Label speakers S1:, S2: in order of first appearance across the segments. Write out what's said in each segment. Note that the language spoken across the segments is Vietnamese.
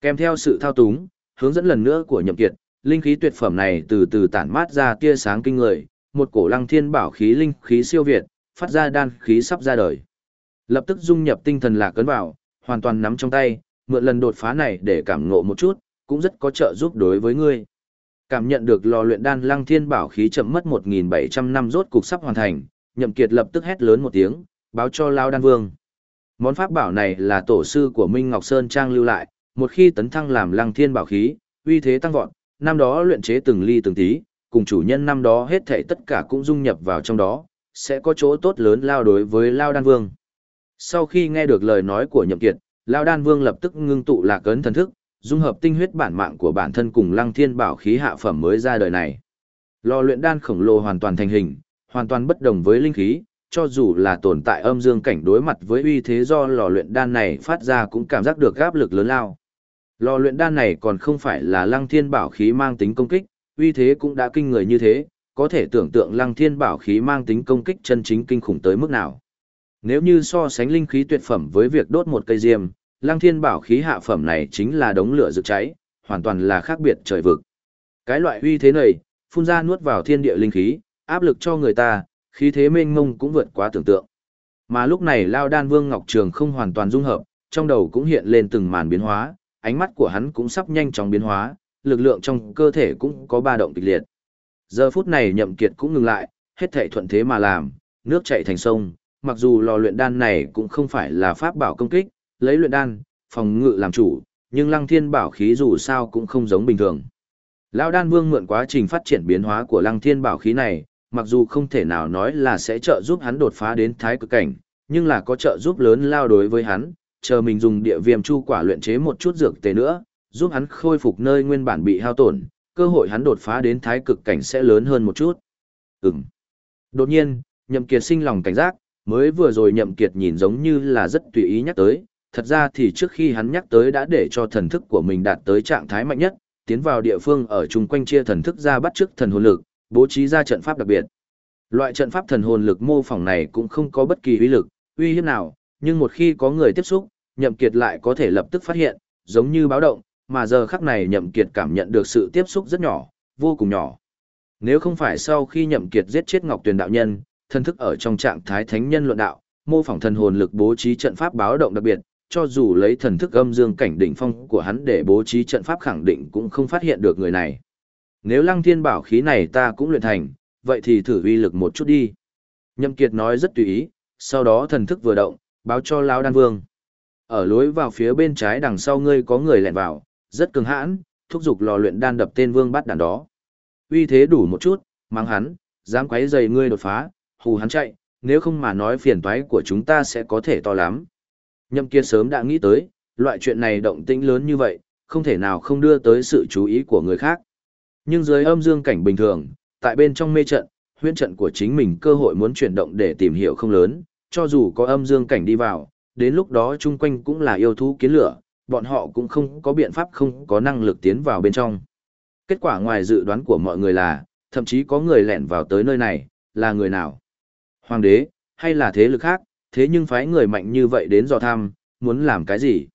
S1: Kèm theo sự thao túng, hướng dẫn lần nữa của nhậm kiệt, linh khí tuyệt phẩm này từ từ tản mát ra tia sáng kinh người, một cổ lăng thiên bảo khí linh khí siêu việt, phát ra đan khí sắp ra đời. Lập tức dung nhập tinh thần lạc cấn vào, hoàn toàn nắm trong tay, mượn lần đột phá này để cảm ngộ một chút, cũng rất có trợ giúp đối với ngươi. Cảm nhận được lò luyện đan lăng thiên bảo khí chậm mất 1.700 năm rốt cục sắp hoàn thành, nhậm kiệt lập tức hét lớn một tiếng, báo cho Lao Đan Vương. Món pháp bảo này là tổ sư của Minh Ngọc Sơn Trang lưu lại, một khi tấn thăng làm lăng thiên bảo khí, uy thế tăng vọt, năm đó luyện chế từng ly từng tí, cùng chủ nhân năm đó hết thảy tất cả cũng dung nhập vào trong đó, sẽ có chỗ tốt lớn lao đối với Lao Đan Vương. Sau khi nghe được lời nói của Nhậm Kiệt, Lao Đan Vương lập tức ngưng tụ lạc ấn thần thức, dung hợp tinh huyết bản mạng của bản thân cùng Lăng Thiên Bảo khí hạ phẩm mới ra đời này. Lò luyện đan khổng lồ hoàn toàn thành hình, hoàn toàn bất đồng với linh khí, cho dù là tồn tại âm dương cảnh đối mặt với uy thế do lò luyện đan này phát ra cũng cảm giác được áp lực lớn lao. Lò luyện đan này còn không phải là Lăng Thiên Bảo khí mang tính công kích, uy thế cũng đã kinh người như thế, có thể tưởng tượng Lăng Thiên Bảo khí mang tính công kích chân chính kinh khủng tới mức nào. Nếu như so sánh linh khí tuyệt phẩm với việc đốt một cây diêm, Lăng Thiên Bảo khí hạ phẩm này chính là đống lửa rực cháy, hoàn toàn là khác biệt trời vực. Cái loại uy thế này, phun ra nuốt vào thiên địa linh khí, áp lực cho người ta, khí thế mênh mông cũng vượt quá tưởng tượng. Mà lúc này Lao Đan Vương Ngọc Trường không hoàn toàn dung hợp, trong đầu cũng hiện lên từng màn biến hóa, ánh mắt của hắn cũng sắp nhanh chóng biến hóa, lực lượng trong cơ thể cũng có ba động kịch liệt. Giờ phút này Nhậm Kiệt cũng ngừng lại, hết thảy thuận thế mà làm, nước chảy thành sông, mặc dù lò luyện đan này cũng không phải là pháp bảo công kích, lấy luyện đan, phòng ngự làm chủ, nhưng lăng thiên bảo khí dù sao cũng không giống bình thường. Lão đan vương mượn quá trình phát triển biến hóa của lăng thiên bảo khí này, mặc dù không thể nào nói là sẽ trợ giúp hắn đột phá đến thái cực cảnh, nhưng là có trợ giúp lớn lao đối với hắn, chờ mình dùng địa viêm chu quả luyện chế một chút dược tề nữa, giúp hắn khôi phục nơi nguyên bản bị hao tổn, cơ hội hắn đột phá đến thái cực cảnh sẽ lớn hơn một chút. Ừm. Đột nhiên, Nhậm Kiệt sinh lòng cảnh giác, mới vừa rồi Nhậm Kiệt nhìn giống như là rất tùy ý nhắc tới, thật ra thì trước khi hắn nhắc tới đã để cho thần thức của mình đạt tới trạng thái mạnh nhất, tiến vào địa phương ở chung quanh chia thần thức ra bắt chước thần hồn lực, bố trí ra trận pháp đặc biệt. Loại trận pháp thần hồn lực mô phỏng này cũng không có bất kỳ uy lực, uy hiếp nào, nhưng một khi có người tiếp xúc, Nhậm Kiệt lại có thể lập tức phát hiện, giống như báo động, mà giờ khắc này Nhậm Kiệt cảm nhận được sự tiếp xúc rất nhỏ, vô cùng nhỏ. Nếu không phải sau khi Nhậm Kiệt giết chết Ngọc Tuyền đạo nhân, thân thức ở trong trạng thái thánh nhân luận đạo, mô phỏng thần hồn lực bố trí trận pháp báo động đặc biệt, cho dù lấy thần thức âm dương cảnh đỉnh phong của hắn để bố trí trận pháp khẳng định cũng không phát hiện được người này. Nếu lăng thiên bảo khí này ta cũng luyện thành, vậy thì thử uy lực một chút đi. Nhậm Kiệt nói rất tùy ý, sau đó thần thức vừa động, báo cho Lão Đan Vương. Ở lối vào phía bên trái đằng sau ngươi có người lẻn vào, rất cường hãn, thúc giục lò luyện đan đập tên vương bắt đàn đó. Uy thế đủ một chút, mang hắn, dám quấy dày ngươi đột phá, hù hắn chạy, nếu không mà nói phiền toái của chúng ta sẽ có thể to lắm. Nhậm Kia sớm đã nghĩ tới, loại chuyện này động tĩnh lớn như vậy, không thể nào không đưa tới sự chú ý của người khác. Nhưng dưới âm dương cảnh bình thường, tại bên trong mê trận, huyễn trận của chính mình cơ hội muốn chuyển động để tìm hiểu không lớn, cho dù có âm dương cảnh đi vào, đến lúc đó chung quanh cũng là yêu thú kiến lửa, bọn họ cũng không có biện pháp không có năng lực tiến vào bên trong. Kết quả ngoài dự đoán của mọi người là, thậm chí có người lẻn vào tới nơi này, là người nào? Hoàng đế, hay là thế lực khác, thế nhưng phái người mạnh như vậy đến dò thăm, muốn làm cái gì?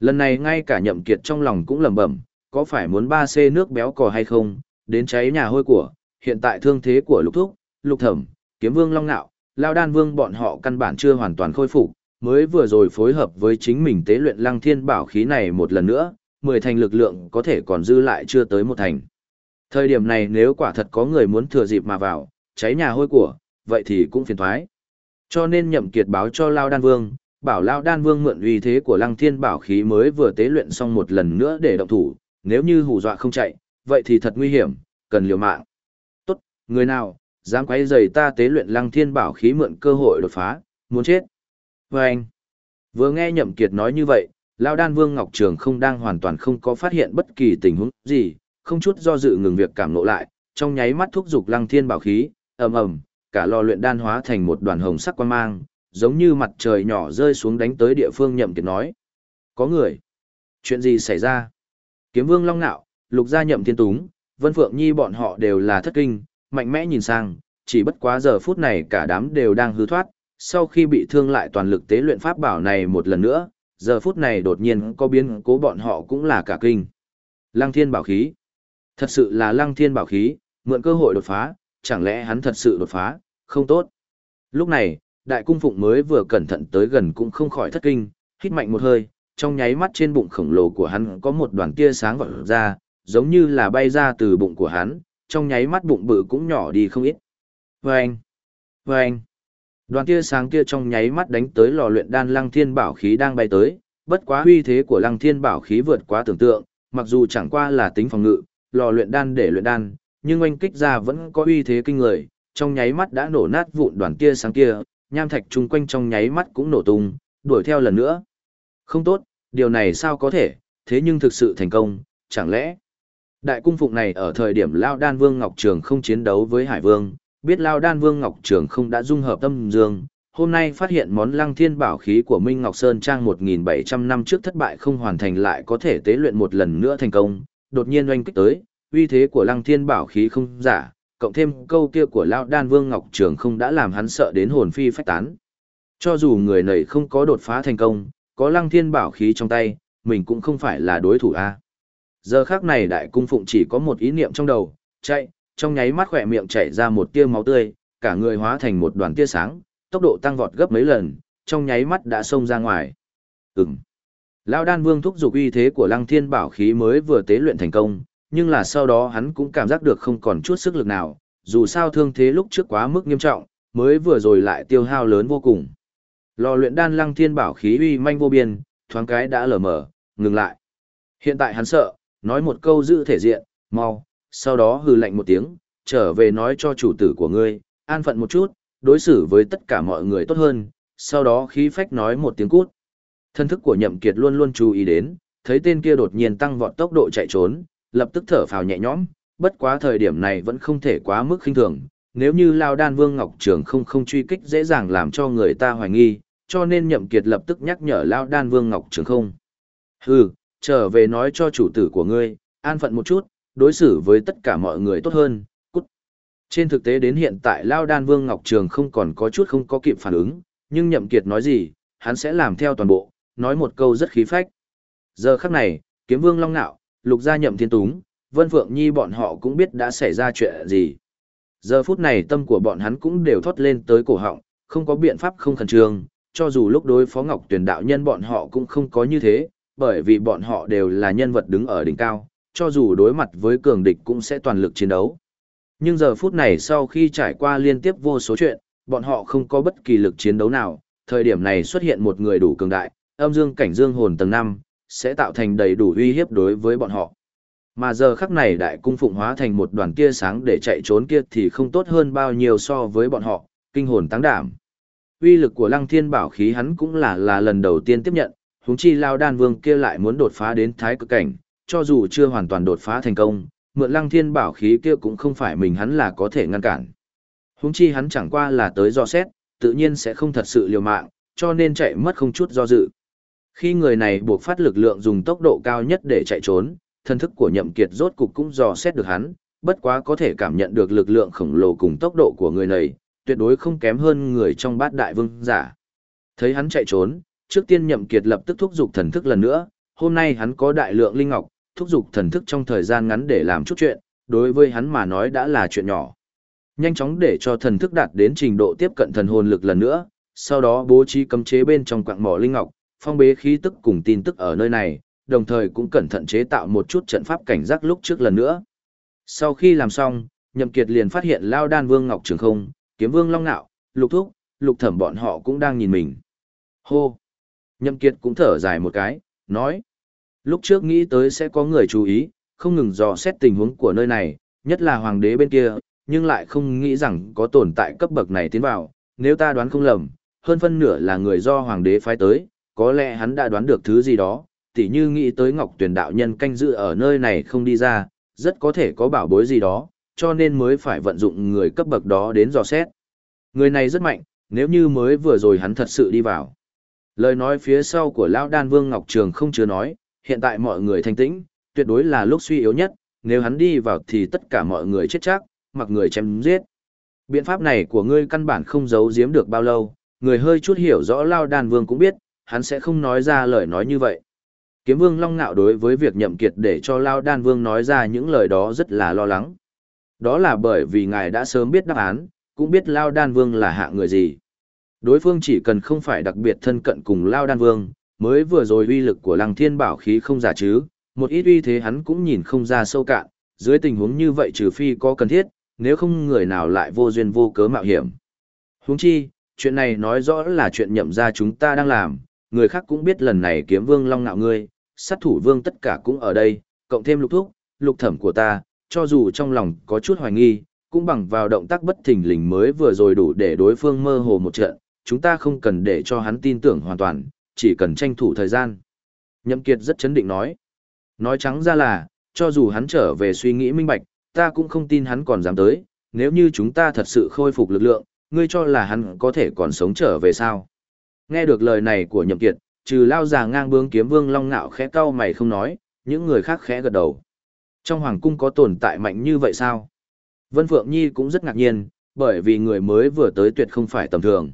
S1: Lần này ngay cả nhậm kiệt trong lòng cũng lẩm bẩm, có phải muốn ba c nước béo cò hay không, đến cháy nhà hôi của, hiện tại thương thế của lục thúc, lục thẩm, kiếm vương long nạo, lao đan vương bọn họ căn bản chưa hoàn toàn khôi phục, mới vừa rồi phối hợp với chính mình tế luyện lăng thiên bảo khí này một lần nữa, mười thành lực lượng có thể còn dư lại chưa tới một thành. Thời điểm này nếu quả thật có người muốn thừa dịp mà vào, cháy nhà hôi của, vậy thì cũng phiền thoái. Cho nên nhậm kiệt báo cho Lao Đan Vương, bảo Lao Đan Vương mượn uy thế của lăng thiên bảo khí mới vừa tế luyện xong một lần nữa để động thủ, nếu như hù dọa không chạy, vậy thì thật nguy hiểm, cần liều mạng. Tốt, người nào, dám quấy rầy ta tế luyện lăng thiên bảo khí mượn cơ hội đột phá, muốn chết. Và anh, vừa nghe nhậm kiệt nói như vậy, lão Đan Vương Ngọc Trường không đang hoàn toàn không có phát hiện bất kỳ tình huống gì, không chút do dự ngừng việc cảm nộ lại, trong nháy mắt thúc giục lăng thiên bảo khí, ầm ầm, cả lò luyện đan hóa thành một đoàn hồng sắc quang mang, giống như mặt trời nhỏ rơi xuống đánh tới địa phương nhậm kiệt nói. Có người. Chuyện gì xảy ra? Kiếm vương long nạo, lục gia nhậm thiên túng, vân phượng nhi bọn họ đều là thất kinh, mạnh mẽ nhìn sang, chỉ bất quá giờ phút này cả đám đều đang hư thoát, sau khi bị thương lại toàn lực tế luyện pháp bảo này một lần nữa, giờ phút này đột nhiên có biến cố bọn họ cũng là cả kinh. Lăng thiên bảo khí. Thật sự là lăng thiên bảo khí, mượn cơ hội đột phá, chẳng lẽ hắn thật sự đột phá, không tốt. Lúc này, đại cung phụng mới vừa cẩn thận tới gần cũng không khỏi thất kinh, hít mạnh một hơi, trong nháy mắt trên bụng khổng lồ của hắn có một đoàn tia sáng vọt ra, giống như là bay ra từ bụng của hắn, trong nháy mắt bụng bự cũng nhỏ đi không ít. Vâng! Vâng! Đoàn tia sáng kia trong nháy mắt đánh tới lò luyện đan lăng thiên bảo khí đang bay tới, bất quá uy thế của lăng thiên bảo khí vượt quá tưởng tượng, mặc dù chẳng qua là tính phòng ngự, lò luyện đan để luyện đan, nhưng oanh kích ra vẫn có uy thế kinh người, trong nháy mắt đã nổ nát vụn đoàn tia sáng kia, nham thạch chung quanh trong nháy mắt cũng nổ tung, đuổi theo lần nữa. Không tốt, điều này sao có thể, thế nhưng thực sự thành công, chẳng lẽ... Đại cung phụng này ở thời điểm Lao Đan Vương Ngọc Trường không chiến đấu với Hải Vương, biết Lao Đan Vương Ngọc Trường không đã dung hợp tâm dương, hôm nay phát hiện món lăng thiên bảo khí của Minh Ngọc Sơn Trang 1.700 năm trước thất bại không hoàn thành lại có thể tế luyện một lần nữa thành công, đột nhiên oanh kích tới, uy thế của lăng thiên bảo khí không giả, cộng thêm câu kia của Lao Đan Vương Ngọc Trường không đã làm hắn sợ đến hồn phi phách tán. Cho dù người này không có đột phá thành công, có lăng thiên bảo khí trong tay, mình cũng không phải là đối thủ a. Giờ khác này đại cung phụng chỉ có một ý niệm trong đầu, chạy, trong nháy mắt khỏe miệng chảy ra một tia máu tươi, cả người hóa thành một đoàn tia sáng, tốc độ tăng vọt gấp mấy lần, trong nháy mắt đã xông ra ngoài. Ừm. Lão đan vương thúc giục uy thế của lăng thiên bảo khí mới vừa tế luyện thành công, nhưng là sau đó hắn cũng cảm giác được không còn chút sức lực nào, dù sao thương thế lúc trước quá mức nghiêm trọng, mới vừa rồi lại tiêu hao lớn vô cùng. Lò luyện đan lăng thiên bảo khí uy manh vô biên, thoáng cái đã lở mở ngừng lại. Hiện tại hắn sợ, nói một câu giữ thể diện, mau, sau đó hừ lạnh một tiếng, trở về nói cho chủ tử của ngươi, an phận một chút, đối xử với tất cả mọi người tốt hơn, sau đó khí phách nói một tiếng cút. Thân thức của nhậm kiệt luôn luôn chú ý đến, thấy tên kia đột nhiên tăng vọt tốc độ chạy trốn, lập tức thở phào nhẹ nhõm, bất quá thời điểm này vẫn không thể quá mức khinh thường, nếu như Lao Đan Vương Ngọc Trường không không truy kích dễ dàng làm cho người ta hoài nghi, cho nên nhậm kiệt lập tức nhắc nhở Lao Đan Vương Ngọc Trường không. Hừ, trở về nói cho chủ tử của ngươi, an phận một chút, đối xử với tất cả mọi người tốt hơn, cút. Trên thực tế đến hiện tại Lao Đan Vương Ngọc Trường không còn có chút không có kịp phản ứng, nhưng nhậm kiệt nói gì, hắn sẽ làm theo toàn bộ, nói một câu rất khí phách. Giờ khắc này, kiếm vương long nạo, lục gia nhậm thiên túng, vân phượng nhi bọn họ cũng biết đã xảy ra chuyện gì. Giờ phút này tâm của bọn hắn cũng đều thoát lên tới cổ họng, không có biện pháp không khẩn trương, cho dù lúc đối phó ngọc tuyển đạo nhân bọn họ cũng không có như thế, bởi vì bọn họ đều là nhân vật đứng ở đỉnh cao, cho dù đối mặt với cường địch cũng sẽ toàn lực chiến đấu. Nhưng giờ phút này sau khi trải qua liên tiếp vô số chuyện, bọn họ không có bất kỳ lực chiến đấu nào, thời điểm này xuất hiện một người đủ cường đại, âm dương cảnh dương hồn tầng 5, sẽ tạo thành đầy đủ uy hiếp đối với bọn họ. Mà giờ khắc này đại cung phụng hóa thành một đoàn tia sáng để chạy trốn kia thì không tốt hơn bao nhiêu so với bọn họ, kinh hồn tăng đảm. Uy lực của lăng thiên bảo khí hắn cũng là là lần đầu tiên tiếp nhận, huống chi lao đan vương kia lại muốn đột phá đến thái cực cảnh, cho dù chưa hoàn toàn đột phá thành công, mượn lăng thiên bảo khí kia cũng không phải mình hắn là có thể ngăn cản. Huống chi hắn chẳng qua là tới do xét, tự nhiên sẽ không thật sự liều mạng, cho nên chạy mất không chút do dự. Khi người này buộc phát lực lượng dùng tốc độ cao nhất để chạy trốn, thân thức của nhậm kiệt rốt cục cũng dò xét được hắn, bất quá có thể cảm nhận được lực lượng khổng lồ cùng tốc độ của người này, tuyệt đối không kém hơn người trong bát đại vương giả. Thấy hắn chạy trốn, trước tiên nhậm kiệt lập tức thúc giục thần thức lần nữa, hôm nay hắn có đại lượng linh ngọc, thúc giục thần thức trong thời gian ngắn để làm chút chuyện, đối với hắn mà nói đã là chuyện nhỏ. Nhanh chóng để cho thần thức đạt đến trình độ tiếp cận thần hồn lực lần nữa, sau đó bố trí cấm chế bên trong quặng mỏ linh ngọc, phong bế khí tức cùng tin tức ở nơi này, đồng thời cũng cẩn thận chế tạo một chút trận pháp cảnh giác lúc trước lần nữa. Sau khi làm xong, Nhậm Kiệt liền phát hiện Lao Đan Vương Ngọc Trường Không, Kiếm Vương Long Nạo, Lục Thúc, Lục Thẩm bọn họ cũng đang nhìn mình. Hô! Nhậm Kiệt cũng thở dài một cái, nói. Lúc trước nghĩ tới sẽ có người chú ý, không ngừng dò xét tình huống của nơi này, nhất là hoàng đế bên kia, nhưng lại không nghĩ rằng có tồn tại cấp bậc này tiến vào. Nếu ta đoán không lầm, hơn phân nửa là người do hoàng đế phái tới, có lẽ hắn đã đoán được thứ gì đó, tỉ như nghĩ tới Ngọc Tuyền đạo nhân canh giữ ở nơi này không đi ra, rất có thể có bảo bối gì đó, cho nên mới phải vận dụng người cấp bậc đó đến dò xét. Người này rất mạnh, nếu như mới vừa rồi hắn thật sự đi vào. Lời nói phía sau của Lão Đan Vương Ngọc Trường không chưa nói, hiện tại mọi người thanh tĩnh, tuyệt đối là lúc suy yếu nhất, nếu hắn đi vào thì tất cả mọi người chết chắc, mặc người chém giết. Biện pháp này của ngươi căn bản không giấu giếm được bao lâu, người hơi chút hiểu rõ Lao Đan Vương cũng biết, hắn sẽ không nói ra lời nói như vậy. Kiếm vương long ngạo đối với việc nhậm kiệt để cho Lao Đan Vương nói ra những lời đó rất là lo lắng. Đó là bởi vì ngài đã sớm biết đáp án, cũng biết Lao Đan Vương là hạ người gì. Đối phương chỉ cần không phải đặc biệt thân cận cùng Lao Đan Vương, mới vừa rồi uy lực của lăng thiên bảo khí không giả chứ, một ít uy thế hắn cũng nhìn không ra sâu cạn, dưới tình huống như vậy trừ phi có cần thiết, nếu không người nào lại vô duyên vô cớ mạo hiểm. Huống chi, chuyện này nói rõ là chuyện nhậm ra chúng ta đang làm, người khác cũng biết lần này kiếm vương long ngạo ngươi, sát thủ vương tất cả cũng ở đây, cộng thêm lục thúc, lục thẩm của ta, cho dù trong lòng có chút hoài nghi, cũng bằng vào động tác bất thình lình mới vừa rồi đủ để đối phương mơ hồ một trận, chúng ta không cần để cho hắn tin tưởng hoàn toàn, chỉ cần tranh thủ thời gian. Nhậm Kiệt rất chấn định nói. Nói trắng ra là, cho dù hắn trở về suy nghĩ minh bạch, ta cũng không tin hắn còn dám tới, nếu như chúng ta thật sự khôi phục lực lượng, ngươi cho là hắn có thể còn sống trở về sao? Nghe được lời này của Nhậm Kiệt, trừ lao già ngang bướng kiếm vương long ngạo khẽ cau mày không nói, những người khác khẽ gật đầu. Trong hoàng cung có tồn tại mạnh như vậy sao? Vân Phượng Nhi cũng rất ngạc nhiên, bởi vì người mới vừa tới tuyệt không phải tầm thường.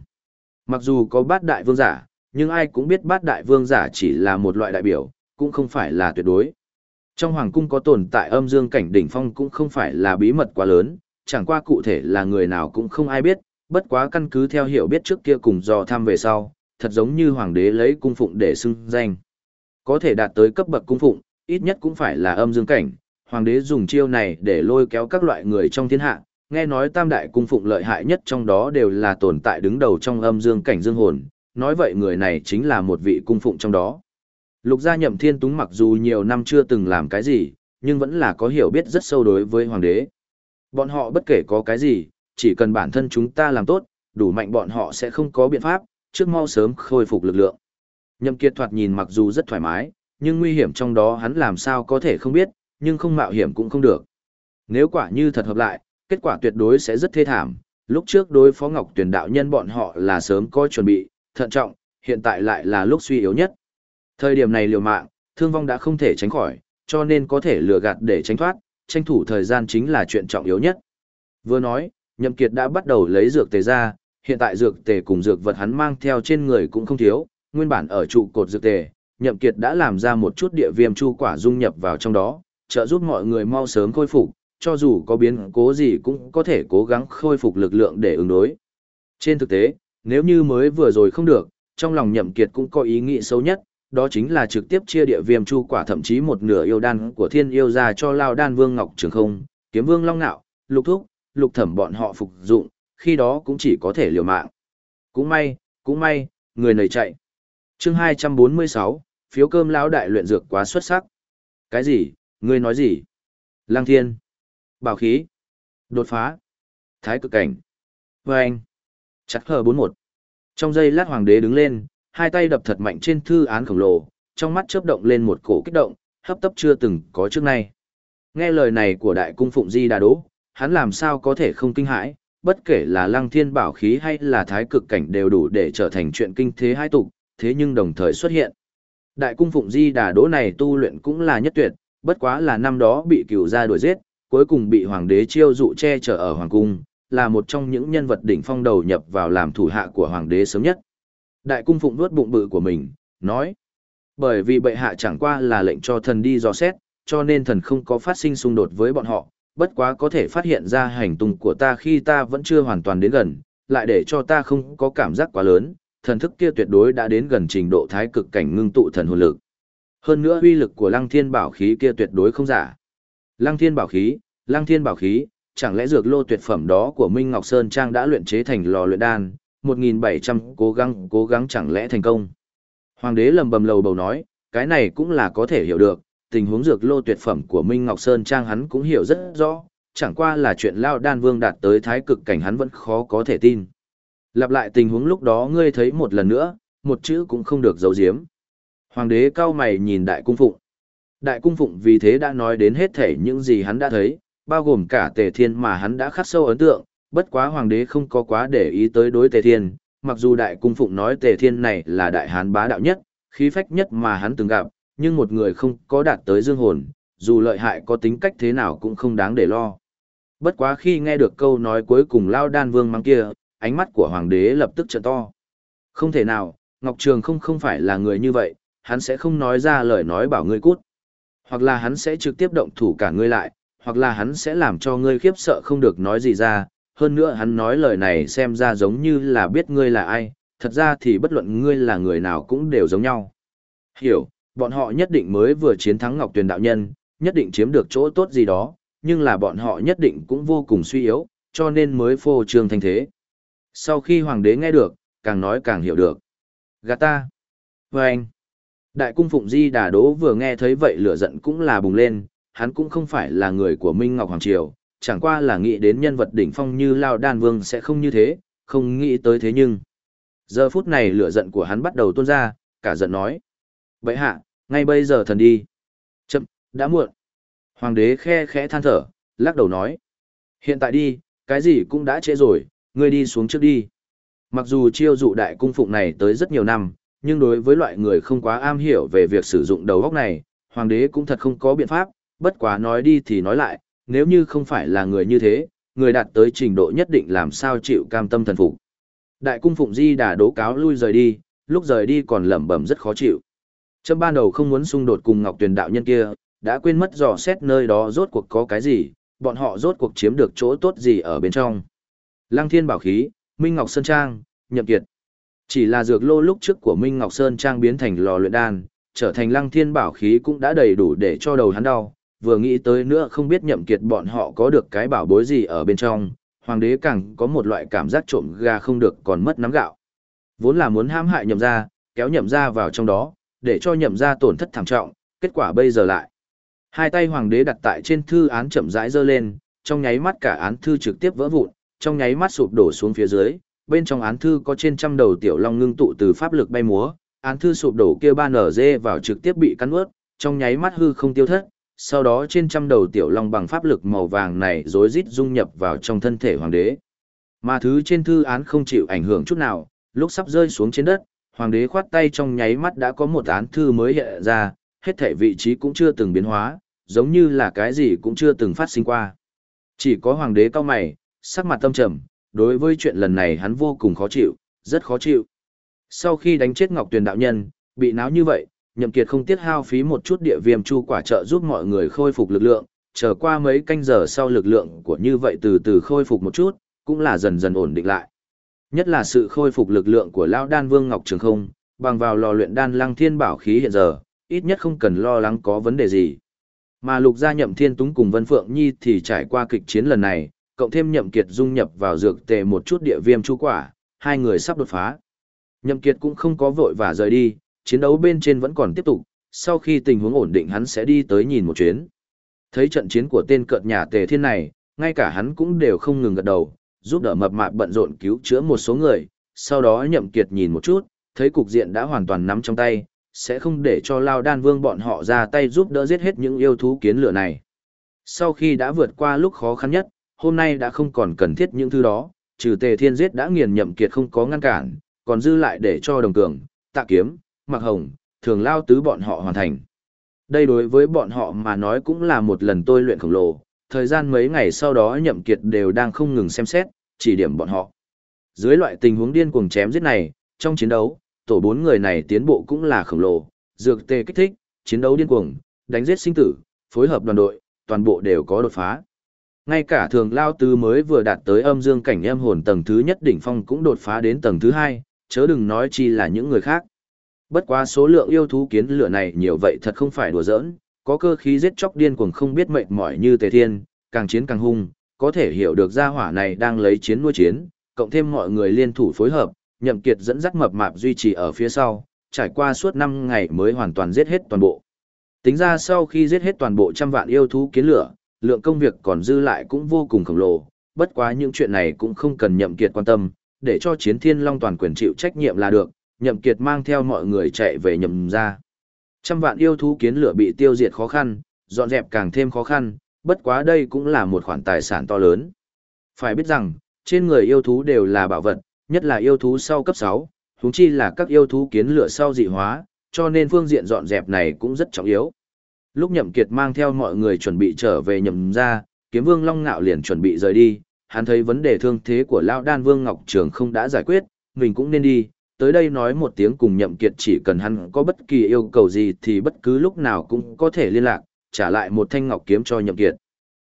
S1: Mặc dù có bát đại vương giả, nhưng ai cũng biết bát đại vương giả chỉ là một loại đại biểu, cũng không phải là tuyệt đối. Trong hoàng cung có tồn tại âm dương cảnh đỉnh phong cũng không phải là bí mật quá lớn, chẳng qua cụ thể là người nào cũng không ai biết, bất quá căn cứ theo hiểu biết trước kia cùng dò thăm về sau, thật giống như hoàng đế lấy cung phụng để xưng danh. Có thể đạt tới cấp bậc cung phụng, ít nhất cũng phải là âm dương cảnh, hoàng đế dùng chiêu này để lôi kéo các loại người trong thiên hạ, nghe nói tam đại cung phụng lợi hại nhất trong đó đều là tồn tại đứng đầu trong âm dương cảnh dương hồn, nói vậy người này chính là một vị cung phụng trong đó. Lục gia nhậm thiên túng mặc dù nhiều năm chưa từng làm cái gì, nhưng vẫn là có hiểu biết rất sâu đối với hoàng đế. Bọn họ bất kể có cái gì, chỉ cần bản thân chúng ta làm tốt, đủ mạnh bọn họ sẽ không có biện pháp, trước mau sớm khôi phục lực lượng. Nhậm kiệt thoạt nhìn mặc dù rất thoải mái, nhưng nguy hiểm trong đó hắn làm sao có thể không biết, nhưng không mạo hiểm cũng không được. Nếu quả như thật hợp lại, kết quả tuyệt đối sẽ rất thê thảm. Lúc trước đối phó Ngọc Tuyền đạo nhân bọn họ là sớm có chuẩn bị, thận trọng, hiện tại lại là lúc suy yếu nhất. Thời điểm này liều mạng, thương vong đã không thể tránh khỏi, cho nên có thể lừa gạt để tránh thoát, tranh thủ thời gian chính là chuyện trọng yếu nhất. Vừa nói, Nhậm Kiệt đã bắt đầu lấy dược tề ra, hiện tại dược tề cùng dược vật hắn mang theo trên người cũng không thiếu, nguyên bản ở trụ cột dược tề, Nhậm Kiệt đã làm ra một chút địa viêm chu quả dung nhập vào trong đó, trợ giúp mọi người mau sớm khôi phục, cho dù có biến cố gì cũng có thể cố gắng khôi phục lực lượng để ứng đối. Trên thực tế, nếu như mới vừa rồi không được, trong lòng Nhậm Kiệt cũng có ý nghĩ xấu nhất, đó chính là trực tiếp chia địa viêm chu quả thậm chí một nửa yêu đan của thiên yêu ra cho Lao Đan Vương Ngọc Trường Không, Kiếm Vương Long Nạo, Lục Thúc, Lục Thẩm bọn họ phục dụng, khi đó cũng chỉ có thể liều mạng. Cũng may, cũng may, người này chạy. Chương 246, phiếu cơm lão đại luyện dược quá xuất sắc. Cái gì? Ngươi nói gì? Lăng Thiên, Bảo khí, đột phá, Thái cực cảnh. Vâng. Chặt hờ 41. Trong giây lát hoàng đế đứng lên, hai tay đập thật mạnh trên thư án khổng lồ, trong mắt chớp động lên một cổ kích động, hấp tấp chưa từng có trước nay. Nghe lời này của đại cung phụng Di Đà Đỗ, hắn làm sao có thể không kinh hãi, bất kể là lăng thiên bảo khí hay là thái cực cảnh đều đủ để trở thành chuyện kinh thế hai tục, thế nhưng đồng thời xuất hiện. Đại cung phụng Di Đà Đỗ này tu luyện cũng là nhất tuyệt, bất quá là năm đó bị cửu gia đuổi giết, cuối cùng bị hoàng đế chiêu dụ che chở ở hoàng cung, là một trong những nhân vật đỉnh phong đầu nhập vào làm thủ hạ của hoàng đế sớm nhất. Đại cung phụng nuốt bụng bự của mình, nói. Bởi vì bệ hạ chẳng qua là lệnh cho thần đi dò xét, cho nên thần không có phát sinh xung đột với bọn họ, bất quá có thể phát hiện ra hành tung của ta khi ta vẫn chưa hoàn toàn đến gần, lại để cho ta không có cảm giác quá lớn, thần thức kia tuyệt đối đã đến gần trình độ thái cực cảnh ngưng tụ thần hồn lực. Hơn nữa uy lực của lăng thiên bảo khí kia tuyệt đối không giả. Lăng thiên bảo khí, lăng thiên bảo khí, chẳng lẽ dược lô tuyệt phẩm đó của Minh Ngọc Sơn Trang đã luyện chế thành lò luyện đan, 1.700 cố gắng cố gắng chẳng lẽ thành công. Hoàng đế lầm bầm lầu bầu nói, cái này cũng là có thể hiểu được, tình huống dược lô tuyệt phẩm của Minh Ngọc Sơn Trang hắn cũng hiểu rất rõ, chẳng qua là chuyện Lao Đan Vương đạt tới thái cực cảnh hắn vẫn khó có thể tin. Lặp lại tình huống lúc đó ngươi thấy một lần nữa, một chữ cũng không được giấu giếm. Hoàng đế cao mày nhìn đại cung phụng. Đại cung phụng vì thế đã nói đến hết thể những gì hắn đã thấy, bao gồm cả tề thiên mà hắn đã khắc sâu ấn tượng, bất quá hoàng đế không có quá để ý tới đối tề thiên, mặc dù đại cung phụng nói tề thiên này là đại hán bá đạo nhất, khí phách nhất mà hắn từng gặp, nhưng một người không có đạt tới dương hồn, dù lợi hại có tính cách thế nào cũng không đáng để lo. Bất quá khi nghe được câu nói cuối cùng lao đan vương mang kia, ánh mắt của hoàng đế lập tức trợn to. Không thể nào, Ngọc Trường không không phải là người như vậy, hắn sẽ không nói ra lời nói bảo ngươi cút. Hoặc là hắn sẽ trực tiếp động thủ cả ngươi lại, hoặc là hắn sẽ làm cho ngươi khiếp sợ không được nói gì ra. Hơn nữa hắn nói lời này xem ra giống như là biết ngươi là ai, thật ra thì bất luận ngươi là người nào cũng đều giống nhau. Hiểu, bọn họ nhất định mới vừa chiến thắng Ngọc Tuyền đạo nhân, nhất định chiếm được chỗ tốt gì đó, nhưng là bọn họ nhất định cũng vô cùng suy yếu, cho nên mới phô trương thanh thế. Sau khi hoàng đế nghe được, càng nói càng hiểu được. Gà ta. Và anh. Đại cung Phụng Di Đà Đỗ vừa nghe thấy vậy lửa giận cũng là bùng lên, hắn cũng không phải là người của Minh Ngọc Hoàng Triều, chẳng qua là nghĩ đến nhân vật đỉnh phong như Lao Đan Vương sẽ không như thế, không nghĩ tới thế nhưng. Giờ phút này lửa giận của hắn bắt đầu tuôn ra, cả giận nói. Vậy hạ, ngay bây giờ thần đi. Chậm, đã muộn. Hoàng đế khe khẽ than thở, lắc đầu nói. Hiện tại đi, cái gì cũng đã trễ rồi, ngươi đi xuống trước đi. Mặc dù chiêu dụ đại cung phụng này tới rất nhiều năm, nhưng đối với loại người không quá am hiểu về việc sử dụng đầu góc này, hoàng đế cũng thật không có biện pháp, bất quá nói đi thì nói lại, nếu như không phải là người như thế, người đạt tới trình độ nhất định làm sao chịu cam tâm thần phục. Đại cung phụng di đã đố cáo lui rời đi, lúc rời đi còn lẩm bẩm rất khó chịu. Trâm ban đầu không muốn xung đột cùng Ngọc Tuyền đạo nhân kia, đã quên mất dò xét nơi đó rốt cuộc có cái gì, bọn họ rốt cuộc chiếm được chỗ tốt gì ở bên trong. Lăng Thiên bảo khí, Minh Ngọc Sơn Trang, Nhậm Kiệt. Chỉ là dược lô lúc trước của Minh Ngọc Sơn Trang biến thành lò luyện đan, trở thành Lăng Thiên bảo khí cũng đã đầy đủ để cho đầu hắn đau, vừa nghĩ tới nữa không biết Nhậm Kiệt bọn họ có được cái bảo bối gì ở bên trong, hoàng đế càng có một loại cảm giác trộm gà không được còn mất nắm gạo. Vốn là muốn hãm hại nhậm gia, kéo nhậm gia vào trong đó, để cho nhậm gia tổn thất thảm trọng, kết quả bây giờ lại. Hai tay hoàng đế đặt tại trên thư án chậm rãi giơ lên, trong nháy mắt cả án thư trực tiếp vỡ vụn, trong nháy mắt sụp đổ xuống phía dưới, bên trong án thư có trên trăm đầu tiểu long ngưng tụ từ pháp lực bay múa, án thư sụp đổ kia ba nở dê vào trực tiếp bị cắn ướt, trong nháy mắt hư không tiêu thất, sau đó trên trăm đầu tiểu long bằng pháp lực màu vàng này rối rít dung nhập vào trong thân thể hoàng đế. Mà thứ trên thư án không chịu ảnh hưởng chút nào, lúc sắp rơi xuống trên đất, hoàng đế khoát tay trong nháy mắt đã có một án thư mới hiện ra, hết thể vị trí cũng chưa từng biến hóa, giống như là cái gì cũng chưa từng phát sinh qua. Chỉ có hoàng đế cao mày, sắc mặt tâm trầm, đối với chuyện lần này hắn vô cùng khó chịu, rất khó chịu. Sau khi đánh chết Ngọc Tuyền đạo nhân, bị náo như vậy, Nhậm Kiệt không tiếc hao phí một chút địa viêm chu quả trợ giúp mọi người khôi phục lực lượng, chờ qua mấy canh giờ sau lực lượng của như vậy từ từ khôi phục một chút, cũng là dần dần ổn định lại. Nhất là sự khôi phục lực lượng của Lão Đan Vương Ngọc Trường Không, bằng vào lò luyện đan lăng thiên bảo khí hiện giờ, ít nhất không cần lo lắng có vấn đề gì. Mà lục gia nhậm thiên túng cùng Vân Phượng Nhi thì trải qua kịch chiến lần này, cộng thêm nhậm kiệt dung nhập vào dược tề một chút địa viêm chu quả, hai người sắp đột phá. Nhậm kiệt cũng không có vội và rời đi, chiến đấu bên trên vẫn còn tiếp tục, sau khi tình huống ổn định hắn sẽ đi tới nhìn một chuyến. Thấy trận chiến của tên cợt nhà tề thiên này, ngay cả hắn cũng đều không ngừng gật đầu, giúp đỡ mập mạp bận rộn cứu chữa một số người, sau đó nhậm kiệt nhìn một chút, thấy cục diện đã hoàn toàn nắm trong tay, sẽ không để cho Lao Đan Vương bọn họ ra tay giúp đỡ giết hết những yêu thú kiến lửa này. Sau khi đã vượt qua lúc khó khăn nhất, hôm nay đã không còn cần thiết những thứ đó, trừ tề thiên giết đã nghiền nhậm kiệt không có ngăn cản, còn dư lại để cho đồng cường, tạ kiếm, mặc hồng, thường lao tứ bọn họ hoàn thành. Đây đối với bọn họ mà nói cũng là một lần tôi luyện khổng lồ, thời gian mấy ngày sau đó nhậm kiệt đều đang không ngừng xem xét, chỉ điểm bọn họ. Dưới loại tình huống điên cuồng chém giết này, trong chiến đấu, tổ bốn người này tiến bộ cũng là khổng lồ, dược Tề kích thích, chiến đấu điên cuồng, đánh giết sinh tử, phối hợp đoàn đội, toàn bộ đều có đột phá. Ngay cả thường lao tứ mới vừa đạt tới âm dương cảnh em hồn tầng thứ nhất đỉnh phong cũng đột phá đến tầng thứ hai, chớ đừng nói chi là những người khác. Bất quá số lượng yêu thú kiến lửa này nhiều vậy thật không phải đùa giỡn, có cơ khí giết chóc điên cuồng không biết mệt mỏi như tề thiên, càng chiến càng hung, có thể hiểu được gia hỏa này đang lấy chiến nuôi chiến, cộng thêm mọi người liên thủ phối hợp, nhậm kiệt dẫn dắt mập mạp duy trì ở phía sau, trải qua suốt 5 ngày mới hoàn toàn giết hết toàn bộ. Tính ra sau khi giết hết toàn bộ trăm vạn yêu thú kiến lửa, lượng công việc còn dư lại cũng vô cùng khổng lồ, bất quá những chuyện này cũng không cần nhậm kiệt quan tâm, để cho chiến thiên long toàn quyền chịu trách nhiệm là được, nhậm kiệt mang theo mọi người chạy về nhậm gia. Trăm vạn yêu thú kiến lửa bị tiêu diệt khó khăn, dọn dẹp càng thêm khó khăn, bất quá đây cũng là một khoản tài sản to lớn. Phải biết rằng, trên người yêu thú đều là bảo vật, nhất là yêu thú sau cấp 6, huống chi là các yêu thú kiến lửa sau dị hóa, cho nên phương diện dọn dẹp này cũng rất trọng yếu. Lúc Nhậm Kiệt mang theo mọi người chuẩn bị trở về nhậm gia, kiếm vương Long Ngạo liền chuẩn bị rời đi, hắn thấy vấn đề thương thế của Lão Đan Vương Ngọc Trường không đã giải quyết, mình cũng nên đi, tới đây nói một tiếng cùng nhậm kiệt chỉ cần hắn có bất kỳ yêu cầu gì thì bất cứ lúc nào cũng có thể liên lạc, trả lại một thanh ngọc kiếm cho nhậm kiệt.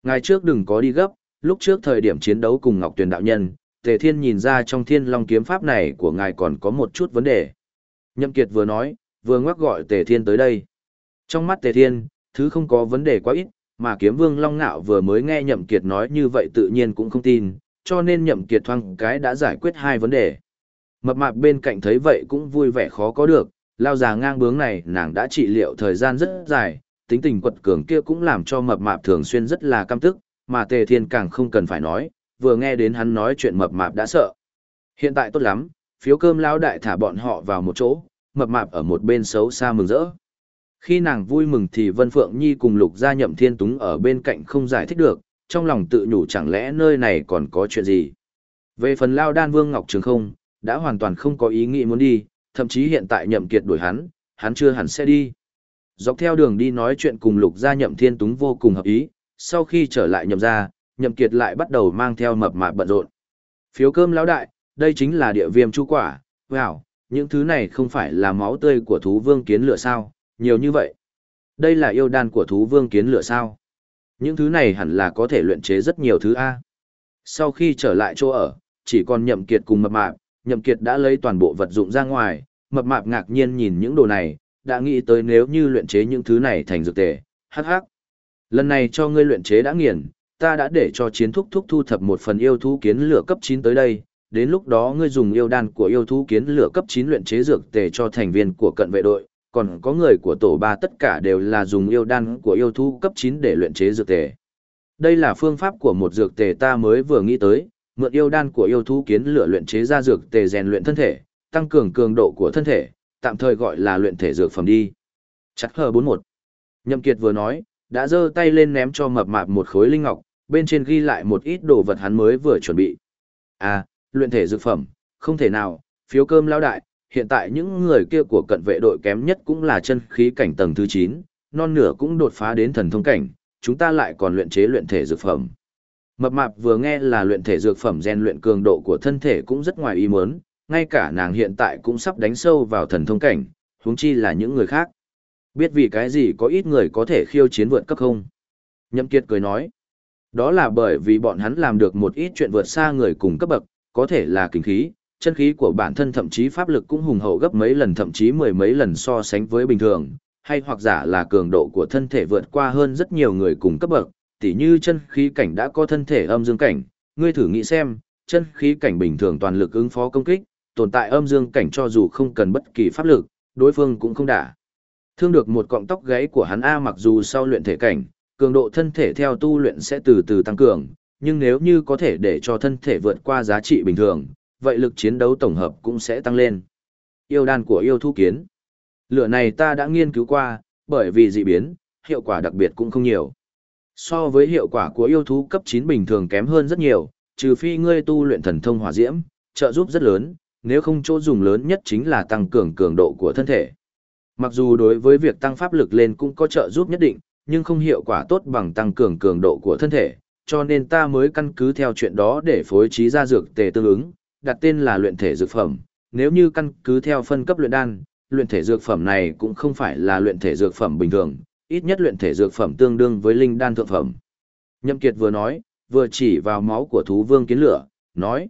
S1: Ngài trước đừng có đi gấp, lúc trước thời điểm chiến đấu cùng Ngọc Tuyền đạo nhân, Tề Thiên nhìn ra trong Thiên Long kiếm pháp này của ngài còn có một chút vấn đề. Nhậm Kiệt vừa nói, vừa ngoắc gọi Tề Thiên tới đây. Trong mắt Tề Thiên, thứ không có vấn đề quá ít, mà kiếm vương Long Nạo vừa mới nghe Nhậm Kiệt nói như vậy tự nhiên cũng không tin, cho nên Nhậm Kiệt thoang cái đã giải quyết hai vấn đề. Mập mạp bên cạnh thấy vậy cũng vui vẻ khó có được, lao già ngang bướng này nàng đã trị liệu thời gian rất dài, tính tình quật cường kia cũng làm cho mập mạp thường xuyên rất là căm tức, mà Tề Thiên càng không cần phải nói, vừa nghe đến hắn nói chuyện mập mạp đã sợ. Hiện tại tốt lắm, phiếu cơm lao đại thả bọn họ vào một chỗ, mập mạp ở một bên xấu xa mừng rỡ. Khi nàng vui mừng thì Vân Phượng Nhi cùng Lục Gia Nhậm Thiên Túng ở bên cạnh không giải thích được, trong lòng tự nhủ chẳng lẽ nơi này còn có chuyện gì. Về phần Lao Đan Vương Ngọc Trường không, đã hoàn toàn không có ý nghĩ muốn đi, thậm chí hiện tại Nhậm Kiệt đuổi hắn, hắn chưa hẳn sẽ đi. Dọc theo đường đi nói chuyện cùng Lục Gia Nhậm Thiên Túng vô cùng hợp ý, sau khi trở lại Nhậm gia, Nhậm Kiệt lại bắt đầu mang theo mập mạp bận rộn. Phiếu cơm lão đại, đây chính là địa viêm chu quả, wow, những thứ này không phải là máu tươi của thú vương kiến lửa sao, nhiều như vậy. Đây là yêu đan của thú vương kiến lửa sao. Những thứ này hẳn là có thể luyện chế rất nhiều thứ A. Sau khi trở lại chỗ ở, chỉ còn nhậm kiệt cùng mập mạp, nhậm kiệt đã lấy toàn bộ vật dụng ra ngoài, mập mạp ngạc nhiên nhìn những đồ này, đã nghĩ tới nếu như luyện chế những thứ này thành dược tề, hắc hắc. Lần này cho ngươi luyện chế đã nghiền, ta đã để cho chiến thúc thúc thu thập một phần yêu thú kiến lửa cấp 9 tới đây, đến lúc đó ngươi dùng yêu đan của yêu thú kiến lửa cấp 9 luyện chế dược tề cho thành viên của cận vệ đội, còn có người của tổ ba tất cả đều là dùng yêu đan của yêu thú cấp 9 để luyện chế dược tề. Đây là phương pháp của một dược tề ta mới vừa nghĩ tới, mượn yêu đan của yêu thú kiến lửa luyện chế ra dược tề rèn luyện thân thể, tăng cường cường độ của thân thể, tạm thời gọi là luyện thể dược phẩm đi. Chắc hờ 41. Nhậm Kiệt vừa nói, đã giơ tay lên ném cho mập mạp một khối linh ngọc, bên trên ghi lại một ít đồ vật hắn mới vừa chuẩn bị. À, luyện thể dược phẩm, không thể nào, phiếu cơm lão đại, hiện tại những người kia của cận vệ đội kém nhất cũng là chân khí cảnh tầng thứ 9, non nửa cũng đột phá đến thần thông cảnh, chúng ta lại còn luyện chế luyện thể dược phẩm. Mập mạp vừa nghe là luyện thể dược phẩm gen luyện cường độ của thân thể cũng rất ngoài ý muốn, ngay cả nàng hiện tại cũng sắp đánh sâu vào thần thông cảnh, huống chi là những người khác. Biết vì cái gì có ít người có thể khiêu chiến vượt cấp không? Nhậm Kiệt cười nói, đó là bởi vì bọn hắn làm được một ít chuyện vượt xa người cùng cấp bậc, có thể là kinh khí, chân khí của bản thân thậm chí pháp lực cũng hùng hậu gấp mấy lần thậm chí mười mấy lần so sánh với bình thường, hay hoặc giả là cường độ của thân thể vượt qua hơn rất nhiều người cùng cấp bậc, tỉ như chân khí cảnh đã có thân thể âm dương cảnh, ngươi thử nghĩ xem, chân khí cảnh bình thường toàn lực ứng phó công kích, tồn tại âm dương cảnh cho dù không cần bất kỳ pháp lực, đối phương cũng không đả. Thương được một cọng tóc gáy của hắn A mặc dù sau luyện thể cảnh, cường độ thân thể theo tu luyện sẽ từ từ tăng cường, nhưng nếu như có thể để cho thân thể vượt qua giá trị bình thường, vậy lực chiến đấu tổng hợp cũng sẽ tăng lên. Yêu đan của yêu thú kiến. Lửa này ta đã nghiên cứu qua, bởi vì dị biến, hiệu quả đặc biệt cũng không nhiều. So với hiệu quả của yêu thú cấp 9 bình thường kém hơn rất nhiều, trừ phi ngươi tu luyện thần thông hỏa diễm, trợ giúp rất lớn, nếu không chỗ dùng lớn nhất chính là tăng cường cường độ của thân thể. Mặc dù đối với việc tăng pháp lực lên cũng có trợ giúp nhất định, nhưng không hiệu quả tốt bằng tăng cường cường độ của thân thể, cho nên ta mới căn cứ theo chuyện đó để phối trí ra dược tề tương ứng, đặt tên là luyện thể dược phẩm. Nếu như căn cứ theo phân cấp luyện đan, luyện thể dược phẩm này cũng không phải là luyện thể dược phẩm bình thường, ít nhất luyện thể dược phẩm tương đương với linh đan thượng phẩm. Nhậm Kiệt vừa nói, vừa chỉ vào máu của thú vương kiến lửa, nói: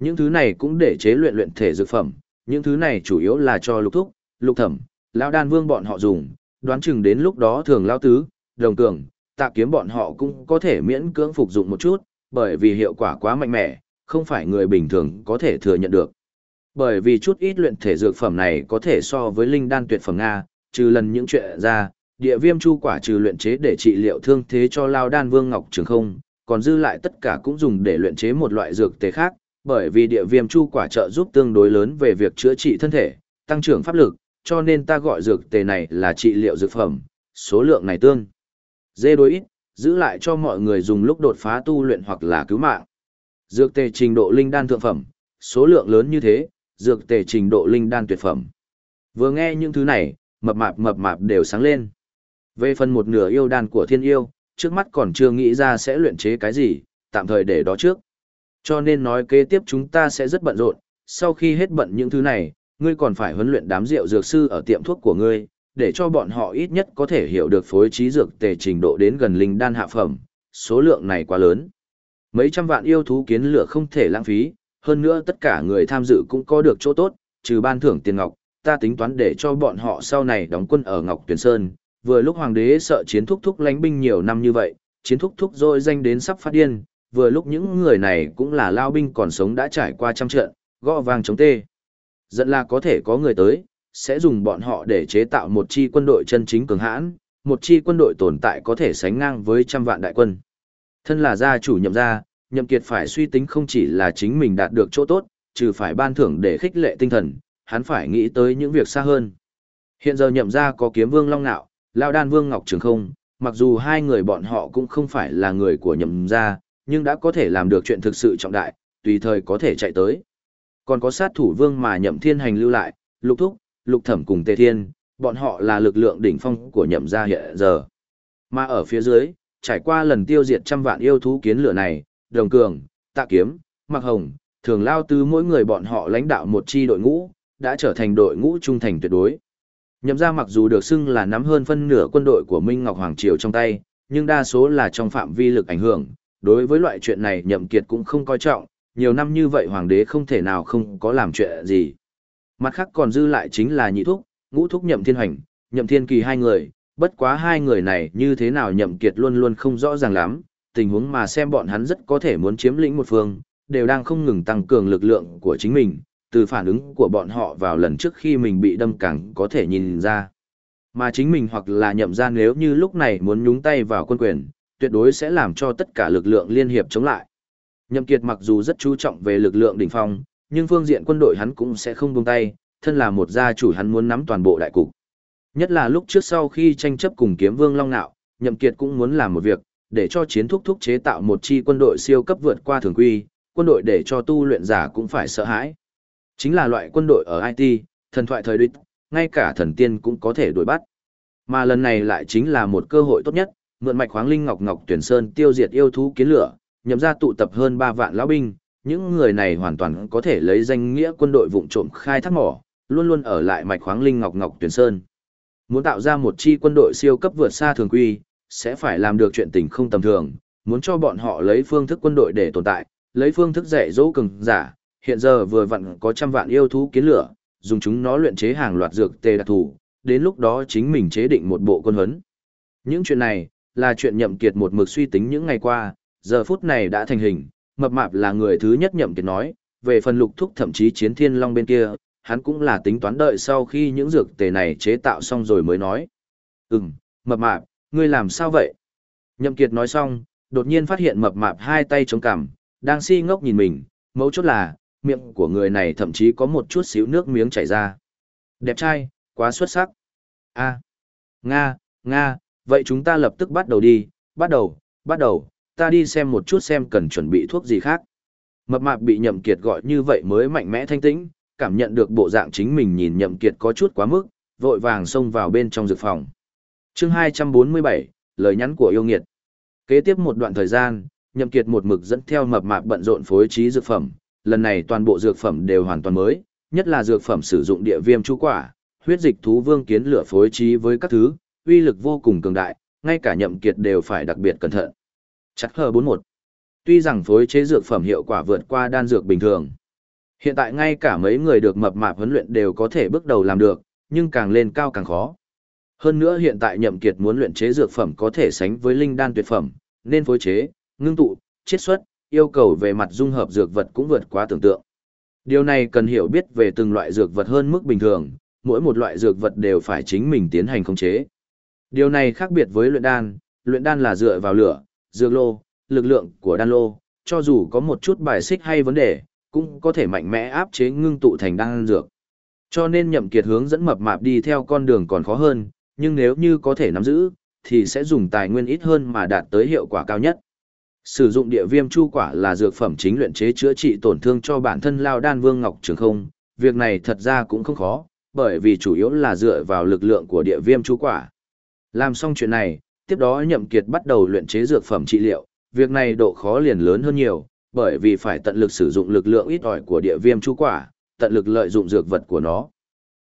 S1: "Những thứ này cũng để chế luyện luyện thể dược phẩm, những thứ này chủ yếu là cho lục thúc, lục thẩm, lão đan vương bọn họ dùng, đoán chừng đến lúc đó thường lão tứ, đồng cường, tạ kiếm bọn họ cũng có thể miễn cưỡng phục dụng một chút, bởi vì hiệu quả quá mạnh mẽ, không phải người bình thường có thể thừa nhận được. Bởi vì chút ít luyện thể dược phẩm này có thể so với linh đan tuyệt phẩm Nga, trừ lần những chuyện ra, địa viêm chu quả trừ luyện chế để trị liệu thương thế cho lao đan vương ngọc trường không, còn dư lại tất cả cũng dùng để luyện chế một loại dược tế khác, bởi vì địa viêm chu quả trợ giúp tương đối lớn về việc chữa trị thân thể, tăng trưởng pháp lực, cho nên ta gọi dược tề này là trị liệu dược phẩm, số lượng này tương. Dê đối ít, giữ lại cho mọi người dùng lúc đột phá tu luyện hoặc là cứu mạng. Dược tề trình độ linh đan thượng phẩm, số lượng lớn như thế, dược tề trình độ linh đan tuyệt phẩm. Vừa nghe những thứ này, mập mạp mập mạp đều sáng lên. Về phần một nửa yêu đan của thiên yêu, trước mắt còn chưa nghĩ ra sẽ luyện chế cái gì, tạm thời để đó trước. Cho nên nói kế tiếp chúng ta sẽ rất bận rộn, sau khi hết bận những thứ này, ngươi còn phải huấn luyện đám rượu dược sư ở tiệm thuốc của ngươi, để cho bọn họ ít nhất có thể hiểu được phối trí dược tề trình độ đến gần linh đan hạ phẩm, số lượng này quá lớn. Mấy trăm vạn yêu thú kiến lửa không thể lãng phí, hơn nữa tất cả người tham dự cũng có được chỗ tốt, trừ ban thưởng tiền ngọc, ta tính toán để cho bọn họ sau này đóng quân ở Ngọc Tuyền Sơn. Vừa lúc hoàng đế sợ chiến thúc thúc lánh binh nhiều năm như vậy, chiến thúc thúc rồi danh đến sắp phát điên, vừa lúc những người này cũng là lao binh còn sống đã trải qua trăm trận, gõ vang chống tê. Dẫn là có thể có người tới, sẽ dùng bọn họ để chế tạo một chi quân đội chân chính cường hãn, một chi quân đội tồn tại có thể sánh ngang với trăm vạn đại quân. Thân là gia chủ nhậm gia, nhậm kiệt phải suy tính không chỉ là chính mình đạt được chỗ tốt, trừ phải ban thưởng để khích lệ tinh thần, hắn phải nghĩ tới những việc xa hơn. Hiện giờ nhậm gia có kiếm vương Long Nạo, lão Đan Vương Ngọc Trường Không, mặc dù hai người bọn họ cũng không phải là người của nhậm gia, nhưng đã có thể làm được chuyện thực sự trọng đại, tùy thời có thể chạy tới. Còn có sát thủ vương mà nhậm thiên hành lưu lại, lục thúc, lục thẩm cùng tề thiên, bọn họ là lực lượng đỉnh phong của nhậm gia hiện giờ. Mà ở phía dưới, trải qua lần tiêu diệt trăm vạn yêu thú kiến lửa này, đồng cường, tạ kiếm, mặc hồng, thường lao tứ mỗi người bọn họ lãnh đạo một chi đội ngũ, đã trở thành đội ngũ trung thành tuyệt đối. Nhậm ra mặc dù được xưng là nắm hơn phân nửa quân đội của Minh Ngọc Hoàng Triều trong tay, nhưng đa số là trong phạm vi lực ảnh hưởng, đối với loại chuyện này nhậm kiệt cũng không coi trọng, nhiều năm như vậy hoàng đế không thể nào không có làm chuyện gì. Mặt khác còn dư lại chính là nhị thúc, ngũ thúc nhậm thiên hành, nhậm thiên kỳ hai người, bất quá hai người này như thế nào nhậm kiệt luôn luôn không rõ ràng lắm, tình huống mà xem bọn hắn rất có thể muốn chiếm lĩnh một phương, đều đang không ngừng tăng cường lực lượng của chính mình, từ phản ứng của bọn họ vào lần trước khi mình bị đâm càng có thể nhìn ra. Mà chính mình hoặc là nhậm ra nếu như lúc này muốn nhúng tay vào quân quyền, tuyệt đối sẽ làm cho tất cả lực lượng liên hiệp chống lại. Nhậm Kiệt mặc dù rất chú trọng về lực lượng đỉnh phong, nhưng phương diện quân đội hắn cũng sẽ không buông tay, thân là một gia chủ hắn muốn nắm toàn bộ đại cục. Nhất là lúc trước sau khi tranh chấp cùng kiếm vương Long Nạo, Nhậm Kiệt cũng muốn làm một việc, để cho chiến thúc thúc chế tạo một chi quân đội siêu cấp vượt qua thường quy, quân đội để cho tu luyện giả cũng phải sợ hãi. Chính là loại quân đội ở IT, thần thoại thời địch, ngay cả thần tiên cũng có thể đuổi bắt. Mà lần này lại chính là một cơ hội tốt nhất, mượn mạch khoáng linh ngọc ngọc tuyển sơn tiêu diệt yêu thú kiến lửa, nhậm ra tụ tập hơn 3 vạn lão binh, những người này hoàn toàn có thể lấy danh nghĩa quân đội vụng trộm khai thác mỏ, luôn luôn ở lại mạch khoáng linh ngọc ngọc tuyển sơn. Muốn tạo ra một chi quân đội siêu cấp vượt xa thường quy, sẽ phải làm được chuyện tình không tầm thường, muốn cho bọn họ lấy phương thức quân đội để tồn tại, lấy phương thức dạy dỗ cường giả, hiện giờ vừa vặn có trăm vạn yêu thú kiến lửa, dùng chúng nó luyện chế hàng loạt dược tê đặc thù, đến lúc đó chính mình chế định một bộ quân huấn. Những chuyện này, là chuyện nhậm kiệt một mực suy tính những ngày qua, giờ phút này đã thành hình, mập mạp là người thứ nhất nhậm kiệt nói, về phần lục thúc thậm chí chiến thiên long bên kia, hắn cũng là tính toán đợi sau khi những dược tề này chế tạo xong rồi mới nói. Ừm, mập mạp, ngươi làm sao vậy? Nhậm kiệt nói xong, đột nhiên phát hiện mập mạp hai tay chống cằm, đang si ngốc nhìn mình, mấu chốt là, miệng của người này thậm chí có một chút xíu nước miếng chảy ra. Đẹp trai, quá xuất sắc. A, Nga, Nga, vậy chúng ta lập tức bắt đầu đi, bắt đầu, bắt đầu, ta đi xem một chút xem cần chuẩn bị thuốc gì khác. Mập mạp bị nhậm kiệt gọi như vậy mới mạnh mẽ thanh tĩnh, cảm nhận được bộ dạng chính mình nhìn nhậm kiệt có chút quá mức, vội vàng xông vào bên trong dược phòng. Chương 247, lời nhắn của yêu nghiệt. Kế tiếp một đoạn thời gian, nhậm kiệt một mực dẫn theo mập mạp bận rộn phối trí dược phẩm, lần này toàn bộ dược phẩm đều hoàn toàn mới, nhất là dược phẩm sử dụng địa viêm chú quả, huyết dịch thú vương kiến lửa phối trí với các thứ, uy lực vô cùng cường đại, ngay cả nhậm kiệt đều phải đặc biệt cẩn thận. Chắc hờ 41. Tuy rằng phối chế dược phẩm hiệu quả vượt qua đan dược bình thường. Hiện tại ngay cả mấy người được mập mạp huấn luyện đều có thể bước đầu làm được, nhưng càng lên cao càng khó. Hơn nữa hiện tại nhậm kiệt muốn luyện chế dược phẩm có thể sánh với linh đan tuyệt phẩm, nên phối chế, ngưng tụ, chiết xuất, yêu cầu về mặt dung hợp dược vật cũng vượt quá tưởng tượng. Điều này cần hiểu biết về từng loại dược vật hơn mức bình thường, mỗi một loại dược vật đều phải chính mình tiến hành khống chế. Điều này khác biệt với luyện đan, luyện đan là dựa vào lửa, dược lô, lực lượng của đan lô, cho dù có một chút bài xích hay vấn đề, cũng có thể mạnh mẽ áp chế ngưng tụ thành đan dược. Cho nên nhậm kiệt hướng dẫn mập mạp đi theo con đường còn khó hơn, nhưng nếu như có thể nắm giữ, thì sẽ dùng tài nguyên ít hơn mà đạt tới hiệu quả cao nhất. Sử dụng địa viêm chu quả là dược phẩm chính luyện chế chữa trị tổn thương cho bản thân Lao Đan Vương Ngọc Trường không, việc này thật ra cũng không khó, bởi vì chủ yếu là dựa vào lực lượng của địa viêm chu quả. Làm xong chuyện này, tiếp đó Nhậm Kiệt bắt đầu luyện chế dược phẩm trị liệu, việc này độ khó liền lớn hơn nhiều, bởi vì phải tận lực sử dụng lực lượng ít ỏi của địa viêm chu quả, tận lực lợi dụng dược vật của nó,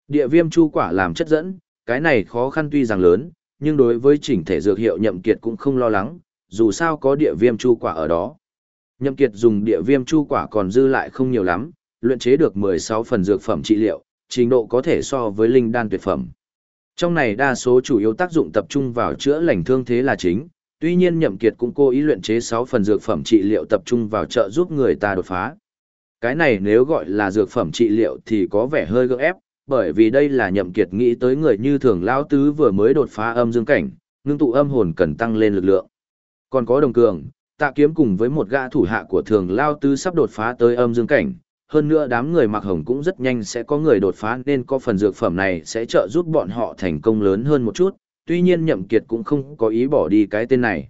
S1: Địa viêm chu quả làm chất dẫn, cái này khó khăn tuy rằng lớn, nhưng đối với chỉnh thể dược hiệu nhậm kiệt cũng không lo lắng, dù sao có địa viêm chu quả ở đó. Nhậm kiệt dùng địa viêm chu quả còn dư lại không nhiều lắm, luyện chế được 16 phần dược phẩm trị liệu, trình độ có thể so với linh đan tuyệt phẩm. Trong này đa số chủ yếu tác dụng tập trung vào chữa lành thương thế là chính, tuy nhiên Nhậm Kiệt cũng cố ý luyện chế 6 phần dược phẩm trị liệu tập trung vào trợ giúp người ta đột phá. Cái này nếu gọi là dược phẩm trị liệu thì có vẻ hơi gượng ép, bởi vì đây là Nhậm Kiệt nghĩ tới người như thường lão tứ vừa mới đột phá âm dương cảnh, ngưng tụ âm hồn cần tăng lên lực lượng. Còn có đồng cường, tạ kiếm cùng với một gã thủ hạ của thường lao tứ sắp đột phá tới âm dương cảnh, hơn nữa đám người mặc hồng cũng rất nhanh sẽ có người đột phá nên có phần dược phẩm này sẽ trợ giúp bọn họ thành công lớn hơn một chút, tuy nhiên nhậm kiệt cũng không có ý bỏ đi cái tên này.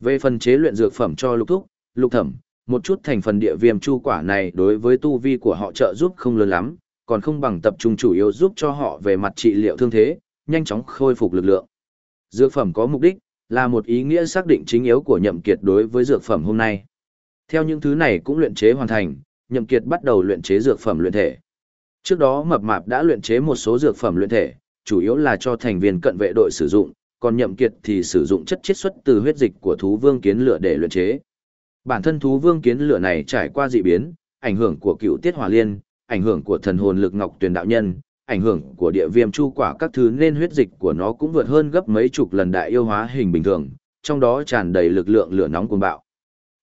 S1: Về phần chế luyện dược phẩm cho lục thúc, lục thẩm, một chút thành phần địa viêm chu quả này đối với tu vi của họ trợ giúp không lớn lắm, còn không bằng tập trung chủ yếu giúp cho họ về mặt trị liệu thương thế, nhanh chóng khôi phục lực lượng. Dược phẩm có mục đích, là một ý nghĩa xác định chính yếu của nhậm kiệt đối với dược phẩm hôm nay. Theo những thứ này cũng luyện chế hoàn thành, nhậm kiệt bắt đầu luyện chế dược phẩm luyện thể. Trước đó mập mạp đã luyện chế một số dược phẩm luyện thể, chủ yếu là cho thành viên cận vệ đội sử dụng, còn nhậm kiệt thì sử dụng chất chiết xuất từ huyết dịch của thú vương kiến lửa để luyện chế. Bản thân thú vương kiến lửa này trải qua dị biến, ảnh hưởng của cựu tiết hỏa liên, ảnh hưởng của thần hồn lực ngọc tuyển đạo nhân, ảnh hưởng của địa viêm chu quả các thứ nên huyết dịch của nó cũng vượt hơn gấp mấy chục lần đại yêu hóa hình bình thường, trong đó tràn đầy lực lượng lửa nóng cuồng bạo.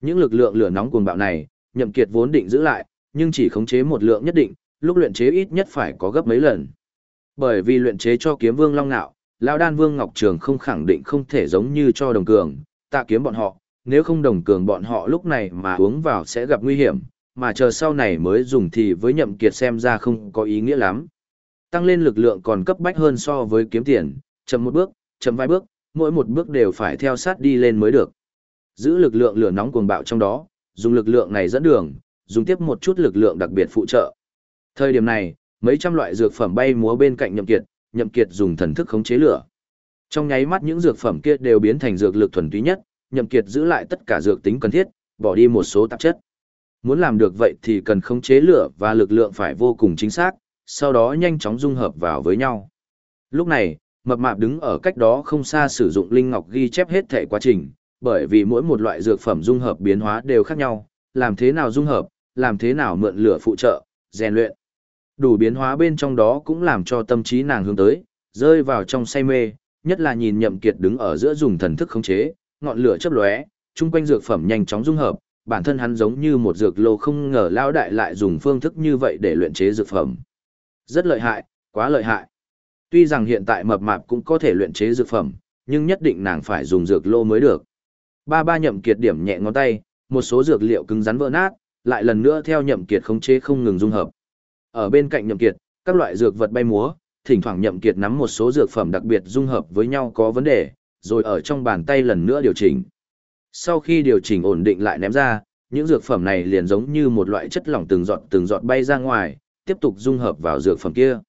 S1: Những lực lượng lửa nóng cuồng bạo này, Nhậm Kiệt vốn định giữ lại, nhưng chỉ khống chế một lượng nhất định, lúc luyện chế ít nhất phải có gấp mấy lần. Bởi vì luyện chế cho kiếm vương long nạo, lão đan vương ngọc trường không khẳng định không thể giống như cho đồng cường, tạ kiếm bọn họ, nếu không đồng cường bọn họ lúc này mà uống vào sẽ gặp nguy hiểm, mà chờ sau này mới dùng thì với Nhậm Kiệt xem ra không có ý nghĩa lắm. Tăng lên lực lượng còn cấp bách hơn so với kiếm tiền, chậm một bước, chậm vài bước, mỗi một bước đều phải theo sát đi lên mới được. Giữ lực lượng lửa nóng cuồng bạo trong đó, dùng lực lượng này dẫn đường, dùng tiếp một chút lực lượng đặc biệt phụ trợ. Thời điểm này, mấy trăm loại dược phẩm bay múa bên cạnh Nhậm Kiệt, Nhậm Kiệt dùng thần thức khống chế lửa. Trong nháy mắt những dược phẩm kia đều biến thành dược lực thuần túy nhất, Nhậm Kiệt giữ lại tất cả dược tính cần thiết, bỏ đi một số tạp chất. Muốn làm được vậy thì cần khống chế lửa và lực lượng phải vô cùng chính xác, sau đó nhanh chóng dung hợp vào với nhau. Lúc này, mập mạp đứng ở cách đó không xa sử dụng linh ngọc ghi chép hết thể quá trình, bởi vì mỗi một loại dược phẩm dung hợp biến hóa đều khác nhau, làm thế nào dung hợp, làm thế nào mượn lửa phụ trợ, rèn luyện. Đủ biến hóa bên trong đó cũng làm cho tâm trí nàng hướng tới, rơi vào trong say mê, nhất là nhìn nhậm kiệt đứng ở giữa dùng thần thức khống chế, ngọn lửa chớp lóe, chung quanh dược phẩm nhanh chóng dung hợp, bản thân hắn giống như một dược lô không ngờ lao đại lại dùng phương thức như vậy để luyện chế dược phẩm. Rất lợi hại, quá lợi hại. Tuy rằng hiện tại mập mạp cũng có thể luyện chế dược phẩm, nhưng nhất định nàng phải dùng dược lô mới được. Ba ba nhậm kiệt điểm nhẹ ngón tay, một số dược liệu cứng rắn vỡ nát, lại lần nữa theo nhậm kiệt khống chế không ngừng dung hợp. Ở bên cạnh nhậm kiệt, các loại dược vật bay múa, thỉnh thoảng nhậm kiệt nắm một số dược phẩm đặc biệt dung hợp với nhau có vấn đề, rồi ở trong bàn tay lần nữa điều chỉnh. Sau khi điều chỉnh ổn định lại ném ra, những dược phẩm này liền giống như một loại chất lỏng từng giọt từng giọt bay ra ngoài, tiếp tục dung hợp vào dược phẩm kia.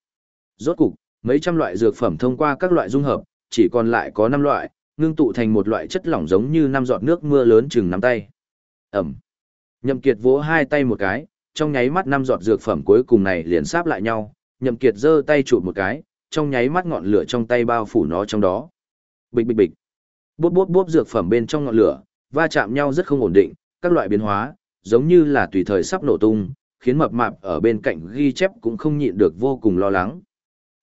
S1: Rốt cục, mấy trăm loại dược phẩm thông qua các loại dung hợp, chỉ còn lại có 5 loại, ngưng tụ thành một loại chất lỏng giống như năm giọt nước mưa lớn chừng nắm tay. Ẩm. Nhậm Kiệt vỗ hai tay một cái, trong nháy mắt năm giọt dược phẩm cuối cùng này liền sáp lại nhau, Nhậm Kiệt giơ tay chụp một cái, trong nháy mắt ngọn lửa trong tay bao phủ nó trong đó. Bịch bịch bịch. Bốp bốp bốp dược phẩm bên trong ngọn lửa, va chạm nhau rất không ổn định, các loại biến hóa, giống như là tùy thời sắp nổ tung, khiến mập mạp ở bên cạnh ghi chép cũng không nhịn được vô cùng lo lắng.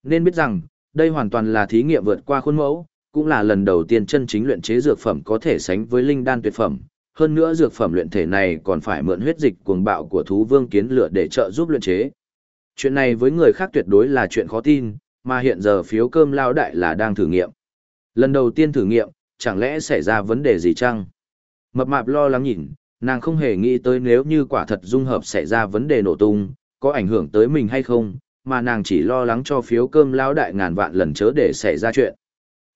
S1: Nên biết rằng, đây hoàn toàn là thí nghiệm vượt qua khuôn mẫu, cũng là lần đầu tiên chân chính luyện chế dược phẩm có thể sánh với linh đan tuyệt phẩm. Hơn nữa dược phẩm luyện thể này còn phải mượn huyết dịch cuồng bạo của thú vương kiến lửa để trợ giúp luyện chế. Chuyện này với người khác tuyệt đối là chuyện khó tin, mà hiện giờ phiếu cơm lao đại là đang thử nghiệm. Lần đầu tiên thử nghiệm, chẳng lẽ xảy ra vấn đề gì chăng? Mập mạp lo lắng nhìn, nàng không hề nghĩ tới nếu như quả thật dung hợp xảy ra vấn đề nổ tung, có ảnh hưởng tới mình hay không, mà nàng chỉ lo lắng cho phiếu cơm lao đại ngàn vạn lần chớ để xảy ra chuyện.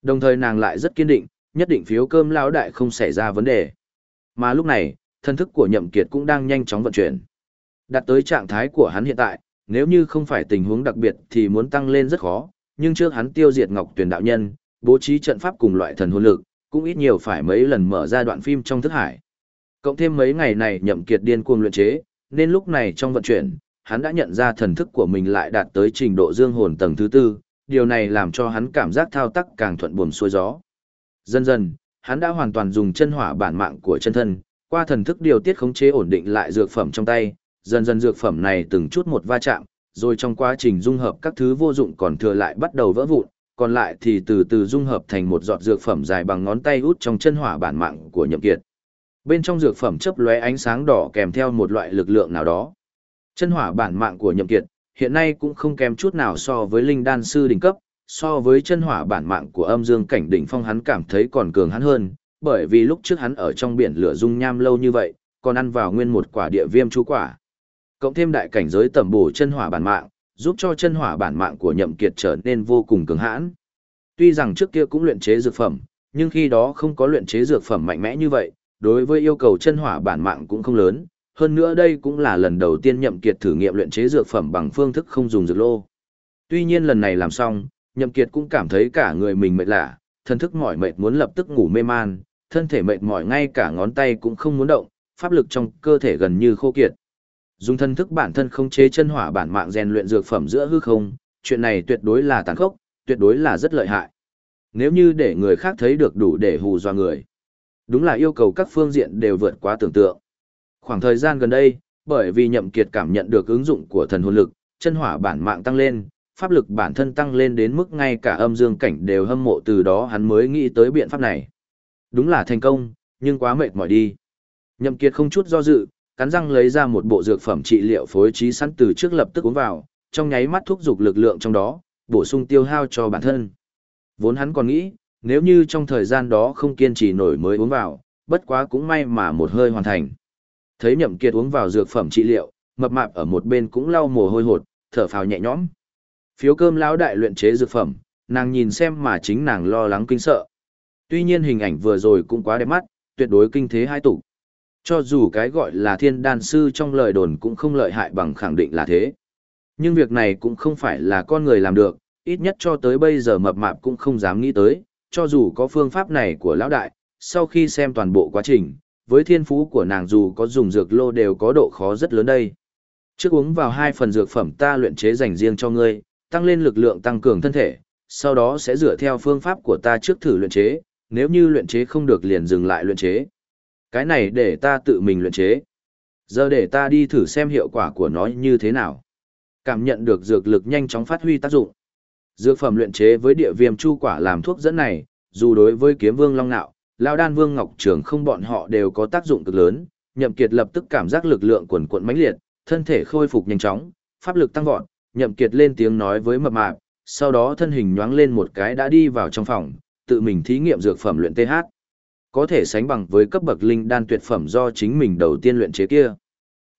S1: Đồng thời nàng lại rất kiên định, nhất định phiếu cơm lao đại không xảy ra vấn đề. Mà lúc này, thân thức của nhậm kiệt cũng đang nhanh chóng vận chuyển. đạt tới trạng thái của hắn hiện tại, nếu như không phải tình huống đặc biệt thì muốn tăng lên rất khó, nhưng trước hắn tiêu diệt Ngọc Tuyền đạo nhân, bố trí trận pháp cùng loại thần hồn lực, cũng ít nhiều phải mấy lần mở ra đoạn phim trong thức hải. Cộng thêm mấy ngày này nhậm kiệt điên cuồng luyện chế, nên lúc này trong vận chuyển, hắn đã nhận ra thần thức của mình lại đạt tới trình độ dương hồn tầng thứ tư, điều này làm cho hắn cảm giác thao tác càng thuận buồm xuôi gió. Dần dần, hắn đã hoàn toàn dùng chân hỏa bản mạng của chân thân, qua thần thức điều tiết khống chế ổn định lại dược phẩm trong tay, dần dần dược phẩm này từng chút một va chạm, rồi trong quá trình dung hợp các thứ vô dụng còn thừa lại bắt đầu vỡ vụn, còn lại thì từ từ dung hợp thành một giọt dược phẩm dài bằng ngón tay út trong chân hỏa bản mạng của Nhậm Kiệt. Bên trong dược phẩm chớp lóe ánh sáng đỏ kèm theo một loại lực lượng nào đó. Chân hỏa bản mạng của Nhậm Kiệt hiện nay cũng không kém chút nào so với linh đan sư đỉnh cấp, so với chân hỏa bản mạng của âm dương cảnh đỉnh phong hắn cảm thấy còn cường hắn hơn, bởi vì lúc trước hắn ở trong biển lửa dung nham lâu như vậy, còn ăn vào nguyên một quả địa viêm chú quả. Cộng thêm đại cảnh giới tẩm bổ chân hỏa bản mạng, giúp cho chân hỏa bản mạng của nhậm kiệt trở nên vô cùng cường hãn. Tuy rằng trước kia cũng luyện chế dược phẩm, nhưng khi đó không có luyện chế dược phẩm mạnh mẽ như vậy, đối với yêu cầu chân hỏa bản mạng cũng không lớn. Hơn nữa đây cũng là lần đầu tiên nhậm kiệt thử nghiệm luyện chế dược phẩm bằng phương thức không dùng dược lô. Tuy nhiên lần này làm xong, nhậm kiệt cũng cảm thấy cả người mình mệt lạ, thân thức mỏi mệt muốn lập tức ngủ mê man, thân thể mệt mỏi ngay cả ngón tay cũng không muốn động, pháp lực trong cơ thể gần như khô kiệt. Dùng thân thức bản thân không chế chân hỏa bản mạng rèn luyện dược phẩm giữa hư không, chuyện này tuyệt đối là tàn khốc, tuyệt đối là rất lợi hại. Nếu như để người khác thấy được đủ để hù dọa người. Đúng là yêu cầu các phương diện đều vượt quá tưởng tượng. Khoảng thời gian gần đây, bởi vì nhậm kiệt cảm nhận được ứng dụng của thần hồn lực, chân hỏa bản mạng tăng lên, pháp lực bản thân tăng lên đến mức ngay cả âm dương cảnh đều hâm mộ từ đó hắn mới nghĩ tới biện pháp này. Đúng là thành công, nhưng quá mệt mỏi đi. Nhậm Kiệt không chút do dự, cắn răng lấy ra một bộ dược phẩm trị liệu phối trí sẵn từ trước lập tức uống vào, trong nháy mắt thúc giục lực lượng trong đó, bổ sung tiêu hao cho bản thân. Vốn hắn còn nghĩ, nếu như trong thời gian đó không kiên trì nổi mới uống vào, bất quá cũng may mà một hơi hoàn thành. Thấy Nhậm Kiệt uống vào dược phẩm trị liệu, mập mạp ở một bên cũng lau mồ hôi hột, thở phào nhẹ nhõm. Phiếu cơm lão đại luyện chế dược phẩm, nàng nhìn xem mà chính nàng lo lắng kinh sợ. Tuy nhiên hình ảnh vừa rồi cũng quá đẹp mắt, tuyệt đối kinh thế hai tục. Cho dù cái gọi là thiên đan sư trong lời đồn cũng không lợi hại bằng khẳng định là thế. Nhưng việc này cũng không phải là con người làm được, ít nhất cho tới bây giờ mập mạp cũng không dám nghĩ tới, cho dù có phương pháp này của lão đại, sau khi xem toàn bộ quá trình, với thiên phú của nàng dù có dùng dược lô đều có độ khó rất lớn đây. Trước uống vào hai phần dược phẩm ta luyện chế dành riêng cho ngươi, tăng lên lực lượng tăng cường thân thể, sau đó sẽ dựa theo phương pháp của ta trước thử luyện chế, nếu như luyện chế không được liền dừng lại luyện chế. Cái này để ta tự mình luyện chế. Giờ để ta đi thử xem hiệu quả của nó như thế nào. Cảm nhận được dược lực nhanh chóng phát huy tác dụng. Dược phẩm luyện chế với địa viêm chu quả làm thuốc dẫn này, dù đối với kiếm vương long nạo, lao đan vương ngọc trường không bọn họ đều có tác dụng cực lớn, nhậm kiệt lập tức cảm giác lực lượng quần quận mãnh liệt, thân thể khôi phục nhanh chóng, pháp lực tăng vọt, nhậm kiệt lên tiếng nói với mập mạp, sau đó thân hình nhoáng lên một cái đã đi vào trong phòng, tự mình thí nghiệm dược phẩm luyện TH. Có thể sánh bằng với cấp bậc linh đan tuyệt phẩm do chính mình đầu tiên luyện chế kia.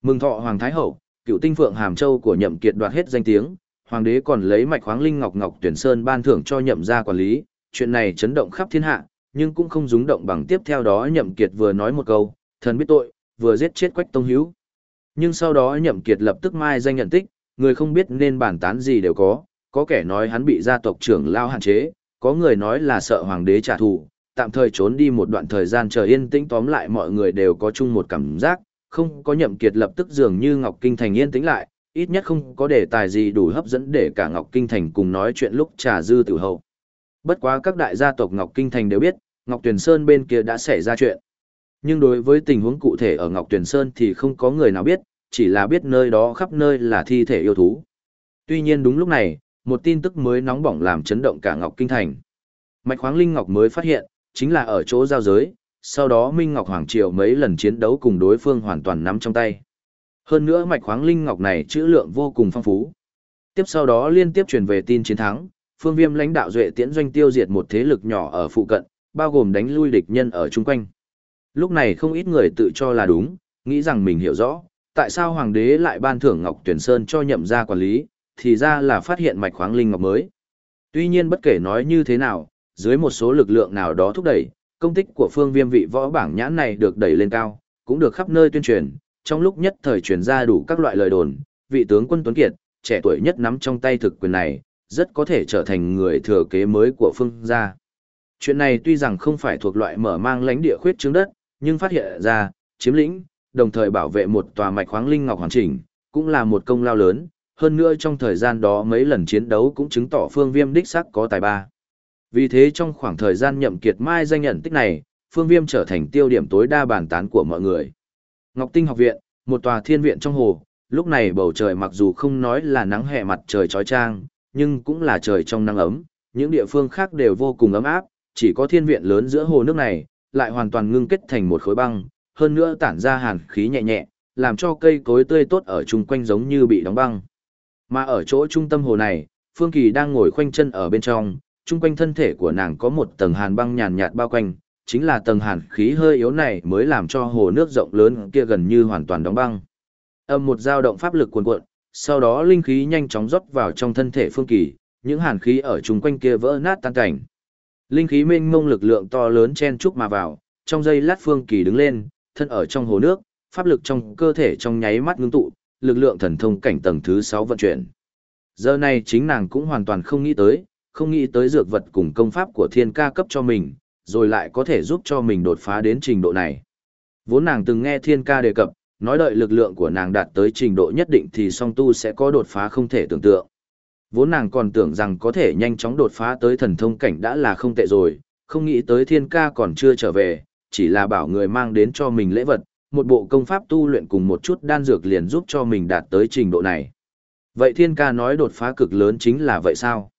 S1: Mừng thọ Hoàng Thái Hậu, cựu tinh phượng Hàm Châu của nhậm kiệt đoạt hết danh tiếng, Hoàng đế còn lấy mạch khoáng linh ngọc ngọc tuyển sơn ban thưởng cho nhậm gia quản lý, chuyện này chấn động khắp thiên hạ, nhưng cũng không rúng động bằng tiếp theo đó nhậm kiệt vừa nói một câu, thần biết tội, vừa giết chết quách tông hữu. Nhưng sau đó nhậm kiệt lập tức mai danh nhận tích, người không biết nên bàn tán gì đều có, có kẻ nói hắn bị gia tộc trưởng lao hạn chế, có người nói là sợ hoàng đế trả thù, tạm thời trốn đi một đoạn thời gian chờ yên tĩnh tóm lại mọi người đều có chung một cảm giác, không có nhậm kiệt lập tức dường như Ngọc Kinh Thành yên tĩnh lại, ít nhất không có đề tài gì đủ hấp dẫn để cả Ngọc Kinh Thành cùng nói chuyện lúc trà dư tử hậu. Bất quá các đại gia tộc Ngọc Kinh Thành đều biết, Ngọc Tuyền Sơn bên kia đã xảy ra chuyện. Nhưng đối với tình huống cụ thể ở Ngọc Tuyền Sơn thì không có người nào biết, chỉ là biết nơi đó khắp nơi là thi thể yêu thú. Tuy nhiên đúng lúc này, một tin tức mới nóng bỏng làm chấn động cả Ngọc Kinh Thành. Mạch khoáng linh ngọc mới phát hiện, chính là ở chỗ giao giới, sau đó Minh Ngọc Hoàng Triều mấy lần chiến đấu cùng đối phương hoàn toàn nắm trong tay. Hơn nữa mạch khoáng linh ngọc này chữ lượng vô cùng phong phú. Tiếp sau đó liên tiếp truyền về tin chiến thắng, Phương Viêm lãnh đạo duệ tiễn doanh tiêu diệt một thế lực nhỏ ở phụ cận, bao gồm đánh lui địch nhân ở chung quanh. Lúc này không ít người tự cho là đúng, nghĩ rằng mình hiểu rõ, tại sao hoàng đế lại ban thưởng Ngọc Tuyển Sơn cho nhậm gia quản lý, thì ra là phát hiện mạch khoáng linh ngọc mới. Tuy nhiên bất kể nói như thế nào, dưới một số lực lượng nào đó thúc đẩy, công tích của phương viêm vị võ bảng nhãn này được đẩy lên cao, cũng được khắp nơi tuyên truyền, trong lúc nhất thời truyền ra đủ các loại lời đồn, vị tướng quân Tuấn Kiệt, trẻ tuổi nhất nắm trong tay thực quyền này, rất có thể trở thành người thừa kế mới của phương gia. Chuyện này tuy rằng không phải thuộc loại mở mang lãnh địa khuyết chứng đất, nhưng phát hiện ra, chiếm lĩnh, đồng thời bảo vệ một tòa mạch khoáng linh ngọc hoàn chỉnh, cũng là một công lao lớn, hơn nữa trong thời gian đó mấy lần chiến đấu cũng chứng tỏ Phương Viêm đích xác có tài ba. Vì thế trong khoảng thời gian nhậm kiệt mai danh nhận tích này, Phương Viêm trở thành tiêu điểm tối đa bàn tán của mọi người. Ngọc Tinh học viện, một tòa thiên viện trong hồ, lúc này bầu trời mặc dù không nói là nắng hè mặt trời chói chang, nhưng cũng là trời trong nắng ấm, những địa phương khác đều vô cùng ấm áp, chỉ có thiên viện lớn giữa hồ nước này, lại hoàn toàn ngưng kết thành một khối băng, hơn nữa tản ra hàn khí nhẹ nhẹ, làm cho cây cối tươi tốt ở chung quanh giống như bị đóng băng. Mà ở chỗ trung tâm hồ này, Phương Kỳ đang ngồi khoanh chân ở bên trong, chung quanh thân thể của nàng có một tầng hàn băng nhàn nhạt bao quanh, chính là tầng hàn khí hơi yếu này mới làm cho hồ nước rộng lớn kia gần như hoàn toàn đóng băng. Âm một dao động pháp lực cuồn cuộn, sau đó linh khí nhanh chóng rót vào trong thân thể Phương Kỳ, những hàn khí ở chung quanh kia vỡ nát tan cảnh. Linh khí mênh mông lực lượng to lớn chen chúc mà vào, trong giây lát Phương Kỳ đứng lên, thân ở trong hồ nước, pháp lực trong cơ thể trong nháy mắt ngưng tụ, lực lượng thần thông cảnh tầng thứ 6 vận chuyển. Giờ này chính nàng cũng hoàn toàn không nghĩ tới, không nghĩ tới dược vật cùng công pháp của thiên ca cấp cho mình, rồi lại có thể giúp cho mình đột phá đến trình độ này. Vốn nàng từng nghe thiên ca đề cập, nói đợi lực lượng của nàng đạt tới trình độ nhất định thì song tu sẽ có đột phá không thể tưởng tượng. Vốn nàng còn tưởng rằng có thể nhanh chóng đột phá tới thần thông cảnh đã là không tệ rồi, không nghĩ tới thiên ca còn chưa trở về, chỉ là bảo người mang đến cho mình lễ vật, một bộ công pháp tu luyện cùng một chút đan dược liền giúp cho mình đạt tới trình độ này. Vậy thiên ca nói đột phá cực lớn chính là vậy sao?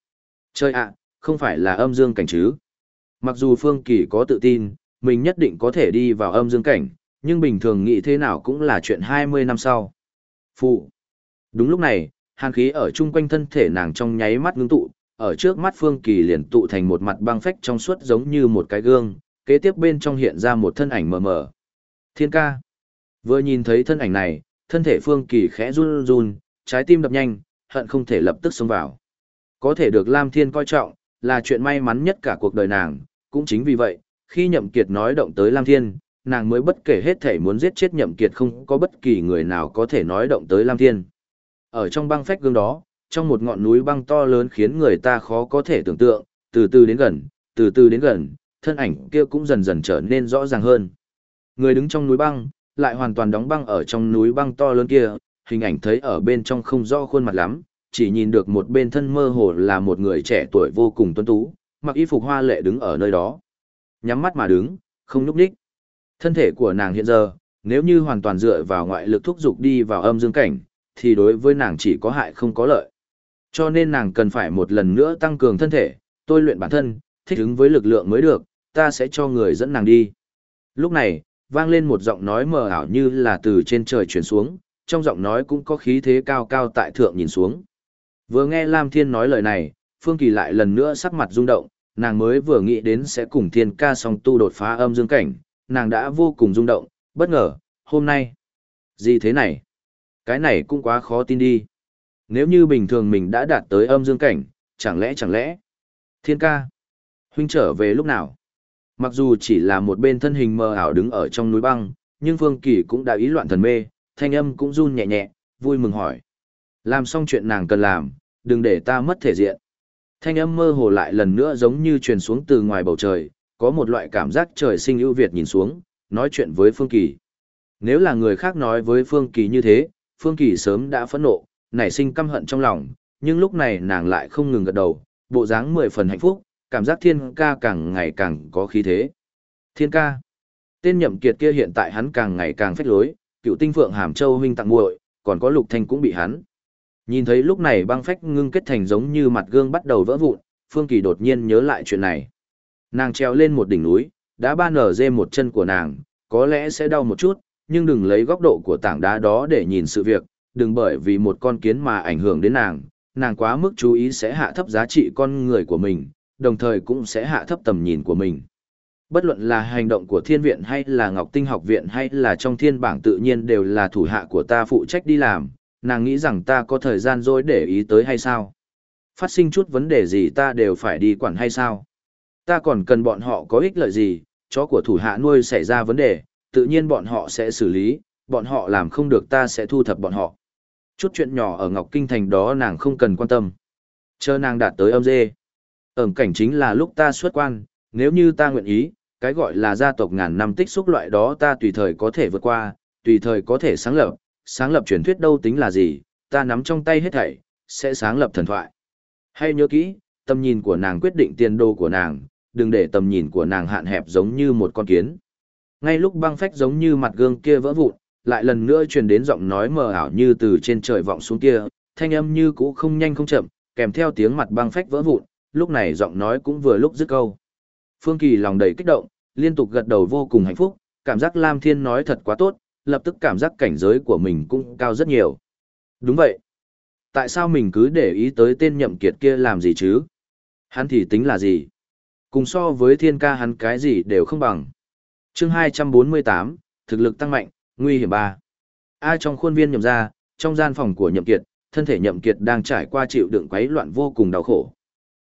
S1: Chơi ạ, không phải là âm dương cảnh chứ? Mặc dù Phương Kỳ có tự tin, mình nhất định có thể đi vào âm dương cảnh, nhưng bình thường nghĩ thế nào cũng là chuyện 20 năm sau. Phụ. Đúng lúc này, hàn khí ở chung quanh thân thể nàng trong nháy mắt ngưng tụ, ở trước mắt Phương Kỳ liền tụ thành một mặt băng phách trong suốt giống như một cái gương, kế tiếp bên trong hiện ra một thân ảnh mờ mờ. Thiên ca. Vừa nhìn thấy thân ảnh này, thân thể Phương Kỳ khẽ run run, trái tim đập nhanh, hận không thể lập tức xông vào. Có thể được Lam Thiên coi trọng, là chuyện may mắn nhất cả cuộc đời nàng, cũng chính vì vậy, khi Nhậm Kiệt nói động tới Lam Thiên, nàng mới bất kể hết thể muốn giết chết Nhậm Kiệt không có bất kỳ người nào có thể nói động tới Lam Thiên. Ở trong băng phách gương đó, trong một ngọn núi băng to lớn khiến người ta khó có thể tưởng tượng, từ từ đến gần, từ từ đến gần, thân ảnh kia cũng dần dần trở nên rõ ràng hơn. Người đứng trong núi băng, lại hoàn toàn đóng băng ở trong núi băng to lớn kia, hình ảnh thấy ở bên trong không rõ khuôn mặt lắm, chỉ nhìn được một bên thân mơ hồ là một người trẻ tuổi vô cùng tuấn tú, mặc y phục hoa lệ đứng ở nơi đó. Nhắm mắt mà đứng, không nhúc nhích. Thân thể của nàng hiện giờ, nếu như hoàn toàn dựa vào ngoại lực thúc dục đi vào âm dương cảnh, thì đối với nàng chỉ có hại không có lợi. Cho nên nàng cần phải một lần nữa tăng cường thân thể, tôi luyện bản thân, thích ứng với lực lượng mới được, ta sẽ cho người dẫn nàng đi. Lúc này, vang lên một giọng nói mờ ảo như là từ trên trời chuyển xuống, trong giọng nói cũng có khí thế cao cao tại thượng nhìn xuống. Vừa nghe Lam Thiên nói lời này, Phương Kỳ lại lần nữa sắc mặt rung động, nàng mới vừa nghĩ đến sẽ cùng Thiên ca song tu đột phá âm dương cảnh, nàng đã vô cùng rung động, bất ngờ, hôm nay. Gì thế này? Cái này cũng quá khó tin đi. Nếu như bình thường mình đã đạt tới âm dương cảnh, chẳng lẽ chẳng lẽ? Thiên ca, huynh trở về lúc nào? Mặc dù chỉ là một bên thân hình mờ ảo đứng ở trong núi băng, nhưng Phương Kỳ cũng đã ý loạn thần mê, thanh âm cũng run nhẹ nhẹ, vui mừng hỏi. Làm xong chuyện nàng cần làm, đừng để ta mất thể diện. Thanh âm mơ hồ lại lần nữa giống như truyền xuống từ ngoài bầu trời, có một loại cảm giác trời sinh ưu việt nhìn xuống, nói chuyện với Phương Kỳ. Nếu là người khác nói với Phương Kỳ như thế, Phương Kỳ sớm đã phẫn nộ, nảy sinh căm hận trong lòng, nhưng lúc này nàng lại không ngừng gật đầu, bộ dáng mười phần hạnh phúc, cảm giác thiên ca càng ngày càng có khí thế. Thiên ca. Tên nhậm kiệt kia hiện tại hắn càng ngày càng phách lối, cựu tinh phượng hàm châu huynh tặng muội, còn có lục thanh cũng bị hắn. Nhìn thấy lúc này băng phách ngưng kết thành giống như mặt gương bắt đầu vỡ vụn, Phương Kỳ đột nhiên nhớ lại chuyện này. Nàng treo lên một đỉnh núi, đã ba nở dê một chân của nàng, có lẽ sẽ đau một chút, nhưng đừng lấy góc độ của tảng đá đó để nhìn sự việc, đừng bởi vì một con kiến mà ảnh hưởng đến nàng, nàng quá mức chú ý sẽ hạ thấp giá trị con người của mình, đồng thời cũng sẽ hạ thấp tầm nhìn của mình. Bất luận là hành động của thiên viện hay là ngọc tinh học viện hay là trong thiên bảng tự nhiên đều là thủ hạ của ta phụ trách đi làm, nàng nghĩ rằng ta có thời gian dối để ý tới hay sao? Phát sinh chút vấn đề gì ta đều phải đi quản hay sao? Ta còn cần bọn họ có ích lợi gì, chó của thủ hạ nuôi xảy ra vấn đề, tự nhiên bọn họ sẽ xử lý, bọn họ làm không được ta sẽ thu thập bọn họ. Chút chuyện nhỏ ở Ngọc Kinh Thành đó nàng không cần quan tâm. Chờ nàng đạt tới âm dê. Ẩm cảnh chính là lúc ta xuất quan, nếu như ta nguyện ý, cái gọi là gia tộc ngàn năm tích xúc loại đó ta tùy thời có thể vượt qua, tùy thời có thể sáng lập, sáng lập truyền thuyết đâu tính là gì, ta nắm trong tay hết thảy, sẽ sáng lập thần thoại. Hay nhớ kỹ, tầm nhìn của nàng quyết định tiền đồ của nàng, đừng để tầm nhìn của nàng hạn hẹp giống như một con kiến. Ngay lúc băng phách giống như mặt gương kia vỡ vụn, lại lần nữa truyền đến giọng nói mờ ảo như từ trên trời vọng xuống kia, thanh âm như cũ không nhanh không chậm, kèm theo tiếng mặt băng phách vỡ vụn, lúc này giọng nói cũng vừa lúc dứt câu. Phương Kỳ lòng đầy kích động, liên tục gật đầu vô cùng hạnh phúc, cảm giác Lam Thiên nói thật quá tốt, lập tức cảm giác cảnh giới của mình cũng cao rất nhiều. Đúng vậy. Tại sao mình cứ để ý tới tên nhậm kiệt kia làm gì chứ? Hắn thì tính là gì? Cùng so với thiên ca hắn cái gì đều không bằng. Chương 248, thực lực tăng mạnh, nguy hiểm ba. Ai trong khuôn viên nhậm ra, trong gian phòng của nhậm kiệt, thân thể nhậm kiệt đang trải qua chịu đựng quấy loạn vô cùng đau khổ.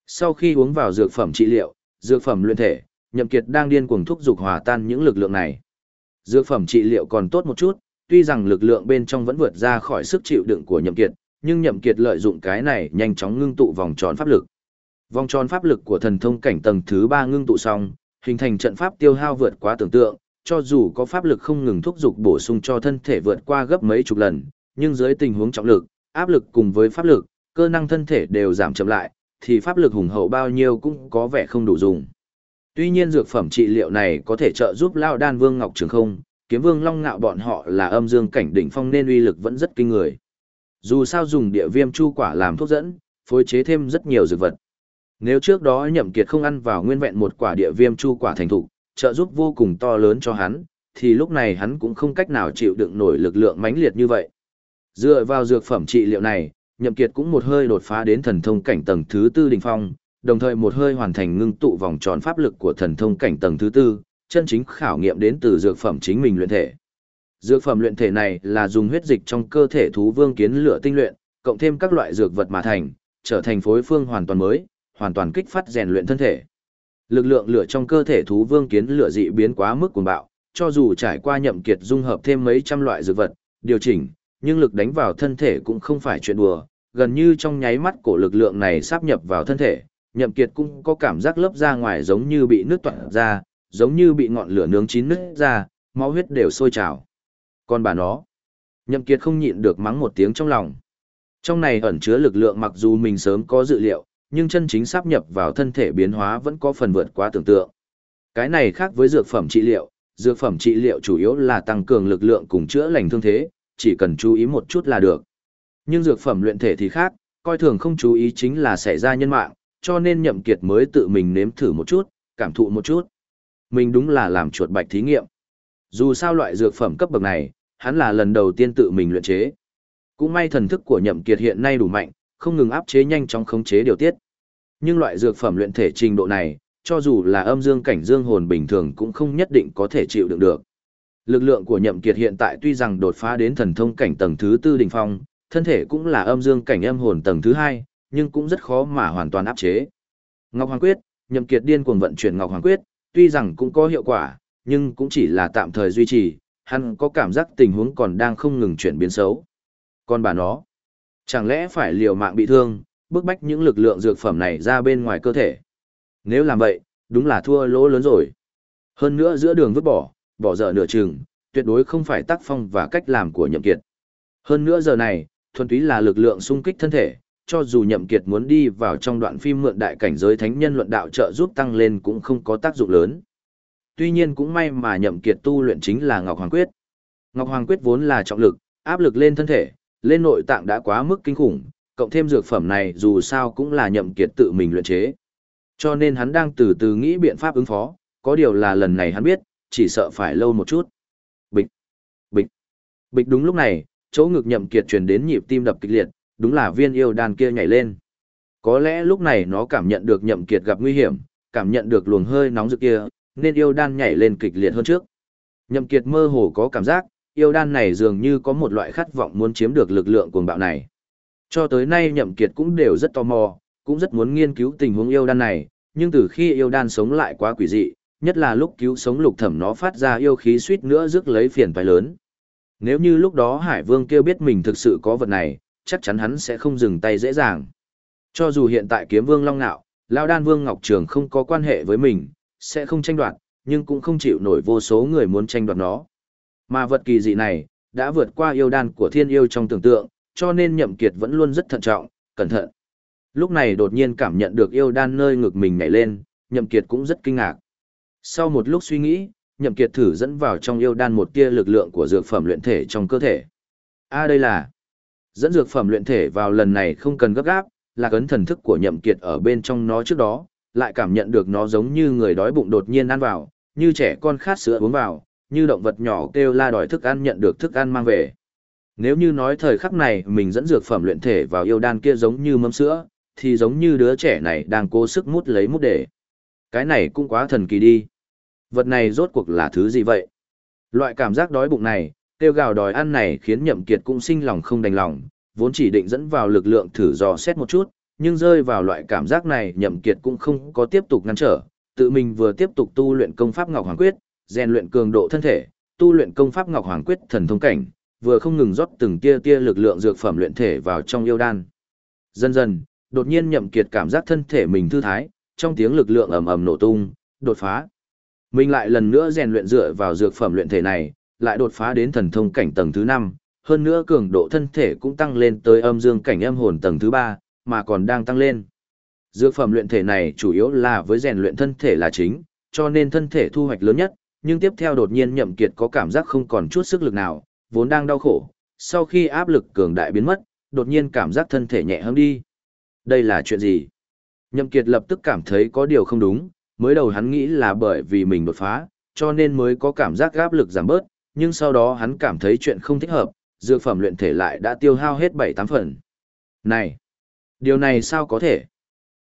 S1: Sau khi uống vào dược phẩm trị liệu, dược phẩm luyện thể, nhậm kiệt đang điên cuồng thúc dục hòa tan những lực lượng này. Dược phẩm trị liệu còn tốt một chút, tuy rằng lực lượng bên trong vẫn vượt ra khỏi sức chịu đựng của nhậm kiệt, nhưng nhậm kiệt lợi dụng cái này nhanh chóng ngưng tụ vòng tròn pháp lực. Vòng tròn pháp lực của thần thông cảnh tầng thứ 3 ngưng tụ xong, hình thành trận pháp tiêu hao vượt quá tưởng tượng, cho dù có pháp lực không ngừng thúc dục bổ sung cho thân thể vượt qua gấp mấy chục lần, nhưng dưới tình huống trọng lực, áp lực cùng với pháp lực, cơ năng thân thể đều giảm chậm lại, thì pháp lực hùng hậu bao nhiêu cũng có vẻ không đủ dùng. Tuy nhiên dược phẩm trị liệu này có thể trợ giúp Lao Đan Vương Ngọc Trường không, kiếm vương Long Ngạo bọn họ là âm dương cảnh đỉnh phong nên uy lực vẫn rất kinh người. Dù sao dùng địa viêm chu quả làm thuốc dẫn, phối chế thêm rất nhiều dược vật. Nếu trước đó nhậm kiệt không ăn vào nguyên vẹn một quả địa viêm chu quả thành thục, trợ giúp vô cùng to lớn cho hắn, thì lúc này hắn cũng không cách nào chịu đựng nổi lực lượng mãnh liệt như vậy. Dựa vào dược phẩm trị liệu này, nhậm kiệt cũng một hơi đột phá đến thần thông cảnh tầng thứ tư đỉnh phong, đồng thời một hơi hoàn thành ngưng tụ vòng tròn pháp lực của thần thông cảnh tầng thứ tư, chân chính khảo nghiệm đến từ dược phẩm chính mình luyện thể. Dược phẩm luyện thể này là dùng huyết dịch trong cơ thể thú vương kiến lửa tinh luyện, cộng thêm các loại dược vật mà thành, trở thành phối phương hoàn toàn mới, hoàn toàn kích phát rèn luyện thân thể. Lực lượng lửa trong cơ thể thú vương kiến lửa dị biến quá mức cuồng bạo, cho dù trải qua nhậm kiệt dung hợp thêm mấy trăm loại dược vật, điều chỉnh, nhưng lực đánh vào thân thể cũng không phải chuyện đùa, gần như trong nháy mắt cổ lực lượng này sáp nhập vào thân thể, nhậm kiệt cũng có cảm giác lớp da ngoài giống như bị nứt toạc ra, giống như bị ngọn lửa nướng chín nứt ra, máu huyết đều sôi trào. Còn bà nó, nhậm kiệt không nhịn được mắng một tiếng trong lòng. Trong này ẩn chứa lực lượng mặc dù mình sớm có dự liệu, nhưng chân chính sáp nhập vào thân thể biến hóa vẫn có phần vượt quá tưởng tượng. Cái này khác với dược phẩm trị liệu, dược phẩm trị liệu chủ yếu là tăng cường lực lượng cùng chữa lành thương thế, chỉ cần chú ý một chút là được. Nhưng dược phẩm luyện thể thì khác, coi thường không chú ý chính là xảy ra nhân mạng, cho nên nhậm kiệt mới tự mình nếm thử một chút, cảm thụ một chút. Mình đúng là làm chuột bạch thí nghiệm. Dù sao loại dược phẩm cấp bậc này, hắn là lần đầu tiên tự mình luyện chế. Cũng may thần thức của nhậm kiệt hiện nay đủ mạnh, không ngừng áp chế nhanh chóng khống chế điều tiết. Nhưng loại dược phẩm luyện thể trình độ này, cho dù là âm dương cảnh dương hồn bình thường cũng không nhất định có thể chịu đựng được. Lực lượng của nhậm kiệt hiện tại tuy rằng đột phá đến thần thông cảnh tầng thứ tư đỉnh phong, thân thể cũng là âm dương cảnh âm hồn tầng thứ hai, nhưng cũng rất khó mà hoàn toàn áp chế. Ngọc Hoàng Quyết, nhậm kiệt điên cuồng vận chuyển Ngọc Hoàng Quyết, tuy rằng cũng có hiệu quả, nhưng cũng chỉ là tạm thời duy trì, hắn có cảm giác tình huống còn đang không ngừng chuyển biến xấu. Còn bà nó, chẳng lẽ phải liều mạng bị thương, bức bách những lực lượng dược phẩm này ra bên ngoài cơ thể. Nếu làm vậy, đúng là thua lỗ lớn rồi. Hơn nữa giữa đường vứt bỏ, bỏ dở nửa chừng, tuyệt đối không phải tác phong và cách làm của nhậm kiệt. Hơn nữa giờ này, thuần túy là lực lượng xung kích thân thể, cho dù nhậm kiệt muốn đi vào trong đoạn phim mượn đại cảnh giới thánh nhân luận đạo trợ giúp tăng lên cũng không có tác dụng lớn. Tuy nhiên cũng may mà nhậm kiệt tu luyện chính là Ngọc Hoàng Quyết. Ngọc Hoàng Quyết vốn là trọng lực, áp lực lên thân thể, lên nội tạng đã quá mức kinh khủng, cộng thêm dược phẩm này dù sao cũng là nhậm kiệt tự mình luyện chế. Cho nên hắn đang từ từ nghĩ biện pháp ứng phó, có điều là lần này hắn biết, chỉ sợ phải lâu một chút. Bịch, bịch, bịch đúng lúc này, chỗ ngực nhậm kiệt truyền đến nhịp tim đập kịch liệt, đúng là viên yêu đan kia nhảy lên. Có lẽ lúc này nó cảm nhận được nhậm kiệt gặp nguy hiểm, cảm nhận được luồng hơi nóng rực kia, nên yêu đan nhảy lên kịch liệt hơn trước. Nhậm kiệt mơ hồ có cảm giác, yêu đan này dường như có một loại khát vọng muốn chiếm được lực lượng cuồng bạo này. Cho tới nay nhậm kiệt cũng đều rất tò mò, cũng rất muốn nghiên cứu tình huống yêu đan này, nhưng từ khi yêu đan sống lại quá quỷ dị, nhất là lúc cứu sống lục thẩm nó phát ra yêu khí suýt nữa rước lấy phiền phải lớn. Nếu như lúc đó Hải Vương kêu biết mình thực sự có vật này, chắc chắn hắn sẽ không dừng tay dễ dàng. Cho dù hiện tại kiếm vương Long Nạo, Lao Đan Vương Ngọc Trường không có quan hệ với mình, sẽ không tranh đoạt, nhưng cũng không chịu nổi vô số người muốn tranh đoạt nó. Mà vật kỳ dị này, đã vượt qua yêu đan của thiên yêu trong tưởng tượng, cho nên nhậm kiệt vẫn luôn rất thận trọng, cẩn thận. Lúc này đột nhiên cảm nhận được yêu đan nơi ngực mình nhảy lên, nhậm kiệt cũng rất kinh ngạc. Sau một lúc suy nghĩ, nhậm kiệt thử dẫn vào trong yêu đan một tia lực lượng của dược phẩm luyện thể trong cơ thể. A đây là dẫn dược phẩm luyện thể vào lần này không cần gấp gáp, là cấn thần thức của nhậm kiệt ở bên trong nó trước đó, lại cảm nhận được nó giống như người đói bụng đột nhiên ăn vào, như trẻ con khát sữa uống vào, như động vật nhỏ kêu la đòi thức ăn nhận được thức ăn mang về. Nếu như nói thời khắc này mình dẫn dược phẩm luyện thể vào yêu đan kia giống như mâm sữa, thì giống như đứa trẻ này đang cố sức mút lấy mút để. Cái này cũng quá thần kỳ đi. Vật này rốt cuộc là thứ gì vậy? Loại cảm giác đói bụng này, kêu gào đòi ăn này khiến nhậm kiệt cũng sinh lòng không đành lòng, vốn chỉ định dẫn vào lực lượng thử dò xét một chút, nhưng rơi vào loại cảm giác này nhậm kiệt cũng không có tiếp tục ngăn trở, tự mình vừa tiếp tục tu luyện công pháp Ngọc Hoàng Quyết, rèn luyện cường độ thân thể, tu luyện công pháp Ngọc Hoàng Quyết thần thông cảnh, vừa không ngừng rót từng tia tia lực lượng dược phẩm luyện thể vào trong yêu đan. Dần dần, đột nhiên nhậm kiệt cảm giác thân thể mình thư thái, trong tiếng lực lượng ầm ầm nổ tung, đột phá. Mình lại lần nữa rèn luyện dựa vào dược phẩm luyện thể này, lại đột phá đến thần thông cảnh tầng thứ 5, hơn nữa cường độ thân thể cũng tăng lên tới âm dương cảnh âm hồn tầng thứ 3, mà còn đang tăng lên. Dược phẩm luyện thể này chủ yếu là với rèn luyện thân thể là chính, cho nên thân thể thu hoạch lớn nhất, nhưng tiếp theo đột nhiên nhậm kiệt có cảm giác không còn chút sức lực nào, vốn đang đau khổ, sau khi áp lực cường đại biến mất, đột nhiên cảm giác thân thể nhẹ hơn đi. Đây là chuyện gì? Nhậm kiệt lập tức cảm thấy có điều không đúng, mới đầu hắn nghĩ là bởi vì mình đột phá, cho nên mới có cảm giác áp lực giảm bớt, nhưng sau đó hắn cảm thấy chuyện không thích hợp, dược phẩm luyện thể lại đã tiêu hao hết 7-8 phần. Này! Điều này sao có thể?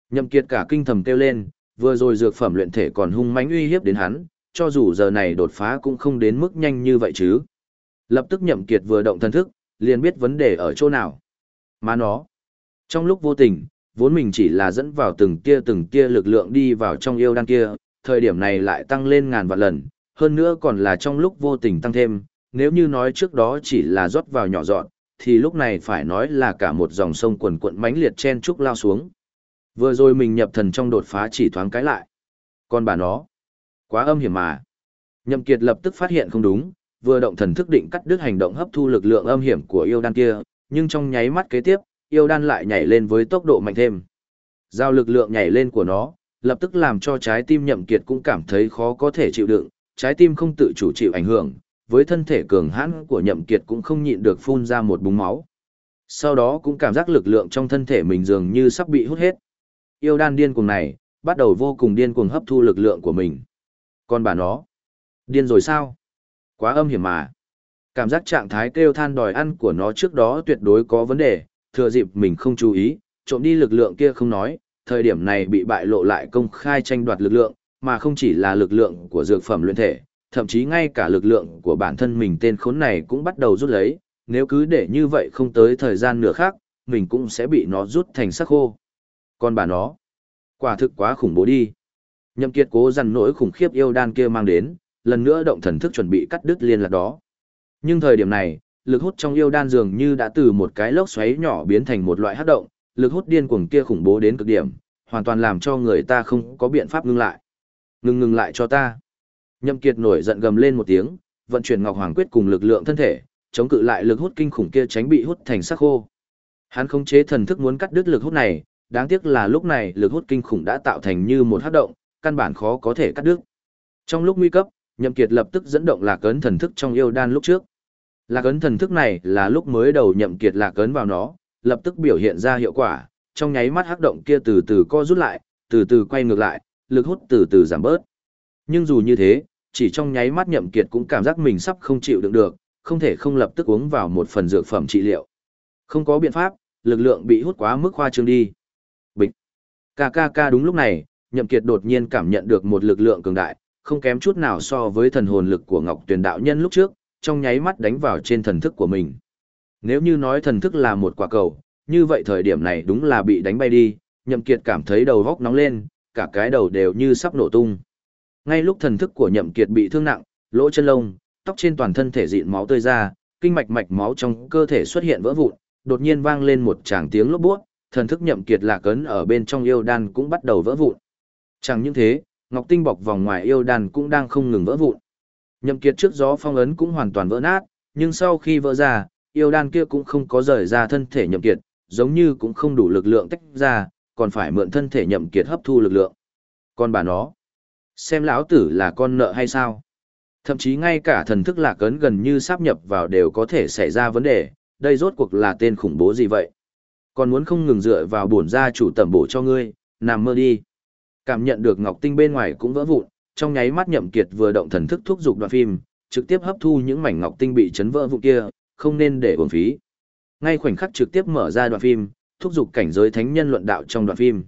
S1: Nhậm kiệt cả kinh thầm kêu lên, vừa rồi dược phẩm luyện thể còn hung mãnh uy hiếp đến hắn, cho dù giờ này đột phá cũng không đến mức nhanh như vậy chứ. Lập tức nhậm kiệt vừa động thân thức, liền biết vấn đề ở chỗ nào. Mà nó, trong lúc vô tình, vốn mình chỉ là dẫn vào từng tia từng tia lực lượng đi vào trong yêu đan kia, thời điểm này lại tăng lên ngàn vạn lần, hơn nữa còn là trong lúc vô tình tăng thêm, nếu như nói trước đó chỉ là rót vào nhỏ dọn, thì lúc này phải nói là cả một dòng sông quần cuộn mãnh liệt chen trúc lao xuống. Vừa rồi mình nhập thần trong đột phá chỉ thoáng cái lại. Còn bà nó, quá âm hiểm mà. Nhậm Kiệt lập tức phát hiện không đúng, vừa động thần thức định cắt đứt hành động hấp thu lực lượng âm hiểm của yêu đan kia, nhưng trong nháy mắt kế tiếp, yêu đan lại nhảy lên với tốc độ mạnh thêm. Giao lực lượng nhảy lên của nó, lập tức làm cho trái tim Nhậm Kiệt cũng cảm thấy khó có thể chịu đựng, trái tim không tự chủ chịu ảnh hưởng, với thân thể cường hãn của Nhậm Kiệt cũng không nhịn được phun ra một búng máu. Sau đó cũng cảm giác lực lượng trong thân thể mình dường như sắp bị hút hết. Yêu đan điên cuồng này, bắt đầu vô cùng điên cuồng hấp thu lực lượng của mình. Còn bà nó, điên rồi sao? Quá âm hiểm mà. Cảm giác trạng thái kêu than đòi ăn của nó trước đó tuyệt đối có vấn đề, thừa dịp mình không chú ý, trộm đi lực lượng kia không nói, thời điểm này bị bại lộ lại công khai tranh đoạt lực lượng, mà không chỉ là lực lượng của dược phẩm luyện thể, thậm chí ngay cả lực lượng của bản thân mình tên khốn này cũng bắt đầu rút lấy, nếu cứ để như vậy không tới thời gian nửa khác, mình cũng sẽ bị nó rút thành sắc khô. Còn bà nó, quả thực quá khủng bố đi. Nhậm Kiệt cố dằn nỗi khủng khiếp yêu đan kia mang đến, lần nữa động thần thức chuẩn bị cắt đứt liên lạc đó. Nhưng thời điểm này, lực hút trong yêu đan dường như đã từ một cái lốc xoáy nhỏ biến thành một loại hấp động, lực hút điên cuồng kia khủng bố đến cực điểm, hoàn toàn làm cho người ta không có biện pháp ngưng lại. Ngưng ngừng lại cho ta. Nhậm Kiệt nổi giận gầm lên một tiếng, vận chuyển Ngọc Hoàng Quyết cùng lực lượng thân thể, chống cự lại lực hút kinh khủng kia tránh bị hút thành sắc khô. Hắn khống chế thần thức muốn cắt đứt lực hút này, đáng tiếc là lúc này lực hút kinh khủng đã tạo thành như một hấp động, căn bản khó có thể cắt đứt. Trong lúc nguy cấp, Nhậm Kiệt lập tức dẫn động lạc ấn thần thức trong yêu đan lúc trước. Lạc ấn thần thức này là lúc mới đầu Nhậm Kiệt lạc ấn vào nó, lập tức biểu hiện ra hiệu quả, trong nháy mắt hắc động kia từ từ co rút lại, từ từ quay ngược lại, lực hút từ từ giảm bớt. Nhưng dù như thế, chỉ trong nháy mắt Nhậm Kiệt cũng cảm giác mình sắp không chịu đựng được, không thể không lập tức uống vào một phần dược phẩm trị liệu. Không có biện pháp, lực lượng bị hút quá mức khoa trương đi. Bịch. Ca ca ca đúng lúc này, Nhậm Kiệt đột nhiên cảm nhận được một lực lượng cường đại, không kém chút nào so với thần hồn lực của Ngọc Tuyền đạo nhân lúc trước, trong nháy mắt đánh vào trên thần thức của mình. Nếu như nói thần thức là một quả cầu, như vậy thời điểm này đúng là bị đánh bay đi, Nhậm Kiệt cảm thấy đầu góc nóng lên, cả cái đầu đều như sắp nổ tung. Ngay lúc thần thức của Nhậm Kiệt bị thương nặng, lỗ chân lông, tóc trên toàn thân thể dịn máu tươi ra, kinh mạch mạch máu trong cơ thể xuất hiện vỡ vụn, đột nhiên vang lên một tràng tiếng lốp bút, thần thức Nhậm Kiệt lạc ấn ở bên trong yêu đan cũng bắt đầu vỡ vụn. Chẳng những thế, ngọc tinh bọc vòng ngoài yêu đan cũng đang không ngừng vỡ vụn. Nhậm Kiệt trước gió phong ấn cũng hoàn toàn vỡ nát, nhưng sau khi vỡ ra, yêu đan kia cũng không có rời ra thân thể nhậm kiệt, giống như cũng không đủ lực lượng tách ra, còn phải mượn thân thể nhậm kiệt hấp thu lực lượng. Còn bà nó, xem lão tử là con nợ hay sao? Thậm chí ngay cả thần thức lạc ấn gần như sáp nhập vào đều có thể xảy ra vấn đề, đây rốt cuộc là tên khủng bố gì vậy? Còn muốn không ngừng dựa vào bổn gia chủ tẩm bổ cho ngươi, nằm mơ đi. Cảm nhận được ngọc tinh bên ngoài cũng vỡ vụn, trong nháy mắt nhậm kiệt vừa động thần thức thúc giục đoạn phim, trực tiếp hấp thu những mảnh ngọc tinh bị chấn vỡ vụ kia, không nên để uổng phí. Ngay khoảnh khắc trực tiếp mở ra đoạn phim, thúc giục cảnh giới thánh nhân luận đạo trong đoạn phim.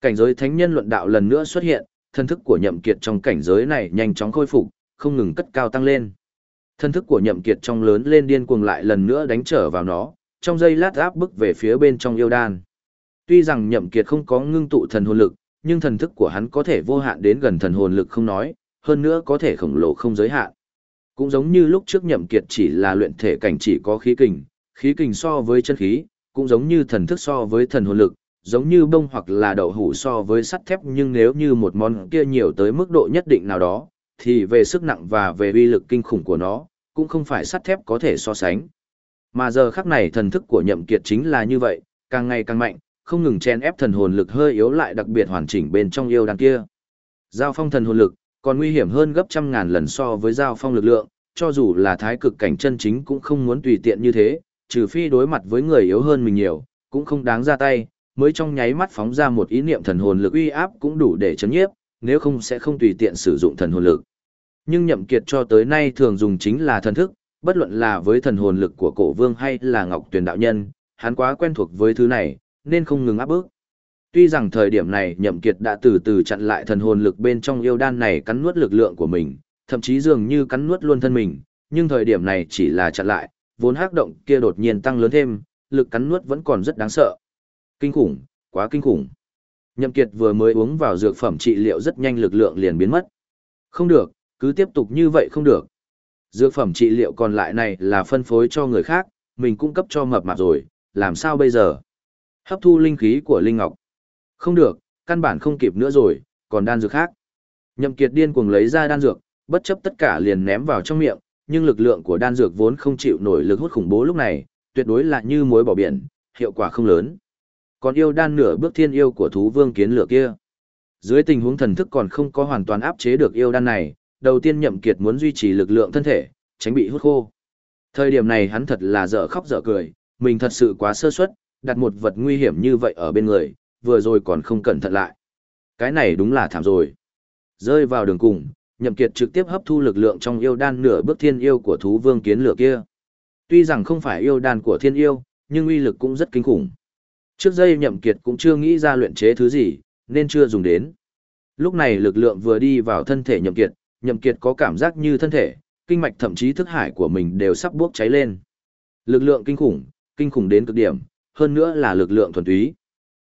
S1: Cảnh giới thánh nhân luận đạo lần nữa xuất hiện, thân thức của nhậm kiệt trong cảnh giới này nhanh chóng khôi phục, không ngừng cất cao tăng lên. Thân thức của nhậm kiệt trong lớn lên điên cuồng lại lần nữa đánh trở vào nó, trong giây lát áp bức về phía bên trong yêu đan. Tuy rằng nhậm kiệt không có ngưng tụ thần hồn lực, nhưng thần thức của hắn có thể vô hạn đến gần thần hồn lực không nói, hơn nữa có thể khổng lồ không giới hạn. Cũng giống như lúc trước nhậm kiệt chỉ là luyện thể cảnh chỉ có khí kình, khí kình so với chân khí, cũng giống như thần thức so với thần hồn lực, giống như bông hoặc là đậu hũ so với sắt thép nhưng nếu như một món kia nhiều tới mức độ nhất định nào đó, thì về sức nặng và về uy lực kinh khủng của nó, cũng không phải sắt thép có thể so sánh. Mà giờ khắc này thần thức của nhậm kiệt chính là như vậy, càng ngày càng mạnh, không ngừng chen ép thần hồn lực hơi yếu lại đặc biệt hoàn chỉnh bên trong yêu đan kia. Giao phong thần hồn lực, còn nguy hiểm hơn gấp trăm ngàn lần so với giao phong lực lượng, cho dù là thái cực cảnh chân chính cũng không muốn tùy tiện như thế, trừ phi đối mặt với người yếu hơn mình nhiều, cũng không đáng ra tay, mới trong nháy mắt phóng ra một ý niệm thần hồn lực uy áp cũng đủ để chấn nhiếp, nếu không sẽ không tùy tiện sử dụng thần hồn lực. Nhưng nhậm kiệt cho tới nay thường dùng chính là thần thức, bất luận là với thần hồn lực của cổ vương hay là ngọc tuyền đạo nhân, hắn quá quen thuộc với thứ này, nên không ngừng áp bức. Tuy rằng thời điểm này nhậm kiệt đã từ từ chặn lại thần hồn lực bên trong yêu đan này cắn nuốt lực lượng của mình, thậm chí dường như cắn nuốt luôn thân mình, nhưng thời điểm này chỉ là chặn lại, vốn hắc động kia đột nhiên tăng lớn thêm, lực cắn nuốt vẫn còn rất đáng sợ. Kinh khủng, quá kinh khủng. Nhậm Kiệt vừa mới uống vào dược phẩm trị liệu rất nhanh lực lượng liền biến mất. Không được, cứ tiếp tục như vậy không được. Dược phẩm trị liệu còn lại này là phân phối cho người khác, mình cung cấp cho mập mạp rồi, làm sao bây giờ? Hấp thu linh khí của Linh Ngọc. Không được, căn bản không kịp nữa rồi, còn đan dược khác. Nhậm Kiệt điên cuồng lấy ra đan dược, bất chấp tất cả liền ném vào trong miệng, nhưng lực lượng của đan dược vốn không chịu nổi lực hút khủng bố lúc này, tuyệt đối là như muối bỏ biển, hiệu quả không lớn. Còn yêu đan nửa bước thiên yêu của thú vương kiến lửa kia. Dưới tình huống thần thức còn không có hoàn toàn áp chế được yêu đan này, đầu tiên Nhậm Kiệt muốn duy trì lực lượng thân thể, tránh bị hút khô. Thời điểm này hắn thật là dở khóc dở cười, mình thật sự quá sơ suất, đặt một vật nguy hiểm như vậy ở bên người, vừa rồi còn không cẩn thận lại. Cái này đúng là thảm rồi. Rơi vào đường cùng, Nhậm Kiệt trực tiếp hấp thu lực lượng trong yêu đan nửa bước thiên yêu của thú vương kiến lửa kia. Tuy rằng không phải yêu đan của thiên yêu, nhưng uy lực cũng rất kinh khủng. Trước đây Nhậm Kiệt cũng chưa nghĩ ra luyện chế thứ gì, nên chưa dùng đến. Lúc này lực lượng vừa đi vào thân thể Nhậm Kiệt, Nhậm Kiệt có cảm giác như thân thể, kinh mạch thậm chí thức hải của mình đều sắp bốc cháy lên. Lực lượng kinh khủng, kinh khủng đến cực điểm, hơn nữa là lực lượng thuần túy.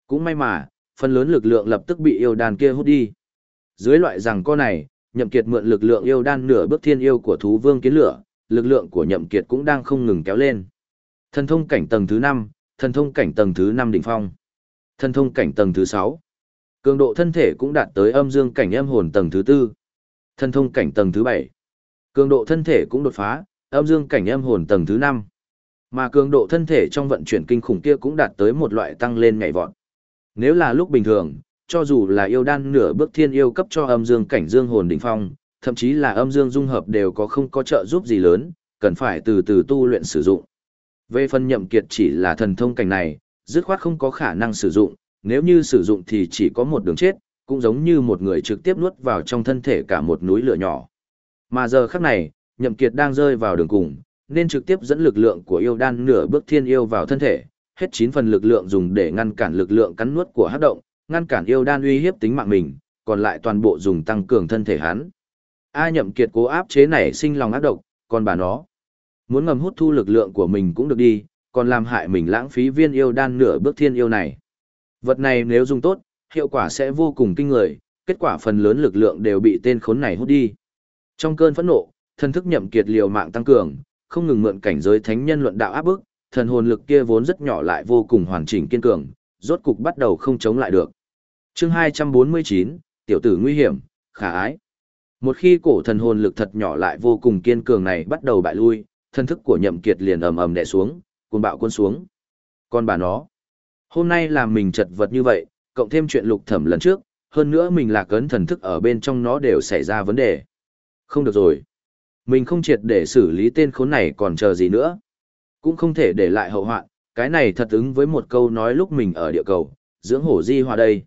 S1: Cũng may mà, phần lớn lực lượng lập tức bị yêu đan kia hút đi. Dưới loại rằng co này, Nhậm Kiệt mượn lực lượng yêu đan nửa bước thiên yêu của thú vương kiến lửa, lực lượng của Nhậm Kiệt cũng đang không ngừng kéo lên. Thần thông cảnh tầng thứ 5, thần thông cảnh tầng thứ 5 đỉnh phong. Thần thông cảnh tầng thứ 6. Cường độ thân thể cũng đạt tới âm dương cảnh âm hồn tầng thứ 4. Thần thông cảnh tầng thứ 7. Cường độ thân thể cũng đột phá, âm dương cảnh âm hồn tầng thứ 5. Mà cường độ thân thể trong vận chuyển kinh khủng kia cũng đạt tới một loại tăng lên nhảy vọt. Nếu là lúc bình thường, cho dù là yêu đan nửa bước thiên yêu cấp cho âm dương cảnh dương hồn đỉnh phong, thậm chí là âm dương dung hợp đều có không có trợ giúp gì lớn, cần phải từ từ tu luyện sử dụng. Về phần nhậm kiệt chỉ là thần thông cảnh này, dứt khoát không có khả năng sử dụng, nếu như sử dụng thì chỉ có một đường chết, cũng giống như một người trực tiếp nuốt vào trong thân thể cả một núi lửa nhỏ. Mà giờ khắc này, nhậm kiệt đang rơi vào đường cùng, nên trực tiếp dẫn lực lượng của yêu đan nửa bước thiên yêu vào thân thể, hết 9 phần lực lượng dùng để ngăn cản lực lượng cắn nuốt của hắc động, ngăn cản yêu đan uy hiếp tính mạng mình, còn lại toàn bộ dùng tăng cường thân thể hắn. A nhậm kiệt cố áp chế này sinh lòng ác độc, còn bà nó, muốn ngầm hút thu lực lượng của mình cũng được đi, còn làm hại mình lãng phí viên yêu đan nửa bước thiên yêu này. Vật này nếu dùng tốt, hiệu quả sẽ vô cùng kinh người, kết quả phần lớn lực lượng đều bị tên khốn này hút đi. Trong cơn phẫn nộ, thân thức nhậm kiệt liều mạng tăng cường, không ngừng mượn cảnh giới thánh nhân luận đạo áp bức, thần hồn lực kia vốn rất nhỏ lại vô cùng hoàn chỉnh kiên cường, rốt cục bắt đầu không chống lại được. Chương 249, tiểu tử nguy hiểm, khả ái. Một khi cổ thần hồn lực thật nhỏ lại vô cùng kiên cường này bắt đầu bại lui, thân thức của nhậm kiệt liền ầm ầm đè xuống, cuồng bạo cuốn xuống. Con bà nó, hôm nay làm mình chật vật như vậy, cộng thêm chuyện lục thẩm lần trước, hơn nữa mình là cấn thần thức ở bên trong nó đều xảy ra vấn đề. Không được rồi. Mình không triệt để xử lý tên khốn này còn chờ gì nữa. Cũng không thể để lại hậu hoạn, cái này thật ứng với một câu nói lúc mình ở địa cầu, dưỡng hổ di hòa đây.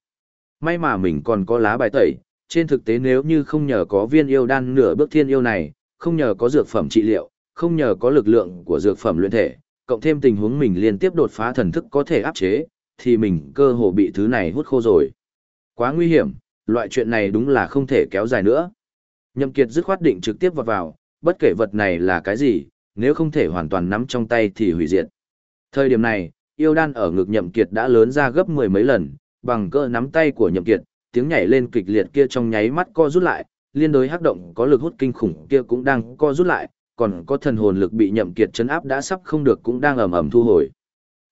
S1: May mà mình còn có lá bài tẩy, trên thực tế nếu như không nhờ có viên yêu đan nửa bước thiên yêu này, không nhờ có dược phẩm trị liệu, không nhờ có lực lượng của dược phẩm luyện thể, cộng thêm tình huống mình liên tiếp đột phá thần thức có thể áp chế, thì mình cơ hồ bị thứ này hút khô rồi. Quá nguy hiểm, loại chuyện này đúng là không thể kéo dài nữa. Nhậm Kiệt dứt khoát định trực tiếp vào vào, bất kể vật này là cái gì, nếu không thể hoàn toàn nắm trong tay thì hủy diệt. Thời điểm này, yêu đan ở ngực Nhậm Kiệt đã lớn ra gấp mười mấy lần, bằng cơ nắm tay của Nhậm Kiệt, tiếng nhảy lên kịch liệt kia trong nháy mắt co rút lại, liên đối hắc động có lực hút kinh khủng kia cũng đang co rút lại, còn có thần hồn lực bị Nhậm Kiệt chấn áp đã sắp không được cũng đang ầm ầm thu hồi.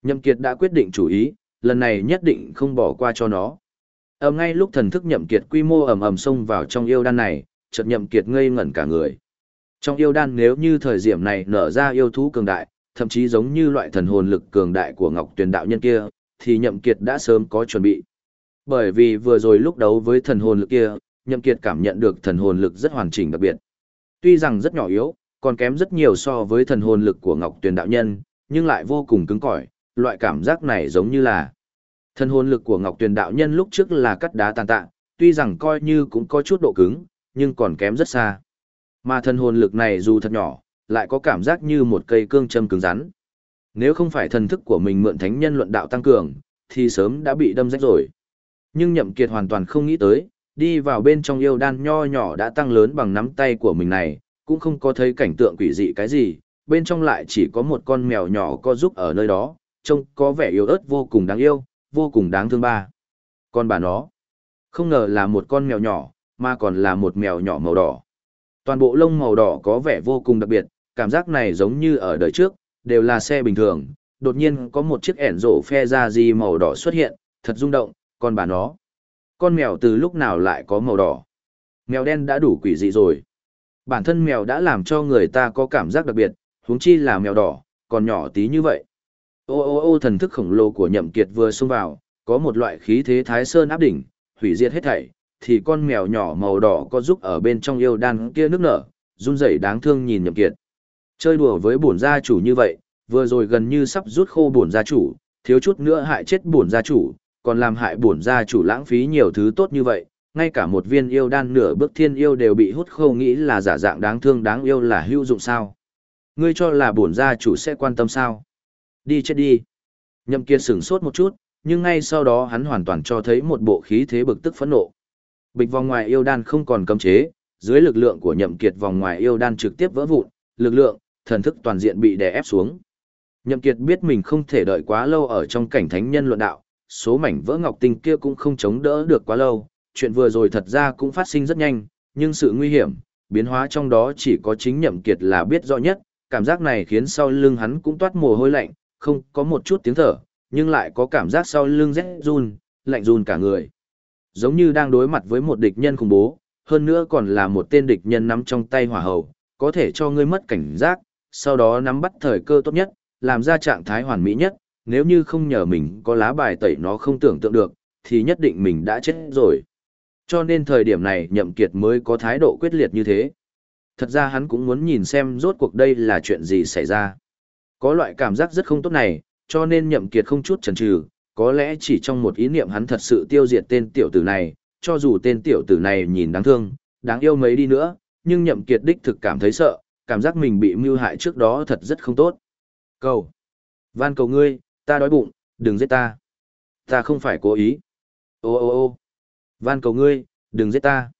S1: Nhậm Kiệt đã quyết định chủ ý, lần này nhất định không bỏ qua cho nó. Ở ngay lúc thần thức Nhậm Kiệt quy mô ầm ầm xông vào trong yêu đan này, chợt Nhậm Kiệt ngây ngẩn cả người. Trong yêu đan nếu như thời điểm này nở ra yêu thú cường đại, thậm chí giống như loại thần hồn lực cường đại của Ngọc Tuyền đạo nhân kia, thì Nhậm Kiệt đã sớm có chuẩn bị. Bởi vì vừa rồi lúc đấu với thần hồn lực kia, Nhậm Kiệt cảm nhận được thần hồn lực rất hoàn chỉnh đặc biệt. Tuy rằng rất nhỏ yếu, còn kém rất nhiều so với thần hồn lực của Ngọc Tuyền đạo nhân, nhưng lại vô cùng cứng cỏi, loại cảm giác này giống như là thần hồn lực của Ngọc Tuyền đạo nhân lúc trước là cắt đá tàn tạ, tuy rằng coi như cũng có chút độ cứng, nhưng còn kém rất xa. Mà thần hồn lực này dù thật nhỏ, lại có cảm giác như một cây cương châm cứng rắn. Nếu không phải thần thức của mình mượn thánh nhân luận đạo tăng cường, thì sớm đã bị đâm rách rồi. Nhưng Nhậm Kiệt hoàn toàn không nghĩ tới, đi vào bên trong yêu đan nho nhỏ đã tăng lớn bằng nắm tay của mình này, cũng không có thấy cảnh tượng quỷ dị cái gì, bên trong lại chỉ có một con mèo nhỏ co giúp ở nơi đó, trông có vẻ yếu ớt vô cùng đáng yêu, vô cùng đáng thương ba. Con bà nó, không ngờ là một con mèo nhỏ, mà còn là một mèo nhỏ màu đỏ. Toàn bộ lông màu đỏ có vẻ vô cùng đặc biệt, cảm giác này giống như ở đời trước, đều là xe bình thường, đột nhiên có một chiếc ẻn rổ phe ra gì màu đỏ xuất hiện, thật rung động, Còn bà nó. Con mèo từ lúc nào lại có màu đỏ? Mèo đen đã đủ quỷ dị rồi. Bản thân mèo đã làm cho người ta có cảm giác đặc biệt, huống chi là mèo đỏ, còn nhỏ tí như vậy. Ô ô ô thần thức khổng lồ của nhậm kiệt vừa xông vào, có một loại khí thế thái sơn áp đỉnh, hủy diệt hết thảy, thì con mèo nhỏ màu đỏ có giúp ở bên trong yêu đan kia nước nở, run rẩy đáng thương nhìn nhậm kiệt. Chơi đùa với bổn gia chủ như vậy, vừa rồi gần như sắp rút khô bổn gia chủ, thiếu chút nữa hại chết bổn gia chủ, còn làm hại bổn gia chủ lãng phí nhiều thứ tốt như vậy, ngay cả một viên yêu đan nửa bước thiên yêu đều bị hút khô nghĩ là giả dạng đáng thương đáng yêu là hữu dụng sao. Ngươi cho là bổn gia chủ sẽ quan tâm sao? Đi chết đi. Nhậm Kiệt sững sốt một chút, nhưng ngay sau đó hắn hoàn toàn cho thấy một bộ khí thế bực tức phẫn nộ. Bịch vòng ngoài yêu đan không còn cấm chế, dưới lực lượng của Nhậm Kiệt vòng ngoài yêu đan trực tiếp vỡ vụn, lực lượng, thần thức toàn diện bị đè ép xuống. Nhậm Kiệt biết mình không thể đợi quá lâu ở trong cảnh thánh nhân luận đạo, số mảnh vỡ ngọc tinh kia cũng không chống đỡ được quá lâu, chuyện vừa rồi thật ra cũng phát sinh rất nhanh, nhưng sự nguy hiểm, biến hóa trong đó chỉ có chính Nhậm Kiệt là biết rõ nhất, cảm giác này khiến sau lưng hắn cũng toát mồ hôi lạnh, không có một chút tiếng thở, nhưng lại có cảm giác sau lưng rét run, lạnh run cả người. Giống như đang đối mặt với một địch nhân khủng bố, hơn nữa còn là một tên địch nhân nắm trong tay hỏa hầu, có thể cho ngươi mất cảnh giác, sau đó nắm bắt thời cơ tốt nhất, làm ra trạng thái hoàn mỹ nhất, nếu như không nhờ mình có lá bài tẩy nó không tưởng tượng được, thì nhất định mình đã chết rồi. Cho nên thời điểm này nhậm kiệt mới có thái độ quyết liệt như thế. Thật ra hắn cũng muốn nhìn xem rốt cuộc đây là chuyện gì xảy ra. Có loại cảm giác rất không tốt này, cho nên nhậm kiệt không chút chần chừ, có lẽ chỉ trong một ý niệm hắn thật sự tiêu diệt tên tiểu tử này, cho dù tên tiểu tử này nhìn đáng thương, đáng yêu mấy đi nữa, nhưng nhậm kiệt đích thực cảm thấy sợ, cảm giác mình bị mưu hại trước đó thật rất không tốt. Cầu! Van cầu ngươi, ta đói bụng, đừng giết ta. Ta không phải cố ý. Ô ô ô! Van cầu ngươi, đừng giết ta.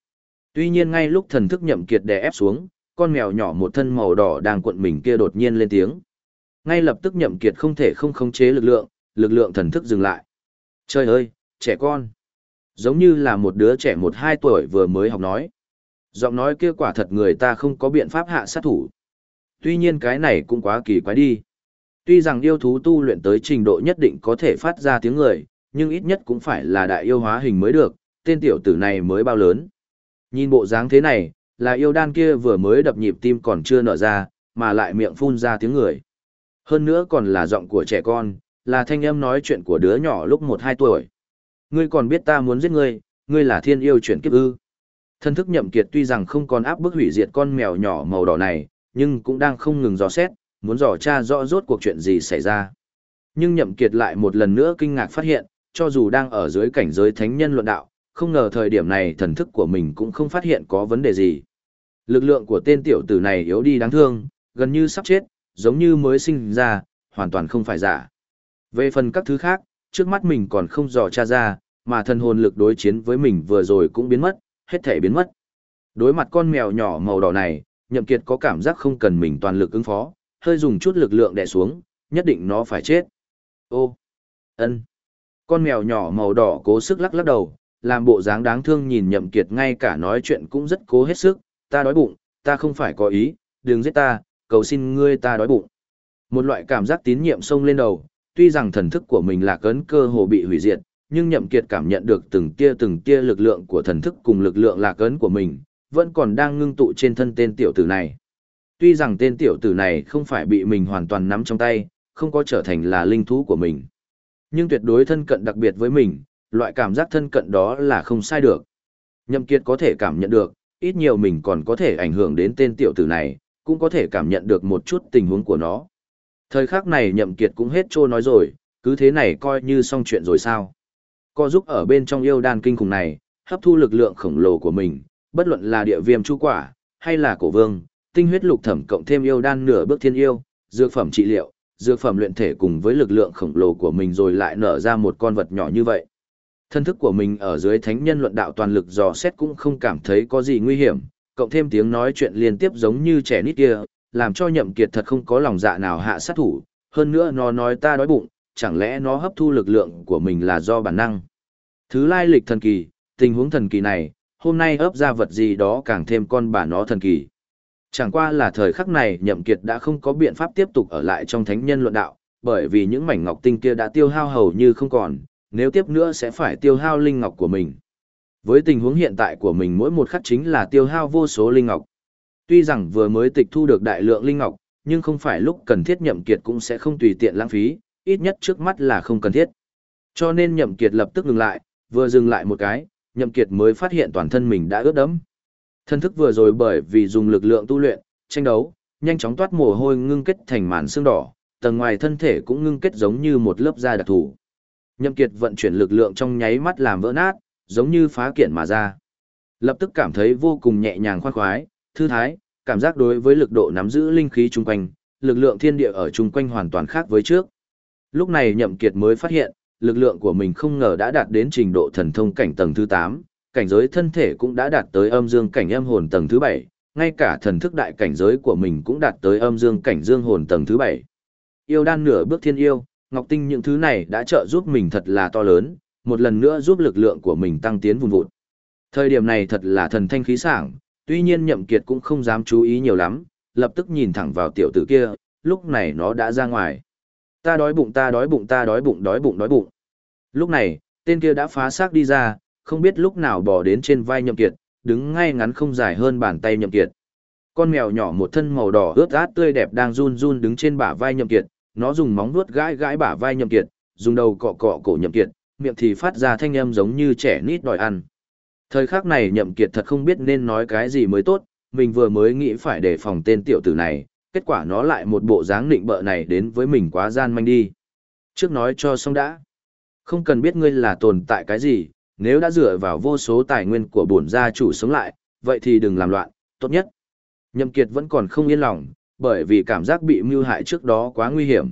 S1: Tuy nhiên ngay lúc thần thức nhậm kiệt đè ép xuống, con mèo nhỏ một thân màu đỏ đang cuộn mình kia đột nhiên lên tiếng. Ngay lập tức nhậm kiệt không thể không khống chế lực lượng, lực lượng thần thức dừng lại. Trời ơi, trẻ con! Giống như là một đứa trẻ một hai tuổi vừa mới học nói. Giọng nói kia quả thật người ta không có biện pháp hạ sát thủ. Tuy nhiên cái này cũng quá kỳ quái đi. Tuy rằng yêu thú tu luyện tới trình độ nhất định có thể phát ra tiếng người, nhưng ít nhất cũng phải là đại yêu hóa hình mới được, tên tiểu tử này mới bao lớn. Nhìn bộ dáng thế này, là yêu đan kia vừa mới đập nhịp tim còn chưa nở ra, mà lại miệng phun ra tiếng người. Hơn nữa còn là giọng của trẻ con, là thanh âm nói chuyện của đứa nhỏ lúc 1-2 tuổi. Ngươi còn biết ta muốn giết ngươi, ngươi là thiên yêu chuyển kiếp ư. Thân thức nhậm kiệt tuy rằng không còn áp bức hủy diệt con mèo nhỏ màu đỏ này, nhưng cũng đang không ngừng dò xét, muốn dò tra rõ rốt cuộc chuyện gì xảy ra. Nhưng nhậm kiệt lại một lần nữa kinh ngạc phát hiện, cho dù đang ở dưới cảnh giới thánh nhân luận đạo, không ngờ thời điểm này thần thức của mình cũng không phát hiện có vấn đề gì. Lực lượng của tên tiểu tử này yếu đi đáng thương, gần như sắp chết, giống như mới sinh ra, hoàn toàn không phải giả. Về phần các thứ khác, trước mắt mình còn không dò tra ra, mà thần hồn lực đối chiến với mình vừa rồi cũng biến mất, hết thể biến mất. Đối mặt con mèo nhỏ màu đỏ này, nhậm kiệt có cảm giác không cần mình toàn lực ứng phó, hơi dùng chút lực lượng đè xuống, nhất định nó phải chết. Ô, ân. Con mèo nhỏ màu đỏ cố sức lắc lắc đầu, làm bộ dáng đáng thương nhìn nhậm kiệt ngay cả nói chuyện cũng rất cố hết sức, ta đói bụng, ta không phải có ý, đừng giết ta, cầu xin ngươi ta đói bụng. Một loại cảm giác tín nhiệm xông lên đầu, tuy rằng thần thức của mình là cấn cơ hồ bị hủy diệt, nhưng nhậm kiệt cảm nhận được từng tia từng tia lực lượng của thần thức cùng lực lượng lạc ấn của mình, vẫn còn đang ngưng tụ trên thân tên tiểu tử này. Tuy rằng tên tiểu tử này không phải bị mình hoàn toàn nắm trong tay, không có trở thành là linh thú của mình. Nhưng tuyệt đối thân cận đặc biệt với mình, loại cảm giác thân cận đó là không sai được. Nhậm kiệt có thể cảm nhận được, ít nhiều mình còn có thể ảnh hưởng đến tên tiểu tử này, cũng có thể cảm nhận được một chút tình huống của nó. Thời khắc này nhậm kiệt cũng hết trô nói rồi, cứ thế này coi như xong chuyện rồi sao. Co giúp ở bên trong yêu đan kinh khủng này, hấp thu lực lượng khổng lồ của mình, bất luận là địa viêm chu quả, hay là cổ vương, tinh huyết lục thẩm cộng thêm yêu đan nửa bước thiên yêu, dược phẩm trị liệu, dược phẩm luyện thể cùng với lực lượng khổng lồ của mình rồi lại nở ra một con vật nhỏ như vậy. Thân thức của mình ở dưới thánh nhân luận đạo toàn lực dò xét cũng không cảm thấy có gì nguy hiểm, cộng thêm tiếng nói chuyện liên tiếp giống như trẻ nít kia, làm cho nhậm kiệt thật không có lòng dạ nào hạ sát thủ, hơn nữa nó nói ta đói bụng, chẳng lẽ nó hấp thu lực lượng của mình là do bản năng. Thứ lai lịch thần kỳ, tình huống thần kỳ này, hôm nay ấp ra vật gì đó càng thêm con bà nó thần kỳ. Chẳng qua là thời khắc này nhậm kiệt đã không có biện pháp tiếp tục ở lại trong thánh nhân luận đạo, bởi vì những mảnh ngọc tinh kia đã tiêu hao hầu như không còn, nếu tiếp nữa sẽ phải tiêu hao linh ngọc của mình. Với tình huống hiện tại của mình mỗi một khắc chính là tiêu hao vô số linh ngọc. Tuy rằng vừa mới tịch thu được đại lượng linh ngọc, nhưng không phải lúc cần thiết nhậm kiệt cũng sẽ không tùy tiện lãng phí, ít nhất trước mắt là không cần thiết. Cho nên nhậm kiệt lập tức ngừng lại, vừa dừng lại một cái, nhậm kiệt mới phát hiện toàn thân mình đã ướt đẫm. Thân thức vừa rồi bởi vì dùng lực lượng tu luyện, tranh đấu, nhanh chóng toát mồ hôi ngưng kết thành màn xương đỏ, tầng ngoài thân thể cũng ngưng kết giống như một lớp da đặc thù. Nhậm Kiệt vận chuyển lực lượng trong nháy mắt làm vỡ nát, giống như phá kiện mà ra. Lập tức cảm thấy vô cùng nhẹ nhàng khoan khoái, thư thái, cảm giác đối với lực độ nắm giữ linh khí chung quanh, lực lượng thiên địa ở chung quanh hoàn toàn khác với trước. Lúc này Nhậm Kiệt mới phát hiện, lực lượng của mình không ngờ đã đạt đến trình độ thần thông cảnh tầng thứ 8, cảnh giới thân thể cũng đã đạt tới âm dương cảnh âm hồn tầng thứ 7, ngay cả thần thức đại cảnh giới của mình cũng đạt tới âm dương cảnh dương hồn tầng thứ 7. Yêu đan nửa bước thiên yêu, Ngọc Tinh những thứ này đã trợ giúp mình thật là to lớn, một lần nữa giúp lực lượng của mình tăng tiến vùn vụt. Thời điểm này thật là thần thanh khí sảng, tuy nhiên Nhậm Kiệt cũng không dám chú ý nhiều lắm, lập tức nhìn thẳng vào tiểu tử kia, lúc này nó đã ra ngoài. Ta đói bụng ta đói bụng ta đói bụng đói bụng đói bụng. Lúc này, tên kia đã phá xác đi ra, không biết lúc nào bò đến trên vai Nhậm Kiệt, đứng ngay ngắn không dài hơn bàn tay Nhậm Kiệt. Con mèo nhỏ một thân màu đỏ ướt át tươi đẹp đang run run đứng trên bả vai Nhậm Kiệt, nó dùng móng vuốt gãi gãi bả vai Nhậm Kiệt, dùng đầu cọ cọ cổ Nhậm Kiệt, miệng thì phát ra thanh âm giống như trẻ nít đòi ăn. Thời khắc này Nhậm Kiệt thật không biết nên nói cái gì mới tốt, mình vừa mới nghĩ phải đề phòng tên tiểu tử này, kết quả nó lại một bộ dáng nịnh bợ này đến với mình quá gian manh đi. Trước nói cho xong đã. Không cần biết ngươi là tồn tại cái gì, nếu đã dựa vào vô số tài nguyên của bổn gia chủ sống lại, vậy thì đừng làm loạn, tốt nhất. Nhậm Kiệt vẫn còn không yên lòng, bởi vì cảm giác bị mưu hại trước đó quá nguy hiểm.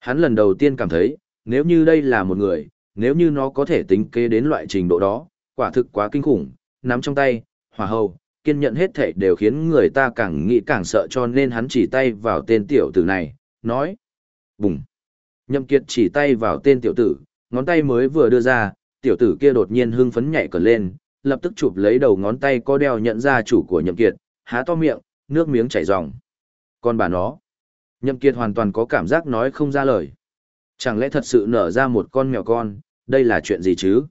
S1: Hắn lần đầu tiên cảm thấy, nếu như đây là một người, nếu như nó có thể tính kế đến loại trình độ đó, quả thực quá kinh khủng, nắm trong tay, hỏa hầu, kiên nhận hết thể đều khiến người ta càng nghĩ càng sợ cho nên hắn chỉ tay vào tên tiểu tử này, nói. Bùng. Nhậm Kiệt chỉ tay vào tên tiểu tử, ngón tay mới vừa đưa ra, tiểu tử kia đột nhiên hưng phấn nhảy cờ lên, lập tức chụp lấy đầu ngón tay có đeo nhận ra chủ của Nhậm Kiệt, há to miệng, nước miếng chảy ròng. Còn bà nó, Nhậm Kiệt hoàn toàn có cảm giác nói không ra lời. Chẳng lẽ thật sự nở ra một con mèo con, đây là chuyện gì chứ?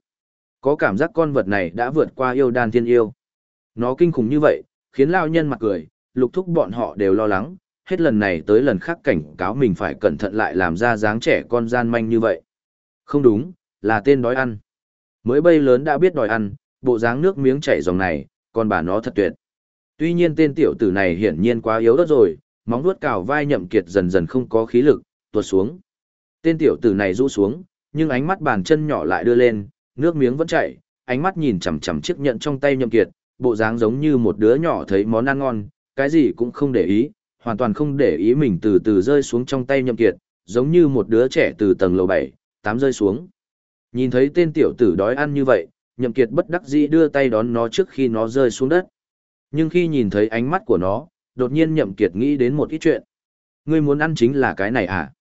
S1: Có cảm giác con vật này đã vượt qua yêu đan thiên yêu. Nó kinh khủng như vậy, khiến lao nhân mặt cười, lục thúc bọn họ đều lo lắng, hết lần này tới lần khác cảnh cáo mình phải cẩn thận lại làm ra dáng trẻ con gian manh như vậy. Không đúng, là tên đói ăn. Mới bay lớn đã biết đòi ăn, bộ dáng nước miếng chảy dòng này, còn bà nó thật tuyệt. Tuy nhiên tên tiểu tử này hiển nhiên quá yếu đất rồi, móng vuốt cào vai nhậm kiệt dần dần không có khí lực, tuột xuống. Tên tiểu tử này rũ xuống, nhưng ánh mắt bàn chân nhỏ lại đưa lên, nước miếng vẫn chảy, ánh mắt nhìn chằm chằm chiếc nhẫn trong tay nhậm kiệt, bộ dáng giống như một đứa nhỏ thấy món ăn ngon, cái gì cũng không để ý, hoàn toàn không để ý mình từ từ rơi xuống trong tay nhậm kiệt, giống như một đứa trẻ từ tầng lầu 7, 8 rơi xuống. Nhìn thấy tên tiểu tử đói ăn như vậy, nhậm kiệt bất đắc dĩ đưa tay đón nó trước khi nó rơi xuống đất. Nhưng khi nhìn thấy ánh mắt của nó, đột nhiên nhậm kiệt nghĩ đến một ít chuyện. Ngươi muốn ăn chính là cái này à?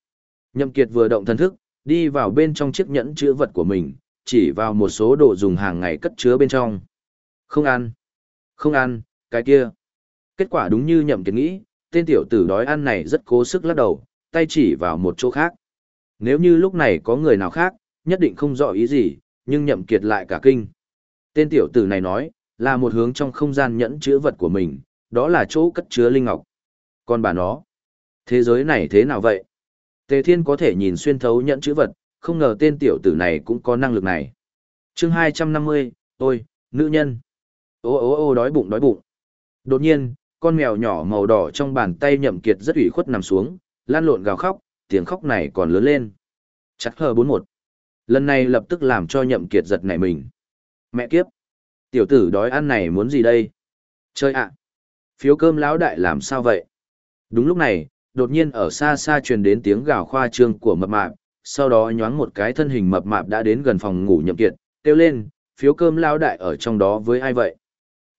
S1: Nhậm kiệt vừa động thân thức, đi vào bên trong chiếc nhẫn chứa vật của mình, chỉ vào một số đồ dùng hàng ngày cất chứa bên trong. Không ăn. Không ăn, cái kia. Kết quả đúng như nhậm kiệt nghĩ, tên tiểu tử đói ăn này rất cố sức lắc đầu, tay chỉ vào một chỗ khác. Nếu như lúc này có người nào khác, nhất định không rõ ý gì, nhưng nhậm kiệt lại cả kinh. Tên tiểu tử này nói, là một hướng trong không gian nhẫn chứa vật của mình, đó là chỗ cất chứa linh ngọc. Còn bà nó, thế giới này thế nào vậy? Tề Thiên có thể nhìn xuyên thấu nhẫn chữ vật, không ngờ tên tiểu tử này cũng có năng lực này. chương 250, tôi, nữ nhân. Ô ô ô đói bụng đói bụng. Đột nhiên, con mèo nhỏ màu đỏ trong bàn tay nhậm kiệt rất ủy khuất nằm xuống, lan lộn gào khóc, tiếng khóc này còn lớn lên. Chắc hờ 41. Lần này lập tức làm cho nhậm kiệt giật nảy mình. Mẹ kiếp. Tiểu tử đói ăn này muốn gì đây? Chơi ạ. Phiếu cơm lão đại làm sao vậy? Đúng lúc này, đột nhiên ở xa xa truyền đến tiếng gào khoa trương của mập mạp, sau đó nhoáng một cái thân hình mập mạp đã đến gần phòng ngủ nhậm kiệt, kêu lên, phiếu cơm lão đại ở trong đó với ai vậy?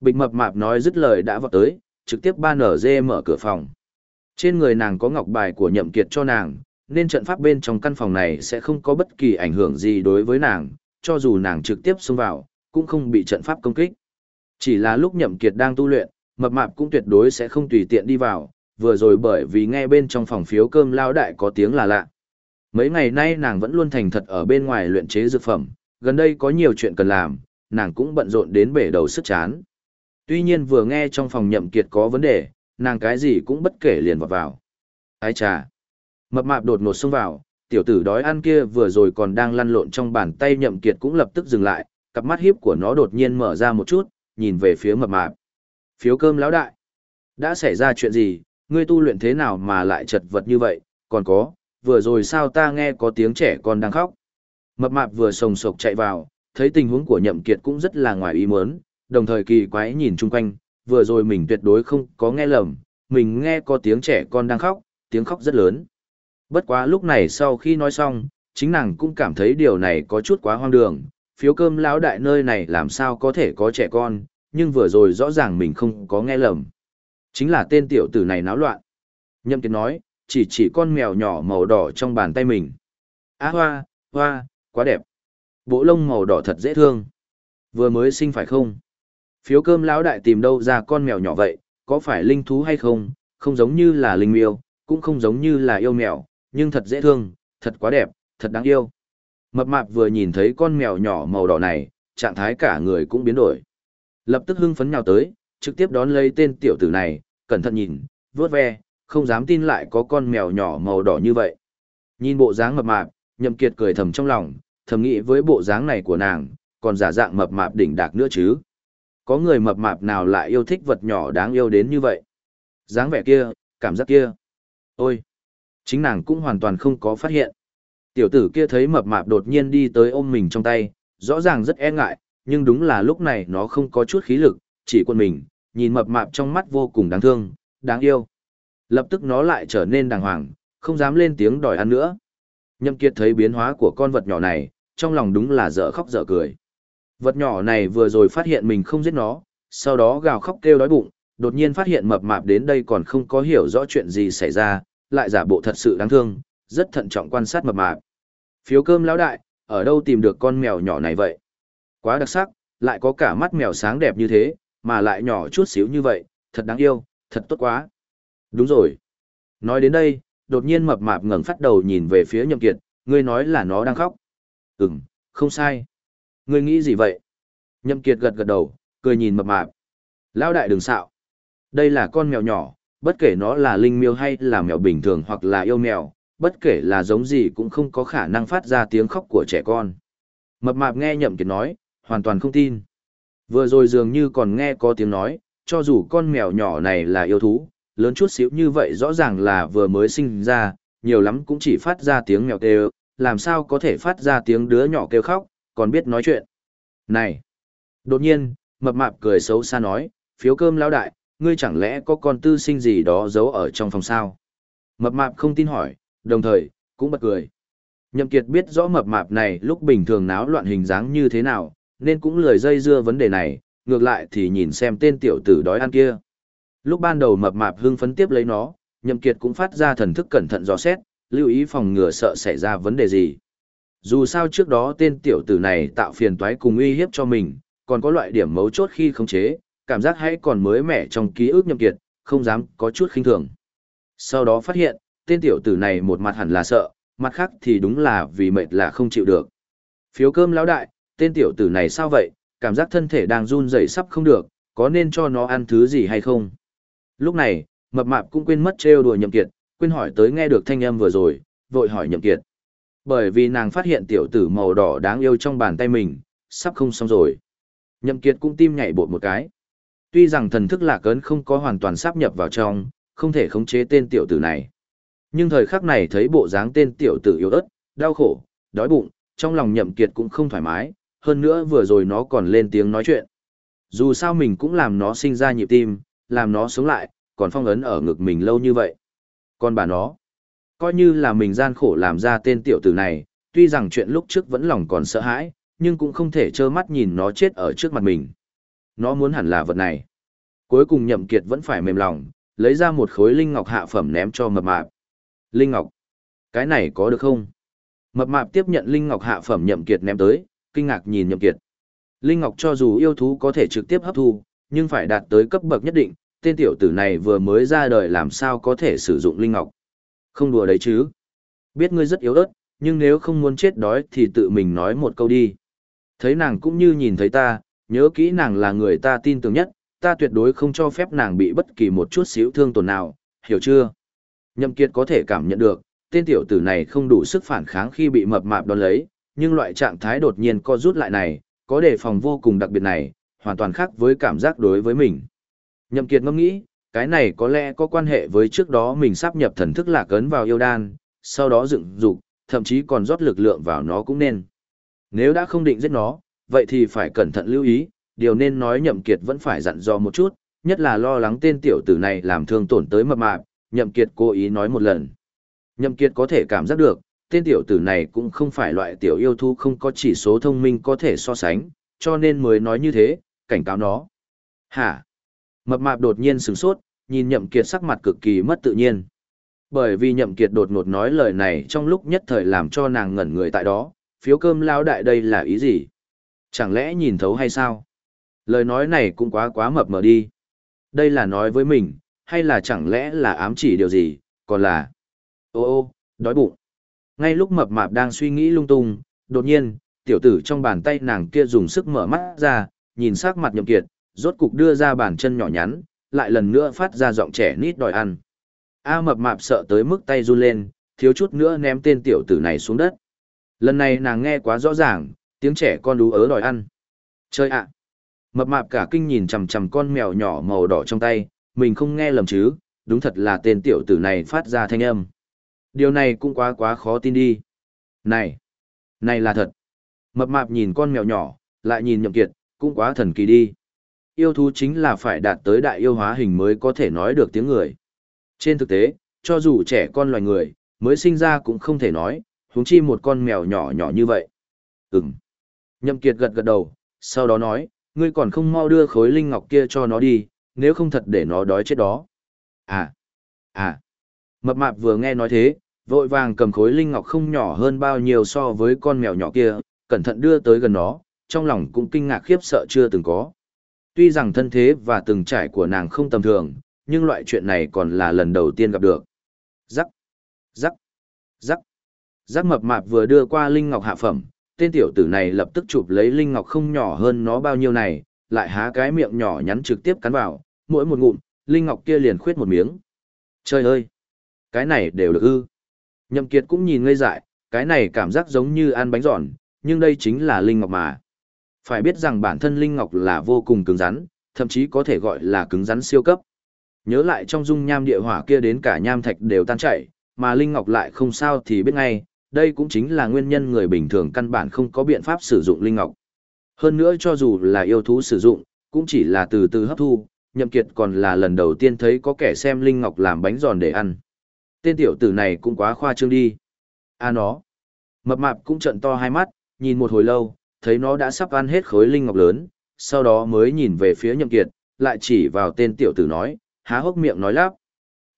S1: Bịch mập mạp nói dứt lời đã vọt tới, trực tiếp ban ở dê mở cửa phòng. Trên người nàng có ngọc bài của nhậm kiệt cho nàng, nên trận pháp bên trong căn phòng này sẽ không có bất kỳ ảnh hưởng gì đối với nàng, cho dù nàng trực tiếp xông vào, cũng không bị trận pháp công kích. Chỉ là lúc nhậm kiệt đang tu luyện, mập mạp cũng tuyệt đối sẽ không tùy tiện đi vào, vừa rồi bởi vì nghe bên trong phòng phiếu cơm lao đại có tiếng là lạ. Mấy ngày nay nàng vẫn luôn thành thật ở bên ngoài luyện chế dược phẩm, gần đây có nhiều chuyện cần làm, nàng cũng bận rộn đến bể đầu sức chán. Tuy nhiên vừa nghe trong phòng nhậm kiệt có vấn đề, nàng cái gì cũng bất kể liền vào vào. Ái trà. Mập mạp đột ngột xông vào, tiểu tử đói ăn kia vừa rồi còn đang lăn lộn trong bàn tay nhậm kiệt cũng lập tức dừng lại, cặp mắt hiếp của nó đột nhiên mở ra một chút, nhìn về phía mập mạp. Phiếu cơm lão đại. Đã xảy ra chuyện gì, ngươi tu luyện thế nào mà lại chật vật như vậy, còn có, vừa rồi sao ta nghe có tiếng trẻ con đang khóc. Mập mạp vừa sồng sộc chạy vào, thấy tình huống của nhậm kiệt cũng rất là ngoài ý muốn, đồng thời kỳ quái nhìn chung quanh, vừa rồi mình tuyệt đối không có nghe lầm, mình nghe có tiếng trẻ con đang khóc, tiếng khóc rất lớn. Bất quá lúc này sau khi nói xong, chính nàng cũng cảm thấy điều này có chút quá hoang đường, phiếu cơm lão đại nơi này làm sao có thể có trẻ con, nhưng vừa rồi rõ ràng mình không có nghe lầm. Chính là tên tiểu tử này náo loạn. Nhậm Kiệt nói, chỉ chỉ con mèo nhỏ màu đỏ trong bàn tay mình. Á hoa, hoa, quá đẹp. Bộ lông màu đỏ thật dễ thương. Vừa mới sinh phải không? Phiếu cơm lão đại tìm đâu ra con mèo nhỏ vậy, có phải linh thú hay không? Không giống như là linh miêu, cũng không giống như là yêu mèo, nhưng thật dễ thương, thật quá đẹp, thật đáng yêu. Mập mạp vừa nhìn thấy con mèo nhỏ màu đỏ này, trạng thái cả người cũng biến đổi. Lập tức hưng phấn nhào tới, trực tiếp đón lấy tên tiểu tử này, cẩn thận nhìn, vuốt ve, không dám tin lại có con mèo nhỏ màu đỏ như vậy. Nhìn bộ dáng mập mạp, nhậm kiệt cười thầm trong lòng, thầm nghĩ với bộ dáng này của nàng, còn giả dạng mập mạp đỉnh đạc nữa chứ. Có người mập mạp nào lại yêu thích vật nhỏ đáng yêu đến như vậy? dáng vẻ kia, cảm giác kia. Ôi! Chính nàng cũng hoàn toàn không có phát hiện. Tiểu tử kia thấy mập mạp đột nhiên đi tới ôm mình trong tay, rõ ràng rất e ngại, nhưng đúng là lúc này nó không có chút khí lực, chỉ quân mình, nhìn mập mạp trong mắt vô cùng đáng thương, đáng yêu. Lập tức nó lại trở nên đàng hoàng, không dám lên tiếng đòi ăn nữa. Nhậm Kiệt thấy biến hóa của con vật nhỏ này, trong lòng đúng là dở khóc dở cười. Vật nhỏ này vừa rồi phát hiện mình không giết nó, sau đó gào khóc kêu đói bụng, đột nhiên phát hiện mập mạp đến đây còn không có hiểu rõ chuyện gì xảy ra, lại giả bộ thật sự đáng thương, rất thận trọng quan sát mập mạp. Phiếu cơm lão đại, ở đâu tìm được con mèo nhỏ này vậy? Quá đặc sắc, lại có cả mắt mèo sáng đẹp như thế, mà lại nhỏ chút xíu như vậy, thật đáng yêu, thật tốt quá. Đúng rồi. Nói đến đây, đột nhiên mập mạp ngẩng phát đầu nhìn về phía nhậm kiệt, ngươi nói là nó đang khóc. Ừm, không sai. Ngươi nghĩ gì vậy? Nhậm kiệt gật gật đầu, cười nhìn mập mạp. Lão đại đừng xạo. Đây là con mèo nhỏ, bất kể nó là linh miêu hay là mèo bình thường hoặc là yêu mèo, bất kể là giống gì cũng không có khả năng phát ra tiếng khóc của trẻ con. Mập mạp nghe nhậm kiệt nói, hoàn toàn không tin. Vừa rồi dường như còn nghe có tiếng nói, cho dù con mèo nhỏ này là yêu thú, lớn chút xíu như vậy rõ ràng là vừa mới sinh ra, nhiều lắm cũng chỉ phát ra tiếng mèo kêu, làm sao có thể phát ra tiếng đứa nhỏ kêu khóc, còn biết nói chuyện. Này! Đột nhiên, mập mạp cười xấu xa nói, phiếu cơm lão đại, ngươi chẳng lẽ có con tư sinh gì đó giấu ở trong phòng sao? Mập mạp không tin hỏi, đồng thời, cũng bật cười. Nhậm Kiệt biết rõ mập mạp này lúc bình thường náo loạn hình dáng như thế nào, nên cũng lười dây dưa vấn đề này, ngược lại thì nhìn xem tên tiểu tử đói ăn kia. Lúc ban đầu mập mạp hưng phấn tiếp lấy nó, Nhậm Kiệt cũng phát ra thần thức cẩn thận dò xét, lưu ý phòng ngừa sợ xảy ra vấn đề gì. Dù sao trước đó tên tiểu tử này tạo phiền toái cùng uy hiếp cho mình, còn có loại điểm mấu chốt khi khống chế, cảm giác hãy còn mới mẻ trong ký ức Nhậm Kiệt, không dám có chút khinh thường. Sau đó phát hiện, tên tiểu tử này một mặt hẳn là sợ, mặt khác thì đúng là vì mệt là không chịu được. Phiếu cơm lão đại, tên tiểu tử này sao vậy, cảm giác thân thể đang run rẩy sắp không được, có nên cho nó ăn thứ gì hay không? Lúc này, mập mạp cũng quên mất trêu đùa nhậm kiệt, quên hỏi tới nghe được thanh âm vừa rồi, vội hỏi nhậm kiệt. Bởi vì nàng phát hiện tiểu tử màu đỏ đáng yêu trong bàn tay mình, sắp không xong rồi. Nhậm kiệt cũng tim nhảy bột một cái. Tuy rằng thần thức lạc ấn không có hoàn toàn sắp nhập vào trong, không thể khống chế tên tiểu tử này. Nhưng thời khắc này thấy bộ dáng tên tiểu tử yếu ớt, đau khổ, đói bụng, trong lòng nhậm kiệt cũng không thoải mái, hơn nữa vừa rồi nó còn lên tiếng nói chuyện. Dù sao mình cũng làm nó sinh ra nhịp tim, làm nó sống lại, còn phong ấn ở ngực mình lâu như vậy. Còn bà nó, coi như là mình gian khổ làm ra tên tiểu tử này, tuy rằng chuyện lúc trước vẫn lòng còn sợ hãi, nhưng cũng không thể trơ mắt nhìn nó chết ở trước mặt mình. Nó muốn hẳn là vật này. Cuối cùng nhậm kiệt vẫn phải mềm lòng, lấy ra một khối linh ngọc hạ phẩm ném cho mập mạp. Linh ngọc, cái này có được không? Mập mạp tiếp nhận linh ngọc hạ phẩm nhậm kiệt ném tới, kinh ngạc nhìn nhậm kiệt. Linh ngọc cho dù yêu thú có thể trực tiếp hấp thu, nhưng phải đạt tới cấp bậc nhất định, tên tiểu tử này vừa mới ra đời làm sao có thể sử dụng linh ngọc. Không đùa đấy chứ. Biết ngươi rất yếu ớt, nhưng nếu không muốn chết đói thì tự mình nói một câu đi. Thấy nàng cũng như nhìn thấy ta, nhớ kỹ nàng là người ta tin tưởng nhất, ta tuyệt đối không cho phép nàng bị bất kỳ một chút xíu thương tổn nào, hiểu chưa? Nhậm Kiệt có thể cảm nhận được, tên tiểu tử này không đủ sức phản kháng khi bị mập mạp đón lấy, nhưng loại trạng thái đột nhiên co rút lại này, có đề phòng vô cùng đặc biệt này, hoàn toàn khác với cảm giác đối với mình. Nhậm Kiệt ngẫm nghĩ, cái này có lẽ có quan hệ với trước đó mình sắp nhập thần thức lạc ấn vào yêu đan, sau đó dựng dục, thậm chí còn rót lực lượng vào nó cũng nên. Nếu đã không định giết nó, vậy thì phải cẩn thận lưu ý, điều nên nói Nhậm Kiệt vẫn phải dặn dò một chút, nhất là lo lắng tên tiểu tử này làm thương tổn tới mập mạp, Nhậm Kiệt cố ý nói một lần. Nhậm Kiệt có thể cảm giác được, tên tiểu tử này cũng không phải loại tiểu yêu thú không có chỉ số thông minh có thể so sánh, cho nên mới nói như thế, cảnh cáo nó. Hả? Mập mạp đột nhiên sửng sốt, nhìn Nhậm Kiệt sắc mặt cực kỳ mất tự nhiên. Bởi vì Nhậm Kiệt đột ngột nói lời này trong lúc nhất thời làm cho nàng ngẩn người tại đó, phiếu cơm lao đại đây là ý gì? Chẳng lẽ nhìn thấu hay sao? Lời nói này cũng quá quá mập mờ đi. Đây là nói với mình, hay là chẳng lẽ là ám chỉ điều gì, còn là... Ô ô, đói bụng. Ngay lúc mập mạp đang suy nghĩ lung tung, đột nhiên, tiểu tử trong bàn tay nàng kia dùng sức mở mắt ra, nhìn sắc mặt nhậm kiệt, rốt cục đưa ra bàn chân nhỏ nhắn, lại lần nữa phát ra giọng trẻ nít đòi ăn. A mập mạp sợ tới mức tay run lên, thiếu chút nữa ném tên tiểu tử này xuống đất. Lần này nàng nghe quá rõ ràng, tiếng trẻ con đú ớ đòi ăn. Chơi ạ! Mập mạp cả kinh nhìn chằm chằm con mèo nhỏ màu đỏ trong tay, mình không nghe lầm chứ, đúng thật là tên tiểu tử này phát ra thanh âm. Điều này cũng quá quá khó tin đi. Này! Này là thật! Mập mạp nhìn con mèo nhỏ, lại nhìn nhậm kiệt, cũng quá thần kỳ đi. Yêu thú chính là phải đạt tới đại yêu hóa hình mới có thể nói được tiếng người. Trên thực tế, cho dù trẻ con loài người, mới sinh ra cũng không thể nói, huống chi một con mèo nhỏ nhỏ như vậy. Ừm. Nhậm Kiệt gật gật đầu, sau đó nói, ngươi còn không mau đưa khối linh ngọc kia cho nó đi, nếu không thật để nó đói chết đó. À, à. Mập mạp vừa nghe nói thế, vội vàng cầm khối linh ngọc không nhỏ hơn bao nhiêu so với con mèo nhỏ kia, cẩn thận đưa tới gần nó, trong lòng cũng kinh ngạc khiếp sợ chưa từng có. Tuy rằng thân thế và từng trải của nàng không tầm thường, nhưng loại chuyện này còn là lần đầu tiên gặp được. Rắc, rắc, rắc. Rắc mập mạp vừa đưa qua linh ngọc hạ phẩm, tên tiểu tử này lập tức chụp lấy linh ngọc không nhỏ hơn nó bao nhiêu này, lại há cái miệng nhỏ nhắn trực tiếp cắn vào, mỗi một ngụm, linh ngọc kia liền khuyết một miếng, Trời ơi! Cái này đều được ư. Nhậm Kiệt cũng nhìn ngây dại, cái này cảm giác giống như ăn bánh giòn, nhưng đây chính là Linh Ngọc mà. Phải biết rằng bản thân Linh Ngọc là vô cùng cứng rắn, thậm chí có thể gọi là cứng rắn siêu cấp. Nhớ lại trong dung nham địa hỏa kia đến cả nham thạch đều tan chảy, mà Linh Ngọc lại không sao thì biết ngay, đây cũng chính là nguyên nhân người bình thường căn bản không có biện pháp sử dụng Linh Ngọc. Hơn nữa cho dù là yêu thú sử dụng, cũng chỉ là từ từ hấp thu, nhậm kiệt còn là lần đầu tiên thấy có kẻ xem Linh Ngọc làm bánh giòn để ăn. Tên tiểu tử này cũng quá khoa trương đi. À nó. Mập mạp cũng trợn to hai mắt, nhìn một hồi lâu, thấy nó đã sắp ăn hết khối Linh Ngọc lớn, sau đó mới nhìn về phía nhậm kiệt, lại chỉ vào tên tiểu tử nói, há hốc miệng nói lắp.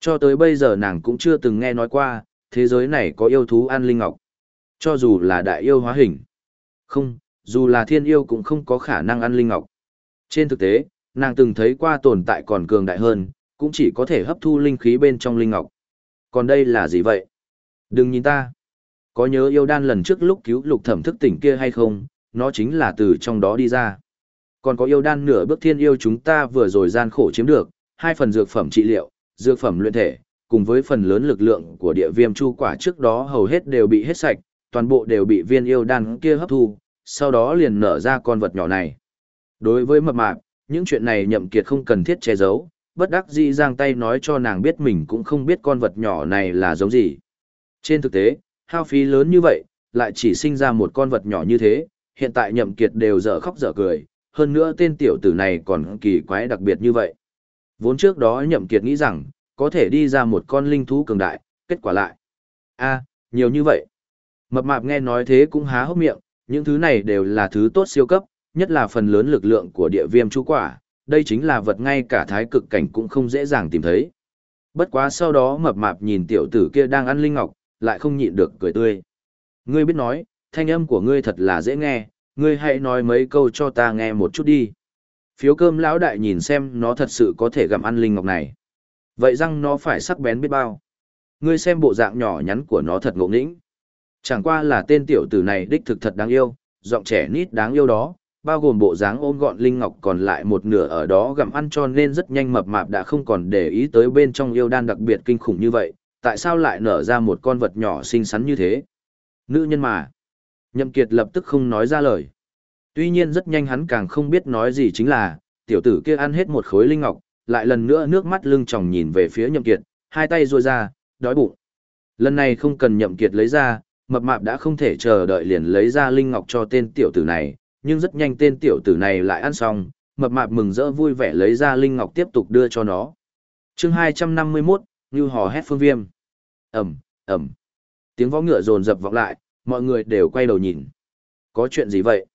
S1: Cho tới bây giờ nàng cũng chưa từng nghe nói qua, thế giới này có yêu thú ăn Linh Ngọc. Cho dù là đại yêu hóa hình. Không, dù là thiên yêu cũng không có khả năng ăn Linh Ngọc. Trên thực tế, nàng từng thấy qua tồn tại còn cường đại hơn, cũng chỉ có thể hấp thu linh khí bên trong Linh Ngọc. Còn đây là gì vậy? Đừng nhìn ta. Có nhớ yêu đan lần trước lúc cứu lục thẩm thức tỉnh kia hay không, nó chính là từ trong đó đi ra. Còn có yêu đan nửa bước thiên yêu chúng ta vừa rồi gian khổ chiếm được, hai phần dược phẩm trị liệu, dược phẩm luyện thể, cùng với phần lớn lực lượng của địa viêm chu quả trước đó hầu hết đều bị hết sạch, toàn bộ đều bị viên yêu đan kia hấp thu, sau đó liền nở ra con vật nhỏ này. Đối với mập mạp, những chuyện này nhậm kiệt không cần thiết che giấu, bất đắc dĩ giang tay nói cho nàng biết mình cũng không biết con vật nhỏ này là giống gì. Trên thực tế, hao phí lớn như vậy, lại chỉ sinh ra một con vật nhỏ như thế, hiện tại nhậm kiệt đều dở khóc dở cười, hơn nữa tên tiểu tử này còn kỳ quái đặc biệt như vậy. Vốn trước đó nhậm kiệt nghĩ rằng, có thể đi ra một con linh thú cường đại, kết quả lại. a nhiều như vậy. Mập mạp nghe nói thế cũng há hốc miệng, những thứ này đều là thứ tốt siêu cấp, nhất là phần lớn lực lượng của địa viêm chú quả, đây chính là vật ngay cả thái cực cảnh cũng không dễ dàng tìm thấy. Bất quá sau đó mập mạp nhìn tiểu tử kia đang ăn linh ngọc, lại không nhịn được cười tươi. Ngươi biết nói, thanh âm của ngươi thật là dễ nghe, ngươi hãy nói mấy câu cho ta nghe một chút đi. Phiếu cơm lão đại nhìn xem nó thật sự có thể gặm ăn linh ngọc này. Vậy răng nó phải sắc bén biết bao. Ngươi xem bộ dạng nhỏ nhắn của nó thật ngộ nghĩnh. Chẳng qua là tên tiểu tử này đích thực thật đáng yêu, giọng trẻ nít đáng yêu đó, bao gồm bộ dáng ôm gọn linh ngọc còn lại một nửa ở đó gặm ăn cho nên rất nhanh mập mạp đã không còn để ý tới bên trong yêu đan đặc biệt kinh khủng như vậy, tại sao lại nở ra một con vật nhỏ xinh xắn như thế? Nữ nhân mà. Nhậm Kiệt lập tức không nói ra lời. Tuy nhiên rất nhanh hắn càng không biết nói gì chính là, tiểu tử kia ăn hết một khối linh ngọc, lại lần nữa nước mắt lưng tròng nhìn về phía Nhậm Kiệt, hai tay duỗi ra, đói bụng. Lần này không cần Nhậm Kiệt lấy ra, mập mạp đã không thể chờ đợi liền lấy ra linh ngọc cho tên tiểu tử này, nhưng rất nhanh tên tiểu tử này lại ăn xong, mập mạp mừng rỡ vui vẻ lấy ra linh ngọc tiếp tục đưa cho nó. Chương 251, Như hò hét phương viêm. Ầm, ầm. Tiếng võ ngựa rồn rập vọng lại, mọi người đều quay đầu nhìn. Có chuyện gì vậy?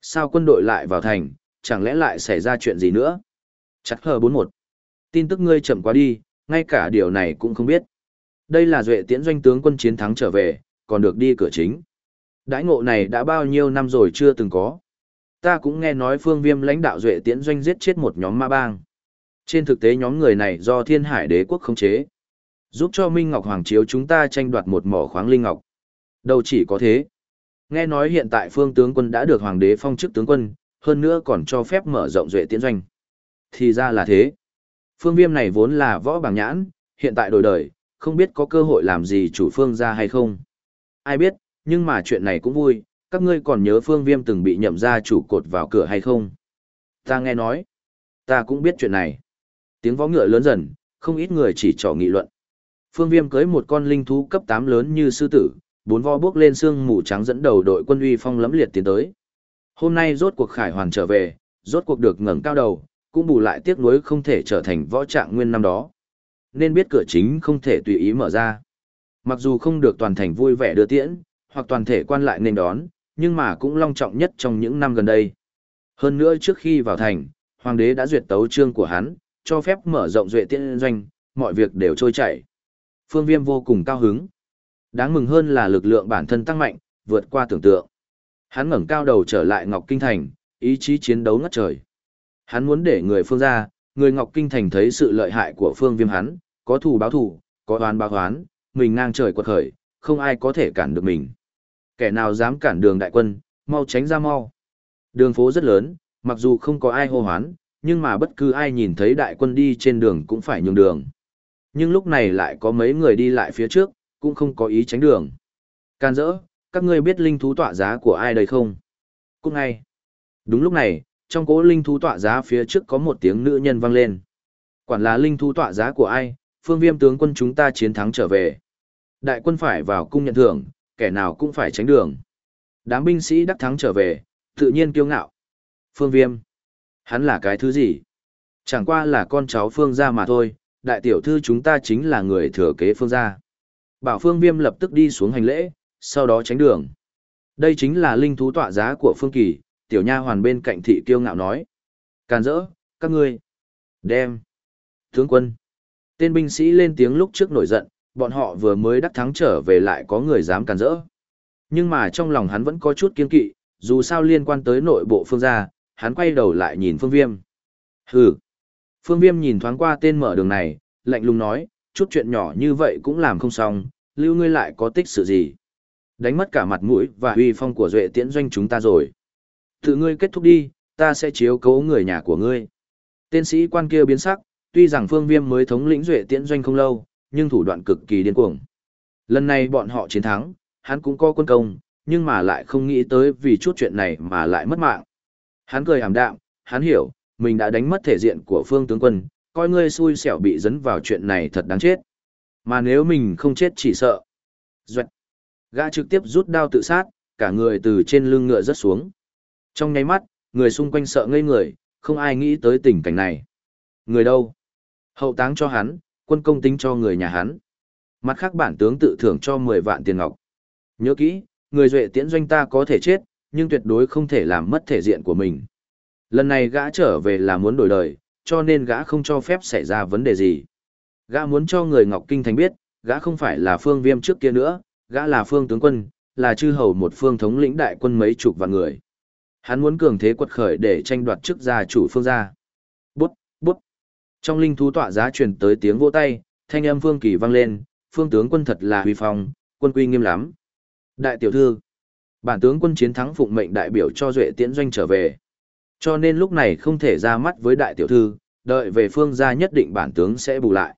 S1: Sao quân đội lại vào thành, chẳng lẽ lại xảy ra chuyện gì nữa? Chắc hờ 41. Tin tức ngươi chậm quá đi, ngay cả điều này cũng không biết. Đây là duệ tiễn doanh tướng quân chiến thắng trở về, còn được đi cửa chính. Đãi ngộ này đã bao nhiêu năm rồi chưa từng có. Ta cũng nghe nói phương viêm lãnh đạo duệ tiễn doanh giết chết một nhóm ma bang. Trên thực tế nhóm người này do thiên hải đế quốc khống chế. Giúp cho Minh Ngọc Hoàng Chiếu chúng ta tranh đoạt một mỏ khoáng linh ngọc. Đâu chỉ có thế. Nghe nói hiện tại phương tướng quân đã được hoàng đế phong chức tướng quân, hơn nữa còn cho phép mở rộng duệ tiến doanh. Thì ra là thế. Phương viêm này vốn là võ bảng nhãn, hiện tại đổi đời, không biết có cơ hội làm gì chủ phương ra hay không. Ai biết, nhưng mà chuyện này cũng vui, các ngươi còn nhớ phương viêm từng bị nhậm ra chủ cột vào cửa hay không? Ta nghe nói, ta cũng biết chuyện này. Tiếng võ ngựa lớn dần, không ít người chỉ trỏ nghị luận. Phương viêm cưới một con linh thú cấp 8 lớn như sư tử, bốn vo bước lên xương mù trắng dẫn đầu đội quân uy phong lẫm liệt tiến tới. Hôm nay rốt cuộc khải hoàn trở về, rốt cuộc được ngẩng cao đầu, cũng bù lại tiếc nuối không thể trở thành võ trạng nguyên năm đó. Nên biết cửa chính không thể tùy ý mở ra. Mặc dù không được toàn thành vui vẻ đưa tiễn, hoặc toàn thể quan lại nên đón, nhưng mà cũng long trọng nhất trong những năm gần đây. Hơn nữa trước khi vào thành, hoàng đế đã duyệt tấu trương của hắn, cho phép mở rộng duệ tiễn doanh, mọi việc đều trôi chảy. Phương Viêm vô cùng cao hứng. Đáng mừng hơn là lực lượng bản thân tăng mạnh, vượt qua tưởng tượng. Hắn ngẩng cao đầu trở lại Ngọc Kinh Thành, ý chí chiến đấu ngất trời. Hắn muốn để người phương ra, người Ngọc Kinh Thành thấy sự lợi hại của phương viêm hắn, có thù báo thù, có oán báo oán, mình ngang trời quật khởi, không ai có thể cản được mình. Kẻ nào dám cản đường đại quân, mau tránh ra mau. Đường phố rất lớn, mặc dù không có ai hô hoán, nhưng mà bất cứ ai nhìn thấy đại quân đi trên đường cũng phải nhường đường. Nhưng lúc này lại có mấy người đi lại phía trước, cũng không có ý tránh đường. Can dỡ, các ngươi biết linh thú tọa giá của ai đây không? Cũng ngay. Đúng lúc này, trong cỗ linh thú tọa giá phía trước có một tiếng nữ nhân vang lên. Quản là linh thú tọa giá của ai, phương viêm tướng quân chúng ta chiến thắng trở về. Đại quân phải vào cung nhận thưởng, kẻ nào cũng phải tránh đường. Đám binh sĩ đắc thắng trở về, tự nhiên kiêu ngạo. Phương viêm. Hắn là cái thứ gì? Chẳng qua là con cháu phương gia mà thôi, đại tiểu thư chúng ta chính là người thừa kế phương gia. Bảo phương viêm lập tức đi xuống hành lễ, sau đó tránh đường. Đây chính là linh thú tọa giá của phương kỳ, tiểu nha hoàn bên cạnh thị kiêu ngạo nói. Càn rỡ, các ngươi. Đem. Tướng quân. Tên binh sĩ lên tiếng lúc trước nổi giận, bọn họ vừa mới đắc thắng trở về lại có người dám càn rỡ. Nhưng mà trong lòng hắn vẫn có chút kiên kỵ, dù sao liên quan tới nội bộ phương gia, hắn quay đầu lại nhìn phương viêm. Hừ. Phương viêm nhìn thoáng qua tên mở đường này, lạnh lùng nói, chút chuyện nhỏ như vậy cũng làm không xong, lưu ngươi lại có tích sự gì. Đánh mất cả mặt mũi và uy phong của duệ tiễn doanh chúng ta rồi. Tự ngươi kết thúc đi, ta sẽ chiếu cố người nhà của ngươi. Tên sĩ quan kia biến sắc, tuy rằng phương viêm mới thống lĩnh duệ tiễn doanh không lâu, nhưng thủ đoạn cực kỳ điên cuồng. Lần này bọn họ chiến thắng, hắn cũng có quân công, nhưng mà lại không nghĩ tới vì chút chuyện này mà lại mất mạng. Hắn cười hàm đạm, hắn hiểu, mình đã đánh mất thể diện của phương tướng quân, coi ngươi xui xẻo bị dẫn vào chuyện này thật đáng chết. Mà nếu mình không chết chỉ sợ. Duệt. Gã trực tiếp rút đao tự sát, cả người từ trên lưng ngựa rớt xuống. Trong nháy mắt, người xung quanh sợ ngây người, không ai nghĩ tới tình cảnh này. Người đâu? Hậu táng cho hắn, quân công tính cho người nhà hắn. Mặt khác bản tướng tự thưởng cho 10 vạn tiền ngọc. Nhớ kỹ, người duệ tiễn doanh ta có thể chết, nhưng tuyệt đối không thể làm mất thể diện của mình. Lần này gã trở về là muốn đổi đời, cho nên gã không cho phép xảy ra vấn đề gì. Gã muốn cho người Ngọc Kinh Thành biết, gã không phải là phương viêm trước kia nữa, gã là phương tướng quân, là chư hầu một phương thống lĩnh đại quân mấy chục vạn người. Hắn muốn cường thế quật khởi để tranh đoạt chức gia chủ phương gia. Bút, bút. Trong linh thú tọa giá truyền tới tiếng vỗ tay, thanh âm phương kỳ vang lên, phương tướng quân thật là huy phong, quân quy nghiêm lắm. Đại tiểu thư, bản tướng quân chiến thắng phụng mệnh đại biểu cho duệ tiễn doanh trở về. Cho nên lúc này không thể ra mắt với đại tiểu thư, đợi về phương gia nhất định bản tướng sẽ bù lại.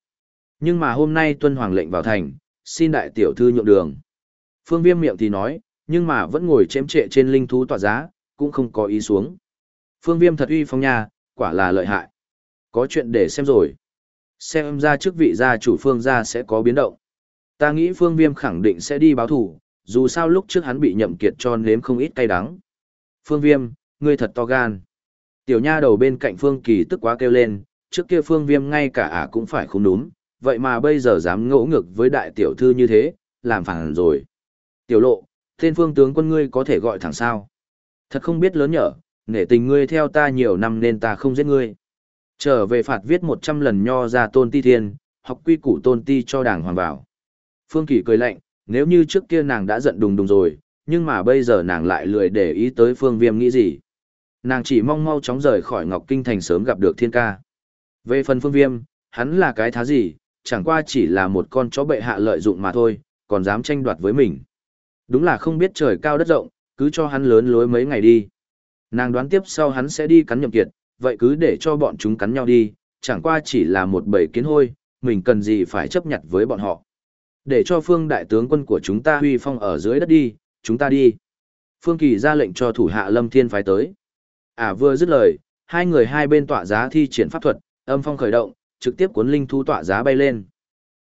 S1: Nhưng mà hôm nay tuân hoàng lệnh vào thành, xin đại tiểu thư nhượng đường. Phương viêm miệng thì nói, nhưng mà vẫn ngồi chém trệ trên linh thú tọa giá, cũng không có ý xuống. Phương viêm thật uy phong nha, quả là lợi hại. Có chuyện để xem rồi. Xem ra chức vị gia chủ phương gia sẽ có biến động. Ta nghĩ phương viêm khẳng định sẽ đi báo thủ, dù sao lúc trước hắn bị nhậm kiệt cho nếm không ít cay đắng. Phương viêm, ngươi thật to gan. Tiểu nha đầu bên cạnh phương kỳ tức quá kêu lên, trước kia phương viêm ngay cả ả cũng phải không đúng, vậy mà bây giờ dám ngỗ ngược với đại tiểu thư như thế, làm phản rồi. Tiểu lộ, tên phương tướng quân ngươi có thể gọi thẳng sao. Thật không biết lớn nhở, nể tình ngươi theo ta nhiều năm nên ta không giết ngươi. Trở về phạt viết 100 lần nho ra tôn ti thiên, học quy củ tôn ti cho đảng hoàng vào. Phương Kỳ cười lạnh, nếu như trước kia nàng đã giận đùng đùng rồi, nhưng mà bây giờ nàng lại lười để ý tới phương viêm nghĩ gì. Nàng chỉ mong mau chóng rời khỏi Ngọc Kinh Thành sớm gặp được thiên ca. Về phần phương viêm, hắn là cái thá gì, chẳng qua chỉ là một con chó bệ hạ lợi dụng mà thôi, còn dám tranh đoạt với mình. Đúng là không biết trời cao đất rộng, cứ cho hắn lớn lối mấy ngày đi. Nàng đoán tiếp sau hắn sẽ đi cắn nhậm kiệt, vậy cứ để cho bọn chúng cắn nhau đi, chẳng qua chỉ là một bầy kiến hôi, mình cần gì phải chấp nhận với bọn họ. Để cho phương đại tướng quân của chúng ta huy phong ở dưới đất đi, chúng ta đi. Phương Kỳ ra lệnh cho thủ hạ Lâm Thiên phái tới. À vừa dứt lời, hai người hai bên tọa giá thi triển pháp thuật, âm phong khởi động, trực tiếp cuốn linh thú tọa giá bay lên.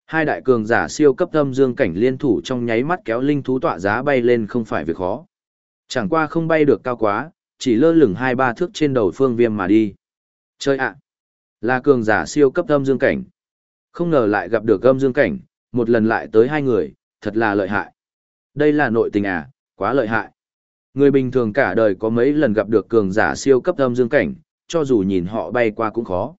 S1: Hai đại cường giả siêu cấp âm dương cảnh liên thủ trong nháy mắt kéo linh thú tọa giá bay lên không phải việc khó. Chẳng qua không bay được cao quá, chỉ lơ lửng hai ba thước trên đầu phương viêm mà đi. Chơi ạ! À, là cường giả siêu cấp âm dương cảnh. Không ngờ lại gặp được âm dương cảnh, một lần lại tới hai người, thật là lợi hại. Đây là nội tình à, quá lợi hại. Người bình thường cả đời có mấy lần gặp được cường giả siêu cấp âm dương cảnh, cho dù nhìn họ bay qua cũng khó.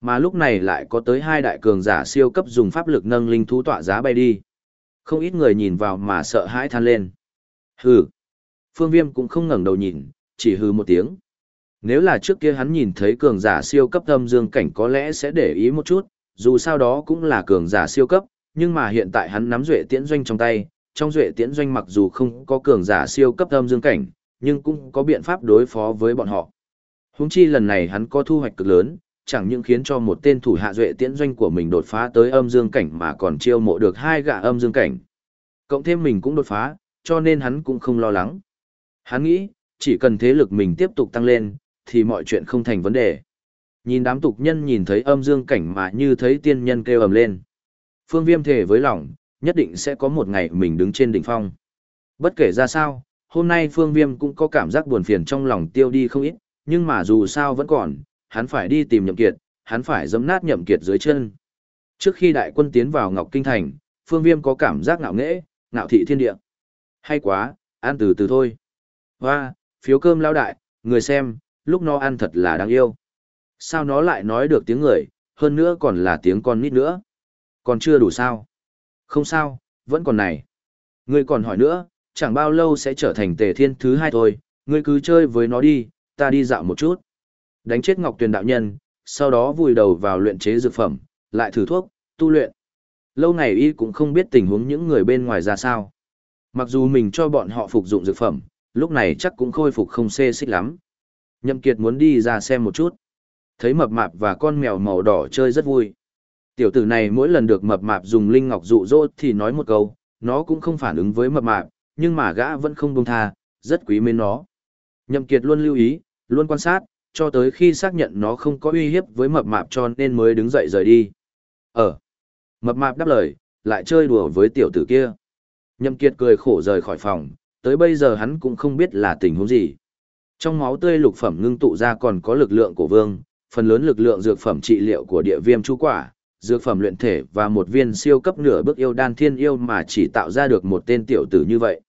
S1: Mà lúc này lại có tới hai đại cường giả siêu cấp dùng pháp lực nâng linh thú tọa giá bay đi. Không ít người nhìn vào mà sợ hãi than lên. Hừ. Phương Viêm cũng không ngẩng đầu nhìn, chỉ hừ một tiếng. Nếu là trước kia hắn nhìn thấy cường giả siêu cấp âm dương cảnh có lẽ sẽ để ý một chút, dù sao đó cũng là cường giả siêu cấp, nhưng mà hiện tại hắn nắm duệ tiễn doanh trong tay, trong duệ tiễn doanh mặc dù không có cường giả siêu cấp âm dương cảnh, nhưng cũng có biện pháp đối phó với bọn họ. Húng chi lần này hắn có thu hoạch cực lớn, chẳng những khiến cho một tên thủ hạ duệ tiễn doanh của mình đột phá tới âm dương cảnh mà còn chiêu mộ được hai gã âm dương cảnh. Cộng thêm mình cũng đột phá, cho nên hắn cũng không lo lắng. Hắn nghĩ, chỉ cần thế lực mình tiếp tục tăng lên, thì mọi chuyện không thành vấn đề. Nhìn đám tục nhân nhìn thấy âm dương cảnh mà như thấy tiên nhân kêu ầm lên. Phương Viêm thể với lòng, nhất định sẽ có một ngày mình đứng trên đỉnh phong. Bất kể ra sao, hôm nay Phương Viêm cũng có cảm giác buồn phiền trong lòng tiêu đi không ít, nhưng mà dù sao vẫn còn, hắn phải đi tìm nhậm kiệt, hắn phải giẫm nát nhậm kiệt dưới chân. Trước khi đại quân tiến vào Ngọc Kinh Thành, Phương Viêm có cảm giác ngạo nghễ, ngạo thị thiên địa. Hay quá, ăn từ từ thôi. Hoa, phiếu cơm lao đại, người xem, lúc nó ăn thật là đáng yêu. Sao nó lại nói được tiếng người, hơn nữa còn là tiếng con nít nữa. Còn chưa đủ sao? Không sao, vẫn còn này. Ngươi còn hỏi nữa, chẳng bao lâu sẽ trở thành tề thiên thứ hai thôi, ngươi cứ chơi với nó đi, ta đi dạo một chút. Đánh chết Ngọc Tuyền đạo nhân, sau đó vùi đầu vào luyện chế dược phẩm, lại thử thuốc, tu luyện. Lâu ngày y cũng không biết tình huống những người bên ngoài ra sao. Mặc dù mình cho bọn họ phục dụng dược phẩm, lúc này chắc cũng khôi phục không xê xích lắm. Nhậm Kiệt muốn đi ra xem một chút. Thấy mập mạp và con mèo màu đỏ chơi rất vui. Tiểu tử này mỗi lần được mập mạp dùng linh ngọc dụ dỗ thì nói một câu, nó cũng không phản ứng với mập mạp, nhưng mà gã vẫn không buông tha, rất quý mến nó. Nhậm Kiệt luôn lưu ý, luôn quan sát, cho tới khi xác nhận nó không có uy hiếp với mập mạp cho nên mới đứng dậy rời đi. Ờ. Mập mạp đáp lời, lại chơi đùa với tiểu tử kia. Nhậm Kiệt cười khổ rời khỏi phòng, tới bây giờ hắn cũng không biết là tình huống gì. Trong máu tươi lục phẩm ngưng tụ ra còn có lực lượng của vương, phần lớn lực lượng dược phẩm trị liệu của địa viêm chu quả, dược phẩm luyện thể và một viên siêu cấp nửa bước yêu đan thiên yêu mà chỉ tạo ra được một tên tiểu tử như vậy.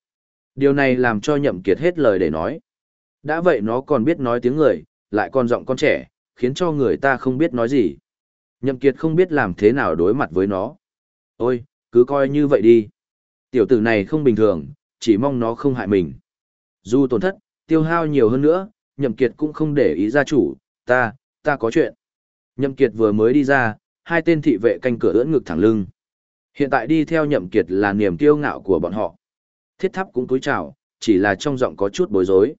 S1: Điều này làm cho nhậm kiệt hết lời để nói. Đã vậy nó còn biết nói tiếng người, lại còn giọng con trẻ, khiến cho người ta không biết nói gì. Nhậm kiệt không biết làm thế nào đối mặt với nó. Ôi, cứ coi như vậy đi. Tiểu tử này không bình thường, chỉ mong nó không hại mình. Dù tổn thất, tiêu hao nhiều hơn nữa, nhậm kiệt cũng không để ý gia chủ, ta, ta có chuyện. Nhậm kiệt vừa mới đi ra, hai tên thị vệ canh cửa ưỡn ngực thẳng lưng. Hiện tại đi theo nhậm kiệt là niềm kiêu ngạo của bọn họ. Thiết tháp cũng cúi chào, chỉ là trong giọng có chút bối rối.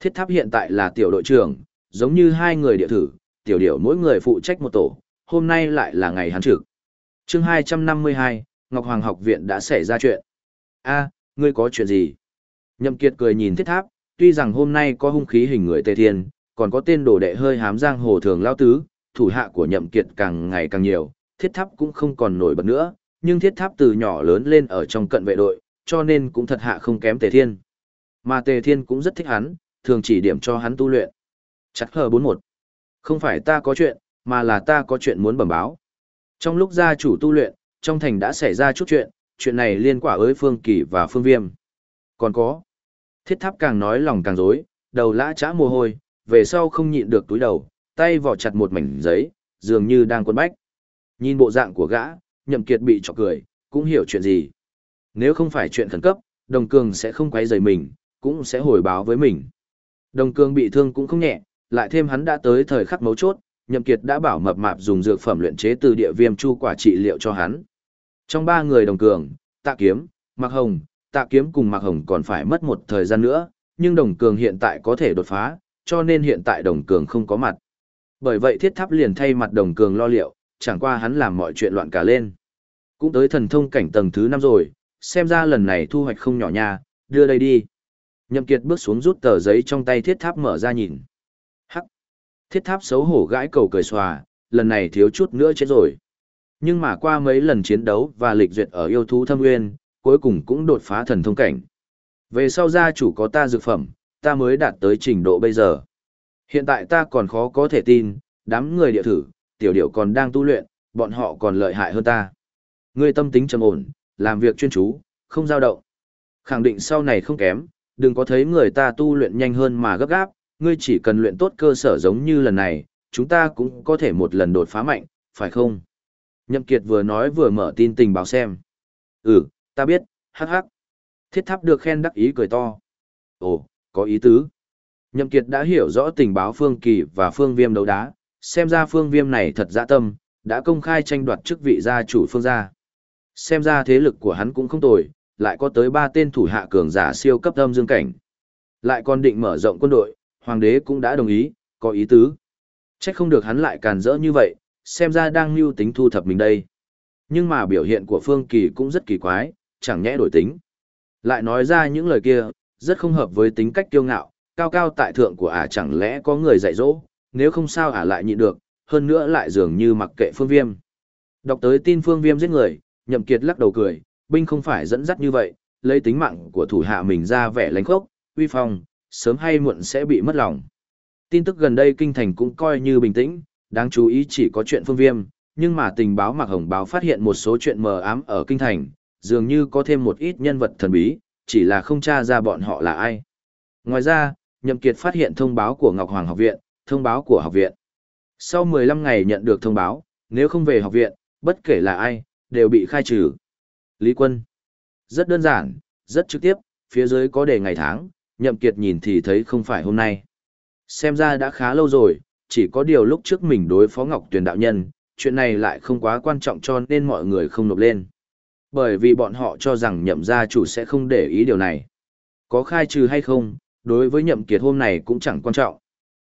S1: Thiết tháp hiện tại là tiểu đội trưởng, giống như hai người địa thử, tiểu điểu mỗi người phụ trách một tổ, hôm nay lại là ngày hắn trực. Chương 252, Ngọc Hoàng học viện đã xảy ra chuyện. A, ngươi có chuyện gì? Nhậm Kiệt cười nhìn thiết tháp, tuy rằng hôm nay có hung khí hình người Tề Thiên, còn có tên đồ đệ hơi hám giang hồ thường lao tứ, thủ hạ của Nhậm Kiệt càng ngày càng nhiều, thiết tháp cũng không còn nổi bật nữa, nhưng thiết tháp từ nhỏ lớn lên ở trong cận vệ đội, cho nên cũng thật hạ không kém Tề Thiên. Mà Tề Thiên cũng rất thích hắn, thường chỉ điểm cho hắn tu luyện. Chắc hờ 41. Không phải ta có chuyện, mà là ta có chuyện muốn bẩm báo. Trong lúc gia chủ tu luyện, trong thành đã xảy ra chút chuyện, chuyện này liên quả với Phương Kỳ và Phương Viêm. Còn có. Thiết tháp càng nói lòng càng dối, đầu lã chã mồ hôi, về sau không nhịn được túi đầu, tay vò chặt một mảnh giấy, dường như đang quân bách. Nhìn bộ dạng của gã, nhậm kiệt bị chọc cười, cũng hiểu chuyện gì. Nếu không phải chuyện khẩn cấp, đồng cường sẽ không quấy rầy mình, cũng sẽ hồi báo với mình. Đồng cường bị thương cũng không nhẹ, lại thêm hắn đã tới thời khắc mấu chốt, nhậm kiệt đã bảo mập mạp dùng dược phẩm luyện chế từ địa viêm chu quả trị liệu cho hắn. Trong ba người đồng cường, tạ kiếm, mạc hồng, tạ kiếm cùng mạc hồng còn phải mất một thời gian nữa, nhưng đồng cường hiện tại có thể đột phá, cho nên hiện tại đồng cường không có mặt. Bởi vậy thiết tháp liền thay mặt đồng cường lo liệu, chẳng qua hắn làm mọi chuyện loạn cả lên. Cũng tới thần thông cảnh tầng thứ năm rồi, xem ra lần này thu hoạch không nhỏ nha, đưa đây đi. Nhậm Kiệt bước xuống rút tờ giấy trong tay thiết tháp mở ra nhìn. Hắc! Thiết tháp xấu hổ gãi cầu cười xòa, lần này thiếu chút nữa chết rồi. Nhưng mà qua mấy lần chiến đấu và lịch duyệt ở yêu thú thâm nguyên, cuối cùng cũng đột phá thần thông cảnh. Về sau gia chủ có ta dược phẩm, ta mới đạt tới trình độ bây giờ. Hiện tại ta còn khó có thể tin, đám người địa thử, tiểu điểu còn đang tu luyện, bọn họ còn lợi hại hơn ta. Ngươi tâm tính trầm ổn, làm việc chuyên chú, không dao động. Khẳng định sau này không kém, đừng có thấy người ta tu luyện nhanh hơn mà gấp gáp, ngươi chỉ cần luyện tốt cơ sở giống như lần này, chúng ta cũng có thể một lần đột phá mạnh, phải không? Nhậm Kiệt vừa nói vừa mở tin tình báo xem. Ừ, ta biết, hắc hắc. Thiết tháp được khen đắc ý cười to. Ồ, có ý tứ. Nhậm Kiệt đã hiểu rõ tình báo Phương Kỳ và Phương Viêm đấu đá, xem ra Phương Viêm này thật dạ tâm, đã công khai tranh đoạt chức vị gia chủ Phương gia. Xem ra thế lực của hắn cũng không tồi, lại có tới ba tên thủ hạ cường giả siêu cấp âm dương cảnh. Lại còn định mở rộng quân đội, hoàng đế cũng đã đồng ý, có ý tứ. Chắc không được hắn lại càn rỡ như vậy, xem ra đang mưu tính thu thập mình đây. Nhưng mà biểu hiện của Phương Kỳ cũng rất kỳ quái, chẳng nhẽ đổi tính. Lại nói ra những lời kia, rất không hợp với tính cách kiêu ngạo, cao cao tại thượng của ả chẳng lẽ có người dạy dỗ, nếu không sao ả lại nhịn được, hơn nữa lại dường như mặc kệ Phương Viêm. Đọc tới tin Phương Viêm giết người, Nhậm Kiệt lắc đầu cười, binh không phải dẫn dắt như vậy, lấy tính mạng của thủ hạ mình ra vẻ lánh khốc, uy phong, sớm hay muộn sẽ bị mất lòng. Tin tức gần đây kinh thành cũng coi như bình tĩnh, đáng chú ý chỉ có chuyện Phương Viêm, nhưng mà tình báo Mạc Hồng báo phát hiện một số chuyện mờ ám ở kinh thành, dường như có thêm một ít nhân vật thần bí, chỉ là không tra ra bọn họ là ai. Ngoài ra, Nhậm Kiệt phát hiện thông báo của Ngọc Hoàng học viện, thông báo của học viện. Sau 15 ngày nhận được thông báo, nếu không về học viện, bất kể là ai, đều bị khai trừ. Lý Quân. Rất đơn giản, rất trực tiếp, phía dưới có đề ngày tháng, Nhậm Kiệt nhìn thì thấy không phải hôm nay. Xem ra đã khá lâu rồi, chỉ có điều lúc trước mình đối phó Ngọc Tuyền đạo nhân, chuyện này lại không quá quan trọng cho nên mọi người không nộp lên. Bởi vì bọn họ cho rằng nhậm gia chủ sẽ không để ý điều này. Có khai trừ hay không, đối với nhậm kiệt hôm này cũng chẳng quan trọng.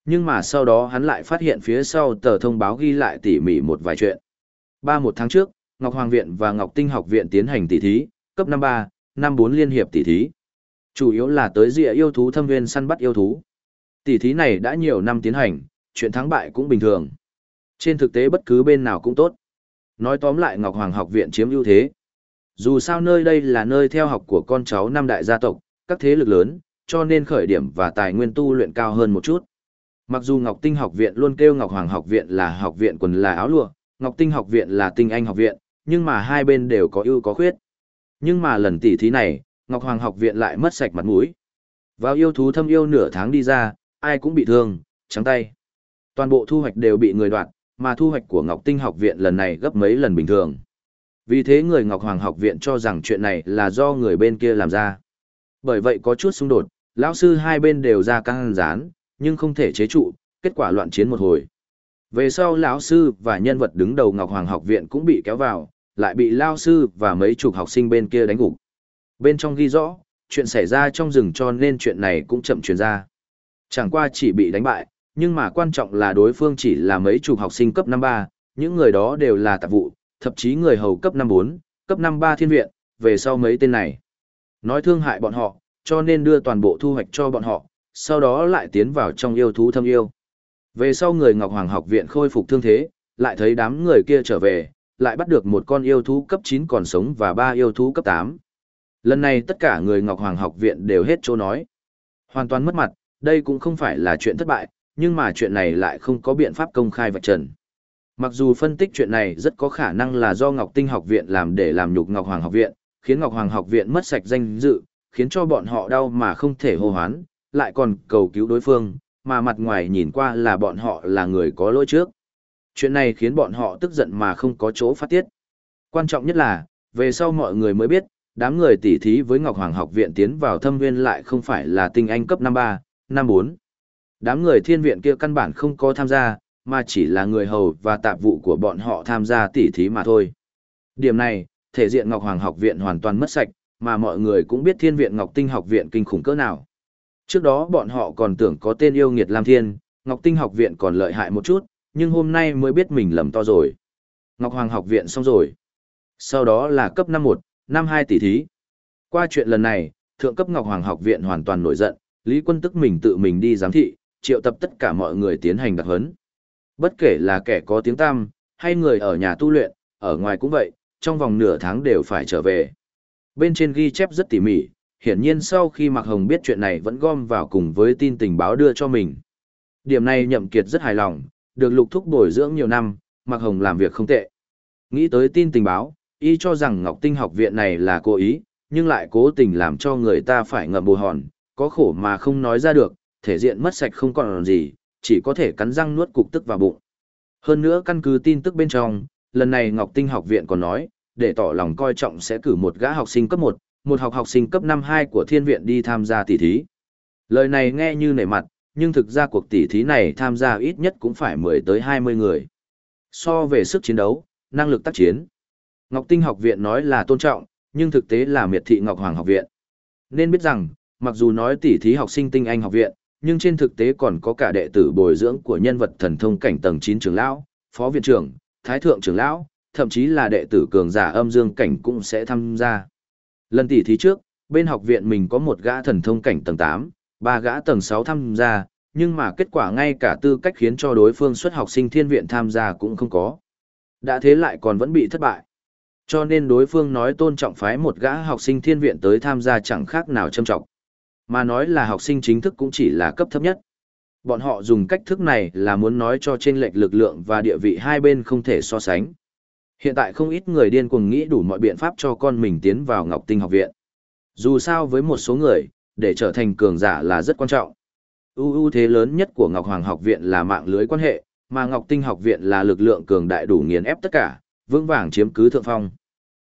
S1: Nhưng mà sau đó hắn lại phát hiện phía sau tờ thông báo ghi lại tỉ mỉ một vài chuyện. Ba một tháng trước, Ngọc Hoàng Viện và Ngọc Tinh Học Viện tiến hành tỉ thí, cấp năm ba, năm bốn liên hiệp tỉ thí. Chủ yếu là tới rìa yêu thú thâm viên săn bắt yêu thú. Tỉ thí này đã nhiều năm tiến hành, chuyện thắng bại cũng bình thường. Trên thực tế bất cứ bên nào cũng tốt. Nói tóm lại Ngọc Hoàng học viện chiếm ưu thế. Dù sao nơi đây là nơi theo học của con cháu năm đại gia tộc, các thế lực lớn, cho nên khởi điểm và tài nguyên tu luyện cao hơn một chút. Mặc dù Ngọc Tinh học viện luôn kêu Ngọc Hoàng học viện là học viện quần là áo lụa, Ngọc Tinh học viện là tinh anh học viện, nhưng mà hai bên đều có ưu có khuyết. Nhưng mà lần tỉ thí này, Ngọc Hoàng học viện lại mất sạch mặt mũi. Vào yêu thú thâm yêu nửa tháng đi ra, ai cũng bị thương, trắng tay. Toàn bộ thu hoạch đều bị người đoạt, mà thu hoạch của Ngọc Tinh học viện lần này gấp mấy lần bình thường. Vì thế người Ngọc Hoàng học viện cho rằng chuyện này là do người bên kia làm ra. Bởi vậy có chút xung đột, lão sư hai bên đều ra căng rán, nhưng không thể chế trụ, kết quả loạn chiến một hồi. Về sau lão sư và nhân vật đứng đầu Ngọc Hoàng học viện cũng bị kéo vào, lại bị lão sư và mấy chục học sinh bên kia đánh gục. Bên trong ghi rõ, chuyện xảy ra trong rừng cho nên chuyện này cũng chậm truyền ra. Chẳng qua chỉ bị đánh bại, nhưng mà quan trọng là đối phương chỉ là mấy chục học sinh cấp năm ba, những người đó đều là tạp vụ, thậm chí người hầu cấp năm bốn, cấp năm ba thiên viện, về sau mấy tên này. Nói thương hại bọn họ, cho nên đưa toàn bộ thu hoạch cho bọn họ, sau đó lại tiến vào trong yêu thú thâm yêu. Về sau người Ngọc Hoàng học viện khôi phục thương thế, lại thấy đám người kia trở về, lại bắt được một con yêu thú cấp 9 còn sống và ba yêu thú cấp 8. Lần này tất cả người Ngọc Hoàng học viện đều hết chỗ nói. Hoàn toàn mất mặt, đây cũng không phải là chuyện thất bại, nhưng mà chuyện này lại không có biện pháp công khai vạch trần. Mặc dù phân tích chuyện này rất có khả năng là do Ngọc Tinh học viện làm để làm nhục Ngọc Hoàng học viện, khiến Ngọc Hoàng học viện mất sạch danh dự, khiến cho bọn họ đau mà không thể hô hoán, lại còn cầu cứu đối phương, mà mặt ngoài nhìn qua là bọn họ là người có lỗi trước. Chuyện này khiến bọn họ tức giận mà không có chỗ phát tiết. Quan trọng nhất là, về sau mọi người mới biết, đám người tỉ thí với Ngọc Hoàng học viện tiến vào thâm viên lại không phải là tinh anh cấp 53, 54. Đám người thiên viện kia căn bản không có tham gia, mà chỉ là người hầu và tạp vụ của bọn họ tham gia tỉ thí mà thôi. Điểm này, thể diện Ngọc Hoàng học viện hoàn toàn mất sạch, mà mọi người cũng biết thiên viện Ngọc Tinh học viện kinh khủng cỡ nào. Trước đó bọn họ còn tưởng có tên yêu nghiệt Lam Thiên, Ngọc Tinh học viện còn lợi hại một chút, nhưng hôm nay mới biết mình lầm to rồi. Ngọc Hoàng học viện xong rồi. Sau đó là cấp năm một, năm hai tỷ thí. Qua chuyện lần này, thượng cấp Ngọc Hoàng học viện hoàn toàn nổi giận, Lý Quân tức mình tự mình đi giám thị, triệu tập tất cả mọi người tiến hành đặc huấn. Bất kể là kẻ có tiếng tăm, hay người ở nhà tu luyện, ở ngoài cũng vậy, trong vòng nửa tháng đều phải trở về. Bên trên ghi chép rất tỉ mỉ, hiển nhiên sau khi Mạc Hồng biết chuyện này vẫn gom vào cùng với tin tình báo đưa cho mình. Điểm này Nhậm Kiệt rất hài lòng, được lục thúc bồi dưỡng nhiều năm, Mạc Hồng làm việc không tệ. Nghĩ tới tin tình báo, y cho rằng Ngọc Tinh học viện này là cố ý, nhưng lại cố tình làm cho người ta phải ngậm bù hòn, có khổ mà không nói ra được, thể diện mất sạch không còn gì, chỉ có thể cắn răng nuốt cục tức vào bụng. Hơn nữa căn cứ tin tức bên trong, lần này Ngọc Tinh học viện còn nói, để tỏ lòng coi trọng sẽ cử một gã học sinh cấp 1, một học học sinh cấp năm 2 của thiên viện đi tham gia tỷ thí. Lời này nghe như nể mặt, nhưng thực ra cuộc tỷ thí này tham gia ít nhất cũng phải 10 tới 20 người. So về sức chiến đấu, năng lực tác chiến, Ngọc Tinh học viện nói là tôn trọng, nhưng thực tế là miệt thị Ngọc Hoàng học viện. Nên biết rằng, mặc dù nói tỷ thí học sinh tinh anh học viện, nhưng trên thực tế còn có cả đệ tử bồi dưỡng của nhân vật thần thông cảnh tầng 9 trưởng lão, phó viện trưởng, thái thượng trưởng lão, thậm chí là đệ tử cường giả âm dương cảnh cũng sẽ tham gia. Lần tỷ thí trước, bên học viện mình có một gã thần thông cảnh tầng 8, ba gã tầng 6 tham gia, nhưng mà kết quả ngay cả tư cách khiến cho đối phương xuất học sinh thiên viện tham gia cũng không có. Đã thế lại còn vẫn bị thất bại. Cho nên đối phương nói tôn trọng phái một gã học sinh thiên viện tới tham gia chẳng khác nào châm trọng. Mà nói là học sinh chính thức cũng chỉ là cấp thấp nhất. Bọn họ dùng cách thức này là muốn nói cho trên lệch lực lượng và địa vị hai bên không thể so sánh. Hiện tại không ít người điên cuồng nghĩ đủ mọi biện pháp cho con mình tiến vào Ngọc Tinh học viện. Dù sao với một số người, để trở thành cường giả là rất quan trọng. ưu ưu thế lớn nhất của Ngọc Hoàng học viện là mạng lưới quan hệ, mà Ngọc Tinh học viện là lực lượng cường đại đủ nghiền ép tất cả, vững vàng chiếm cứ thượng phong.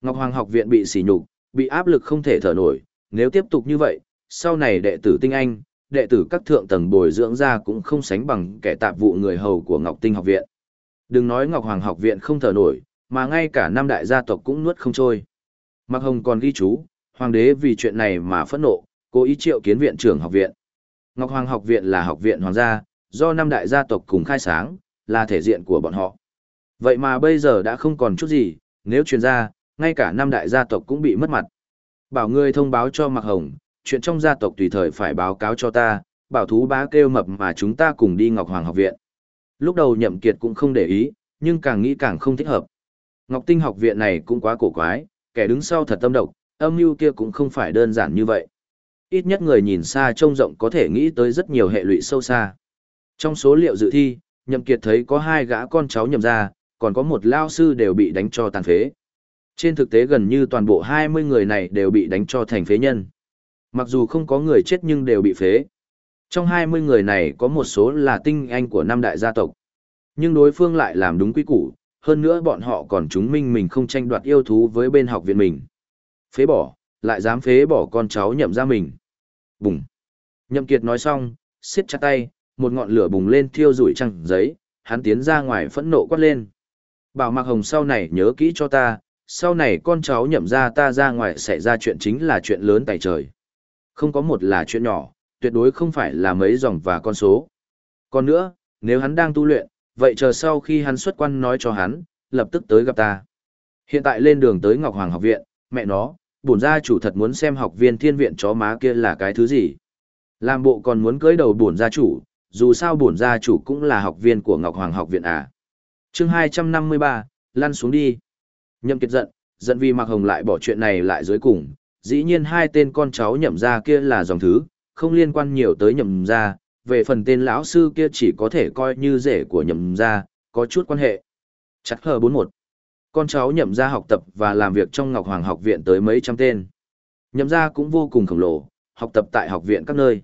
S1: Ngọc Hoàng học viện bị sỉ nhục, bị áp lực không thể thở nổi, nếu tiếp tục như vậy, sau này đệ tử tinh anh, đệ tử các thượng tầng bồi dưỡng ra cũng không sánh bằng kẻ tạp vụ người hầu của Ngọc Tinh học viện. Đừng nói Ngọc Hoàng học viện không thở nổi, mà ngay cả năm đại gia tộc cũng nuốt không trôi. Mạc Hồng còn ghi chú, hoàng đế vì chuyện này mà phẫn nộ, cố ý triệu kiến viện trưởng học viện. Ngọc Hoàng học viện là học viện hoàng gia, do năm đại gia tộc cùng khai sáng, là thể diện của bọn họ. Vậy mà bây giờ đã không còn chút gì, nếu truyền ra, ngay cả năm đại gia tộc cũng bị mất mặt. Bảo ngươi thông báo cho Mạc Hồng, chuyện trong gia tộc tùy thời phải báo cáo cho ta, bảo thú bá kêu mập mà chúng ta cùng đi Ngọc Hoàng học viện. Lúc đầu Nhậm Kiệt cũng không để ý, nhưng càng nghĩ càng không thích hợp. Ngọc Tinh học viện này cũng quá cổ quái, kẻ đứng sau thật tâm độc, âm mưu kia cũng không phải đơn giản như vậy. Ít nhất người nhìn xa trông rộng có thể nghĩ tới rất nhiều hệ lụy sâu xa. Trong số liệu dự thi, Nhậm Kiệt thấy có hai gã con cháu nhậm ra, còn có một lao sư đều bị đánh cho tàn phế. Trên thực tế gần như toàn bộ 20 người này đều bị đánh cho thành phế nhân. Mặc dù không có người chết nhưng đều bị phế. Trong 20 người này có một số là tinh anh của năm đại gia tộc. Nhưng đối phương lại làm đúng quy củ, hơn nữa bọn họ còn chứng minh mình không tranh đoạt yêu thú với bên học viện mình. Phế bỏ, lại dám phế bỏ con cháu nhậm ra mình. Bùng. Nhậm Kiệt nói xong, siết chặt tay, một ngọn lửa bùng lên thiêu rủi trăng giấy, hắn tiến ra ngoài phẫn nộ quát lên. Bảo Mạc Hồng sau này nhớ kỹ cho ta, sau này con cháu nhậm ra ta ra ngoài xảy ra chuyện chính là chuyện lớn tại trời. Không có một là chuyện nhỏ, tuyệt đối không phải là mấy dòng và con số. Còn nữa, nếu hắn đang tu luyện, vậy chờ sau khi hắn xuất quan nói cho hắn, lập tức tới gặp ta. Hiện tại lên đường tới Ngọc Hoàng học viện, mẹ nó, bổn gia chủ thật muốn xem học viên thiên viện chó má kia là cái thứ gì. Làm bộ còn muốn cưới đầu bổn gia chủ, dù sao bổn gia chủ cũng là học viên của Ngọc Hoàng học viện à. chương 253, lăn xuống đi. Nhậm kiệt giận, giận vì Mạc Hồng lại bỏ chuyện này lại dưới cùng, dĩ nhiên hai tên con cháu nhậm gia kia là dòng thứ, không liên quan nhiều tới nhậm gia, về phần tên lão sư kia chỉ có thể coi như rể của nhậm gia, có chút quan hệ. Chặt hờ 41. Con cháu nhậm gia học tập và làm việc trong Ngọc Hoàng học viện tới mấy trăm tên. Nhậm gia cũng vô cùng khổng lồ, học tập tại học viện các nơi.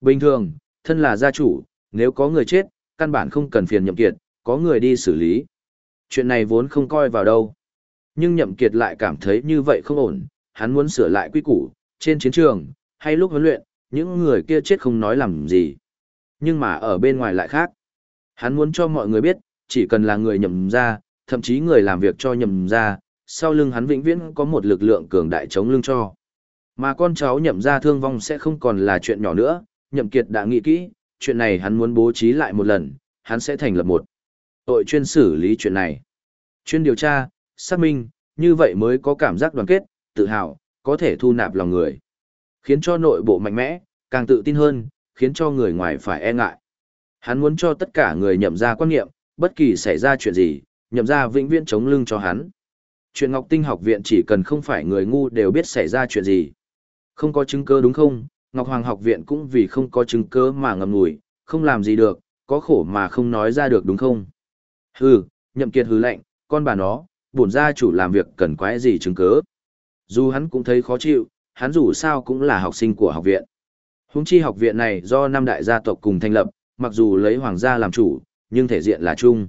S1: Bình thường, thân là gia chủ, nếu có người chết, căn bản không cần phiền nhậm kiệt, có người đi xử lý. Chuyện này vốn không coi vào đâu. Nhưng nhậm kiệt lại cảm thấy như vậy không ổn, hắn muốn sửa lại quy củ, trên chiến trường, hay lúc huấn luyện, những người kia chết không nói làm gì. Nhưng mà ở bên ngoài lại khác. Hắn muốn cho mọi người biết, chỉ cần là người nhậm ra, thậm chí người làm việc cho nhậm ra, sau lưng hắn vĩnh viễn có một lực lượng cường đại chống lưng cho. Mà con cháu nhậm ra thương vong sẽ không còn là chuyện nhỏ nữa, nhậm kiệt đã nghĩ kỹ, chuyện này hắn muốn bố trí lại một lần, hắn sẽ thành lập một tội chuyên xử lý chuyện này. Chuyên điều tra, xác minh, như vậy mới có cảm giác đoàn kết, tự hào, có thể thu nạp lòng người. Khiến cho nội bộ mạnh mẽ, càng tự tin hơn, khiến cho người ngoài phải e ngại. Hắn muốn cho tất cả người nhậm ra quan niệm, bất kỳ xảy ra chuyện gì, nhậm ra vĩnh viễn chống lưng cho hắn. Chuyện Ngọc Tinh học viện chỉ cần không phải người ngu đều biết xảy ra chuyện gì. Không có chứng cứ đúng không? Ngọc Hoàng học viện cũng vì không có chứng cứ mà ngầm ngùi, không làm gì được, có khổ mà không nói ra được đúng không? Hừ, nhậm kiệt hừ lạnh, con bà nó, bổn gia chủ làm việc cần quái gì chứng cứ. Dù hắn cũng thấy khó chịu, hắn dù sao cũng là học sinh của học viện. Húng chi học viện này do năm đại gia tộc cùng thành lập, mặc dù lấy hoàng gia làm chủ, nhưng thể diện là chung.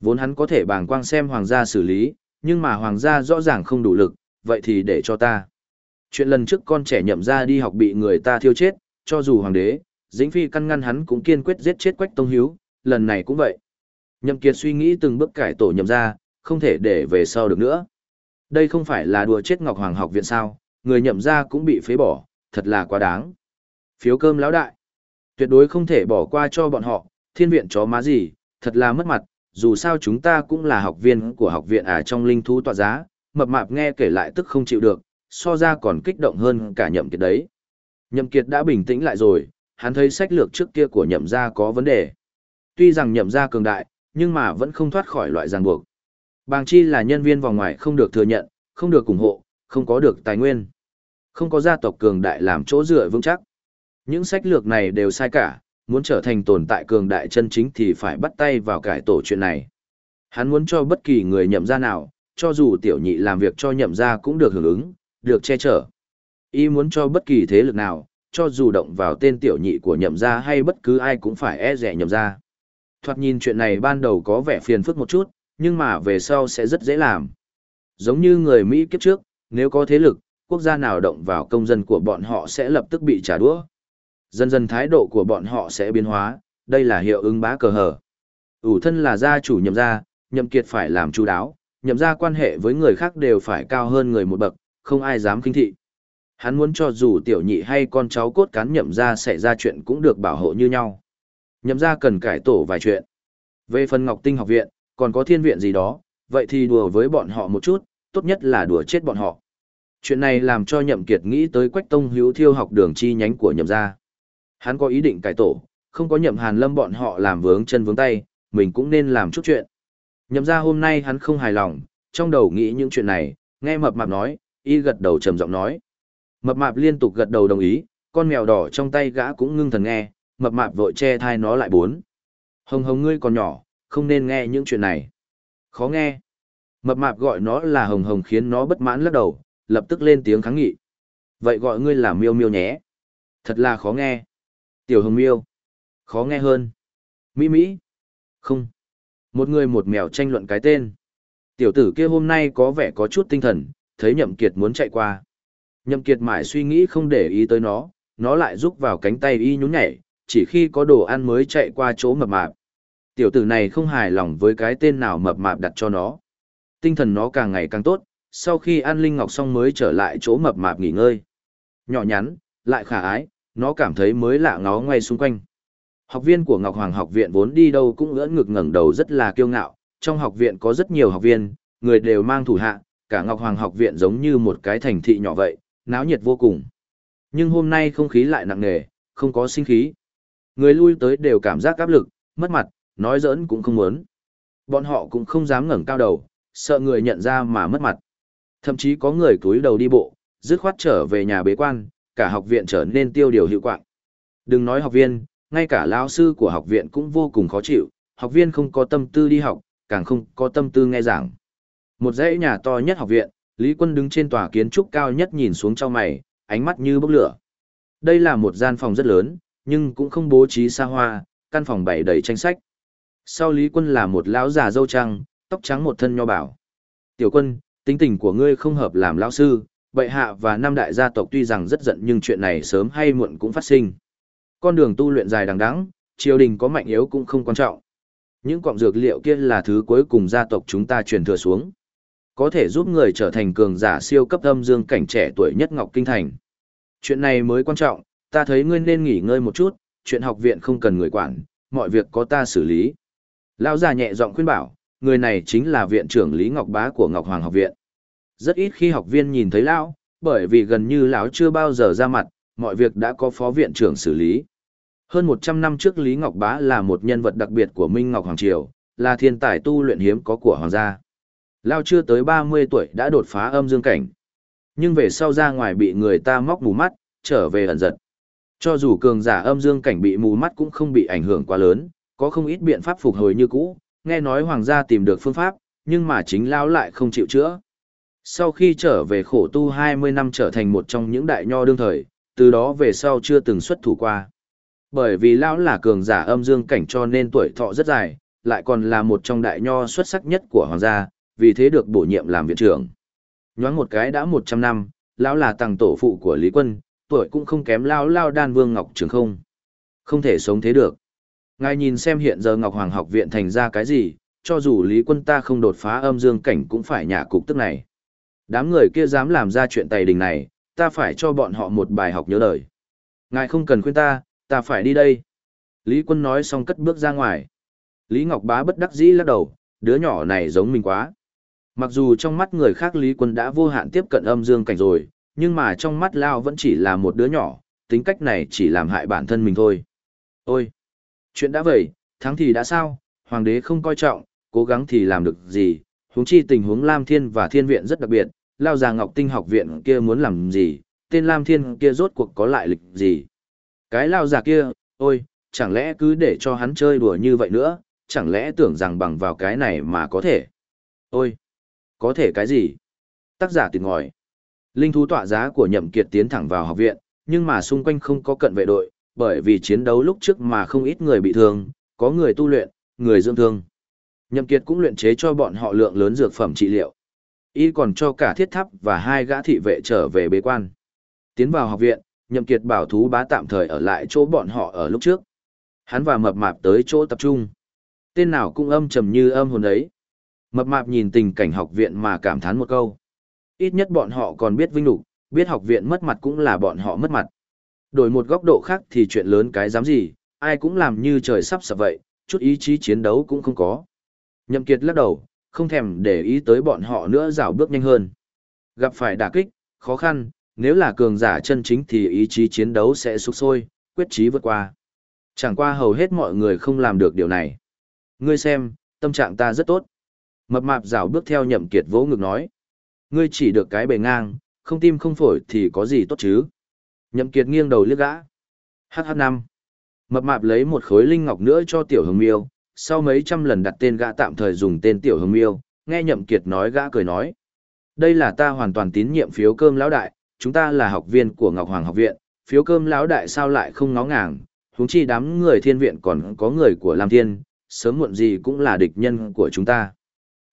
S1: Vốn hắn có thể bàng quang xem hoàng gia xử lý, nhưng mà hoàng gia rõ ràng không đủ lực, vậy thì để cho ta. Chuyện lần trước con trẻ nhậm ra đi học bị người ta thiêu chết, cho dù hoàng đế, dĩnh phi căn ngăn hắn cũng kiên quyết giết chết quách tông hiếu, lần này cũng vậy. Nhậm kiệt suy nghĩ từng bước cải tổ nhậm ra, không thể để về sau được nữa. Đây không phải là đùa chết Ngọc Hoàng học viện sao, người nhậm ra cũng bị phế bỏ, thật là quá đáng. Phiếu cơm lão đại. Tuyệt đối không thể bỏ qua cho bọn họ, thiên viện chó má gì, thật là mất mặt, dù sao chúng ta cũng là học viên của học viện à trong linh thú tọa giá, mập mạp nghe kể lại tức không chịu được, so ra còn kích động hơn cả nhậm kiệt đấy. Nhậm kiệt đã bình tĩnh lại rồi, hắn thấy sách lược trước kia của nhậm gia có vấn đề. Tuy rằng nhậm gia cường đại, nhưng mà vẫn không thoát khỏi loại ràng buộc. Bàng chi là nhân viên vòng ngoài không được thừa nhận, không được ủng hộ, không có được tài nguyên. Không có gia tộc cường đại làm chỗ dựa vững chắc. Những sách lược này đều sai cả, muốn trở thành tồn tại cường đại chân chính thì phải bắt tay vào cải tổ chuyện này. Hắn muốn cho bất kỳ người nhậm gia nào, cho dù tiểu nhị làm việc cho nhậm gia cũng được hưởng ứng, được che chở. Y muốn cho bất kỳ thế lực nào, cho dù động vào tên tiểu nhị của nhậm gia hay bất cứ ai cũng phải e rẻ nhậm gia. Thoạt nhìn chuyện này ban đầu có vẻ phiền phức một chút, nhưng mà về sau sẽ rất dễ làm. Giống như người Mỹ kiếp trước, nếu có thế lực, quốc gia nào động vào công dân của bọn họ sẽ lập tức bị trả đũa. Dần dần thái độ của bọn họ sẽ biến hóa, đây là hiệu ứng bá cờ hở. ủ thân là gia chủ nhậm gia, nhậm kiệt phải làm chú đáo, nhậm gia quan hệ với người khác đều phải cao hơn người một bậc, không ai dám kinh thị. Hắn muốn cho dù tiểu nhị hay con cháu cốt cán nhậm gia xảy ra chuyện cũng được bảo hộ như nhau. Nhậm gia cần cải tổ vài chuyện. Về phần Ngọc Tinh học viện, còn có thiên viện gì đó, vậy thì đùa với bọn họ một chút, tốt nhất là đùa chết bọn họ. Chuyện này làm cho Nhậm Kiệt nghĩ tới Quách Tông Hữu Thiêu học đường chi nhánh của Nhậm gia. Hắn có ý định cải tổ, không có Nhậm Hàn Lâm bọn họ làm vướng chân vướng tay, mình cũng nên làm chút chuyện. Nhậm gia hôm nay hắn không hài lòng, trong đầu nghĩ những chuyện này, nghe mập mạp nói, y gật đầu trầm giọng nói. Mập mạp liên tục gật đầu đồng ý, con mèo đỏ trong tay gã cũng ngưng thần nghe, mập mạp vội che thai nó lại bốn. Hồng hồng ngươi còn nhỏ, không nên nghe những chuyện này. Khó nghe. Mập mạp gọi nó là hồng hồng khiến nó bất mãn lắc đầu, lập tức lên tiếng kháng nghị. Vậy gọi ngươi là miêu miêu nhé. Thật là khó nghe. Tiểu hồng miêu. Khó nghe hơn. Mỹ Mỹ. Không. Một người một mèo tranh luận cái tên. Tiểu tử kia hôm nay có vẻ có chút tinh thần, thấy nhậm kiệt muốn chạy qua. Nhậm kiệt mãi suy nghĩ không để ý tới nó, nó lại rúc vào cánh tay y nhún nhảy, chỉ khi có đồ ăn mới chạy qua chỗ mập mạp. Tiểu tử này không hài lòng với cái tên nào mập mạp đặt cho nó. Tinh thần nó càng ngày càng tốt, sau khi ăn linh ngọc xong mới trở lại chỗ mập mạp nghỉ ngơi. Nhỏ nhắn, lại khả ái, nó cảm thấy mới lạ ngó ngay xung quanh. Học viên của Ngọc Hoàng học viện vốn đi đâu cũng ưỡn ngực ngẩng đầu rất là kiêu ngạo, trong học viện có rất nhiều học viên, người đều mang thủ hạ, cả Ngọc Hoàng học viện giống như một cái thành thị nhỏ vậy, náo nhiệt vô cùng. Nhưng hôm nay không khí lại nặng nề, không có sinh khí. Người lui tới đều cảm giác áp lực, mất mặt, nói giỡn cũng không muốn. Bọn họ cũng không dám ngẩng cao đầu, sợ người nhận ra mà mất mặt. Thậm chí có người cúi đầu đi bộ, dứt khoát trở về nhà bế quan, cả học viện trở nên tiêu điều hiệu quạng. Đừng nói học viên, ngay cả lão sư của học viện cũng vô cùng khó chịu, học viên không có tâm tư đi học, càng không có tâm tư nghe giảng. Một dãy nhà to nhất học viện, Lý Quân đứng trên tòa kiến trúc cao nhất nhìn xuống trong mày, ánh mắt như bốc lửa. Đây là một gian phòng rất lớn, nhưng cũng không bố trí xa hoa, căn phòng bày đầy tranh sách. Sau Lý Quân là một lão già dâu trắng, tóc trắng một thân nho bảo. Tiểu quân, tính tình của ngươi không hợp làm lão sư, bệ hạ và năm đại gia tộc tuy rằng rất giận nhưng chuyện này sớm hay muộn cũng phát sinh. Con đường tu luyện dài đằng đẵng, triều đình có mạnh yếu cũng không quan trọng. Những cọng dược liệu kia là thứ cuối cùng gia tộc chúng ta truyền thừa xuống. Có thể giúp người trở thành cường giả siêu cấp âm dương cảnh trẻ tuổi nhất Ngọc Kinh Thành. Chuyện này mới quan trọng, ta thấy ngươi nên nghỉ ngơi một chút, chuyện học viện không cần người quản, mọi việc có ta xử lý. Lão già nhẹ giọng khuyên bảo, người này chính là viện trưởng Lý Ngọc Bá của Ngọc Hoàng học viện. Rất ít khi học viên nhìn thấy lão, bởi vì gần như lão chưa bao giờ ra mặt, mọi việc đã có phó viện trưởng xử lý. Hơn 100 năm trước Lý Ngọc Bá là một nhân vật đặc biệt của Minh Ngọc Hoàng Triều, là thiên tài tu luyện hiếm có của Hoàng gia. Lao chưa tới 30 tuổi đã đột phá âm dương cảnh. Nhưng về sau ra ngoài bị người ta móc mù mắt, trở về ẩn giật. Cho dù cường giả âm dương cảnh bị mù mắt cũng không bị ảnh hưởng quá lớn, có không ít biện pháp phục hồi như cũ, nghe nói hoàng gia tìm được phương pháp, nhưng mà chính Lao lại không chịu chữa. Sau khi trở về khổ tu 20 năm trở thành một trong những đại nho đương thời, từ đó về sau chưa từng xuất thủ qua. Bởi vì lão là cường giả âm dương cảnh cho nên tuổi thọ rất dài, lại còn là một trong đại nho xuất sắc nhất của hoàng gia, vì thế được bổ nhiệm làm viện trưởng. Nhoáng một cái đã 100 năm, lão là tàng tổ phụ của Lý Quân, tuổi cũng không kém lão lao đan vương Ngọc Trường không. Không thể sống thế được. Ngài nhìn xem hiện giờ Ngọc Hoàng học viện thành ra cái gì, cho dù Lý Quân ta không đột phá âm dương cảnh cũng phải nhả cục tức này. Đám người kia dám làm ra chuyện tày đình này, ta phải cho bọn họ một bài học nhớ lời. Ngài không cần khuyên ta, ta phải đi đây. Lý Quân nói xong cất bước ra ngoài. Lý Ngọc Bá bất đắc dĩ lắc đầu, đứa nhỏ này giống mình quá. Mặc dù trong mắt người khác Lý Quân đã vô hạn tiếp cận âm dương cảnh rồi, nhưng mà trong mắt Lao vẫn chỉ là một đứa nhỏ, tính cách này chỉ làm hại bản thân mình thôi. Ôi! Chuyện đã vậy, thắng thì đã sao, hoàng đế không coi trọng, cố gắng thì làm được gì, huống chi tình huống Lam Thiên và Thiên Viện rất đặc biệt, Lao già Ngọc Tinh học viện kia muốn làm gì, tên Lam Thiên kia rốt cuộc có lại lịch gì. Cái Lao già kia, ôi, chẳng lẽ cứ để cho hắn chơi đùa như vậy nữa, chẳng lẽ tưởng rằng bằng vào cái này mà có thể. Ôi! Có thể cái gì? Tác giả tìm ngòi. Linh thú tọa giá của nhậm kiệt tiến thẳng vào học viện, nhưng mà xung quanh không có cận vệ đội, bởi vì chiến đấu lúc trước mà không ít người bị thương, có người tu luyện, người dưỡng thương. Nhậm kiệt cũng luyện chế cho bọn họ lượng lớn dược phẩm trị liệu. Y còn cho cả thiết tháp và hai gã thị vệ trở về bế quan. Tiến vào học viện, nhậm kiệt bảo thú bá tạm thời ở lại chỗ bọn họ ở lúc trước. Hắn và mập mạp tới chỗ tập trung. Tên nào cũng âm trầm như âm hồn ấy. Mập mạp nhìn tình cảnh học viện mà cảm thán một câu. Ít nhất bọn họ còn biết vinh đủ, biết học viện mất mặt cũng là bọn họ mất mặt. Đổi một góc độ khác thì chuyện lớn cái dám gì, ai cũng làm như trời sắp sập vậy, chút ý chí chiến đấu cũng không có. Nhậm Kiệt lắc đầu, không thèm để ý tới bọn họ nữa rảo bước nhanh hơn. Gặp phải đả kích, khó khăn, nếu là cường giả chân chính thì ý chí chiến đấu sẽ sục sôi, quyết chí vượt qua. Chẳng qua hầu hết mọi người không làm được điều này. Ngươi xem, tâm trạng ta rất tốt. Mập mạp rảo bước theo nhậm kiệt vỗ ngực nói. Ngươi chỉ được cái bề ngang, không tim không phổi thì có gì tốt chứ. Nhậm kiệt nghiêng đầu liếc gã. hh năm. Mập mạp lấy một khối linh ngọc nữa cho tiểu hồng miêu, sau mấy trăm lần đặt tên gã tạm thời dùng tên tiểu hồng miêu, nghe nhậm kiệt nói gã cười nói. Đây là ta hoàn toàn tín nhiệm phiếu cơm lão đại, chúng ta là học viên của Ngọc Hoàng học viện, phiếu cơm lão đại sao lại không ngó ngàng, huống chi đám người thiên viện còn có người của Lam Thiên, sớm muộn gì cũng là địch nhân của chúng ta.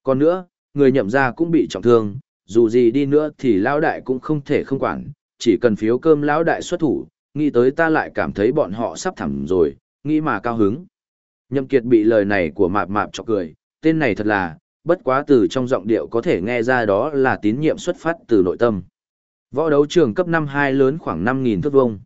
S1: Còn nữa, người nhậm gia cũng bị trọng thương, dù gì đi nữa thì lão đại cũng không thể không quản, chỉ cần phiếu cơm lão đại xuất thủ, nghĩ tới ta lại cảm thấy bọn họ sắp thẳm rồi, nghĩ mà cao hứng. Nhậm Kiệt bị lời này của mạp mạp chọc cười, tên này thật là, bất quá từ trong giọng điệu có thể nghe ra đó là tín nhiệm xuất phát từ nội tâm. Võ đấu trường cấp 5-2 lớn khoảng 5.000 thước vuông.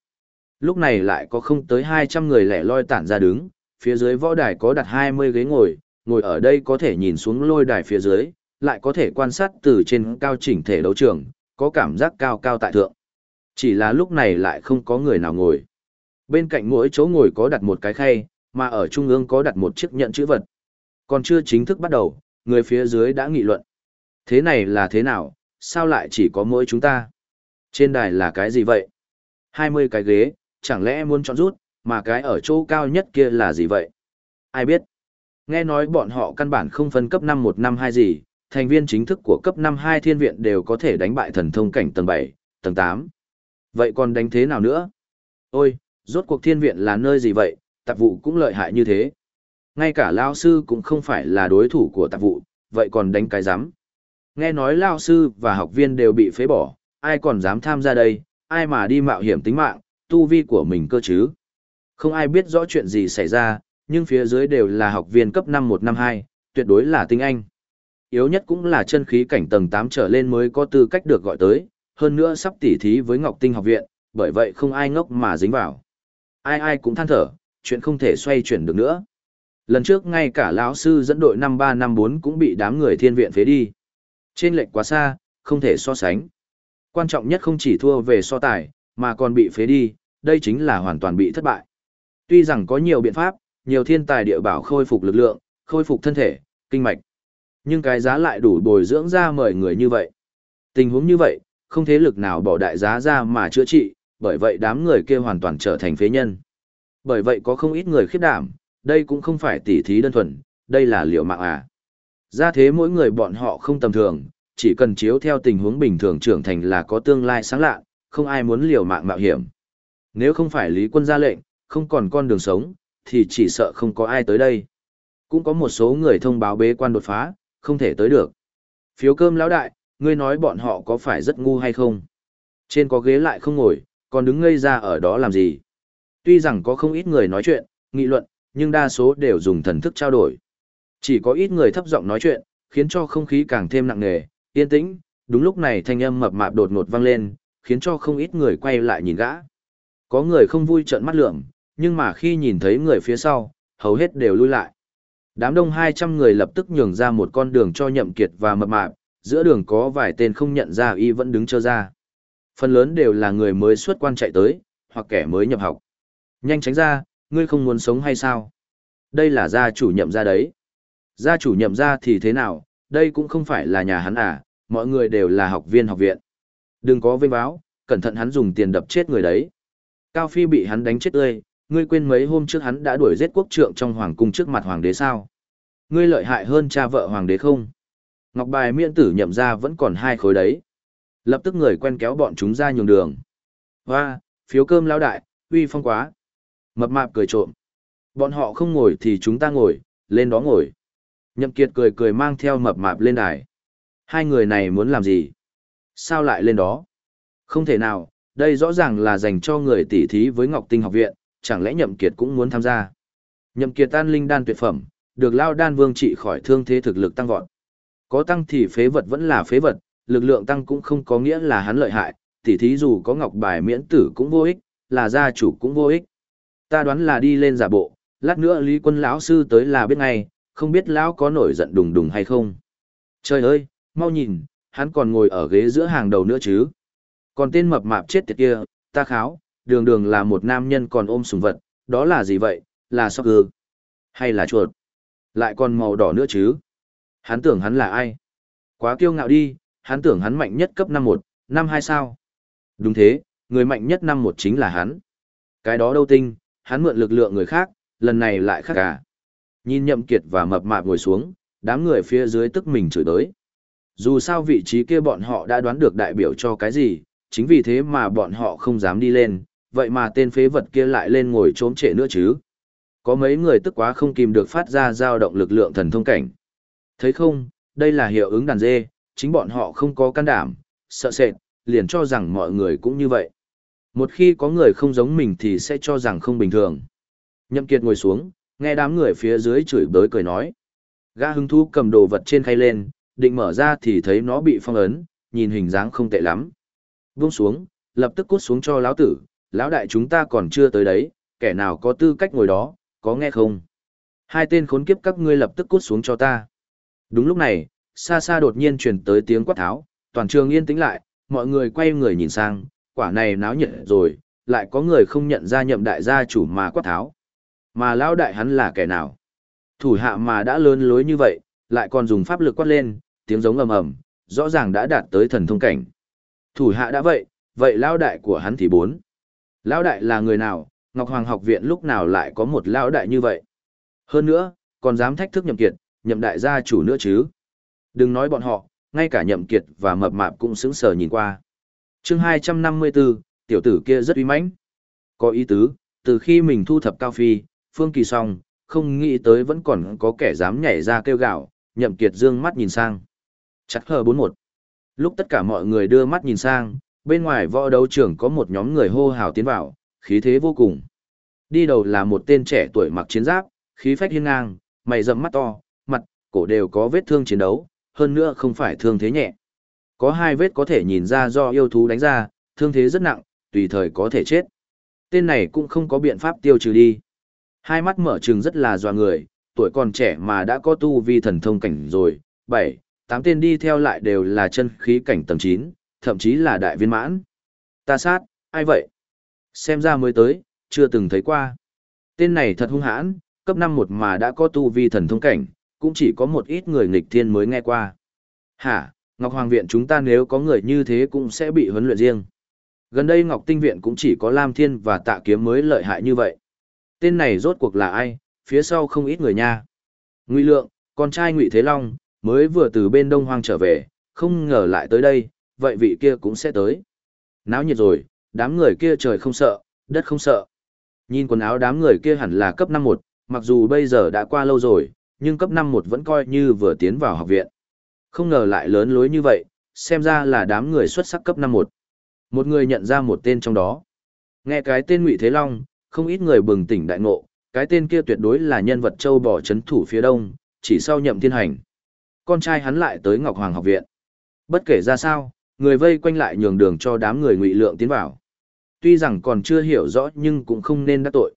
S1: Lúc này lại có không tới 200 người lẻ loi tản ra đứng, phía dưới võ đài có đặt 20 ghế ngồi, ngồi ở đây có thể nhìn xuống lôi đài phía dưới, lại có thể quan sát từ trên cao chỉnh thể đấu trường, có cảm giác cao cao tại thượng. Chỉ là lúc này lại không có người nào ngồi. Bên cạnh mỗi chỗ ngồi có đặt một cái khay, mà ở trung ương có đặt một chiếc nhận chữ vật. Còn chưa chính thức bắt đầu, người phía dưới đã nghị luận. Thế này là thế nào, sao lại chỉ có mỗi chúng ta? Trên đài là cái gì vậy? 20 cái ghế, chẳng lẽ muốn chọn rút, mà cái ở chỗ cao nhất kia là gì vậy? Ai biết? Nghe nói bọn họ căn bản không phân cấp 5 1 năm 2 gì, thành viên chính thức của cấp 5 2 thiên viện đều có thể đánh bại thần thông cảnh tầng 7, tầng 8. Vậy còn đánh thế nào nữa? Ôi, rốt cuộc thiên viện là nơi gì vậy, tạp vụ cũng lợi hại như thế. Ngay cả Lao sư cũng không phải là đối thủ của tạp vụ, vậy còn đánh cái giám. Nghe nói Lao sư và học viên đều bị phế bỏ, ai còn dám tham gia đây, ai mà đi mạo hiểm tính mạng, tu vi của mình cơ chứ. Không ai biết rõ chuyện gì xảy ra, nhưng phía dưới đều là học viên cấp 5152, tuyệt đối là tinh anh. Yếu nhất cũng là chân khí cảnh tầng 8 trở lên mới có tư cách được gọi tới, hơn nữa sắp tỉ thí với Ngọc Tinh học viện, bởi vậy không ai ngốc mà dính vào. Ai ai cũng than thở, chuyện không thể xoay chuyển được nữa. Lần trước ngay cả lão sư dẫn đội 5354 cũng bị đám người thiên viện phế đi. Trên lệch quá xa, không thể so sánh. Quan trọng nhất không chỉ thua về so tài, mà còn bị phế đi, đây chính là hoàn toàn bị thất bại. Tuy rằng có nhiều biện pháp, nhiều thiên tài địa bảo khôi phục lực lượng, khôi phục thân thể, kinh mạch. Nhưng cái giá lại đủ bồi dưỡng ra mời người như vậy. Tình huống như vậy, không thế lực nào bỏ đại giá ra mà chữa trị, bởi vậy đám người kia hoàn toàn trở thành phế nhân. Bởi vậy có không ít người khiếp đảm, đây cũng không phải tỉ thí đơn thuần, đây là liệu mạng à. Ra thế mỗi người bọn họ không tầm thường, chỉ cần chiếu theo tình huống bình thường trưởng thành là có tương lai sáng lạ, không ai muốn liều mạng mạo hiểm. Nếu không phải Lý quân ra lệnh, không còn con đường sống, thì chỉ sợ không có ai tới đây. Cũng có một số người thông báo bế quan đột phá, không thể tới được. Phiếu cơm lão đại, ngươi nói bọn họ có phải rất ngu hay không? Trên có ghế lại không ngồi, còn đứng ngây ra ở đó làm gì? Tuy rằng có không ít người nói chuyện, nghị luận, nhưng đa số đều dùng thần thức trao đổi. Chỉ có ít người thấp giọng nói chuyện, khiến cho không khí càng thêm nặng nề, yên tĩnh, đúng lúc này thanh âm mập mạp đột ngột vang lên, khiến cho không ít người quay lại nhìn gã. Có người không vui trợn mắt lượm, nhưng mà khi nhìn thấy người phía sau, hầu hết đều lui lại. Đám đông 200 người lập tức nhường ra một con đường cho nhậm kiệt và mập mạp, giữa đường có vài tên không nhận ra y vẫn đứng chờ ra. Phần lớn đều là người mới xuất quan chạy tới, hoặc kẻ mới nhập học. Nhanh tránh ra, ngươi không muốn sống hay sao? Đây là gia chủ nhậm ra đấy. Gia chủ nhậm ra thì thế nào, đây cũng không phải là nhà hắn à, mọi người đều là học viên học viện. Đừng có vênh báo, cẩn thận hắn dùng tiền đập chết người đấy. Cao Phi bị hắn đánh chết tươi, ngươi quên mấy hôm trước hắn đã đuổi giết quốc trượng trong hoàng cung trước mặt hoàng đế sao? Ngươi lợi hại hơn cha vợ hoàng đế không? Ngọc bài miễn tử nhậm ra vẫn còn hai khối đấy. Lập tức người quen kéo bọn chúng ra nhường đường. Hoa, phiếu cơm lao đại, uy phong quá. Mập mạp cười trộm. Bọn họ không ngồi thì chúng ta ngồi, lên đó ngồi. Nhậm kiệt cười cười mang theo mập mạp lên đài. Hai người này muốn làm gì? Sao lại lên đó? Không thể nào, đây rõ ràng là dành cho người tỉ thí với Ngọc Tinh học viện, chẳng lẽ Nhậm Kiệt cũng muốn tham gia? Nhậm Kiệt tan linh đan tuyệt phẩm, được Lao Đan Vương trị khỏi thương thế thực lực tăng vọt. Có tăng thì phế vật vẫn là phế vật, lực lượng tăng cũng không có nghĩa là hắn lợi hại, tỉ thí dù có ngọc bài miễn tử cũng vô ích, là gia chủ cũng vô ích. Ta đoán là đi lên giả bộ, lát nữa Lý Quân lão sư tới là biết ngay, không biết lão có nổi giận đùng đùng hay không. Trời ơi, mau nhìn, hắn còn ngồi ở ghế giữa hàng đầu nữa chứ. Còn tên mập mạp chết tiệt kia, ta kháo, đường đường là một nam nhân còn ôm sùng vật, đó là gì vậy, là sóc ư hay là chuột, lại còn màu đỏ nữa chứ. Hắn tưởng hắn là ai? Quá kiêu ngạo đi, hắn tưởng hắn mạnh nhất cấp năm một, năm hai sao. Đúng thế, người mạnh nhất năm một chính là hắn. Cái đó đâu tinh, hắn mượn lực lượng người khác, lần này lại khác cả. Nhìn nhậm kiệt và mập mạp ngồi xuống, đám người phía dưới tức mình chửi tới. Dù sao vị trí kia bọn họ đã đoán được đại biểu cho cái gì, chính vì thế mà bọn họ không dám đi lên, vậy mà tên phế vật kia lại lên ngồi trốn trệ nữa chứ. Có mấy người tức quá không kìm được phát ra dao động lực lượng thần thông cảnh. Thấy không, đây là hiệu ứng đàn dê, chính bọn họ không có can đảm, sợ sệt, liền cho rằng mọi người cũng như vậy. Một khi có người không giống mình thì sẽ cho rằng không bình thường. Nhậm Kiệt ngồi xuống, nghe đám người phía dưới chửi bới cười nói. Gã hứng thú cầm đồ vật trên khay lên, định mở ra thì thấy nó bị phong ấn, nhìn hình dáng không tệ lắm. Buông xuống, lập tức cút xuống cho lão tử, lão đại chúng ta còn chưa tới đấy, kẻ nào có tư cách ngồi đó, có nghe không? Hai tên khốn kiếp các ngươi lập tức cút xuống cho ta. Đúng lúc này, xa xa đột nhiên truyền tới tiếng quát tháo, toàn trường yên tĩnh lại, mọi người quay người nhìn sang, quả này náo nhiệt rồi, lại có người không nhận ra nhậm đại gia chủ mà quát tháo. Mà lão đại hắn là kẻ nào? Thủ hạ mà đã lớn lối như vậy, lại còn dùng pháp lực quát lên, tiếng giống ầm ầm, rõ ràng đã đạt tới thần thông cảnh. Thủ hạ đã vậy, vậy lão đại của hắn thì bốn. Lão đại là người nào, Ngọc Hoàng học viện lúc nào lại có một lão đại như vậy? Hơn nữa, còn dám thách thức nhậm kiệt, nhậm đại gia chủ nữa chứ? Đừng nói bọn họ, ngay cả nhậm kiệt và mập mạp cũng sững sờ nhìn qua. Chương 254, tiểu tử kia rất uy mãnh. Có ý tứ, từ khi mình thu thập cao phi, phương kỳ xong, không nghĩ tới vẫn còn có kẻ dám nhảy ra kêu gạo, nhậm kiệt dương mắt nhìn sang. Chắc hờ 41. Lúc tất cả mọi người đưa mắt nhìn sang, bên ngoài võ đấu trường có một nhóm người hô hào tiến vào, khí thế vô cùng. Đi đầu là một tên trẻ tuổi mặc chiến giáp, khí phách hiên ngang, mày rậm mắt to, mặt, cổ đều có vết thương chiến đấu, hơn nữa không phải thương thế nhẹ. Có hai vết có thể nhìn ra do yêu thú đánh ra, thương thế rất nặng, tùy thời có thể chết. Tên này cũng không có biện pháp tiêu trừ đi. Hai mắt mở trừng rất là doa người, tuổi còn trẻ mà đã có tu vi thần thông cảnh rồi, bảy, tám tên đi theo lại đều là chân khí cảnh tầng 9, thậm chí là đại viên mãn. Ta sát, ai vậy? Xem ra mới tới, chưa từng thấy qua. Tên này thật hung hãn, cấp 5 một mà đã có tu vi thần thông cảnh, cũng chỉ có một ít người nghịch thiên mới nghe qua. Hả, Ngọc Hoàng Viện chúng ta nếu có người như thế cũng sẽ bị huấn luyện riêng. Gần đây Ngọc Tinh Viện cũng chỉ có Lam Thiên và Tạ Kiếm mới lợi hại như vậy. Tên này rốt cuộc là ai, phía sau không ít người nha. Ngụy Lượng, con trai Ngụy Thế Long, mới vừa từ bên Đông Hoang trở về, không ngờ lại tới đây, vậy vị kia cũng sẽ tới. Náo nhiệt rồi, đám người kia trời không sợ, đất không sợ. Nhìn quần áo đám người kia hẳn là cấp 51, mặc dù bây giờ đã qua lâu rồi, nhưng cấp 51 vẫn coi như vừa tiến vào học viện. Không ngờ lại lớn lối như vậy, xem ra là đám người xuất sắc cấp 51. Một người nhận ra một tên trong đó. Nghe cái tên Ngụy Thế Long, không ít người bừng tỉnh đại ngộ, cái tên kia tuyệt đối là nhân vật châu bò chấn thủ phía đông, chỉ sau nhậm thiên hành. Con trai hắn lại tới Ngọc Hoàng học viện. Bất kể ra sao, người vây quanh lại nhường đường cho đám người ngụy lượng tiến vào. Tuy rằng còn chưa hiểu rõ nhưng cũng không nên đắc tội.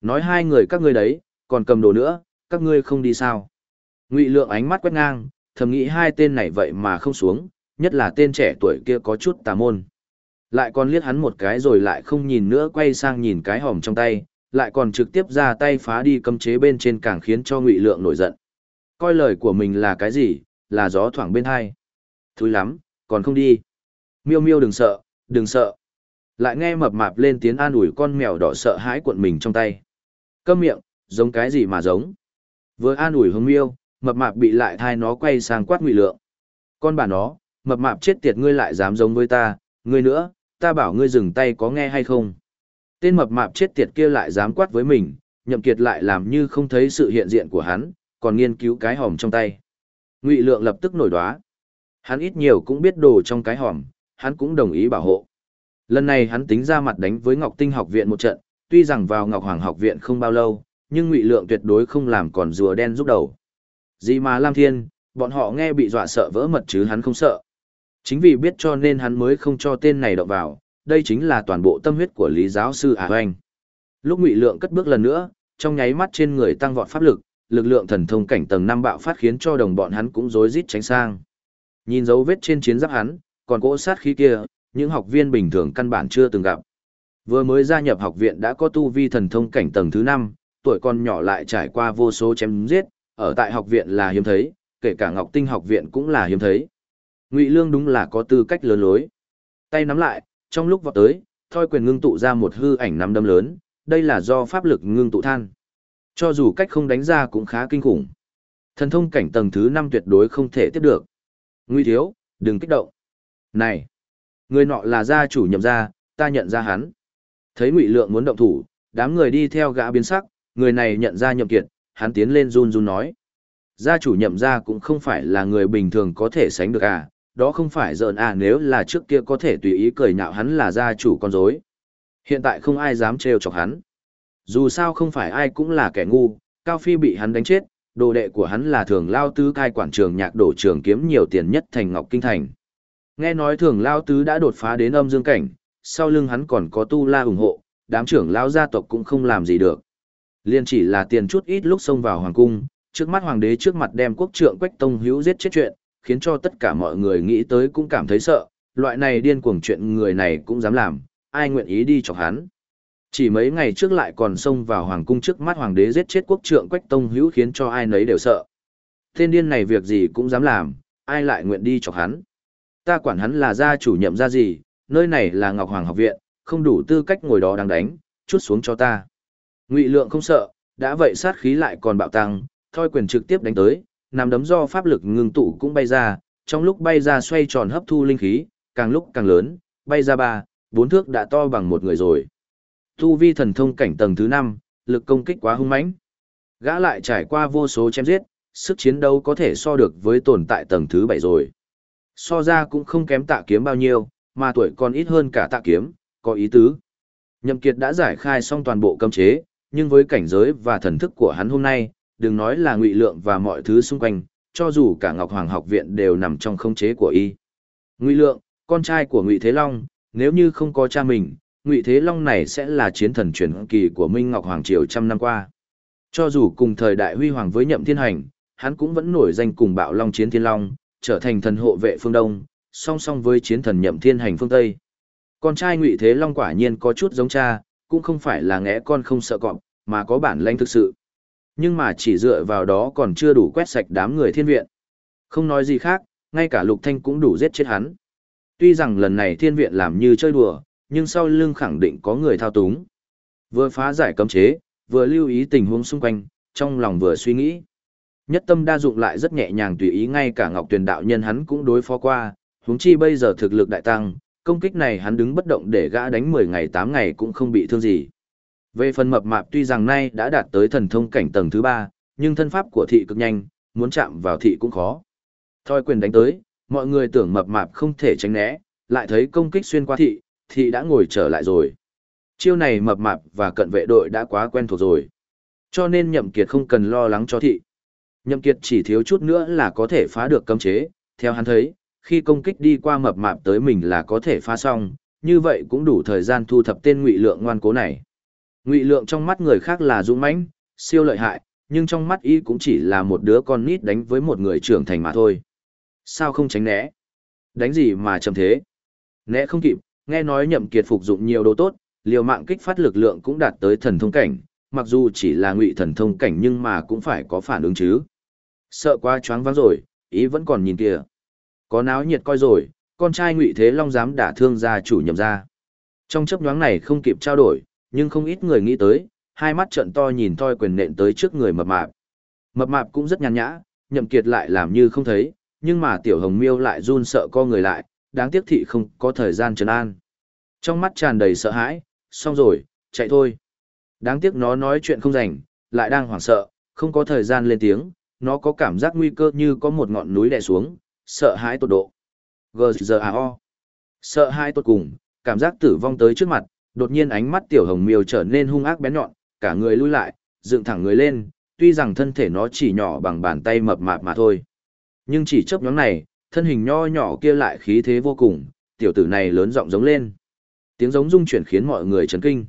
S1: Nói hai người các ngươi đấy, còn cầm đồ nữa, các ngươi không đi sao. Ngụy lượng ánh mắt quét ngang, thầm nghĩ hai tên này vậy mà không xuống, nhất là tên trẻ tuổi kia có chút tà môn. Lại còn liếc hắn một cái rồi lại không nhìn nữa quay sang nhìn cái hòm trong tay, lại còn trực tiếp ra tay phá đi cấm chế bên trên càng khiến cho ngụy lượng nổi giận. Coi lời của mình là cái gì, là gió thoảng bên hai. Thúi lắm, còn không đi. Miêu miêu đừng sợ, đừng sợ. Lại nghe mập mạp lên tiếng an ủi con mèo đỏ sợ hãi cuộn mình trong tay. Câm miệng, giống cái gì mà giống. Vừa an ủi hướng miêu, mập mạp bị lại thai nó quay sang quát ngụy lượng. Con bà nó, mập mạp chết tiệt ngươi lại dám giống với ta, ngươi nữa, ta bảo ngươi dừng tay có nghe hay không. Tên mập mạp chết tiệt kia lại dám quát với mình, nhậm kiệt lại làm như không thấy sự hiện diện của hắn, còn nghiên cứu cái hòm trong tay. Ngụy lượng lập tức nổi đoá. Hắn ít nhiều cũng biết đồ trong cái hòm, hắn cũng đồng ý bảo hộ. Lần này hắn tính ra mặt đánh với Ngọc Tinh học viện một trận, tuy rằng vào Ngọc Hoàng học viện không bao lâu, nhưng Ngụy Lượng tuyệt đối không làm còn rùa đen giúp đầu. Gì mà Lam Thiên, bọn họ nghe bị dọa sợ vỡ mật chứ hắn không sợ. Chính vì biết cho nên hắn mới không cho tên này động vào, đây chính là toàn bộ tâm huyết của Lý giáo sư Ả Hoành. Lúc Ngụy Lượng cất bước lần nữa, trong nháy mắt trên người tăng vọt pháp lực, lực lượng thần thông cảnh tầng 5 bạo phát khiến cho đồng bọn hắn cũng rối rít tránh sang. Nhìn dấu vết trên chiến giáp hắn, còn cỗ sát khí kia, những học viên bình thường căn bản chưa từng gặp. Vừa mới gia nhập học viện đã có tu vi thần thông cảnh tầng thứ 5, tuổi còn nhỏ lại trải qua vô số chém giết, ở tại học viện là hiếm thấy, kể cả Ngọc Tinh học viện cũng là hiếm thấy. Ngụy Lương đúng là có tư cách lớn lối. Tay nắm lại, trong lúc vọt tới, thoi quyền ngưng tụ ra một hư ảnh nắm đấm lớn, đây là do pháp lực ngưng tụ than. Cho dù cách không đánh ra cũng khá kinh khủng. Thần thông cảnh tầng thứ 5 tuyệt đối không thể tiếp được. Ngụy thiếu, đừng kích động. Này, người nọ là gia chủ nhậm gia, ta nhận ra hắn. Thấy Ngụy Lượng muốn động thủ, đám người đi theo gã biến sắc, người này nhận ra nhậm kiệt, hắn tiến lên run run nói. Gia chủ nhậm gia cũng không phải là người bình thường có thể sánh được à, đó không phải giỡn à nếu là trước kia có thể tùy ý cười nhạo hắn là gia chủ con rối. Hiện tại không ai dám trêu chọc hắn. Dù sao không phải ai cũng là kẻ ngu, Cao Phi bị hắn đánh chết, đồ đệ của hắn là thường lao tứ cai quản trường nhạc đổ trường kiếm nhiều tiền nhất thành Ngọc Kinh Thành. Nghe nói thường lao tứ đã đột phá đến âm dương cảnh, sau lưng hắn còn có tu la ủng hộ, đám trưởng lao gia tộc cũng không làm gì được. Liên chỉ là tiền chút ít lúc xông vào hoàng cung, trước mắt hoàng đế trước mặt đem quốc trượng quách tông hữu giết chết chuyện, khiến cho tất cả mọi người nghĩ tới cũng cảm thấy sợ, loại này điên cuồng chuyện người này cũng dám làm, ai nguyện ý đi chọc hắn. Chỉ mấy ngày trước lại còn xông vào hoàng cung trước mắt hoàng đế giết chết quốc trượng quách tông hữu khiến cho ai nấy đều sợ. thiên điên này việc gì cũng dám làm, ai lại nguyện đi chọc hắn. Ta quản hắn là gia chủ nhậm ra gì, nơi này là Ngọc Hoàng học viện, không đủ tư cách ngồi đó đang đánh, chút xuống cho ta. Ngụy lượng không sợ, đã vậy sát khí lại còn bạo tăng, thoi quyền trực tiếp đánh tới, nằm đấm do pháp lực ngưng tụ cũng bay ra, trong lúc bay ra xoay tròn hấp thu linh khí, càng lúc càng lớn, bay ra ba, bốn thước đã to bằng một người rồi. Tu vi thần thông cảnh tầng thứ 5, lực công kích quá hung mãnh. Gã lại trải qua vô số chém giết, sức chiến đấu có thể so được với tồn tại tầng thứ 7 rồi. So ra cũng không kém tạ kiếm bao nhiêu, mà tuổi còn ít hơn cả tạ kiếm, có ý tứ. Nhậm Kiệt đã giải khai xong toàn bộ cấm chế, nhưng với cảnh giới và thần thức của hắn hôm nay, đừng nói là ngụy lượng và mọi thứ xung quanh, cho dù cả Ngọc Hoàng học viện đều nằm trong khống chế của y. Ngụy lượng, con trai của Ngụy Thế Long, nếu như không có cha mình, Ngụy Thế Long này sẽ là chiến thần truyền kỳ của Minh Ngọc Hoàng triều trăm năm qua. Cho dù cùng thời đại huy hoàng với Nhậm Thiên Hành, hắn cũng vẫn nổi danh cùng Bạo Long Chiến Thiên Long, trở thành thần hộ vệ phương Đông, song song với chiến thần Nhậm Thiên Hành phương Tây. Con trai Ngụy Thế Long quả nhiên có chút giống cha, cũng không phải là ngẽ con không sợ cọp, mà có bản lĩnh thực sự. Nhưng mà chỉ dựa vào đó còn chưa đủ quét sạch đám người thiên viện. Không nói gì khác, ngay cả Lục Thanh cũng đủ giết chết hắn. Tuy rằng lần này thiên viện làm như chơi đùa, nhưng sau lưng khẳng định có người thao túng. Vừa phá giải cấm chế, vừa lưu ý tình huống xung quanh, trong lòng vừa suy nghĩ. Nhất tâm đa dụng lại rất nhẹ nhàng tùy ý ngay cả Ngọc Tuyền đạo nhân hắn cũng đối phó qua, huống chi bây giờ thực lực đại tăng, công kích này hắn đứng bất động để gã đánh 10 ngày 8 ngày cũng không bị thương gì. Về phần mập mạp tuy rằng nay đã đạt tới thần thông cảnh tầng thứ 3, nhưng thân pháp của thị cực nhanh, muốn chạm vào thị cũng khó. Thôi quyền đánh tới, mọi người tưởng mập mạp không thể tránh né, lại thấy công kích xuyên qua thị, thị đã ngồi trở lại rồi. Chiêu này mập mạp và cận vệ đội đã quá quen thuộc rồi. Cho nên nhậm kiệt không cần lo lắng cho thị. Nhậm kiệt chỉ thiếu chút nữa là có thể phá được cấm chế, theo hắn thấy, khi công kích đi qua mập mạp tới mình là có thể phá xong, như vậy cũng đủ thời gian thu thập tên ngụy lượng ngoan cố này. Ngụy lượng trong mắt người khác là dũng mãnh, siêu lợi hại, nhưng trong mắt y cũng chỉ là một đứa con nít đánh với một người trưởng thành mà thôi. Sao không tránh né? Đánh gì mà chậm thế? Né không kịp, nghe nói nhậm kiệt phục dụng nhiều đồ tốt, liều mạng kích phát lực lượng cũng đạt tới thần thông cảnh, mặc dù chỉ là ngụy thần thông cảnh nhưng mà cũng phải có phản ứng chứ. Sợ quá choáng váng rồi, ý vẫn còn nhìn kìa. Có náo nhiệt coi rồi, con trai ngụy thế long dám đả thương gia chủ nhậm gia. Trong chấp nhoáng này không kịp trao đổi, nhưng không ít người nghĩ tới, hai mắt trợn to nhìn thoi quyền nện tới trước người mập mạp. Mập mạp cũng rất nhàn nhã, nhậm kiệt lại làm như không thấy, nhưng mà tiểu hồng miêu lại run sợ co người lại, đáng tiếc thị không có thời gian trấn an. Trong mắt tràn đầy sợ hãi, xong rồi, chạy thôi. Đáng tiếc nó nói chuyện không rảnh, lại đang hoảng sợ, không có thời gian lên tiếng, nó có cảm giác nguy cơ như có một ngọn núi đè xuống, sợ hãi tột độ. G.G.A.O. Sợ hãi tột cùng, cảm giác tử vong tới trước mặt, đột nhiên ánh mắt tiểu hồng miêu trở nên hung ác bén nhọn, cả người lui lại, dựng thẳng người lên, tuy rằng thân thể nó chỉ nhỏ bằng bàn tay mập mạp mà thôi. Nhưng chỉ chớp nhóm này, thân hình nho nhỏ kia lại khí thế vô cùng, tiểu tử này lớn giọng giống lên. Tiếng giống rung chuyển khiến mọi người chấn kinh.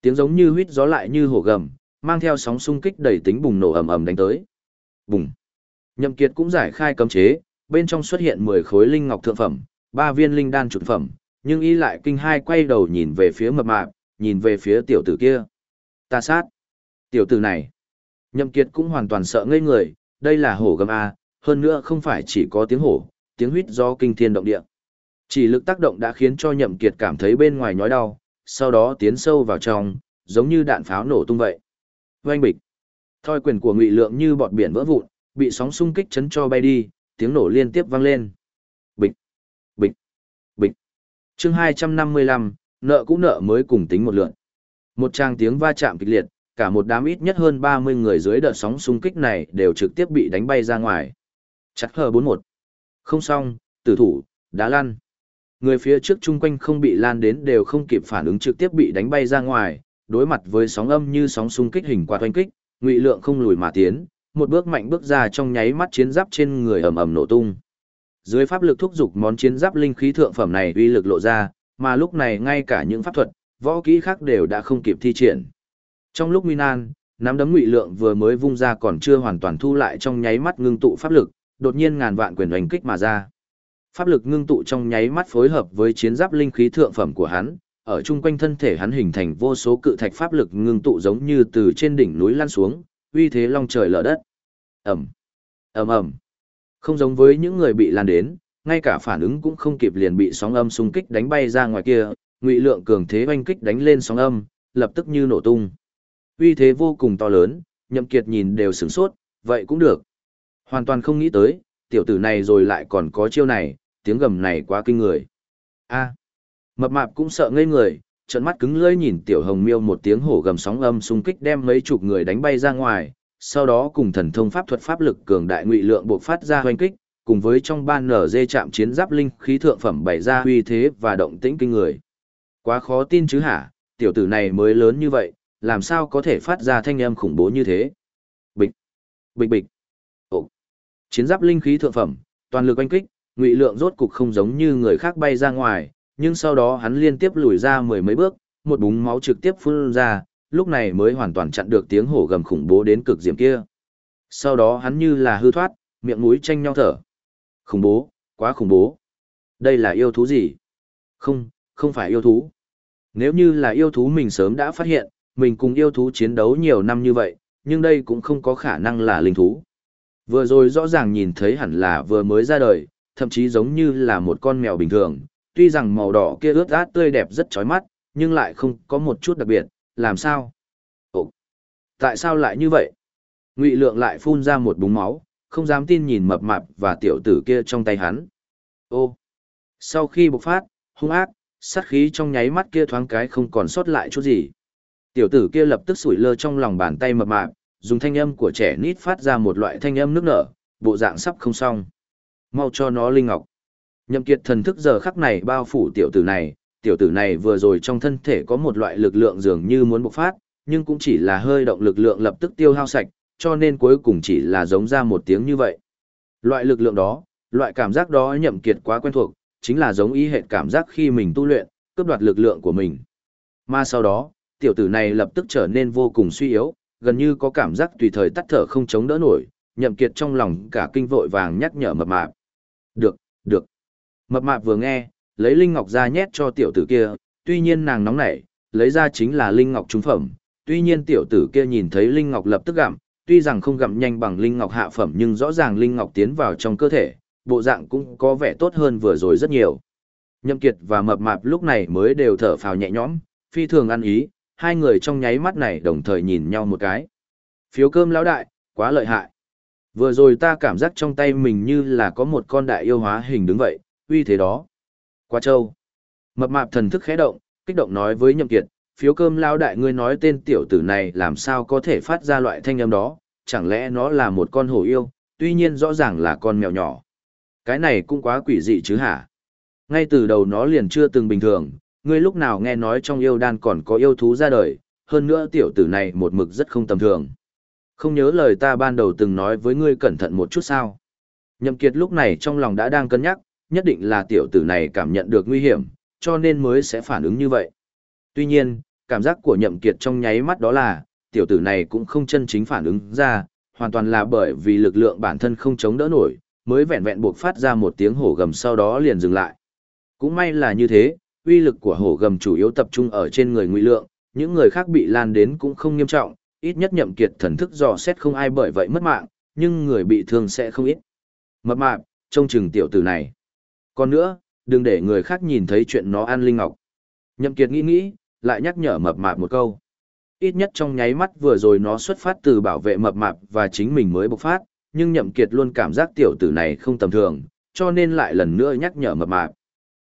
S1: Tiếng giống như huýt gió lại như hổ gầm, mang theo sóng xung kích đầy tính bùng nổ ầm ầm đánh tới. Bùng. Nhậm Kiệt cũng giải khai cấm chế, bên trong xuất hiện 10 khối linh ngọc thượng phẩm, ba viên linh đan trục phẩm, nhưng y lại kinh hai quay đầu nhìn về phía mập mạp, nhìn về phía tiểu tử kia. Ta sát. Tiểu tử này. Nhậm Kiệt cũng hoàn toàn sợ ngây người, đây là hổ gầm A, hơn nữa không phải chỉ có tiếng hổ, tiếng huýt do kinh thiên động địa. Chỉ lực tác động đã khiến cho Nhậm Kiệt cảm thấy bên ngoài nhói đau, sau đó tiến sâu vào trong, giống như đạn pháo nổ tung vậy. Oanh bịch. Thoi quyền của Ngụy Lượng như bọt biển vỡ vụn, bị sóng xung kích chấn cho bay đi, tiếng nổ liên tiếp vang lên. Chương 255, nợ cũ nợ mới cùng tính một lượn. Một trang tiếng va chạm kịch liệt, cả một đám ít nhất hơn 30 người dưới đợt sóng xung kích này đều trực tiếp bị đánh bay ra ngoài. Chặt hờ 41. Không xong, tử thủ, đá lăn. Người phía trước chung quanh không bị lan đến đều không kịp phản ứng trực tiếp bị đánh bay ra ngoài, đối mặt với sóng âm như sóng xung kích hình quạt oanh kích, ngụy lượng không lùi mà tiến, một bước mạnh bước ra trong nháy mắt chiến giáp trên người ầm ầm nổ tung. Dưới pháp lực thúc giục món chiến giáp linh khí thượng phẩm này uy lực lộ ra, mà lúc này ngay cả những pháp thuật, võ kỹ khác đều đã không kịp thi triển. Trong lúc nguy nan, nắm đấm ngụy lượng vừa mới vung ra còn chưa hoàn toàn thu lại trong nháy mắt ngưng tụ pháp lực, đột nhiên ngàn vạn quyền đánh kích mà ra. Pháp lực ngưng tụ trong nháy mắt phối hợp với chiến giáp linh khí thượng phẩm của hắn, ở chung quanh thân thể hắn hình thành vô số cự thạch pháp lực ngưng tụ giống như từ trên đỉnh núi lăn xuống, uy thế long trời lở đất. Ầm. Ầm ầm. Không giống với những người bị lan đến, ngay cả phản ứng cũng không kịp liền bị sóng âm xung kích đánh bay ra ngoài kia, ngụy lượng cường thế oanh kích đánh lên sóng âm, lập tức như nổ tung. Uy thế vô cùng to lớn, Nhậm Kiệt nhìn đều sửng sốt, vậy cũng được. Hoàn toàn không nghĩ tới, tiểu tử này rồi lại còn có chiêu này, tiếng gầm này quá kinh người. A. Mập mạp cũng sợ ngây người, trợn mắt cứng lưỡi nhìn tiểu hồng miêu một tiếng hổ gầm sóng âm xung kích đem mấy chục người đánh bay ra ngoài, sau đó cùng thần thông pháp thuật pháp lực cường đại ngụy lượng buộc phát ra hoành kích, cùng với trong ban nở dê chạm chiến giáp linh khí thượng phẩm bày ra uy thế và động tĩnh kinh người. Quá khó tin chứ hả, tiểu tử này mới lớn như vậy, làm sao có thể phát ra thanh âm khủng bố như thế? Bịch, bịch bịch. Ồ. Chiến giáp linh khí thượng phẩm, toàn lực oanh kích, ngụy lượng rốt cục không giống như người khác bay ra ngoài, nhưng sau đó hắn liên tiếp lùi ra mười mấy bước, một búng máu trực tiếp phun ra, lúc này mới hoàn toàn chặn được tiếng hổ gầm khủng bố đến cực diệm kia. Sau đó hắn như là hư thoát, miệng mũi tranh nhau thở. Khủng bố, quá khủng bố. Đây là yêu thú gì? Không, không phải yêu thú. Nếu như là yêu thú mình sớm đã phát hiện, mình cùng yêu thú chiến đấu nhiều năm như vậy, nhưng đây cũng không có khả năng là linh thú. Vừa rồi rõ ràng nhìn thấy hẳn là vừa mới ra đời, thậm chí giống như là một con mèo bình thường, tuy rằng màu đỏ kia ướt át tươi đẹp rất chói mắt, nhưng lại không có một chút đặc biệt, làm sao? Ồ, tại sao lại như vậy? Ngụy Lượng lại phun ra một búng máu, không dám tin nhìn mập mạp và tiểu tử kia trong tay hắn. Ô, sau khi bộc phát, hung ác, sát khí trong nháy mắt kia thoáng cái không còn sót lại chút gì. Tiểu tử kia lập tức sủi lơ trong lòng bàn tay mập mạp, dùng thanh âm của trẻ nít phát ra một loại thanh âm nước nở, bộ dạng sắp không xong. Mau cho nó linh ngọc. Nhậm kiệt thần thức giờ khắc này bao phủ tiểu tử này, tiểu tử này vừa rồi trong thân thể có một loại lực lượng dường như muốn bộc phát, nhưng cũng chỉ là hơi động lực lượng lập tức tiêu hao sạch, cho nên cuối cùng chỉ là giống ra một tiếng như vậy. Loại lực lượng đó, loại cảm giác đó nhậm kiệt quá quen thuộc, chính là giống ý hệ cảm giác khi mình tu luyện, cướp đoạt lực lượng của mình. Mà sau đó, tiểu tử này lập tức trở nên vô cùng suy yếu, gần như có cảm giác tùy thời tắt thở không chống đỡ nổi, nhậm kiệt trong lòng cả kinh vội vàng nhắc nhở mập mạp. Được, được. Mập mạp vừa nghe, lấy linh ngọc ra nhét cho tiểu tử kia, tuy nhiên nàng nóng nảy, lấy ra chính là linh ngọc trung phẩm, tuy nhiên tiểu tử kia nhìn thấy linh ngọc lập tức gặm, tuy rằng không gặm nhanh bằng linh ngọc hạ phẩm nhưng rõ ràng linh ngọc tiến vào trong cơ thể, bộ dạng cũng có vẻ tốt hơn vừa rồi rất nhiều. Nhậm Kiệt và Mập Mạp lúc này mới đều thở phào nhẹ nhõm, phi thường ăn ý, hai người trong nháy mắt này đồng thời nhìn nhau một cái. Phiếu cơm lão đại, quá lợi hại. Vừa rồi ta cảm giác trong tay mình như là có một con đại yêu hóa hình đứng vậy, uy thế đó. Qua Châu Mập mạp thần thức khẽ động, kích động nói với Nhậm Kiệt, phiếu cơm lao đại ngươi nói tên tiểu tử này làm sao có thể phát ra loại thanh âm đó, chẳng lẽ nó là một con hổ yêu, tuy nhiên rõ ràng là con mèo nhỏ. Cái này cũng quá quỷ dị chứ hả? Ngay từ đầu nó liền chưa từng bình thường, ngươi lúc nào nghe nói trong yêu đan còn có yêu thú ra đời, hơn nữa tiểu tử này một mực rất không tầm thường. Không nhớ lời ta ban đầu từng nói với ngươi cẩn thận một chút sao. Nhậm Kiệt lúc này trong lòng đã đang cân nhắc, nhất định là tiểu tử này cảm nhận được nguy hiểm, cho nên mới sẽ phản ứng như vậy. Tuy nhiên, cảm giác của Nhậm Kiệt trong nháy mắt đó là, tiểu tử này cũng không chân chính phản ứng ra, hoàn toàn là bởi vì lực lượng bản thân không chống đỡ nổi, mới vẹn vẹn buộc phát ra một tiếng hổ gầm sau đó liền dừng lại. Cũng may là như thế, uy lực của hổ gầm chủ yếu tập trung ở trên người ngụy lượng, những người khác bị lan đến cũng không nghiêm trọng, ít nhất nhậm kiệt thần thức dò xét không ai bởi vậy mất mạng, nhưng người bị thương sẽ không ít. Mập mạp, trông chừng tiểu tử này. Còn nữa, đừng để người khác nhìn thấy chuyện nó ăn linh ngọc. Nhậm kiệt nghĩ nghĩ, lại nhắc nhở mập mạp một câu. Ít nhất trong nháy mắt vừa rồi nó xuất phát từ bảo vệ mập mạp và chính mình mới bộc phát, nhưng nhậm kiệt luôn cảm giác tiểu tử này không tầm thường, cho nên lại lần nữa nhắc nhở mập mạp.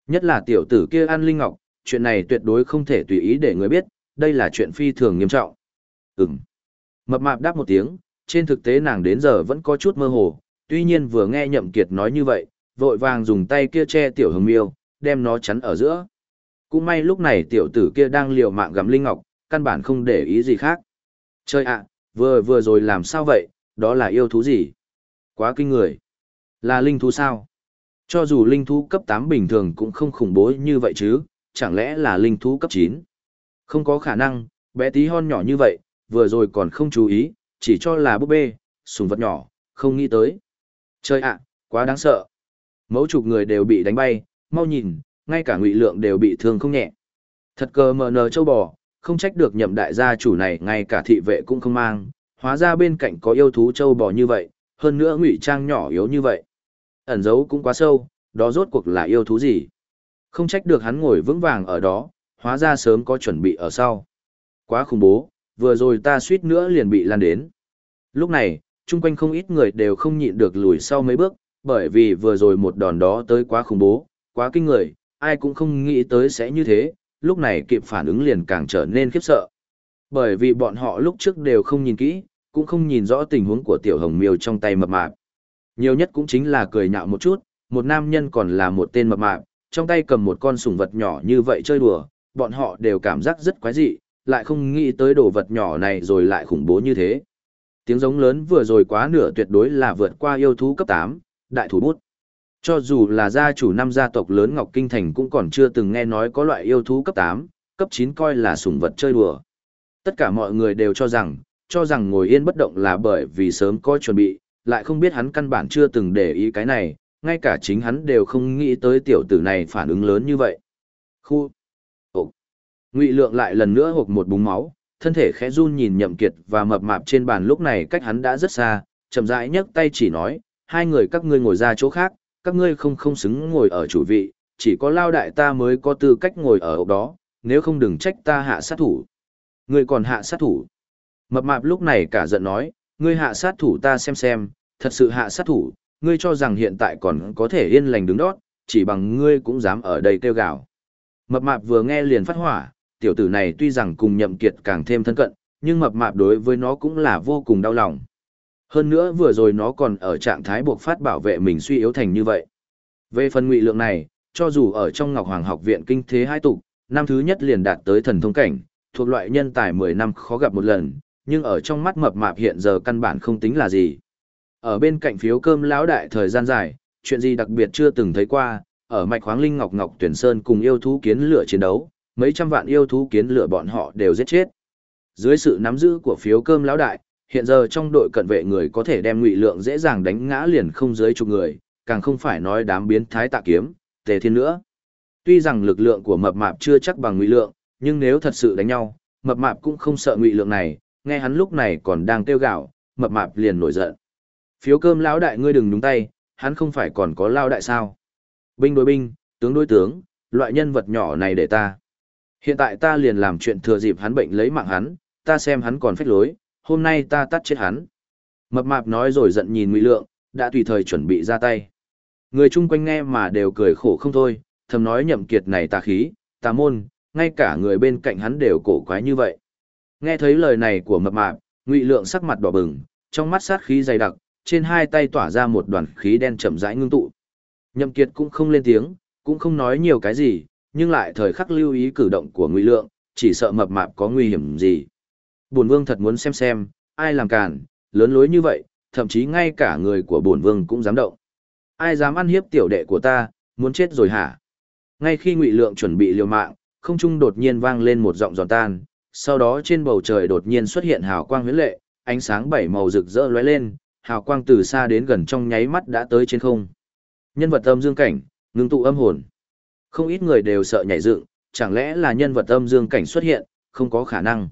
S1: Nhất là tiểu tử kia ăn linh ngọc, chuyện này tuyệt đối không thể tùy ý để người biết, đây là chuyện phi thường nghiêm trọng. Ừm. Mập mạp đáp một tiếng, trên thực tế nàng đến giờ vẫn có chút mơ hồ, tuy nhiên vừa nghe nhậm kiệt nói như vậy, vội vàng dùng tay kia che tiểu hồng miêu, đem nó chắn ở giữa. Cũng may lúc này tiểu tử kia đang liều mạng gặm linh ngọc, căn bản không để ý gì khác. Chơi ạ, vừa vừa rồi làm sao vậy, đó là yêu thú gì? Quá kinh người. Là linh thú sao? Cho dù linh thú cấp 8 bình thường cũng không khủng bố như vậy chứ, chẳng lẽ là linh thú cấp 9? Không có khả năng, bé tí hon nhỏ như vậy, vừa rồi còn không chú ý, chỉ cho là búp bê, sùng vật nhỏ, không nghĩ tới. Trời ạ, quá đáng sợ. Mẫu chục người đều bị đánh bay, mau nhìn, ngay cả ngụy lượng đều bị thương không nhẹ. Thật cờ mờ nờ châu bò, không trách được nhậm đại gia chủ này ngay cả thị vệ cũng không mang, hóa ra bên cạnh có yêu thú châu bò như vậy, hơn nữa ngụy trang nhỏ yếu như vậy. Ẩn giấu cũng quá sâu, đó rốt cuộc là yêu thú gì? Không trách được hắn ngồi vững vàng ở đó, hóa ra sớm có chuẩn bị ở sau. Quá khủng bố, vừa rồi ta suýt nữa liền bị lan đến. Lúc này, chung quanh không ít người đều không nhịn được lùi sau mấy bước, bởi vì vừa rồi một đòn đó tới quá khủng bố, quá kinh người, ai cũng không nghĩ tới sẽ như thế, lúc này kịp phản ứng liền càng trở nên khiếp sợ. Bởi vì bọn họ lúc trước đều không nhìn kỹ, cũng không nhìn rõ tình huống của tiểu hồng miêu trong tay mập mạp. Nhiều nhất cũng chính là cười nhạo một chút, một nam nhân còn là một tên mập mạp, trong tay cầm một con sủng vật nhỏ như vậy chơi đùa, bọn họ đều cảm giác rất quái dị, lại không nghĩ tới đồ vật nhỏ này rồi lại khủng bố như thế. Tiếng giống lớn vừa rồi quá nửa tuyệt đối là vượt qua yêu thú cấp 8, đại thủ bút. Cho dù là gia chủ năm gia tộc lớn Ngọc Kinh Thành cũng còn chưa từng nghe nói có loại yêu thú cấp 8, cấp 9 coi là sủng vật chơi đùa. Tất cả mọi người đều cho rằng, cho rằng ngồi yên bất động là bởi vì sớm có chuẩn bị, lại không biết hắn căn bản chưa từng để ý cái này, ngay cả chính hắn đều không nghĩ tới tiểu tử này phản ứng lớn như vậy. Khu! Ồ! Ngụy lượng lại lần nữa hộc một búng máu, thân thể khẽ run nhìn nhậm kiệt và mập mạp trên bàn lúc này cách hắn đã rất xa, chậm rãi nhấc tay chỉ nói, hai người các ngươi ngồi ra chỗ khác, các ngươi không không xứng ngồi ở chủ vị, chỉ có lao đại ta mới có tư cách ngồi ở ốc đó, nếu không đừng trách ta hạ sát thủ. Ngươi còn hạ sát thủ. Mập mạp lúc này cả giận nói, ngươi hạ sát thủ ta xem xem, thật sự hạ sát thủ, ngươi cho rằng hiện tại còn có thể yên lành đứng đót, chỉ bằng ngươi cũng dám ở đây kêu gào. Mập mạp vừa nghe liền phát hỏa, tiểu tử này tuy rằng cùng nhậm kiệt càng thêm thân cận, nhưng mập mạp đối với nó cũng là vô cùng đau lòng. Hơn nữa vừa rồi nó còn ở trạng thái buộc phát bảo vệ mình suy yếu thành như vậy. Về phần ngụy lượng này, cho dù ở trong Ngọc Hoàng học viện kinh thế hai tục, năm thứ nhất liền đạt tới thần thông cảnh, thuộc loại nhân tài 10 năm khó gặp một lần, nhưng ở trong mắt mập mạp hiện giờ căn bản không tính là gì. Ở bên cạnh phiếu cơm lão đại thời gian dài, chuyện gì đặc biệt chưa từng thấy qua, ở mạch khoáng linh ngọc ngọc tuyển sơn cùng yêu thú kiến lửa chiến đấu, mấy trăm vạn yêu thú kiến lửa bọn họ đều giết chết. Dưới sự nắm giữ của phiếu cơm lão đại, hiện giờ trong đội cận vệ người có thể đem ngụy lượng dễ dàng đánh ngã liền không dưới chục người, càng không phải nói đám biến thái tạ kiếm, tề thiên nữa. Tuy rằng lực lượng của mập mạp chưa chắc bằng ngụy lượng, nhưng nếu thật sự đánh nhau, mập mạp cũng không sợ ngụy lượng này, nghe hắn lúc này còn đang tiêu gạo, mập mạp liền nổi giận. Phiếu cơm lão đại ngươi đừng đúng tay, hắn không phải còn có lao đại sao? Binh đối binh, tướng đối tướng, loại nhân vật nhỏ này để ta. Hiện tại ta liền làm chuyện thừa dịp hắn bệnh lấy mạng hắn, ta xem hắn còn phách lối, hôm nay ta tắt chết hắn. Mập mạp nói rồi giận nhìn Ngụy Lượng, đã tùy thời chuẩn bị ra tay. Người chung quanh nghe mà đều cười khổ không thôi, thầm nói nhậm kiệt này tà khí, tà môn, ngay cả người bên cạnh hắn đều cổ quái như vậy. Nghe thấy lời này của mập mạp, Ngụy Lượng sắc mặt đỏ bừng, trong mắt sát khí dày đặc, trên hai tay tỏa ra một đoàn khí đen chậm rãi ngưng tụ. Nhậm Kiệt cũng không lên tiếng, cũng không nói nhiều cái gì, nhưng lại thời khắc lưu ý cử động của Ngụy Lượng, chỉ sợ mập mạp có nguy hiểm gì. Bổn vương thật muốn xem xem, ai làm cản, lớn lối như vậy, thậm chí ngay cả người của bổn vương cũng dám động. Ai dám ăn hiếp tiểu đệ của ta, muốn chết rồi hả? Ngay khi Ngụy Lượng chuẩn bị liều mạng, không trung đột nhiên vang lên một giọng giòn tan, sau đó trên bầu trời đột nhiên xuất hiện hào quang huyễn lệ, ánh sáng bảy màu rực rỡ lóe lên, hào quang từ xa đến gần trong nháy mắt đã tới trên không. Nhân vật âm dương cảnh, ngưng tụ âm hồn. Không ít người đều sợ nhảy dựng, chẳng lẽ là nhân vật âm dương cảnh xuất hiện, không có khả năng.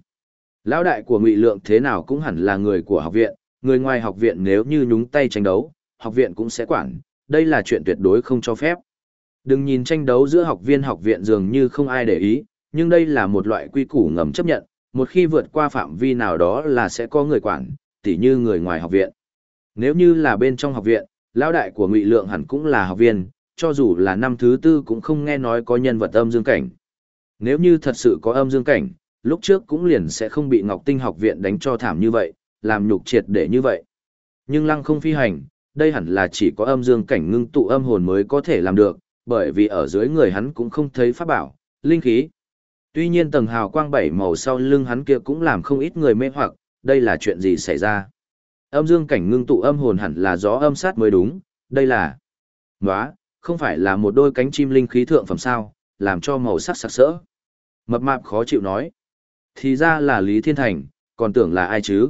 S1: Lão đại của Ngụy Lượng thế nào cũng hẳn là người của học viện, người ngoài học viện nếu như nhúng tay tranh đấu, học viện cũng sẽ quản, đây là chuyện tuyệt đối không cho phép. Đừng nhìn tranh đấu giữa học viên học viện dường như không ai để ý, nhưng đây là một loại quy củ ngầm chấp nhận, một khi vượt qua phạm vi nào đó là sẽ có người quản, tỉ như người ngoài học viện. Nếu như là bên trong học viện, lão đại của Ngụy Lượng hẳn cũng là học viên, cho dù là năm thứ tư cũng không nghe nói có nhân vật âm dương cảnh. Nếu như thật sự có âm dương cảnh, lúc trước cũng liền sẽ không bị Ngọc Tinh học viện đánh cho thảm như vậy, làm nhục triệt để như vậy. Nhưng lăng không phi hành, đây hẳn là chỉ có âm dương cảnh ngưng tụ âm hồn mới có thể làm được, bởi vì ở dưới người hắn cũng không thấy pháp bảo, linh khí. Tuy nhiên tầng hào quang bảy màu sau lưng hắn kia cũng làm không ít người mê hoặc, đây là chuyện gì xảy ra. Âm dương cảnh ngưng tụ âm hồn hẳn là gió âm sát mới đúng, đây là... Nóa, không phải là một đôi cánh chim linh khí thượng phẩm sao, làm cho màu sắc sặc sỡ. Mập mạp khó chịu nói. Thì ra là Lý Thiên Thành, còn tưởng là ai chứ?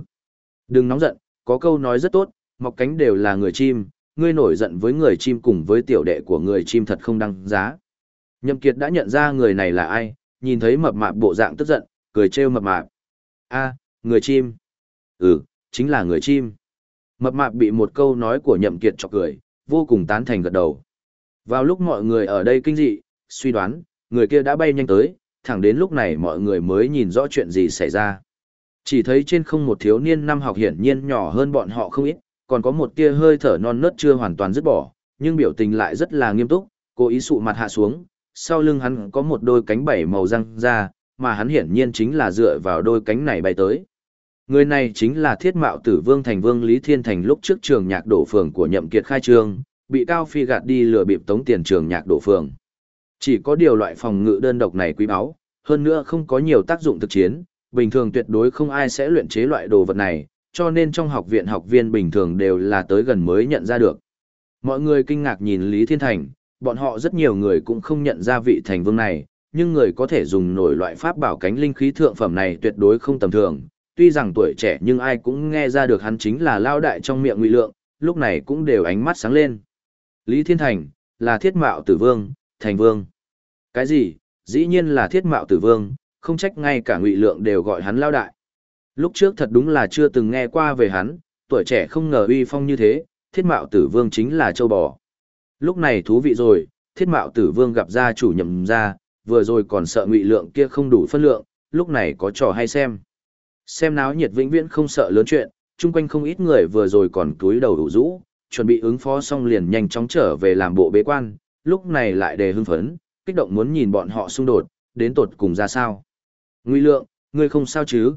S1: Đừng nóng giận, có câu nói rất tốt, mọc cánh đều là người chim, ngươi nổi giận với người chim cùng với tiểu đệ của người chim thật không đăng giá. Nhậm Kiệt đã nhận ra người này là ai, nhìn thấy mập mạp bộ dạng tức giận, cười trêu mập mạp. A, người chim. Ừ, chính là người chim. Mập mạp bị một câu nói của Nhậm Kiệt chọc cười, vô cùng tán thành gật đầu. Vào lúc mọi người ở đây kinh dị, suy đoán, người kia đã bay nhanh tới, thẳng đến lúc này mọi người mới nhìn rõ chuyện gì xảy ra. Chỉ thấy trên không một thiếu niên năm học hiển nhiên nhỏ hơn bọn họ không ít, còn có một tia hơi thở non nớt chưa hoàn toàn dứt bỏ, nhưng biểu tình lại rất là nghiêm túc, cố ý sụ mặt hạ xuống, sau lưng hắn có một đôi cánh bảy màu răng ra, mà hắn hiển nhiên chính là dựa vào đôi cánh này bay tới. Người này chính là thiết mạo tử vương thành vương Lý Thiên Thành lúc trước trường nhạc đổ phường của nhậm kiệt khai trương, bị Cao Phi gạt đi lừa bịp tống tiền trường nhạc đổ phường. Chỉ có điều loại phòng ngự đơn độc này quý báu, hơn nữa không có nhiều tác dụng thực chiến, bình thường tuyệt đối không ai sẽ luyện chế loại đồ vật này, cho nên trong học viện học viên bình thường đều là tới gần mới nhận ra được. Mọi người kinh ngạc nhìn Lý Thiên Thành, bọn họ rất nhiều người cũng không nhận ra vị thành vương này, nhưng người có thể dùng nổi loại pháp bảo cánh linh khí thượng phẩm này tuyệt đối không tầm thường. Tuy rằng tuổi trẻ nhưng ai cũng nghe ra được hắn chính là lao đại trong miệng ngụy lượng, lúc này cũng đều ánh mắt sáng lên. Lý Thiên Thành, là thiết mạo tử vương, thành vương. Cái gì, dĩ nhiên là thiết mạo tử vương, không trách ngay cả ngụy lượng đều gọi hắn lao đại. Lúc trước thật đúng là chưa từng nghe qua về hắn, tuổi trẻ không ngờ uy phong như thế, thiết mạo tử vương chính là châu bò. Lúc này thú vị rồi, thiết mạo tử vương gặp gia chủ nhậm ra, vừa rồi còn sợ ngụy lượng kia không đủ phân lượng, lúc này có trò hay xem. Xem náo nhiệt vĩnh viễn không sợ lớn chuyện, chung quanh không ít người vừa rồi còn túi đầu đủ rũ, chuẩn bị ứng phó xong liền nhanh chóng trở về làm bộ bế quan, lúc này lại đề hưng phấn, kích động muốn nhìn bọn họ xung đột, đến tột cùng ra sao. Ngụy lượng, ngươi không sao chứ?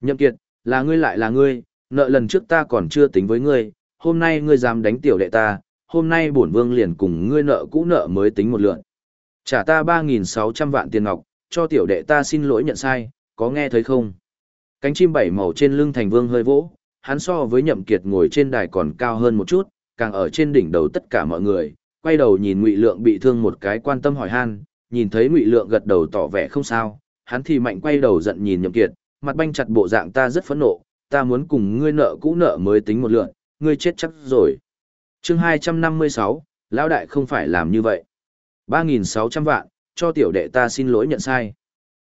S1: Nhậm kiệt, là ngươi lại là ngươi, nợ lần trước ta còn chưa tính với ngươi, hôm nay ngươi dám đánh tiểu đệ ta, hôm nay bổn vương liền cùng ngươi nợ cũ nợ mới tính một lượng, Trả ta 3.600 vạn tiền ngọc, cho tiểu đệ ta xin lỗi nhận sai, có nghe thấy không? Cánh chim bảy màu trên lưng thành vương hơi vỗ, hắn so với nhậm kiệt ngồi trên đài còn cao hơn một chút, càng ở trên đỉnh đầu tất cả mọi người, quay đầu nhìn ngụy lượng bị thương một cái quan tâm hỏi han, nhìn thấy Ngụy Lượng gật đầu tỏ vẻ không sao, hắn thì mạnh quay đầu giận nhìn Nhậm Kiệt, mặt banh chặt bộ dạng ta rất phẫn nộ, ta muốn cùng ngươi nợ cũ nợ mới tính một lượng ngươi chết chắc rồi. Chương 256, lão đại không phải làm như vậy. 3600 vạn, cho tiểu đệ ta xin lỗi nhận sai.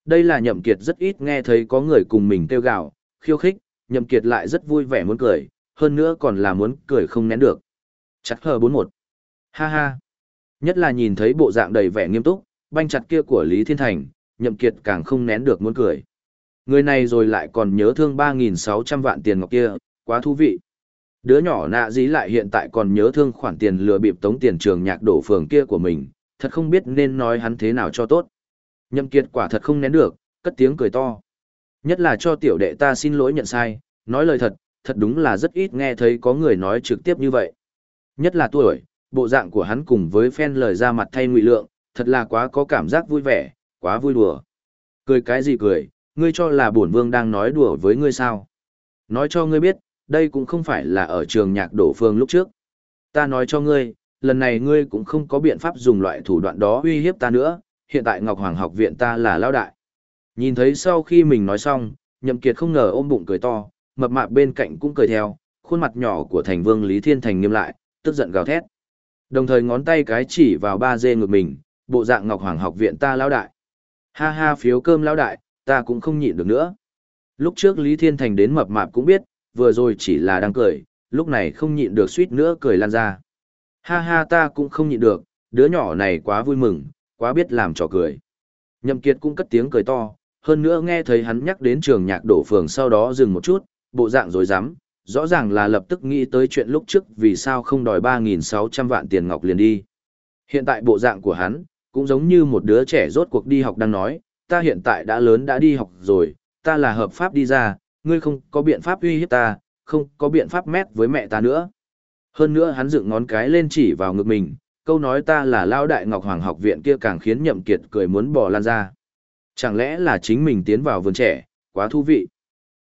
S1: Đây là Nhậm Kiệt rất ít nghe thấy có người cùng mình kêu gào, khiêu khích, Nhậm Kiệt lại rất vui vẻ muốn cười, hơn nữa còn là muốn cười không nén được. Chặt hờ 41. Ha ha. Nhất là nhìn thấy bộ dạng đầy vẻ nghiêm túc, banh chặt kia của Lý Thiên Thành, Nhậm Kiệt càng không nén được muốn cười. Người này rồi lại còn nhớ thương 3.600 vạn tiền ngọc kia, quá thú vị. Đứa nhỏ nạ dí lại hiện tại còn nhớ thương khoản tiền lừa bịp tống tiền trường nhạc đổ phường kia của mình, thật không biết nên nói hắn thế nào cho tốt. Nhậm Kiệt quả thật không nén được, cất tiếng cười to. Nhất là cho tiểu đệ ta xin lỗi nhận sai, nói lời thật, thật đúng là rất ít nghe thấy có người nói trực tiếp như vậy. Nhất là tuổi, bộ dạng của hắn cùng với phen lời ra mặt thay ngụy lượng, thật là quá có cảm giác vui vẻ, quá vui đùa. Cười cái gì cười, ngươi cho là bổn vương đang nói đùa với ngươi sao? Nói cho ngươi biết, đây cũng không phải là ở trường nhạc đổ phương lúc trước. Ta nói cho ngươi, lần này ngươi cũng không có biện pháp dùng loại thủ đoạn đó uy hiếp ta nữa, hiện tại Ngọc Hoàng học viện ta là lao đại. Nhìn thấy sau khi mình nói xong, Nhậm Kiệt không ngờ ôm bụng cười to, mập mạp bên cạnh cũng cười theo, khuôn mặt nhỏ của thành vương Lý Thiên Thành nghiêm lại, tức giận gào thét. Đồng thời ngón tay cái chỉ vào ba dê ngực mình, bộ dạng Ngọc Hoàng học viện ta lão đại. Ha ha phiếu cơm lão đại, ta cũng không nhịn được nữa. Lúc trước Lý Thiên Thành đến mập mạp cũng biết, vừa rồi chỉ là đang cười, lúc này không nhịn được suýt nữa cười lan ra. Ha ha ta cũng không nhịn được, đứa nhỏ này quá vui mừng, quá biết làm trò cười. Nhậm Kiệt cũng cất tiếng cười to, hơn nữa nghe thấy hắn nhắc đến trường nhạc đổ phường sau đó dừng một chút, bộ dạng rồi dám, rõ ràng là lập tức nghĩ tới chuyện lúc trước vì sao không đòi 3.600 vạn tiền ngọc liền đi. Hiện tại bộ dạng của hắn, cũng giống như một đứa trẻ rốt cuộc đi học đang nói, ta hiện tại đã lớn đã đi học rồi, ta là hợp pháp đi ra, ngươi không có biện pháp uy hiếp ta, không có biện pháp mét với mẹ ta nữa. Hơn nữa hắn dựng ngón cái lên chỉ vào ngực mình, câu nói ta là lao đại ngọc hoàng học viện kia càng khiến nhậm kiệt cười muốn bỏ lan ra. Chẳng lẽ là chính mình tiến vào vườn trẻ, quá thú vị.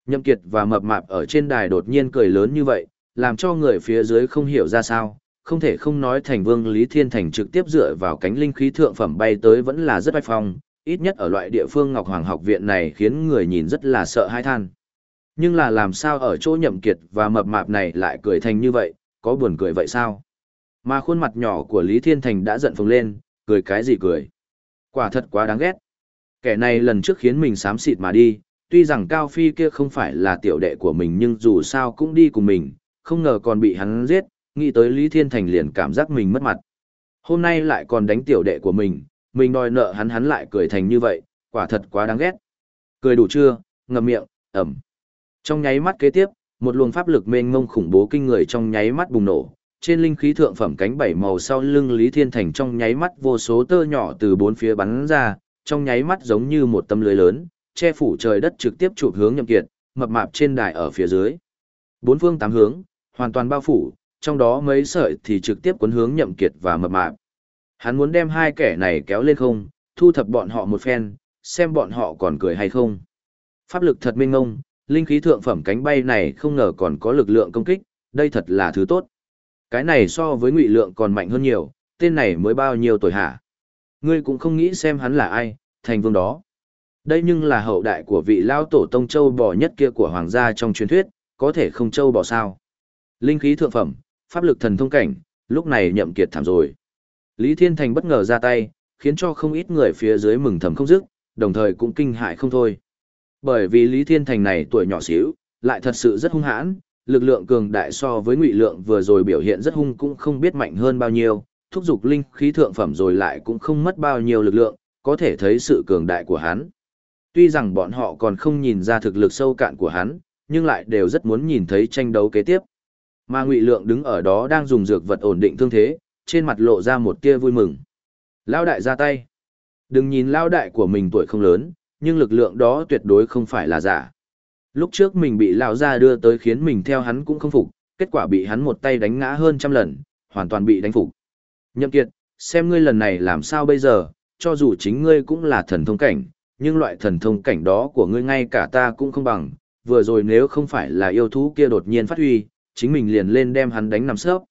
S1: Nhậm kiệt và mập mạp ở trên đài đột nhiên cười lớn như vậy, làm cho người phía dưới không hiểu ra sao, không thể không nói thành vương Lý Thiên Thành trực tiếp dựa vào cánh linh khí thượng phẩm bay tới vẫn là rất bách phong, ít nhất ở loại địa phương Ngọc Hoàng học viện này khiến người nhìn rất là sợ hãi than. Nhưng là làm sao ở chỗ nhậm kiệt và mập mạp này lại cười thành như vậy, có buồn cười vậy sao? Mà khuôn mặt nhỏ của Lý Thiên Thành đã giận phồng lên, cười cái gì cười? Quả thật quá đáng ghét. Kẻ này lần trước khiến mình sám xịt mà đi, tuy rằng Cao Phi kia không phải là tiểu đệ của mình nhưng dù sao cũng đi cùng mình, không ngờ còn bị hắn giết, nghĩ tới Lý Thiên Thành liền cảm giác mình mất mặt. Hôm nay lại còn đánh tiểu đệ của mình, mình đòi nợ hắn hắn lại cười thành như vậy, quả thật quá đáng ghét. Cười đủ chưa, ngậm miệng, ẩm. Trong nháy mắt kế tiếp, một luồng pháp lực mênh mông khủng bố kinh người trong nháy mắt bùng nổ. Trên linh khí thượng phẩm cánh bảy màu sau lưng Lý Thiên Thành trong nháy mắt vô số tơ nhỏ từ bốn phía bắn ra, trong nháy mắt giống như một tấm lưới lớn, che phủ trời đất trực tiếp chụp hướng nhậm kiệt, mập mạp trên đài ở phía dưới. Bốn phương tám hướng, hoàn toàn bao phủ, trong đó mấy sợi thì trực tiếp cuốn hướng nhậm kiệt và mập mạp. Hắn muốn đem hai kẻ này kéo lên không, thu thập bọn họ một phen, xem bọn họ còn cười hay không. Pháp lực thật minh ngông, linh khí thượng phẩm cánh bay này không ngờ còn có lực lượng công kích, đây thật là thứ tốt. Cái này so với ngụy lượng còn mạnh hơn nhiều, tên này mới bao nhiêu tuổi hả? Ngươi cũng không nghĩ xem hắn là ai, thành vương đó. Đây nhưng là hậu đại của vị lao tổ tông châu bò nhất kia của hoàng gia trong truyền thuyết, có thể không châu bò sao. Linh khí thượng phẩm, pháp lực thần thông cảnh, lúc này nhậm kiệt thảm rồi. Lý Thiên Thành bất ngờ ra tay, khiến cho không ít người phía dưới mừng thầm không dứt, đồng thời cũng kinh hại không thôi. Bởi vì Lý Thiên Thành này tuổi nhỏ xíu, lại thật sự rất hung hãn, lực lượng cường đại so với ngụy lượng vừa rồi biểu hiện rất hung cũng không biết mạnh hơn bao nhiêu, thúc giục linh khí thượng phẩm rồi lại cũng không mất bao nhiêu lực lượng, có thể thấy sự cường đại của hắn. Tuy rằng bọn họ còn không nhìn ra thực lực sâu cạn của hắn, nhưng lại đều rất muốn nhìn thấy tranh đấu kế tiếp. Mà Ngụy Lượng đứng ở đó đang dùng dược vật ổn định thương thế, trên mặt lộ ra một tia vui mừng. Lao đại ra tay. Đừng nhìn lao đại của mình tuổi không lớn, nhưng lực lượng đó tuyệt đối không phải là giả. Lúc trước mình bị lao ra đưa tới khiến mình theo hắn cũng không phục, kết quả bị hắn một tay đánh ngã hơn trăm lần, hoàn toàn bị đánh phục. Nhậm Kiệt, xem ngươi lần này làm sao bây giờ, cho dù chính ngươi cũng là thần thông cảnh, nhưng loại thần thông cảnh đó của ngươi ngay cả ta cũng không bằng, vừa rồi nếu không phải là yêu thú kia đột nhiên phát huy, chính mình liền lên đem hắn đánh nằm sớp.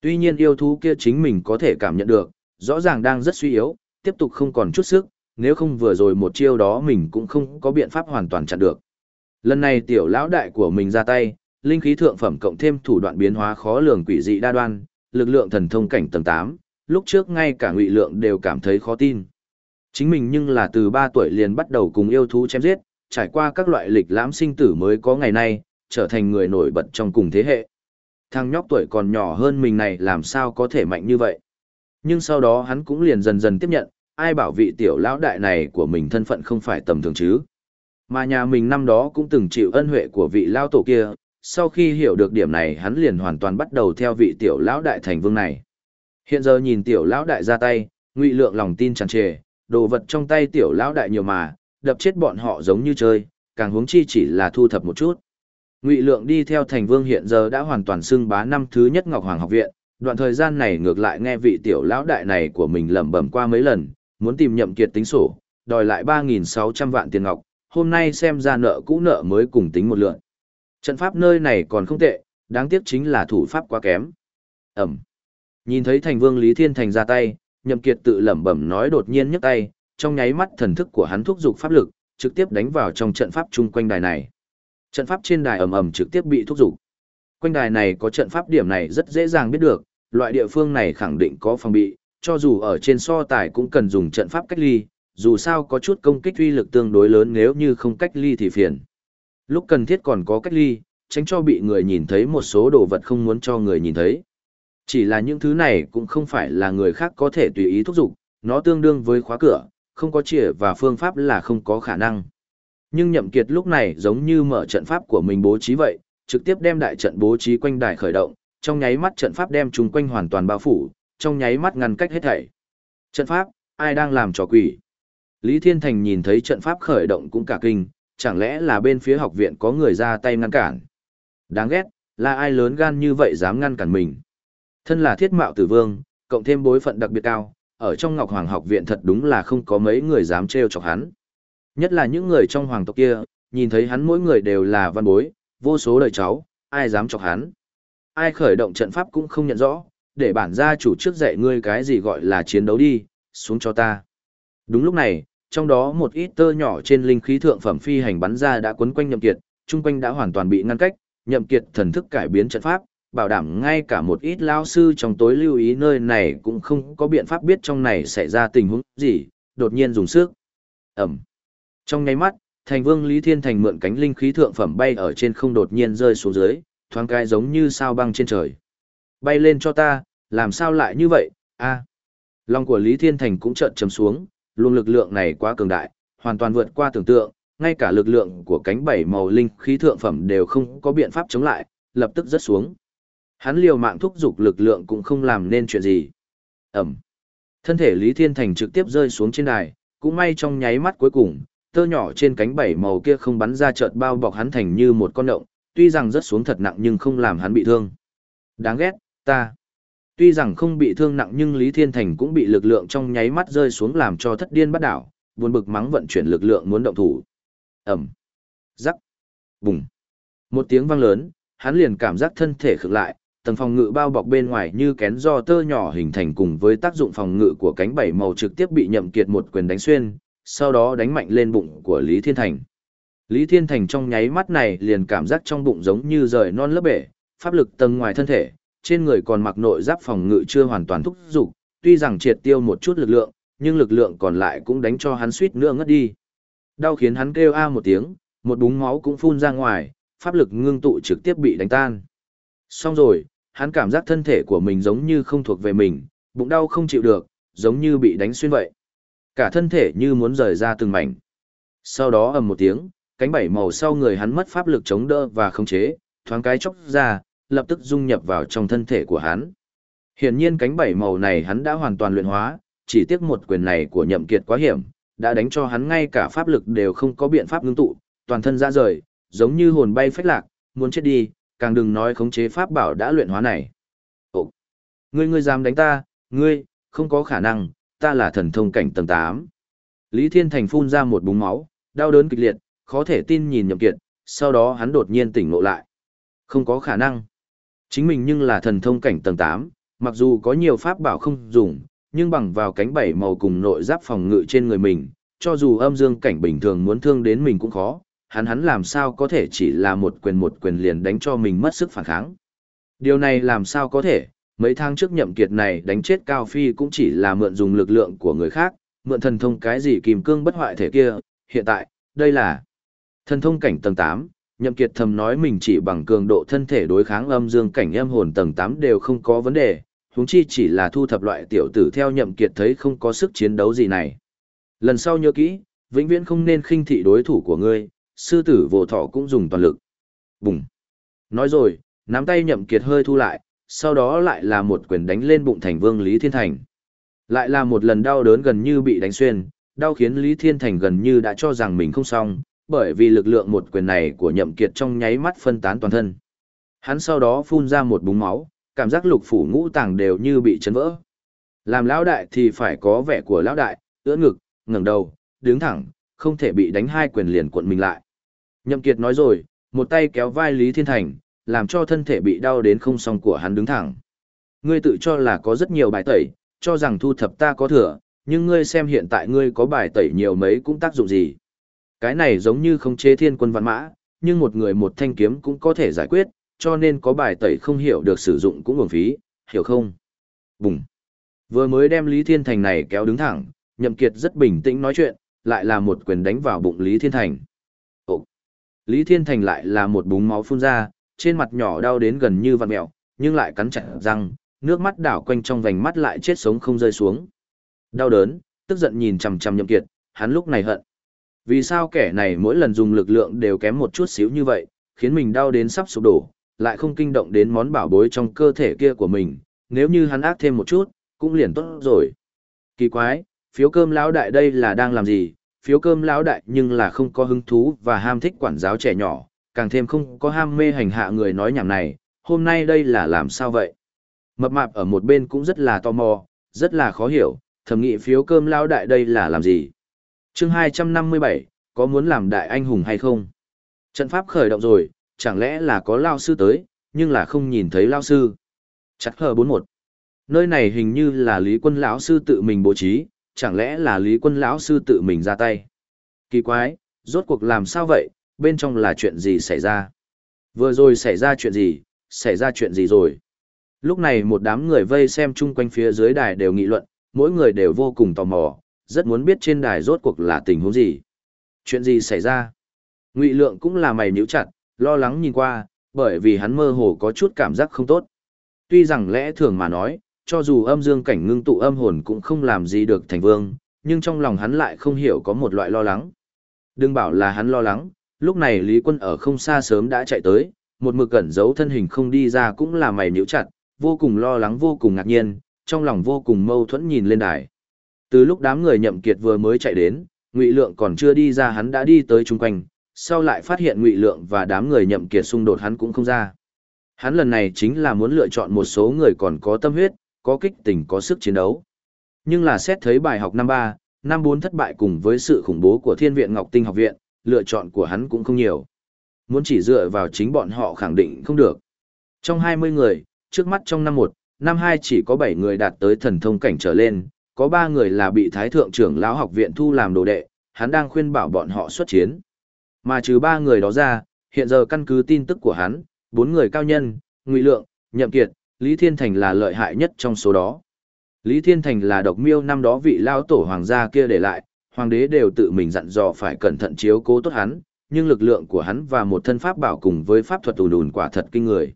S1: Tuy nhiên yêu thú kia chính mình có thể cảm nhận được, rõ ràng đang rất suy yếu, tiếp tục không còn chút sức, nếu không vừa rồi một chiêu đó mình cũng không có biện pháp hoàn toàn chặn được. Lần này tiểu lão đại của mình ra tay, linh khí thượng phẩm cộng thêm thủ đoạn biến hóa khó lường quỷ dị đa đoan, lực lượng thần thông cảnh tầng 8, lúc trước ngay cả ngụy lượng đều cảm thấy khó tin. Chính mình nhưng là từ 3 tuổi liền bắt đầu cùng yêu thú chém giết, trải qua các loại lịch lãm sinh tử mới có ngày nay, trở thành người nổi bật trong cùng thế hệ. Thằng nhóc tuổi còn nhỏ hơn mình này làm sao có thể mạnh như vậy. Nhưng sau đó hắn cũng liền dần dần tiếp nhận, ai bảo vị tiểu lão đại này của mình thân phận không phải tầm thường chứ. Mà nhà mình năm đó cũng từng chịu ân huệ của vị lao tổ kia, sau khi hiểu được điểm này hắn liền hoàn toàn bắt đầu theo vị tiểu lão đại thành vương này. Hiện giờ nhìn tiểu lão đại ra tay, ngụy lượng lòng tin tràn trề, đồ vật trong tay tiểu lão đại nhiều mà, đập chết bọn họ giống như chơi, càng huống chi chỉ là thu thập một chút. Ngụy Lượng đi theo thành vương hiện giờ đã hoàn toàn xưng bá năm thứ nhất Ngọc Hoàng học viện, đoạn thời gian này ngược lại nghe vị tiểu lão đại này của mình lẩm bẩm qua mấy lần, muốn tìm nhậm kiệt tính sổ, đòi lại 3.600 vạn tiền ngọc, hôm nay xem ra nợ cũ nợ mới cùng tính một lượng. Trận pháp nơi này còn không tệ, đáng tiếc chính là thủ pháp quá kém. Ẩm. Nhìn thấy thành vương Lý Thiên Thành ra tay, nhậm kiệt tự lẩm bẩm nói đột nhiên nhấc tay, trong nháy mắt thần thức của hắn thúc giục pháp lực, trực tiếp đánh vào trong trận pháp chung quanh đài này. Trận pháp trên đài ầm ầm trực tiếp bị thúc giục. Quanh đài này có trận pháp điểm này rất dễ dàng biết được, loại địa phương này khẳng định có phòng bị, cho dù ở trên so tài cũng cần dùng trận pháp cách ly, dù sao có chút công kích uy lực tương đối lớn nếu như không cách ly thì phiền. Lúc cần thiết còn có cách ly, tránh cho bị người nhìn thấy một số đồ vật không muốn cho người nhìn thấy. Chỉ là những thứ này cũng không phải là người khác có thể tùy ý thúc giục, nó tương đương với khóa cửa, không có chìa và phương pháp là không có khả năng. Nhưng nhậm kiệt lúc này giống như mở trận pháp của mình bố trí vậy, trực tiếp đem đại trận bố trí quanh đài khởi động, trong nháy mắt trận pháp đem chúng quanh hoàn toàn bao phủ, trong nháy mắt ngăn cách hết thảy. Trận pháp, ai đang làm trò quỷ? Lý Thiên Thành nhìn thấy trận pháp khởi động cũng cả kinh, chẳng lẽ là bên phía học viện có người ra tay ngăn cản? Đáng ghét, là ai lớn gan như vậy dám ngăn cản mình? Thân là thiết mạo tử vương, cộng thêm bối phận đặc biệt cao, ở trong Ngọc Hoàng học viện thật đúng là không có mấy người dám trêu chọc hắn. Nhất là những người trong hoàng tộc kia, nhìn thấy hắn mỗi người đều là văn bối, vô số đời cháu, ai dám chọc hắn. Ai khởi động trận pháp cũng không nhận rõ, để bản gia chủ trước dạy ngươi cái gì gọi là chiến đấu đi, xuống cho ta. Đúng lúc này, trong đó một ít tơ nhỏ trên linh khí thượng phẩm phi hành bắn ra đã quấn quanh nhậm kiệt, trung quanh đã hoàn toàn bị ngăn cách, nhậm kiệt thần thức cải biến trận pháp, bảo đảm ngay cả một ít lao sư trong tối lưu ý nơi này cũng không có biện pháp biết trong này xảy ra tình huống gì, đột nhiên dùng sức. Ẩm. Trong nháy mắt, thành vương Lý Thiên Thành mượn cánh linh khí thượng phẩm bay ở trên không đột nhiên rơi xuống dưới, thoáng cái giống như sao băng trên trời. Bay lên cho ta, làm sao lại như vậy, a Lòng của Lý Thiên Thành cũng chợt chấm xuống, luôn lực lượng này quá cường đại, hoàn toàn vượt qua tưởng tượng, ngay cả lực lượng của cánh bảy màu linh khí thượng phẩm đều không có biện pháp chống lại, lập tức rớt xuống. Hắn liều mạng thúc giục lực lượng cũng không làm nên chuyện gì. Ẩm. Thân thể Lý Thiên Thành trực tiếp rơi xuống trên đài, cũng may trong nháy mắt cuối cùng, tơ nhỏ trên cánh bảy màu kia không bắn ra chợt bao bọc hắn thành như một con động, tuy rằng rất xuống thật nặng nhưng không làm hắn bị thương. Đáng ghét, ta. Tuy rằng không bị thương nặng nhưng Lý Thiên Thành cũng bị lực lượng trong nháy mắt rơi xuống làm cho thất điên bắt đảo, buồn bực mắng vận chuyển lực lượng muốn động thủ. Ẩm. Rắc. Bùng. Một tiếng vang lớn, hắn liền cảm giác thân thể khựng lại, tầng phòng ngự bao bọc bên ngoài như kén do tơ nhỏ hình thành cùng với tác dụng phòng ngự của cánh bảy màu trực tiếp bị nhậm kiệt một quyền đánh xuyên, sau đó đánh mạnh lên bụng của Lý Thiên Thành. Lý Thiên Thành trong nháy mắt này liền cảm giác trong bụng giống như rời non lớp bể, pháp lực tầng ngoài thân thể, trên người còn mặc nội giáp phòng ngự chưa hoàn toàn thúc dục, tuy rằng triệt tiêu một chút lực lượng, nhưng lực lượng còn lại cũng đánh cho hắn suýt nữa ngất đi. Đau khiến hắn kêu a một tiếng, một búng máu cũng phun ra ngoài, pháp lực ngưng tụ trực tiếp bị đánh tan. Xong rồi, hắn cảm giác thân thể của mình giống như không thuộc về mình, bụng đau không chịu được, giống như bị đánh xuyên vậy. Cả thân thể như muốn rời ra từng mảnh. Sau đó ầm một tiếng, cánh bảy màu sau người hắn mất pháp lực chống đỡ và khống chế, thoáng cái chốc ra, lập tức dung nhập vào trong thân thể của hắn. Hiển nhiên cánh bảy màu này hắn đã hoàn toàn luyện hóa, chỉ tiếc một quyền này của nhậm kiệt quá hiểm, đã đánh cho hắn ngay cả pháp lực đều không có biện pháp ngưng tụ, toàn thân ra rời, giống như hồn bay phách lạc, muốn chết đi, càng đừng nói khống chế pháp bảo đã luyện hóa này. Ồ! Ngươi ngươi dám đánh ta, ngươi, không có khả năng, ta là thần thông cảnh tầng 8. Lý Thiên Thành phun ra một búng máu, đau đớn kịch liệt, khó thể tin nhìn nhậm kiệt, sau đó hắn đột nhiên tỉnh ngộ lại. Không có khả năng. Chính mình nhưng là thần thông cảnh tầng 8, mặc dù có nhiều pháp bảo không dùng, nhưng bằng vào cánh bảy màu cùng nội giáp phòng ngự trên người mình, cho dù âm dương cảnh bình thường muốn thương đến mình cũng khó, hắn hắn làm sao có thể chỉ là một quyền một quyền liền đánh cho mình mất sức phản kháng. Điều này làm sao có thể, mấy tháng trước nhậm kiệt này đánh chết Cao Phi cũng chỉ là mượn dùng lực lượng của người khác, mượn thần thông cái gì kìm cương bất hoại thể kia, hiện tại, đây là thần thông cảnh tầng 8, nhậm kiệt thầm nói mình chỉ bằng cường độ thân thể đối kháng âm dương cảnh âm hồn tầng 8 đều không có vấn đề, huống chi chỉ là thu thập loại tiểu tử theo nhậm kiệt thấy không có sức chiến đấu gì này. Lần sau nhớ kỹ, vĩnh viễn không nên khinh thị đối thủ của ngươi, sư tử vô thọ cũng dùng toàn lực. Bùng. Nói rồi, nắm tay nhậm kiệt hơi thu lại, sau đó lại là một quyền đánh lên bụng thành vương Lý Thiên Thành. Lại là một lần đau đớn gần như bị đánh xuyên, đau khiến Lý Thiên Thành gần như đã cho rằng mình không xong, bởi vì lực lượng một quyền này của nhậm kiệt trong nháy mắt phân tán toàn thân. Hắn sau đó phun ra một búng máu, cảm giác lục phủ ngũ tàng đều như bị chấn vỡ. Làm lão đại thì phải có vẻ của lão đại, ưỡn ngực, ngẩng đầu, đứng thẳng, không thể bị đánh hai quyền liền cuộn mình lại. Nhậm Kiệt nói rồi, một tay kéo vai Lý Thiên Thành, làm cho thân thể bị đau đến không song của hắn đứng thẳng. Ngươi tự cho là có rất nhiều bài tẩy, cho rằng thu thập ta có thừa, nhưng ngươi xem hiện tại ngươi có bài tẩy nhiều mấy cũng tác dụng gì. Cái này giống như không chế thiên quân văn mã, nhưng một người một thanh kiếm cũng có thể giải quyết, cho nên có bài tẩy không hiểu được sử dụng cũng uổng phí, hiểu không? Bùng! Vừa mới đem Lý Thiên Thành này kéo đứng thẳng, Nhậm Kiệt rất bình tĩnh nói chuyện, lại là một quyền đánh vào bụng Lý Thiên Thành. Lý Thiên Thành lại là một búng máu phun ra, trên mặt nhỏ đau đến gần như vặn mẹo, nhưng lại cắn chặt răng, nước mắt đảo quanh trong vành mắt lại chết sống không rơi xuống. Đau đớn, tức giận nhìn chằm chằm Nhậm Kiệt, hắn lúc này hận. Vì sao kẻ này mỗi lần dùng lực lượng đều kém một chút xíu như vậy, khiến mình đau đến sắp sụp đổ, lại không kinh động đến món bảo bối trong cơ thể kia của mình, nếu như hắn ác thêm một chút, cũng liền tốt rồi. Kỳ quái, phiếu cơm lão đại đây là đang làm gì? Phiếu cơm lão đại nhưng là không có hứng thú và ham thích quản giáo trẻ nhỏ, càng thêm không có ham mê hành hạ người nói nhảm này, hôm nay đây là làm sao vậy? Mập mạp ở một bên cũng rất là tò mò, rất là khó hiểu, thầm nghĩ phiếu cơm lão đại đây là làm gì? chương 257, có muốn làm đại anh hùng hay không? Trận pháp khởi động rồi, chẳng lẽ là có lao sư tới, nhưng là không nhìn thấy lao sư. Chặt hờ 41. Nơi này hình như là Lý Quân lão sư tự mình bố trí, chẳng lẽ là Lý Quân lão sư tự mình ra tay. Kỳ quái, rốt cuộc làm sao vậy, bên trong là chuyện gì xảy ra? Vừa rồi xảy ra chuyện gì, xảy ra chuyện gì rồi? Lúc này một đám người vây xem chung quanh phía dưới đài đều nghị luận, mỗi người đều vô cùng tò mò, rất muốn biết trên đài rốt cuộc là tình huống gì. Chuyện gì xảy ra? Ngụy Lượng cũng là mày níu chặt, lo lắng nhìn qua, bởi vì hắn mơ hồ có chút cảm giác không tốt. Tuy rằng lẽ thường mà nói, cho dù âm dương cảnh ngưng tụ âm hồn cũng không làm gì được thành vương, nhưng trong lòng hắn lại không hiểu có một loại lo lắng. Đừng bảo là hắn lo lắng, lúc này Lý Quân ở không xa sớm đã chạy tới, một mực cẩn giấu thân hình không đi ra cũng là mày nhíu chặt, vô cùng lo lắng vô cùng ngạc nhiên, trong lòng vô cùng mâu thuẫn nhìn lên đài. Từ lúc đám người nhậm kiệt vừa mới chạy đến, Ngụy Lượng còn chưa đi ra hắn đã đi tới chung quanh, sau lại phát hiện ngụy lượng và đám người nhậm kiệt xung đột hắn cũng không ra. Hắn lần này chính là muốn lựa chọn một số người còn có tâm huyết, có kích tình có sức chiến đấu. Nhưng là xét thấy bài học năm ba, năm bốn thất bại cùng với sự khủng bố của Thiên viện Ngọc Tinh học viện, lựa chọn của hắn cũng không nhiều. Muốn chỉ dựa vào chính bọn họ khẳng định không được. Trong 20 người, trước mắt trong năm 1, năm 2 chỉ có 7 người đạt tới thần thông cảnh trở lên, có 3 người là bị Thái Thượng trưởng lão học viện thu làm đồ đệ, hắn đang khuyên bảo bọn họ xuất chiến. Mà trừ ba người đó ra, hiện giờ căn cứ tin tức của hắn, bốn người cao nhân, Ngụy Lượng, Nhậm Kiệt, Lý Thiên Thành là lợi hại nhất trong số đó. Lý Thiên Thành là độc miêu năm đó vị lao tổ hoàng gia kia để lại, hoàng đế đều tự mình dặn dò phải cẩn thận chiếu cố tốt hắn, nhưng lực lượng của hắn và một thân pháp bảo cùng với pháp thuật ùn ùn quả thật kinh người.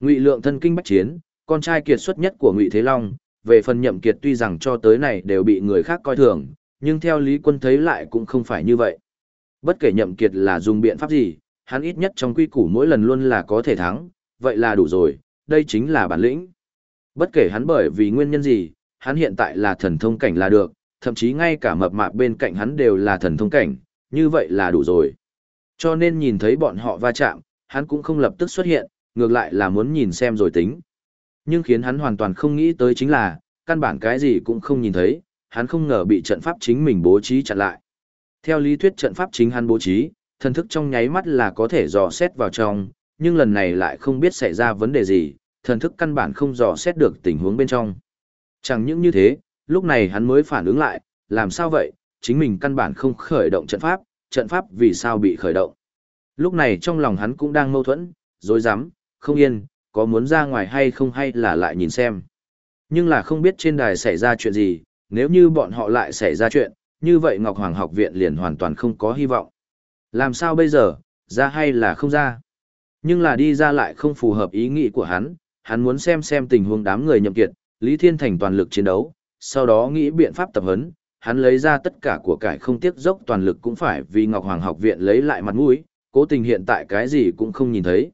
S1: Ngụy Lượng thân kinh bách chiến, con trai kiệt xuất nhất của Ngụy Thế Long, về phần Nhậm Kiệt tuy rằng cho tới này đều bị người khác coi thường, nhưng theo Lý Quân thấy lại cũng không phải như vậy. Bất kể nhậm kiệt là dùng biện pháp gì, hắn ít nhất trong quy củ mỗi lần luôn là có thể thắng, vậy là đủ rồi, đây chính là bản lĩnh. Bất kể hắn bởi vì nguyên nhân gì, hắn hiện tại là thần thông cảnh là được, thậm chí ngay cả mập mạp bên cạnh hắn đều là thần thông cảnh, như vậy là đủ rồi. Cho nên nhìn thấy bọn họ va chạm, hắn cũng không lập tức xuất hiện, ngược lại là muốn nhìn xem rồi tính. Nhưng khiến hắn hoàn toàn không nghĩ tới chính là, căn bản cái gì cũng không nhìn thấy, hắn không ngờ bị trận pháp chính mình bố trí chặn lại. Theo lý thuyết trận pháp chính hắn bố trí, thần thức trong nháy mắt là có thể dò xét vào trong, nhưng lần này lại không biết xảy ra vấn đề gì, thần thức căn bản không dò xét được tình huống bên trong. Chẳng những như thế, lúc này hắn mới phản ứng lại, làm sao vậy, chính mình căn bản không khởi động trận pháp, trận pháp vì sao bị khởi động. Lúc này trong lòng hắn cũng đang mâu thuẫn, dối rắm không yên, có muốn ra ngoài hay không hay là lại nhìn xem. Nhưng là không biết trên đài xảy ra chuyện gì, nếu như bọn họ lại xảy ra chuyện, như vậy Ngọc Hoàng học viện liền hoàn toàn không có hy vọng. Làm sao bây giờ, ra hay là không ra? Nhưng là đi ra lại không phù hợp ý nghĩ của hắn, hắn muốn xem xem tình huống đám người nhậm kiệt, Lý Thiên Thành toàn lực chiến đấu, sau đó nghĩ biện pháp tập huấn, hắn lấy ra tất cả của cải không tiếc dốc toàn lực cũng phải vì Ngọc Hoàng học viện lấy lại mặt mũi, cố tình hiện tại cái gì cũng không nhìn thấy.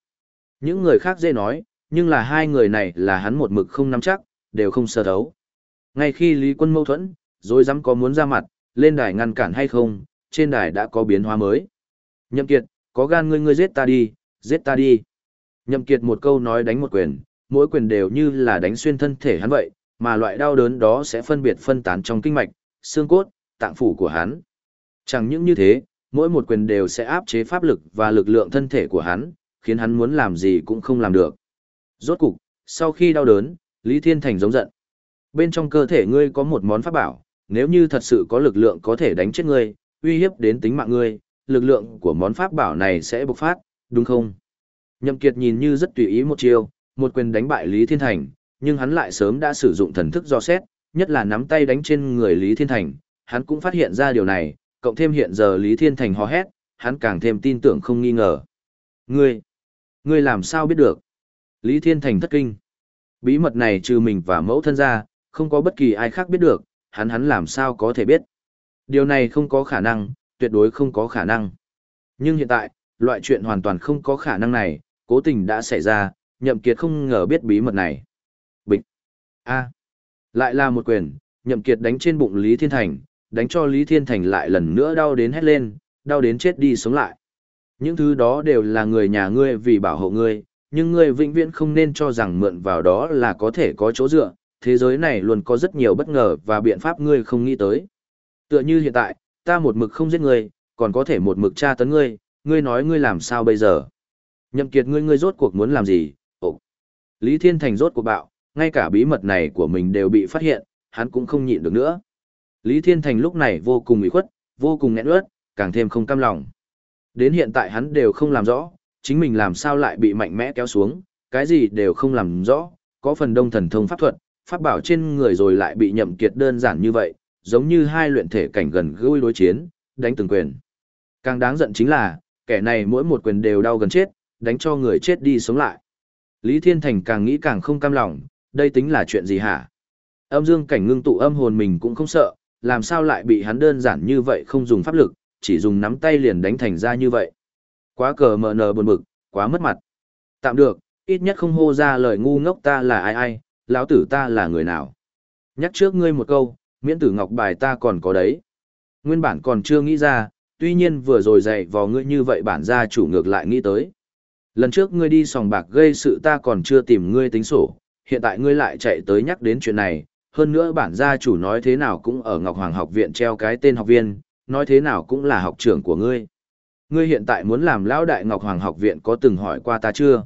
S1: Những người khác dễ nói, nhưng là hai người này là hắn một mực không nắm chắc, đều không sơ thấu. Ngay khi Lý Quân mâu thuẫn, rồi dám có muốn ra mặt, lên đài ngăn cản hay không, trên đài đã có biến hóa mới. Nhậm Kiệt, có gan ngươi ngươi giết ta đi, giết ta đi. Nhậm Kiệt một câu nói đánh một quyền, mỗi quyền đều như là đánh xuyên thân thể hắn vậy, mà loại đau đớn đó sẽ phân biệt phân tán trong kinh mạch, xương cốt, tạng phủ của hắn. Chẳng những như thế, mỗi một quyền đều sẽ áp chế pháp lực và lực lượng thân thể của hắn, khiến hắn muốn làm gì cũng không làm được. Rốt cục, sau khi đau đớn, Lý Thiên Thành giống giận. Bên trong cơ thể ngươi có một món pháp bảo, nếu như thật sự có lực lượng có thể đánh chết ngươi, uy hiếp đến tính mạng ngươi, lực lượng của món pháp bảo này sẽ bộc phát, đúng không? Nhậm Kiệt nhìn như rất tùy ý một chiêu, một quyền đánh bại Lý Thiên Thành, nhưng hắn lại sớm đã sử dụng thần thức do xét, nhất là nắm tay đánh trên người Lý Thiên Thành, hắn cũng phát hiện ra điều này, cộng thêm hiện giờ Lý Thiên Thành hò hét, hắn càng thêm tin tưởng không nghi ngờ. Ngươi, ngươi làm sao biết được? Lý Thiên Thành thất kinh. Bí mật này trừ mình và mẫu thân ra, không có bất kỳ ai khác biết được, hắn hắn làm sao có thể biết. Điều này không có khả năng, tuyệt đối không có khả năng. Nhưng hiện tại, loại chuyện hoàn toàn không có khả năng này, cố tình đã xảy ra, nhậm kiệt không ngờ biết bí mật này. Bịch. A. Lại là một quyền, nhậm kiệt đánh trên bụng Lý Thiên Thành, đánh cho Lý Thiên Thành lại lần nữa đau đến hét lên, đau đến chết đi sống lại. Những thứ đó đều là người nhà ngươi vì bảo hộ ngươi, nhưng ngươi vĩnh viễn không nên cho rằng mượn vào đó là có thể có chỗ dựa, thế giới này luôn có rất nhiều bất ngờ và biện pháp ngươi không nghĩ tới. Tựa như hiện tại, ta một mực không giết ngươi, còn có thể một mực tra tấn ngươi, ngươi nói ngươi làm sao bây giờ? Nhậm kiệt ngươi ngươi rốt cuộc muốn làm gì? Ồ! Lý Thiên Thành rốt cuộc bạo, ngay cả bí mật này của mình đều bị phát hiện, hắn cũng không nhịn được nữa. Lý Thiên Thành lúc này vô cùng ủy khuất, vô cùng nghẹn ướt, càng thêm không cam lòng. Đến hiện tại hắn đều không làm rõ, chính mình làm sao lại bị mạnh mẽ kéo xuống, cái gì đều không làm rõ, có phần đông thần thông pháp thuật, pháp bảo trên người rồi lại bị nhậm kiệt đơn giản như vậy, giống như hai luyện thể cảnh gần gũi đối chiến, đánh từng quyền. Càng đáng giận chính là, kẻ này mỗi một quyền đều đau gần chết, đánh cho người chết đi sống lại. Lý Thiên Thành càng nghĩ càng không cam lòng, đây tính là chuyện gì hả? Âm dương cảnh ngưng tụ âm hồn mình cũng không sợ, làm sao lại bị hắn đơn giản như vậy không dùng pháp lực, chỉ dùng nắm tay liền đánh thành ra như vậy. Quá cờ mờ nờ buồn bực, quá mất mặt. Tạm được, ít nhất không hô ra lời ngu ngốc ta là ai ai, lão tử ta là người nào. Nhắc trước ngươi một câu, miễn tử ngọc bài ta còn có đấy. Nguyên bản còn chưa nghĩ ra, tuy nhiên vừa rồi dạy vò ngươi như vậy bản gia chủ ngược lại nghĩ tới. Lần trước ngươi đi sòng bạc gây sự ta còn chưa tìm ngươi tính sổ, hiện tại ngươi lại chạy tới nhắc đến chuyện này, hơn nữa bản gia chủ nói thế nào cũng ở Ngọc Hoàng học viện treo cái tên học viên, nói thế nào cũng là học trưởng của ngươi. Ngươi hiện tại muốn làm lão đại Ngọc Hoàng học viện có từng hỏi qua ta chưa?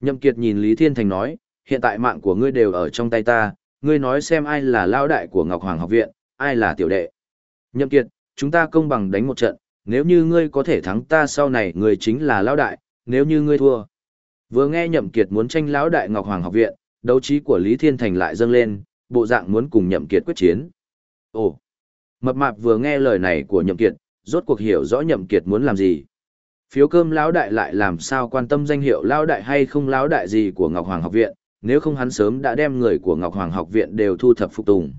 S1: Nhậm Kiệt nhìn Lý Thiên Thành nói, hiện tại mạng của ngươi đều ở trong tay ta, ngươi nói xem ai là lão đại của Ngọc Hoàng học viện, ai là tiểu đệ. Nhậm Kiệt, chúng ta công bằng đánh một trận, nếu như ngươi có thể thắng ta sau này ngươi chính là lão đại, nếu như ngươi thua. Vừa nghe Nhậm Kiệt muốn tranh lão đại Ngọc Hoàng học viện, đấu trí của Lý Thiên Thành lại dâng lên, bộ dạng muốn cùng Nhậm Kiệt quyết chiến. Ồ, mập mạp vừa nghe lời này của Nhậm Kiệt, rốt cuộc hiểu rõ Nhậm Kiệt muốn làm gì. Phiếu cơm lão đại lại làm sao quan tâm danh hiệu lão đại hay không lão đại gì của Ngọc Hoàng học viện, nếu không hắn sớm đã đem người của Ngọc Hoàng học viện đều thu thập phục tùng.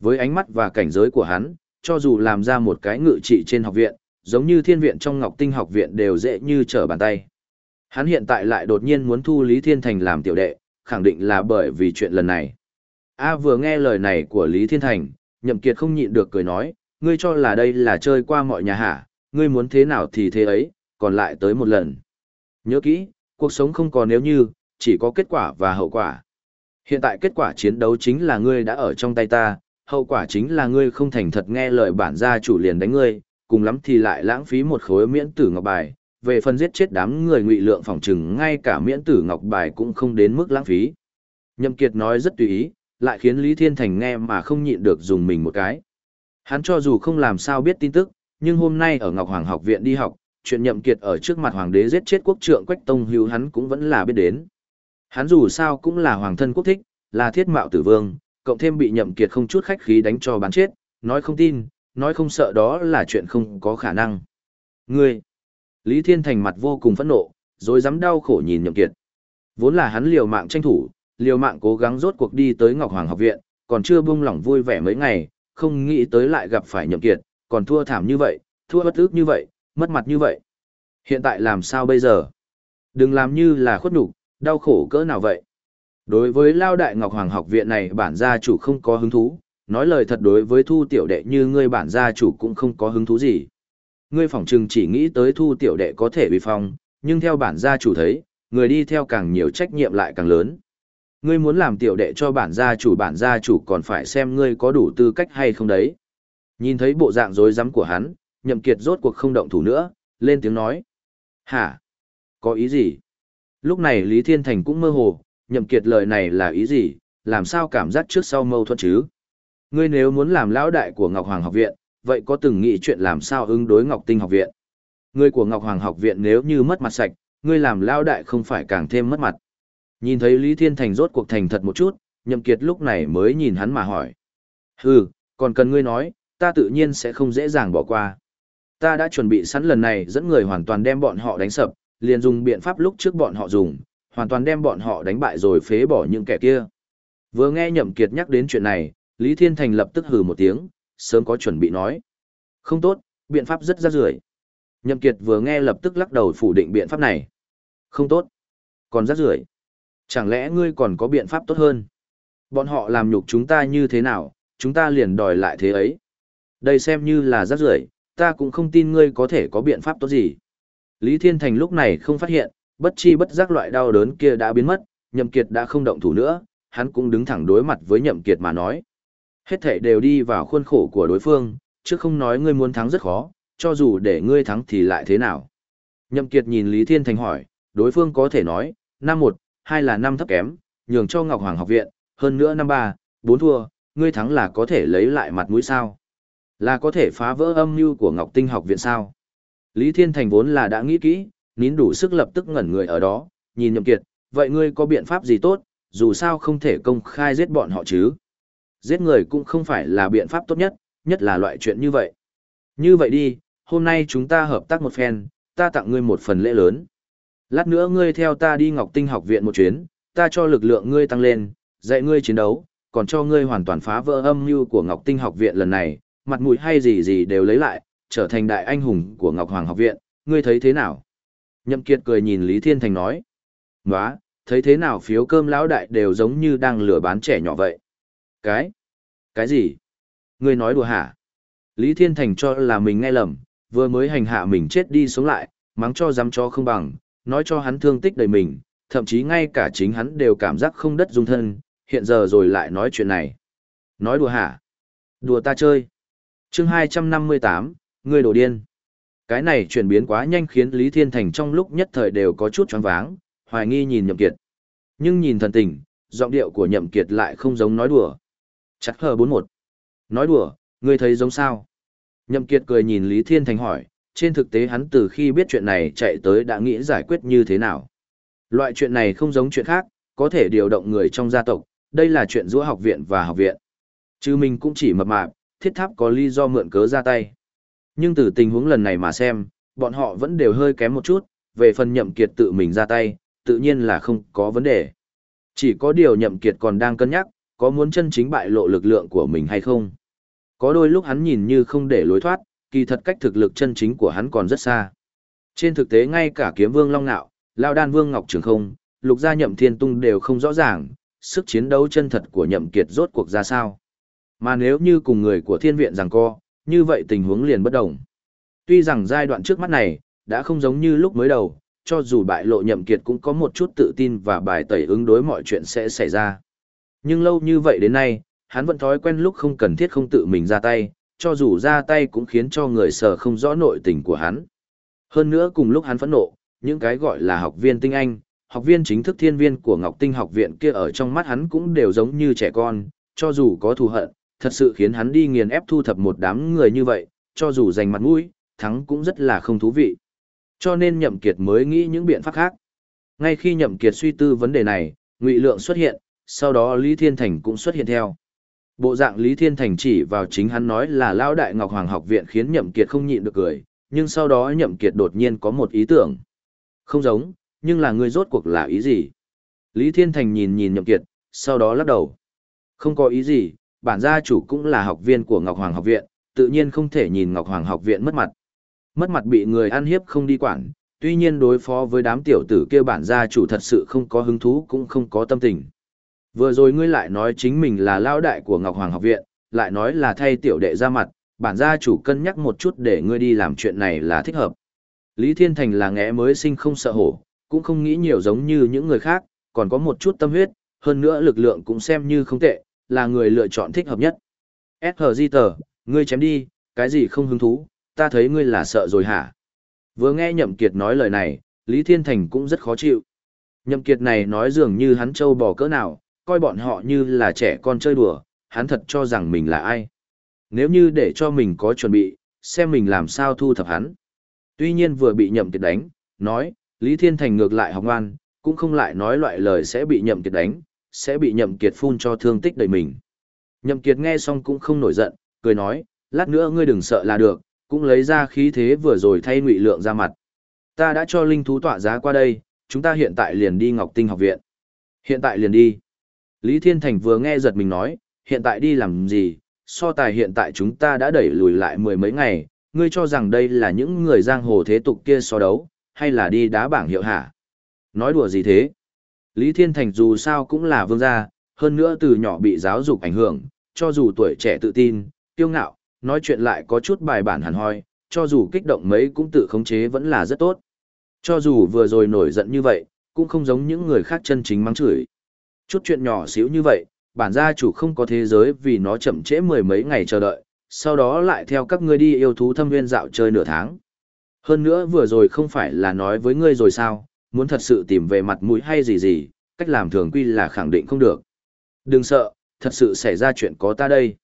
S1: Với ánh mắt và cảnh giới của hắn, cho dù làm ra một cái ngự trị trên học viện, giống như thiên viện trong Ngọc Tinh học viện đều dễ như trở bàn tay. Hắn hiện tại lại đột nhiên muốn thu Lý Thiên Thành làm tiểu đệ, khẳng định là bởi vì chuyện lần này. A vừa nghe lời này của Lý Thiên Thành, Nhậm Kiệt không nhịn được cười nói, ngươi cho là đây là chơi qua mọi nhà hả, ngươi muốn thế nào thì thế ấy, còn lại tới một lần. Nhớ kỹ, cuộc sống không còn nếu như, chỉ có kết quả và hậu quả. Hiện tại kết quả chiến đấu chính là ngươi đã ở trong tay ta, hậu quả chính là ngươi không thành thật nghe lời bản gia chủ liền đánh ngươi, cùng lắm thì lại lãng phí một khối miễn tử ngọc bài. Về phần giết chết đám người ngụy lượng phòng trừng ngay cả miễn tử ngọc bài cũng không đến mức lãng phí. Nhậm Kiệt nói rất tùy ý, lại khiến Lý Thiên Thành nghe mà không nhịn được dùng mình một cái. Hắn cho dù không làm sao biết tin tức, nhưng hôm nay ở Ngọc Hoàng học viện đi học, chuyện nhậm kiệt ở trước mặt hoàng đế giết chết quốc trượng Quách Tông Hữu hắn cũng vẫn là biết đến. Hắn dù sao cũng là hoàng thân quốc thích, là thiết mạo tử vương, cộng thêm bị nhậm kiệt không chút khách khí đánh cho bán chết, nói không tin, nói không sợ đó là chuyện không có khả năng. Ngươi! Lý Thiên Thành mặt vô cùng phẫn nộ, rồi dám đau khổ nhìn nhậm kiệt. Vốn là hắn liều mạng tranh thủ, liều mạng cố gắng rốt cuộc đi tới Ngọc Hoàng học viện, còn chưa buông lỏng vui vẻ mấy ngày, không nghĩ tới lại gặp phải nhậm kiệt, còn thua thảm như vậy, thua bất ức như vậy, mất mặt như vậy. Hiện tại làm sao bây giờ? Đừng làm như là khuất nhục, đau khổ cỡ nào vậy? Đối với Lao Đại Ngọc Hoàng học viện này bản gia chủ không có hứng thú, nói lời thật đối với thu tiểu đệ như ngươi bản gia chủ cũng không có hứng thú gì. Ngươi phỏng chừng chỉ nghĩ tới thu tiểu đệ có thể bị phong, nhưng theo bản gia chủ thấy, người đi theo càng nhiều trách nhiệm lại càng lớn. Ngươi muốn làm tiểu đệ cho bản gia chủ bản gia chủ còn phải xem ngươi có đủ tư cách hay không đấy. Nhìn thấy bộ dạng rối rắm của hắn, nhậm kiệt rốt cuộc không động thủ nữa, lên tiếng nói. Hả? Có ý gì? Lúc này Lý Thiên Thành cũng mơ hồ, nhậm kiệt lời này là ý gì, làm sao cảm giác trước sau mâu thuẫn chứ? Ngươi nếu muốn làm lão đại của Ngọc Hoàng học viện, vậy có từng nghĩ chuyện làm sao ứng đối Ngọc Tinh học viện? Ngươi của Ngọc Hoàng học viện nếu như mất mặt sạch, ngươi làm lão đại không phải càng thêm mất mặt. Nhìn thấy Lý Thiên Thành rốt cuộc thành thật một chút, nhậm kiệt lúc này mới nhìn hắn mà hỏi. Hừ, còn cần ngươi nói, ta tự nhiên sẽ không dễ dàng bỏ qua. Ta đã chuẩn bị sẵn lần này dẫn người hoàn toàn đem bọn họ đánh sập, liền dùng biện pháp lúc trước bọn họ dùng, hoàn toàn đem bọn họ đánh bại rồi phế bỏ những kẻ kia. Vừa nghe Nhậm Kiệt nhắc đến chuyện này, Lý Thiên Thành lập tức hừ một tiếng, sớm có chuẩn bị nói. Không tốt, biện pháp rất ra rưởi. Nhậm Kiệt vừa nghe lập tức lắc đầu phủ định biện pháp này. Không tốt, còn rác rưởi. Chẳng lẽ ngươi còn có biện pháp tốt hơn? Bọn họ làm nhục chúng ta như thế nào, chúng ta liền đòi lại thế ấy. Đây xem như là rác rưởi, ta cũng không tin ngươi có thể có biện pháp tốt gì. Lý Thiên Thành lúc này không phát hiện, bất chi bất giác loại đau đớn kia đã biến mất, Nhậm Kiệt đã không động thủ nữa, hắn cũng đứng thẳng đối mặt với Nhậm Kiệt mà nói. Hết thảy đều đi vào khuôn khổ của đối phương, chứ không nói ngươi muốn thắng rất khó, cho dù để ngươi thắng thì lại thế nào. Nhậm Kiệt nhìn Lý Thiên Thành hỏi, đối phương có thể nói, năm một, hai là năm thấp kém, nhường cho Ngọc Hoàng học viện, hơn nữa năm ba, bốn thua, ngươi thắng là có thể lấy lại mặt mũi sao? Là có thể phá vỡ âm mưu của Ngọc Tinh học viện sao? Lý Thiên Thành vốn là đã nghĩ kỹ, nín đủ sức lập tức ngẩn người ở đó, nhìn Nhậm Kiệt, vậy ngươi có biện pháp gì tốt, dù sao không thể công khai giết bọn họ chứ? Giết người cũng không phải là biện pháp tốt nhất, nhất là loại chuyện như vậy. Như vậy đi, hôm nay chúng ta hợp tác một phen, ta tặng ngươi một phần lễ lớn. Lát nữa ngươi theo ta đi Ngọc Tinh học viện một chuyến, ta cho lực lượng ngươi tăng lên, dạy ngươi chiến đấu, còn cho ngươi hoàn toàn phá vỡ âm mưu của Ngọc Tinh học viện lần này, mặt mũi hay gì gì đều lấy lại, trở thành đại anh hùng của Ngọc Hoàng học viện, ngươi thấy thế nào? Nhậm Kiệt cười nhìn Lý Thiên Thành nói. Nóa, thấy thế nào phiếu cơm lão đại đều giống như đang lừa bán trẻ nhỏ vậy. Cái? Cái gì? Ngươi nói đùa hả? Lý Thiên Thành cho là mình nghe lầm, vừa mới hành hạ mình chết đi sống lại, mắng cho dám cho không bằng, nói cho hắn thương tích đầy mình, thậm chí ngay cả chính hắn đều cảm giác không đất dung thân, hiện giờ rồi lại nói chuyện này. Nói đùa hả? Đùa ta chơi. chương 258, ngươi đồ điên. Cái này chuyển biến quá nhanh khiến Lý Thiên Thành trong lúc nhất thời đều có chút choáng váng, hoài nghi nhìn Nhậm Kiệt. Nhưng nhìn thần tình, giọng điệu của Nhậm Kiệt lại không giống nói đùa. Chắc hờ 41. Nói đùa, ngươi thấy giống sao? Nhậm Kiệt cười nhìn Lý Thiên Thành hỏi, trên thực tế hắn từ khi biết chuyện này chạy tới đã nghĩ giải quyết như thế nào. Loại chuyện này không giống chuyện khác, có thể điều động người trong gia tộc, đây là chuyện giữa học viện và học viện. Chứ mình cũng chỉ mập mạp, thiết tháp có lý do mượn cớ ra tay. Nhưng từ tình huống lần này mà xem, bọn họ vẫn đều hơi kém một chút, về phần nhậm kiệt tự mình ra tay, tự nhiên là không có vấn đề. Chỉ có điều nhậm kiệt còn đang cân nhắc, có muốn chân chính bại lộ lực lượng của mình hay không. Có đôi lúc hắn nhìn như không để lối thoát, kỳ thật cách thực lực chân chính của hắn còn rất xa. Trên thực tế ngay cả kiếm vương Long Nạo, Lao Đan Vương Ngọc Trường không, lục gia nhậm thiên tung đều không rõ ràng, sức chiến đấu chân thật của nhậm kiệt rốt cuộc ra sao. Mà nếu như cùng người của thiên viện rằng co, như vậy tình huống liền bất động. Tuy rằng giai đoạn trước mắt này, đã không giống như lúc mới đầu, cho dù bại lộ nhậm kiệt cũng có một chút tự tin và bài tẩy ứng đối mọi chuyện sẽ xảy ra. Nhưng lâu như vậy đến nay, hắn vẫn thói quen lúc không cần thiết không tự mình ra tay, cho dù ra tay cũng khiến cho người sở không rõ nội tình của hắn. Hơn nữa cùng lúc hắn phẫn nộ, những cái gọi là học viên tinh anh, học viên chính thức thiên viên của Ngọc Tinh học viện kia ở trong mắt hắn cũng đều giống như trẻ con, cho dù có thù hận, thật sự khiến hắn đi nghiền ép thu thập một đám người như vậy, cho dù giành mặt mũi, thắng cũng rất là không thú vị. Cho nên Nhậm Kiệt mới nghĩ những biện pháp khác. Ngay khi Nhậm Kiệt suy tư vấn đề này, Ngụy Lượng xuất hiện, sau đó Lý Thiên Thành cũng xuất hiện theo. Bộ dạng Lý Thiên Thành chỉ vào chính hắn nói là Lão Đại Ngọc Hoàng học viện khiến Nhậm Kiệt không nhịn được cười, nhưng sau đó Nhậm Kiệt đột nhiên có một ý tưởng. Không giống, nhưng là ngươi rốt cuộc là ý gì? Lý Thiên Thành nhìn nhìn Nhậm Kiệt, sau đó lắc đầu. Không có ý gì, bản gia chủ cũng là học viên của Ngọc Hoàng học viện, tự nhiên không thể nhìn Ngọc Hoàng học viện mất mặt. Mất mặt bị người ăn hiếp không đi quản, tuy nhiên đối phó với đám tiểu tử kia bản gia chủ thật sự không có hứng thú cũng không có tâm tình. Vừa rồi ngươi lại nói chính mình là lao đại của Ngọc Hoàng học viện, lại nói là thay tiểu đệ ra mặt, bản gia chủ cân nhắc một chút để ngươi đi làm chuyện này là thích hợp. Lý Thiên Thành là ngẽ mới sinh không sợ hổ, cũng không nghĩ nhiều giống như những người khác, còn có một chút tâm huyết, hơn nữa lực lượng cũng xem như không tệ, là người lựa chọn thích hợp nhất. S.H. tờ, ngươi chém đi, cái gì không hứng thú, ta thấy ngươi là sợ rồi hả? Vừa nghe Nhậm Kiệt nói lời này, Lý Thiên Thành cũng rất khó chịu. Nhậm Kiệt này nói dường như hắn trâu bò cỡ nào, coi bọn họ như là trẻ con chơi đùa, hắn thật cho rằng mình là ai. Nếu như để cho mình có chuẩn bị, xem mình làm sao thu thập hắn. Tuy nhiên vừa bị Nhậm Kiệt đánh, nói, Lý Thiên Thành ngược lại học ngoan, cũng không lại nói loại lời sẽ bị Nhậm Kiệt đánh, sẽ bị Nhậm Kiệt phun cho thương tích đầy mình. Nhậm Kiệt nghe xong cũng không nổi giận, cười nói, lát nữa ngươi đừng sợ là được, cũng lấy ra khí thế vừa rồi thay ngụy lượng ra mặt. Ta đã cho linh thú tọa giá qua đây, chúng ta hiện tại liền đi Ngọc Tinh học viện. Hiện tại liền đi. Lý Thiên Thành vừa nghe giật mình nói, hiện tại đi làm gì, so tài hiện tại chúng ta đã đẩy lùi lại mười mấy ngày, ngươi cho rằng đây là những người giang hồ thế tục kia so đấu, hay là đi đá bảng hiệu hả? Nói đùa gì thế? Lý Thiên Thành dù sao cũng là vương gia, hơn nữa từ nhỏ bị giáo dục ảnh hưởng, cho dù tuổi trẻ tự tin, kiêu ngạo, nói chuyện lại có chút bài bản hẳn hoi, cho dù kích động mấy cũng tự khống chế vẫn là rất tốt. Cho dù vừa rồi nổi giận như vậy, cũng không giống những người khác chân chính mắng chửi. Chút chuyện nhỏ xíu như vậy, bản gia chủ không có thế giới vì nó chậm trễ mười mấy ngày chờ đợi, sau đó lại theo các ngươi đi yêu thú thâm nguyên dạo chơi nửa tháng. Hơn nữa vừa rồi không phải là nói với ngươi rồi sao, muốn thật sự tìm về mặt mũi hay gì gì, cách làm thường quy là khẳng định không được. Đừng sợ, thật sự xảy ra chuyện có ta đây.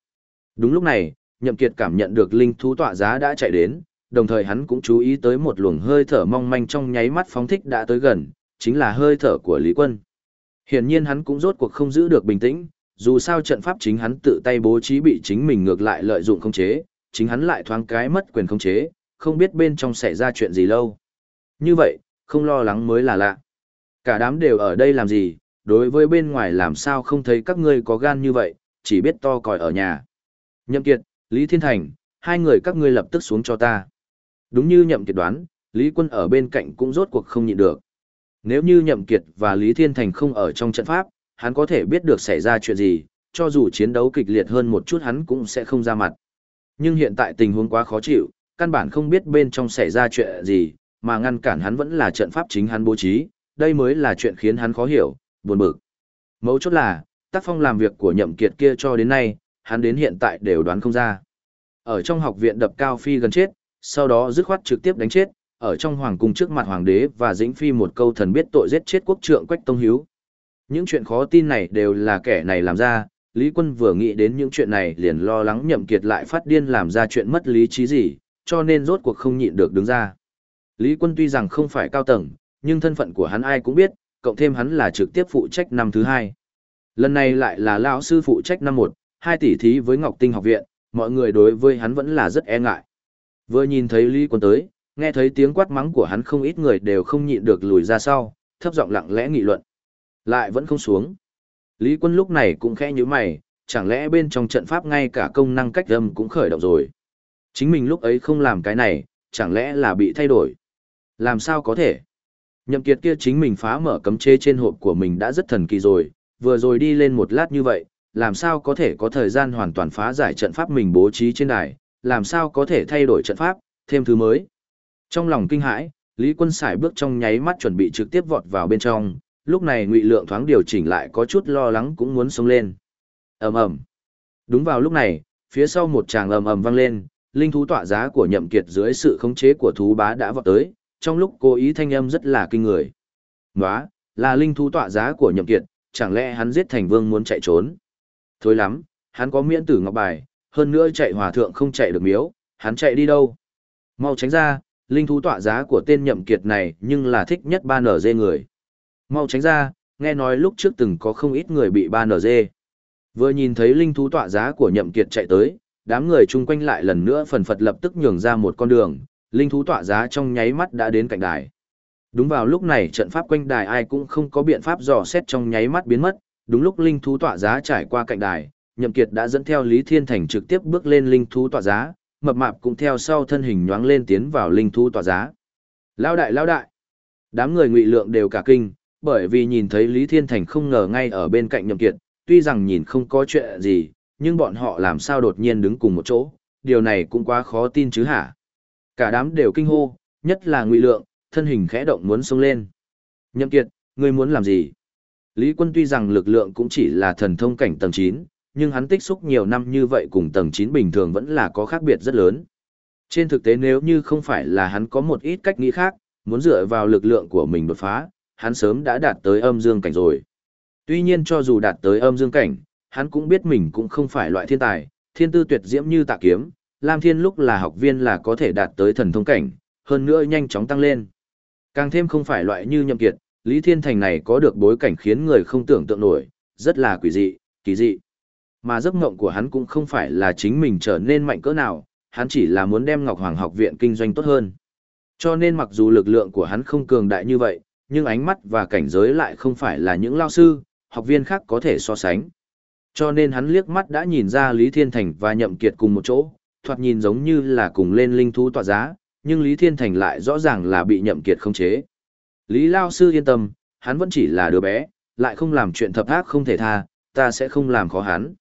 S1: Đúng lúc này, Nhậm Kiệt cảm nhận được linh thú tọa giá đã chạy đến, đồng thời hắn cũng chú ý tới một luồng hơi thở mong manh trong nháy mắt phóng thích đã tới gần, chính là hơi thở của Lý Quân. Hiển nhiên hắn cũng rốt cuộc không giữ được bình tĩnh, dù sao trận pháp chính hắn tự tay bố trí bị chính mình ngược lại lợi dụng không chế, chính hắn lại thoáng cái mất quyền không chế, không biết bên trong xảy ra chuyện gì lâu. Như vậy, không lo lắng mới là lạ. Cả đám đều ở đây làm gì, đối với bên ngoài làm sao không thấy các ngươi có gan như vậy, chỉ biết to còi ở nhà. Nhậm Kiệt, Lý Thiên Thành, hai người các ngươi lập tức xuống cho ta. Đúng như Nhậm Kiệt đoán, Lý Quân ở bên cạnh cũng rốt cuộc không nhịn được. Nếu như Nhậm Kiệt và Lý Thiên Thành không ở trong trận pháp, hắn có thể biết được xảy ra chuyện gì, cho dù chiến đấu kịch liệt hơn một chút hắn cũng sẽ không ra mặt. Nhưng hiện tại tình huống quá khó chịu, căn bản không biết bên trong xảy ra chuyện gì, mà ngăn cản hắn vẫn là trận pháp chính hắn bố trí, đây mới là chuyện khiến hắn khó hiểu, buồn bực. Mấu chốt là, tác phong làm việc của nhậm kiệt kia cho đến nay, hắn đến hiện tại đều đoán không ra. Ở trong học viện đập cao phi gần chết, sau đó dứt khoát trực tiếp đánh chết, ở trong hoàng cung trước mặt hoàng đế và dĩnh phi một câu thần biết tội giết chết quốc trượng quách tông hiếu. Những chuyện khó tin này đều là kẻ này làm ra, Lý Quân vừa nghĩ đến những chuyện này liền lo lắng nhậm kiệt lại phát điên làm ra chuyện mất lý trí gì, cho nên rốt cuộc không nhịn được đứng ra. Lý Quân tuy rằng không phải cao tầng, nhưng thân phận của hắn ai cũng biết, cộng thêm hắn là trực tiếp phụ trách năm thứ hai. Lần này lại là lão sư phụ trách năm một, hai tỷ thí với Ngọc Tinh học viện, mọi người đối với hắn vẫn là rất e ngại. Vừa nhìn thấy Lý Quân tới, nghe thấy tiếng quát mắng của hắn không ít người đều không nhịn được lùi ra sau, thấp giọng lặng lẽ nghị luận. Lại vẫn không xuống. Lý Quân lúc này cũng khẽ nhíu mày, chẳng lẽ bên trong trận pháp ngay cả công năng cách âm cũng khởi động rồi. Chính mình lúc ấy không làm cái này, chẳng lẽ là bị thay đổi. Làm sao có thể? Nhậm kiệt kia chính mình phá mở cấm chế trên hộp của mình đã rất thần kỳ rồi, vừa rồi đi lên một lát như vậy, làm sao có thể có thời gian hoàn toàn phá giải trận pháp mình bố trí trên đài, làm sao có thể thay đổi trận pháp, thêm thứ mới. Trong lòng kinh hãi, Lý Quân Sải bước trong nháy mắt chuẩn bị trực tiếp vọt vào bên trong, lúc này Ngụy Lượng thoáng điều chỉnh lại có chút lo lắng cũng muốn sống lên. Ầm ầm. Đúng vào lúc này, phía sau một tràng ầm ầm vang lên, linh thú tọa giá của Nhậm Kiệt dưới sự khống chế của thú bá đã vọt tới, trong lúc cố ý thanh âm rất là kinh người. Nóa, là linh thú tọa giá của nhậm kiệt, chẳng lẽ hắn giết thành vương muốn chạy trốn? Thôi lắm, hắn có miễn tử ngọc bài, hơn nữa chạy hòa thượng không chạy được miếu, hắn chạy đi đâu? Mau tránh ra, linh thú tọa giá của tên nhậm kiệt này nhưng là thích nhất ba nở dê người. Mau tránh ra, nghe nói lúc trước từng có không ít người bị ba nở dê. Vừa nhìn thấy linh thú tọa giá của nhậm kiệt chạy tới, đám người chung quanh lại lần nữa phần phật lập tức nhường ra một con đường, linh thú tọa giá trong nháy mắt đã đến cạnh đài. Đúng vào lúc này trận pháp quanh đài ai cũng không có biện pháp dò xét trong nháy mắt biến mất, đúng lúc linh thú tọa giá trải qua cạnh đài, Nhậm Kiệt đã dẫn theo Lý Thiên Thành trực tiếp bước lên linh thú tọa giá, mập mạp cũng theo sau thân hình nhoáng lên tiến vào linh thú tòa giá. Lão đại lão đại. Đám người ngụy lượng đều cả kinh, bởi vì nhìn thấy Lý Thiên Thành không ngờ ngay ở bên cạnh Nhậm Kiệt, tuy rằng nhìn không có chuyện gì, nhưng bọn họ làm sao đột nhiên đứng cùng một chỗ, điều này cũng quá khó tin chứ hả? Cả đám đều kinh hô, nhất là ngụy lượng, thân hình khẽ động muốn xông lên. Nhậm Kiệt, ngươi muốn làm gì? Lý Quân tuy rằng lực lượng cũng chỉ là thần thông cảnh tầng 9, nhưng hắn tích xúc nhiều năm như vậy cùng tầng 9 bình thường vẫn là có khác biệt rất lớn. Trên thực tế nếu như không phải là hắn có một ít cách nghĩ khác, muốn dựa vào lực lượng của mình đột phá, hắn sớm đã đạt tới âm dương cảnh rồi. Tuy nhiên cho dù đạt tới âm dương cảnh, hắn cũng biết mình cũng không phải loại thiên tài, thiên tư tuyệt diễm như tạ kiếm, Lam Thiên lúc là học viên là có thể đạt tới thần thông cảnh, hơn nữa nhanh chóng tăng lên. Càng thêm không phải loại như nhậm kiệt, Lý Thiên Thành này có được bối cảnh khiến người không tưởng tượng nổi, rất là quỷ dị, kỳ dị. Mà giấc mộng của hắn cũng không phải là chính mình trở nên mạnh cỡ nào, hắn chỉ là muốn đem Ngọc Hoàng học viện kinh doanh tốt hơn. Cho nên mặc dù lực lượng của hắn không cường đại như vậy, nhưng ánh mắt và cảnh giới lại không phải là những lao sư, học viên khác có thể so sánh. Cho nên hắn liếc mắt đã nhìn ra Lý Thiên Thành và Nhậm Kiệt cùng một chỗ, thoạt nhìn giống như là cùng lên linh thú tọa giá, nhưng Lý Thiên Thành lại rõ ràng là bị Nhậm Kiệt khống chế. Lý Lao Sư yên tâm, hắn vẫn chỉ là đứa bé, lại không làm chuyện thập ác không thể tha, ta sẽ không làm khó hắn.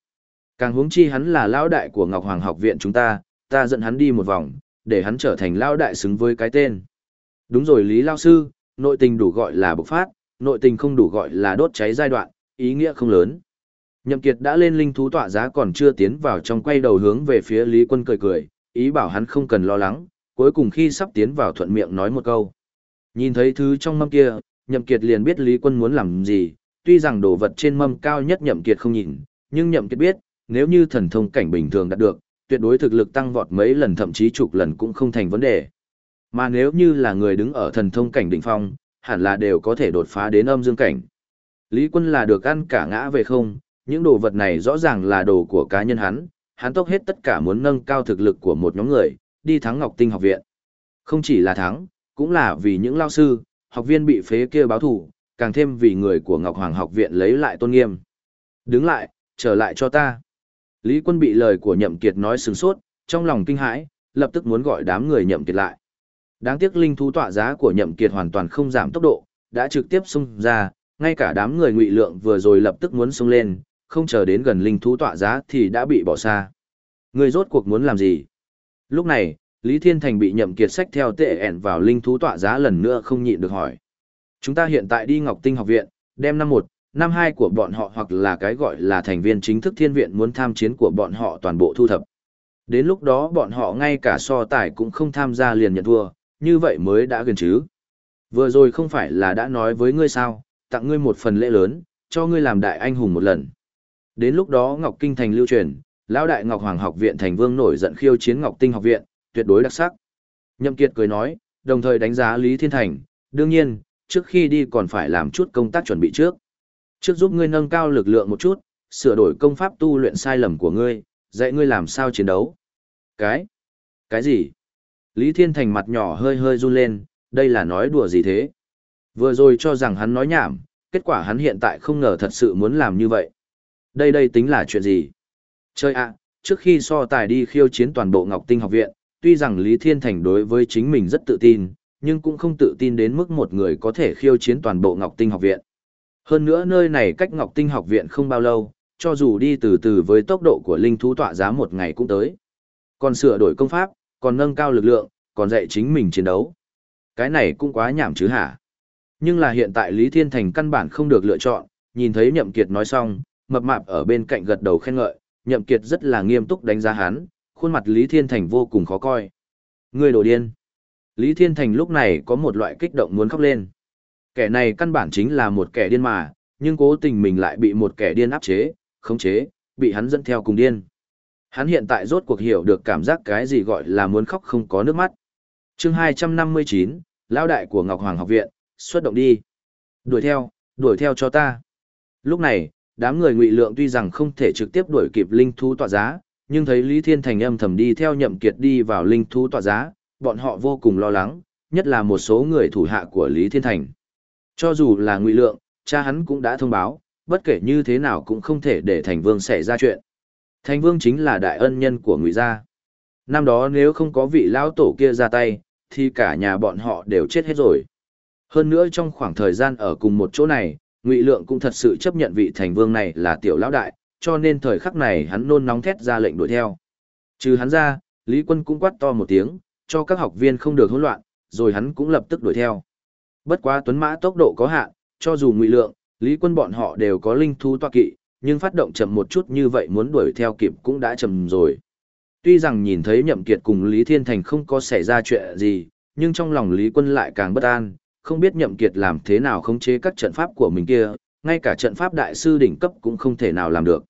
S1: Càng huống chi hắn là lão đại của Ngọc Hoàng học viện chúng ta, ta dẫn hắn đi một vòng, để hắn trở thành lão đại xứng với cái tên. Đúng rồi Lý Lao Sư, nội tình đủ gọi là bộc phát, nội tình không đủ gọi là đốt cháy giai đoạn, ý nghĩa không lớn. Nhậm Kiệt đã lên linh thú tọa giá còn chưa tiến vào trong quay đầu hướng về phía Lý Quân cười cười, ý bảo hắn không cần lo lắng, cuối cùng khi sắp tiến vào thuận miệng nói một câu. Nhìn thấy thứ trong mâm kia, Nhậm Kiệt liền biết Lý Quân muốn làm gì, tuy rằng đồ vật trên mâm cao nhất Nhậm Kiệt không nhìn, nhưng Nhậm Kiệt biết, nếu như thần thông cảnh bình thường đạt được, tuyệt đối thực lực tăng vọt mấy lần thậm chí chục lần cũng không thành vấn đề. Mà nếu như là người đứng ở thần thông cảnh đỉnh phong, hẳn là đều có thể đột phá đến âm dương cảnh. Lý Quân là được ăn cả ngã về không, những đồ vật này rõ ràng là đồ của cá nhân hắn, hắn tốc hết tất cả muốn nâng cao thực lực của một nhóm người, đi thắng Ngọc Tinh học viện. Không chỉ là thắng, cũng là vì những lao sư, học viên bị phế kia báo thủ, càng thêm vì người của Ngọc Hoàng học viện lấy lại tôn nghiêm. Đứng lại, trở lại cho ta. Lý quân bị lời của nhậm kiệt nói sừng sốt, trong lòng kinh hãi, lập tức muốn gọi đám người nhậm kiệt lại. Đáng tiếc linh thú tọa giá của nhậm kiệt hoàn toàn không giảm tốc độ, đã trực tiếp xung ra, ngay cả đám người ngụy lượng vừa rồi lập tức muốn xung lên, không chờ đến gần linh thú tọa giá thì đã bị bỏ xa. Người rốt cuộc muốn làm gì? Lúc này, Lý Thiên Thành bị nhậm kiệt sách theo tệ ẻn vào linh thú tọa giá lần nữa không nhịn được hỏi. Chúng ta hiện tại đi Ngọc Tinh học viện, đem năm một, năm hai của bọn họ hoặc là cái gọi là thành viên chính thức thiên viện muốn tham chiến của bọn họ toàn bộ thu thập. Đến lúc đó bọn họ ngay cả so tài cũng không tham gia liền nhận thua, như vậy mới đã gần chứ. Vừa rồi không phải là đã nói với ngươi sao, tặng ngươi một phần lễ lớn, cho ngươi làm đại anh hùng một lần. Đến lúc đó Ngọc Kinh thành lưu truyền, lão đại Ngọc Hoàng học viện thành vương nổi giận khiêu chiến Ngọc Tinh học viện, tuyệt đối đặc sắc. Nhậm Kiệt cười nói, đồng thời đánh giá Lý Thiên Thành, đương nhiên, trước khi đi còn phải làm chút công tác chuẩn bị trước. Trước giúp ngươi nâng cao lực lượng một chút, sửa đổi công pháp tu luyện sai lầm của ngươi, dạy ngươi làm sao chiến đấu. Cái? Cái gì? Lý Thiên Thành mặt nhỏ hơi hơi run lên, đây là nói đùa gì thế? Vừa rồi cho rằng hắn nói nhảm, kết quả hắn hiện tại không ngờ thật sự muốn làm như vậy. Đây đây tính là chuyện gì? Chơi ạ, trước khi so tài đi khiêu chiến toàn bộ Ngọc Tinh học viện, tuy rằng Lý Thiên Thành đối với chính mình rất tự tin, nhưng cũng không tự tin đến mức một người có thể khiêu chiến toàn bộ Ngọc Tinh học viện. Hơn nữa nơi này cách Ngọc Tinh học viện không bao lâu, cho dù đi từ từ với tốc độ của linh thú tọa giá một ngày cũng tới. Còn sửa đổi công pháp, còn nâng cao lực lượng, còn dạy chính mình chiến đấu. Cái này cũng quá nhảm chứ hả? Nhưng là hiện tại Lý Thiên Thành căn bản không được lựa chọn, nhìn thấy Nhậm Kiệt nói xong, mập mạp ở bên cạnh gật đầu khen ngợi, Nhậm Kiệt rất là nghiêm túc đánh giá hắn, khuôn mặt Lý Thiên Thành vô cùng khó coi. Người đồ điên. Lý Thiên Thành lúc này có một loại kích động muốn khóc lên. Kẻ này căn bản chính là một kẻ điên mà, nhưng cố tình mình lại bị một kẻ điên áp chế, khống chế, bị hắn dẫn theo cùng điên. Hắn hiện tại rốt cuộc hiểu được cảm giác cái gì gọi là muốn khóc không có nước mắt. chương 259, Lao đại của Ngọc Hoàng học viện, xuất động đi. Đuổi theo, đuổi theo cho ta. Lúc này, đám người ngụy lượng tuy rằng không thể trực tiếp đuổi kịp linh thú tọa giá, nhưng thấy Lý Thiên Thành âm thầm đi theo nhậm kiệt đi vào linh thú tọa giá, bọn họ vô cùng lo lắng, nhất là một số người thủ hạ của Lý Thiên Thành. Cho dù là ngụy lượng, cha hắn cũng đã thông báo, bất kể như thế nào cũng không thể để Thành Vương xảy ra chuyện. Thành Vương chính là đại ân nhân của ngụy gia. Năm đó nếu không có vị lão tổ kia ra tay, thì cả nhà bọn họ đều chết hết rồi. Hơn nữa trong khoảng thời gian ở cùng một chỗ này, Ngụy Lượng cũng thật sự chấp nhận vị thành vương này là tiểu lão đại, cho nên thời khắc này hắn nôn nóng thét ra lệnh đuổi theo. Trừ hắn ra, Lý Quân cũng quát to một tiếng, cho các học viên không được hỗn loạn, rồi hắn cũng lập tức đuổi theo. Bất quá tuấn mã tốc độ có hạn, cho dù Ngụy Lượng, Lý Quân bọn họ đều có linh thú toa kỵ, nhưng phát động chậm một chút như vậy muốn đuổi theo kịp cũng đã chậm rồi. Tuy rằng nhìn thấy Nhậm Kiệt cùng Lý Thiên Thành không có xảy ra chuyện gì, nhưng trong lòng Lý Quân lại càng bất an, không biết Nhậm Kiệt làm thế nào khống chế các trận pháp của mình kia, ngay cả trận pháp đại sư đỉnh cấp cũng không thể nào làm được.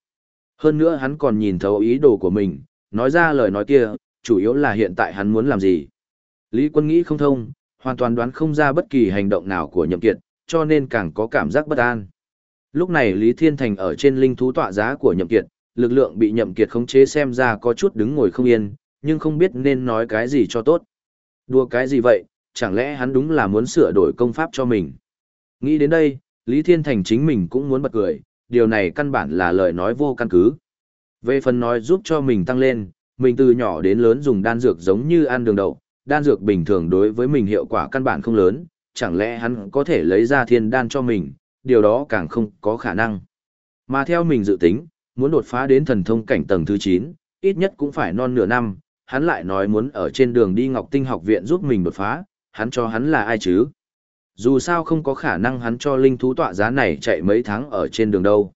S1: Hơn nữa hắn còn nhìn thấu ý đồ của mình, nói ra lời nói kia, chủ yếu là hiện tại hắn muốn làm gì. Lý Quân nghĩ không thông, hoàn toàn đoán không ra bất kỳ hành động nào của Nhậm Kiệt, cho nên càng có cảm giác bất an. Lúc này Lý Thiên Thành ở trên linh thú tọa giá của Nhậm Kiệt, lực lượng bị Nhậm Kiệt khống chế xem ra có chút đứng ngồi không yên, nhưng không biết nên nói cái gì cho tốt. Đùa cái gì vậy, chẳng lẽ hắn đúng là muốn sửa đổi công pháp cho mình. Nghĩ đến đây, Lý Thiên Thành chính mình cũng muốn bật cười, điều này căn bản là lời nói vô căn cứ. Về phần nói giúp cho mình tăng lên, mình từ nhỏ đến lớn dùng đan dược giống như ăn đường đậu, đan dược bình thường đối với mình hiệu quả căn bản không lớn, chẳng lẽ hắn có thể lấy ra thiên đan cho mình, điều đó càng không có khả năng. Mà theo mình dự tính, muốn đột phá đến thần thông cảnh tầng thứ 9, ít nhất cũng phải non nửa năm, hắn lại nói muốn ở trên đường đi Ngọc Tinh học viện giúp mình đột phá, hắn cho hắn là ai chứ? Dù sao không có khả năng hắn cho linh thú tọa giá này chạy mấy tháng ở trên đường đâu.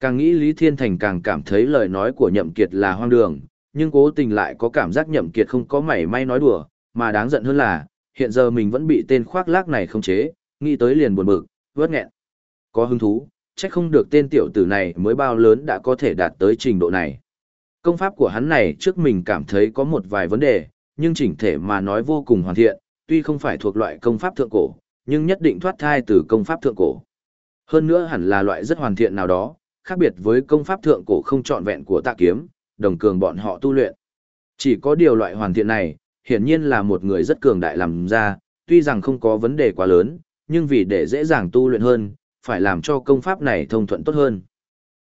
S1: Càng nghĩ Lý Thiên Thành càng cảm thấy lời nói của Nhậm Kiệt là hoang đường, nhưng cố tình lại có cảm giác Nhậm Kiệt không có mảy may nói đùa, mà đáng giận hơn là, hiện giờ mình vẫn bị tên khoác lác này không chế, nghĩ tới liền buồn bực, vớt nghẹn. Có hứng thú, chắc không được tên tiểu tử này mới bao lớn đã có thể đạt tới trình độ này. Công pháp của hắn này trước mình cảm thấy có một vài vấn đề, nhưng chỉnh thể mà nói vô cùng hoàn thiện, tuy không phải thuộc loại công pháp thượng cổ, nhưng nhất định thoát thai từ công pháp thượng cổ. Hơn nữa hẳn là loại rất hoàn thiện nào đó, khác biệt với công pháp thượng cổ không trọn vẹn của tạ kiếm, đồng cường bọn họ tu luyện. Chỉ có điều loại hoàn thiện này, hiển nhiên là một người rất cường đại làm ra, tuy rằng không có vấn đề quá lớn, nhưng vì để dễ dàng tu luyện hơn, phải làm cho công pháp này thông thuận tốt hơn.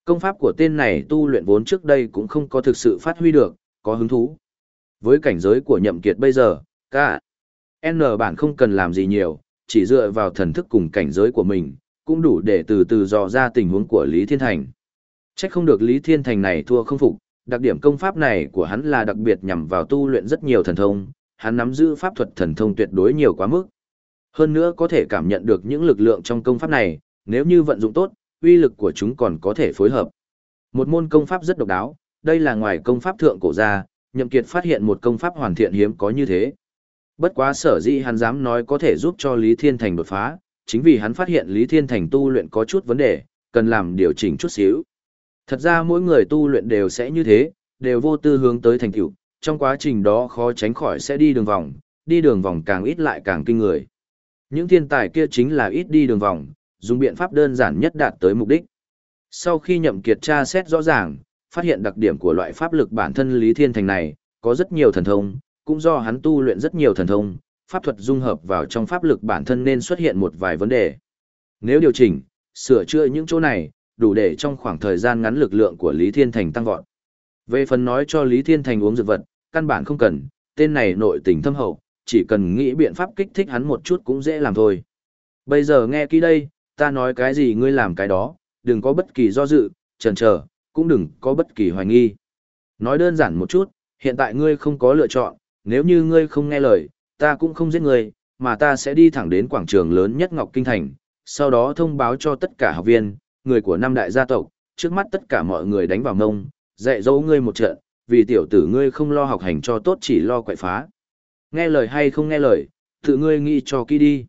S1: Công pháp của tên này tu luyện vốn trước đây cũng không có thực sự phát huy được, có hứng thú. Với cảnh giới của nhậm kiệt bây giờ, cả N bản không cần làm gì nhiều, chỉ dựa vào thần thức cùng cảnh giới của mình, cũng đủ để từ từ dò ra tình huống của Lý Thiên Thành. Chắc không được Lý Thiên Thành này thua không phục, đặc điểm công pháp này của hắn là đặc biệt nhằm vào tu luyện rất nhiều thần thông, hắn nắm giữ pháp thuật thần thông tuyệt đối nhiều quá mức. Hơn nữa có thể cảm nhận được những lực lượng trong công pháp này, nếu như vận dụng tốt, uy lực của chúng còn có thể phối hợp. Một môn công pháp rất độc đáo, đây là ngoài công pháp thượng cổ ra, Nhậm Kiệt phát hiện một công pháp hoàn thiện hiếm có như thế. Bất quá sở dĩ hắn dám nói có thể giúp cho Lý Thiên Thành đột phá, chính vì hắn phát hiện Lý Thiên Thành tu luyện có chút vấn đề, cần làm điều chỉnh chút xíu. Thật ra mỗi người tu luyện đều sẽ như thế, đều vô tư hướng tới thành tựu, trong quá trình đó khó tránh khỏi sẽ đi đường vòng, đi đường vòng càng ít lại càng kinh người. Những thiên tài kia chính là ít đi đường vòng, dùng biện pháp đơn giản nhất đạt tới mục đích. Sau khi nhậm kiệt tra xét rõ ràng, phát hiện đặc điểm của loại pháp lực bản thân Lý Thiên Thành này, có rất nhiều thần thông, cũng do hắn tu luyện rất nhiều thần thông, pháp thuật dung hợp vào trong pháp lực bản thân nên xuất hiện một vài vấn đề. Nếu điều chỉnh, sửa chữa những chỗ này, đủ để trong khoảng thời gian ngắn lực lượng của Lý Thiên Thành tăng vọt. Về phần nói cho Lý Thiên Thành uống dược vật, căn bản không cần, tên này nội tình thâm hậu, chỉ cần nghĩ biện pháp kích thích hắn một chút cũng dễ làm thôi. Bây giờ nghe kỹ đây, ta nói cái gì ngươi làm cái đó, đừng có bất kỳ do dự, chần chờ, cũng đừng có bất kỳ hoài nghi. Nói đơn giản một chút, hiện tại ngươi không có lựa chọn, nếu như ngươi không nghe lời, ta cũng không giết ngươi, mà ta sẽ đi thẳng đến quảng trường lớn nhất Ngọc Kinh Thành, sau đó thông báo cho tất cả học viên, người của năm đại gia tộc, trước mắt tất cả mọi người đánh vào mông, dạy dỗ ngươi một trận, vì tiểu tử ngươi không lo học hành cho tốt chỉ lo quậy phá. Nghe lời hay không nghe lời, tự ngươi nghĩ cho kỹ đi.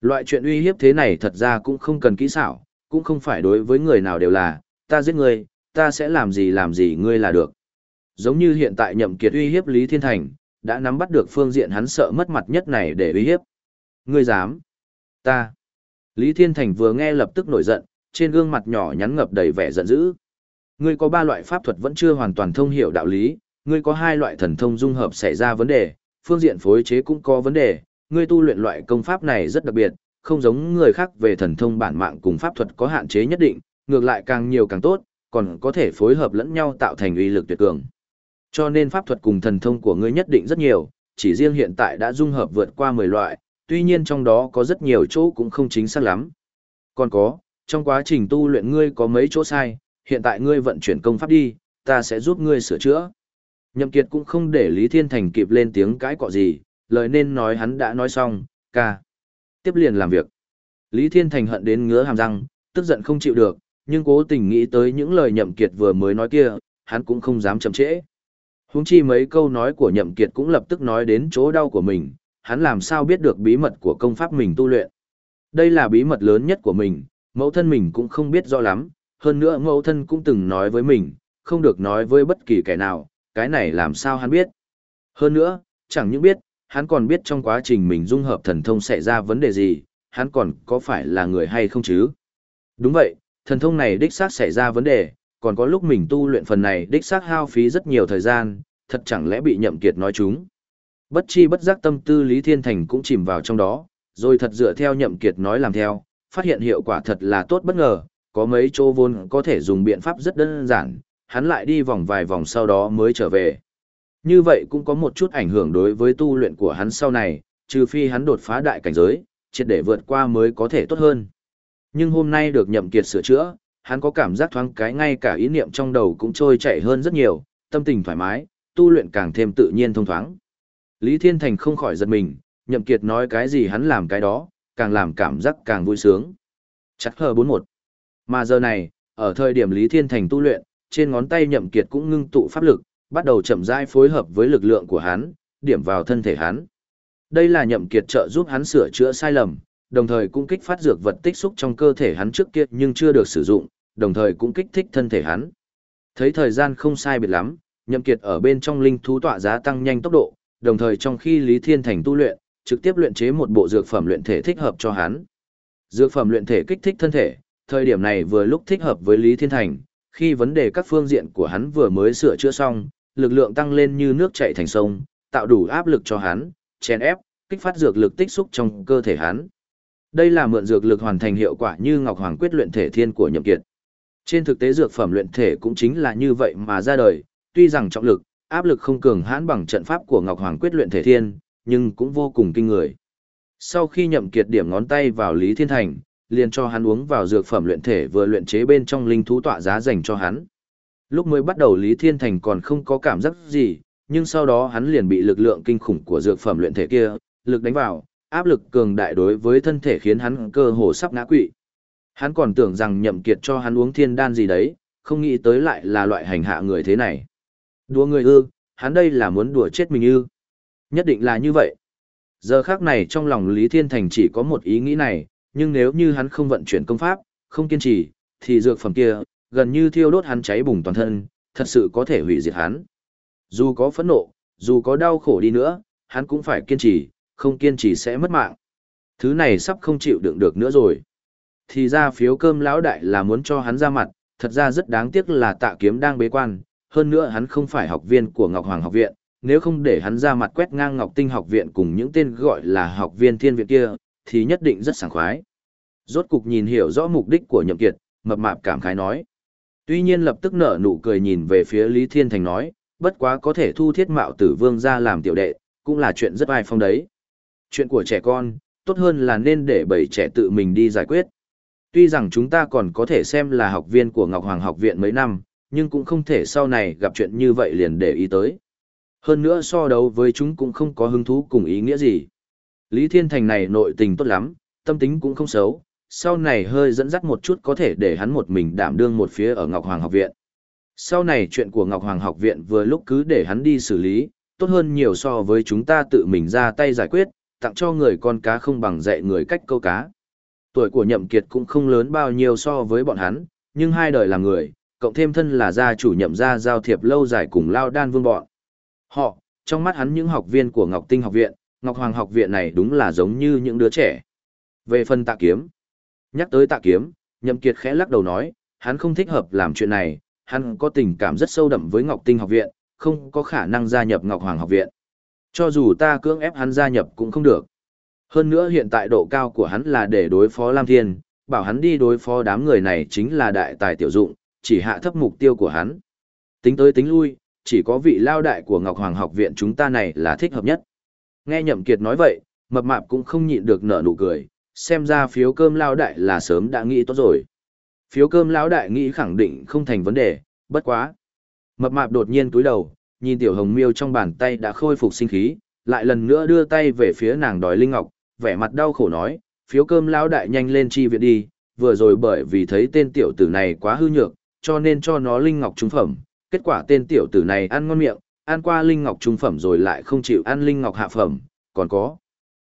S1: Loại chuyện uy hiếp thế này thật ra cũng không cần kỹ xảo, cũng không phải đối với người nào đều là, ta giết ngươi, ta sẽ làm gì làm gì ngươi là được. Giống như hiện tại nhậm kiệt uy hiếp Lý Thiên Thành, đã nắm bắt được phương diện hắn sợ mất mặt nhất này để uy hiếp. Ngươi dám? Ta. Lý Thiên Thành vừa nghe lập tức nổi giận, trên gương mặt nhỏ nhắn ngập đầy vẻ giận dữ. Ngươi có ba loại pháp thuật vẫn chưa hoàn toàn thông hiểu đạo lý, ngươi có hai loại thần thông dung hợp xảy ra vấn đề, phương diện phối chế cũng có vấn đề, ngươi tu luyện loại công pháp này rất đặc biệt, không giống người khác về thần thông bản mạng cùng pháp thuật có hạn chế nhất định, ngược lại càng nhiều càng tốt, còn có thể phối hợp lẫn nhau tạo thành uy lực tuyệt cường. Cho nên pháp thuật cùng thần thông của ngươi nhất định rất nhiều, chỉ riêng hiện tại đã dung hợp vượt qua 10 loại, tuy nhiên trong đó có rất nhiều chỗ cũng không chính xác lắm. Còn có, trong quá trình tu luyện ngươi có mấy chỗ sai, hiện tại ngươi vận chuyển công pháp đi, ta sẽ giúp ngươi sửa chữa. Nhậm Kiệt cũng không để Lý Thiên Thành kịp lên tiếng cãi cọ gì, lời nên nói hắn đã nói xong, ca. Tiếp liền làm việc. Lý Thiên Thành hận đến ngứa hàm răng, tức giận không chịu được, nhưng cố tình nghĩ tới những lời Nhậm Kiệt vừa mới nói kia, hắn cũng không dám chậm trễ. Huống chi mấy câu nói của Nhậm Kiệt cũng lập tức nói đến chỗ đau của mình, hắn làm sao biết được bí mật của công pháp mình tu luyện. Đây là bí mật lớn nhất của mình, mẫu thân mình cũng không biết rõ lắm, hơn nữa mẫu thân cũng từng nói với mình, không được nói với bất kỳ kẻ nào, cái này làm sao hắn biết. Hơn nữa, chẳng những biết, hắn còn biết trong quá trình mình dung hợp thần thông xảy ra vấn đề gì, hắn còn có phải là người hay không chứ. Đúng vậy, thần thông này đích xác xảy ra vấn đề, còn có lúc mình tu luyện phần này đích xác hao phí rất nhiều thời gian, thật chẳng lẽ bị nhậm kiệt nói chúng. Bất chi bất giác tâm tư Lý Thiên Thành cũng chìm vào trong đó, rồi thật dựa theo nhậm kiệt nói làm theo, phát hiện hiệu quả thật là tốt bất ngờ, có mấy chỗ vốn có thể dùng biện pháp rất đơn giản, hắn lại đi vòng vài vòng sau đó mới trở về. Như vậy cũng có một chút ảnh hưởng đối với tu luyện của hắn sau này, trừ phi hắn đột phá đại cảnh giới, triệt để vượt qua mới có thể tốt hơn. Nhưng hôm nay được nhậm kiệt sửa chữa, hắn có cảm giác thoáng cái ngay cả ý niệm trong đầu cũng trôi chảy hơn rất nhiều, tâm tình thoải mái, tu luyện càng thêm tự nhiên thông thoáng. Lý Thiên Thành không khỏi giật mình, nhậm kiệt nói cái gì hắn làm cái đó, càng làm cảm giác càng vui sướng. Chắc hờ 41. Mà giờ này, ở thời điểm Lý Thiên Thành tu luyện, trên ngón tay nhậm kiệt cũng ngưng tụ pháp lực, bắt đầu chậm rãi phối hợp với lực lượng của hắn, điểm vào thân thể hắn. Đây là nhậm kiệt trợ giúp hắn sửa chữa sai lầm, đồng thời cũng kích phát dược vật tích xúc trong cơ thể hắn trước kia nhưng chưa được sử dụng, đồng thời cũng kích thích thân thể hắn. Thấy thời gian không sai biệt lắm, nhậm kiệt ở bên trong linh thú tọa giá tăng nhanh tốc độ, đồng thời trong khi Lý Thiên Thành tu luyện, trực tiếp luyện chế một bộ dược phẩm luyện thể thích hợp cho hắn. Dược phẩm luyện thể kích thích thân thể, thời điểm này vừa lúc thích hợp với Lý Thiên Thành, khi vấn đề các phương diện của hắn vừa mới sửa chữa xong, lực lượng tăng lên như nước chảy thành sông, tạo đủ áp lực cho hắn, chèn ép, kích phát dược lực tích xúc trong cơ thể hắn. Đây là mượn dược lực hoàn thành hiệu quả như Ngọc Hoàng quyết luyện thể thiên của Nhậm Kiệt. Trên thực tế dược phẩm luyện thể cũng chính là như vậy mà ra đời, tuy rằng trọng lực, áp lực không cường hãn bằng trận pháp của Ngọc Hoàng quyết luyện thể thiên, nhưng cũng vô cùng kinh người. Sau khi Nhậm Kiệt điểm ngón tay vào Lý Thiên Thành, liền cho hắn uống vào dược phẩm luyện thể vừa luyện chế bên trong linh thú tọa giá dành cho hắn. Lúc mới bắt đầu Lý Thiên Thành còn không có cảm giác gì, nhưng sau đó hắn liền bị lực lượng kinh khủng của dược phẩm luyện thể kia, lực đánh vào, áp lực cường đại đối với thân thể khiến hắn cơ hồ sắp ngã quỵ. Hắn còn tưởng rằng nhậm kiệt cho hắn uống thiên đan gì đấy, không nghĩ tới lại là loại hành hạ người thế này. Đùa người ư, hắn đây là muốn đùa chết mình ư. Nhất định là như vậy. Giờ khắc này trong lòng Lý Thiên Thành chỉ có một ý nghĩ này, nhưng nếu như hắn không vận chuyển công pháp, không kiên trì, thì dược phẩm kia, gần như thiêu đốt hắn cháy bùng toàn thân, thật sự có thể hủy diệt hắn. Dù có phẫn nộ, dù có đau khổ đi nữa, hắn cũng phải kiên trì, không kiên trì sẽ mất mạng. Thứ này sắp không chịu đựng được nữa rồi. Thì ra phiếu cơm lão đại là muốn cho hắn ra mặt, thật ra rất đáng tiếc là tạ kiếm đang bế quan, hơn nữa hắn không phải học viên của Ngọc Hoàng học viện, nếu không để hắn ra mặt quét ngang Ngọc Tinh học viện cùng những tên gọi là học viên thiên viện kia, thì nhất định rất sảng khoái. Rốt cục nhìn hiểu rõ mục đích của nhậm kiệt, mập mạp cảm khái nói. Tuy nhiên lập tức nở nụ cười nhìn về phía Lý Thiên Thành nói, bất quá có thể thu thiết mạo tử vương ra làm tiểu đệ, cũng là chuyện rất ai phong đấy. Chuyện của trẻ con, tốt hơn là nên để bầy trẻ tự mình đi giải quyết. Tuy rằng chúng ta còn có thể xem là học viên của Ngọc Hoàng học viện mấy năm, nhưng cũng không thể sau này gặp chuyện như vậy liền để ý tới. Hơn nữa so đấu với chúng cũng không có hứng thú cùng ý nghĩa gì. Lý Thiên Thành này nội tình tốt lắm, tâm tính cũng không xấu, sau này hơi dẫn dắt một chút có thể để hắn một mình đảm đương một phía ở Ngọc Hoàng học viện. Sau này chuyện của Ngọc Hoàng học viện vừa lúc cứ để hắn đi xử lý, tốt hơn nhiều so với chúng ta tự mình ra tay giải quyết, tặng cho người con cá không bằng dạy người cách câu cá. Tuổi của nhậm kiệt cũng không lớn bao nhiêu so với bọn hắn, nhưng hai đời làm người, cộng thêm thân là gia chủ nhậm gia giao thiệp lâu dài cùng lao đan vương bọn. Họ, trong mắt hắn những học viên của Ngọc Tinh học viện, Ngọc Hoàng học viện này đúng là giống như những đứa trẻ. Về phần tạ kiếm, nhắc tới tạ kiếm, nhậm kiệt khẽ lắc đầu nói, hắn không thích hợp làm chuyện này, hắn có tình cảm rất sâu đậm với Ngọc Tinh học viện, không có khả năng gia nhập Ngọc Hoàng học viện. Cho dù ta cưỡng ép hắn gia nhập cũng không được. Hơn nữa hiện tại độ cao của hắn là để đối phó Lam Thiên, bảo hắn đi đối phó đám người này chính là đại tài tiểu dụng, chỉ hạ thấp mục tiêu của hắn. Tính tới tính lui, chỉ có vị lao đại của Ngọc Hoàng học viện chúng ta này là thích hợp nhất. Nghe Nhậm Kiệt nói vậy, mập mạp cũng không nhịn được nở nụ cười, xem ra phiếu cơm lao đại là sớm đã nghĩ tốt rồi. Phiếu cơm lão đại nghĩ khẳng định không thành vấn đề, bất quá. Mập mạp đột nhiên túi đầu, nhìn tiểu hồng miêu trong bàn tay đã khôi phục sinh khí, lại lần nữa đưa tay về phía nàng đòi linh ngọc, vẻ mặt đau khổ nói, phiếu cơm lão đại nhanh lên chi viện đi, vừa rồi bởi vì thấy tên tiểu tử này quá hư nhược, cho nên cho nó linh ngọc trúng phẩm, kết quả tên tiểu tử này ăn ngon miệng, ăn qua linh ngọc trung phẩm rồi lại không chịu ăn linh ngọc hạ phẩm, còn có.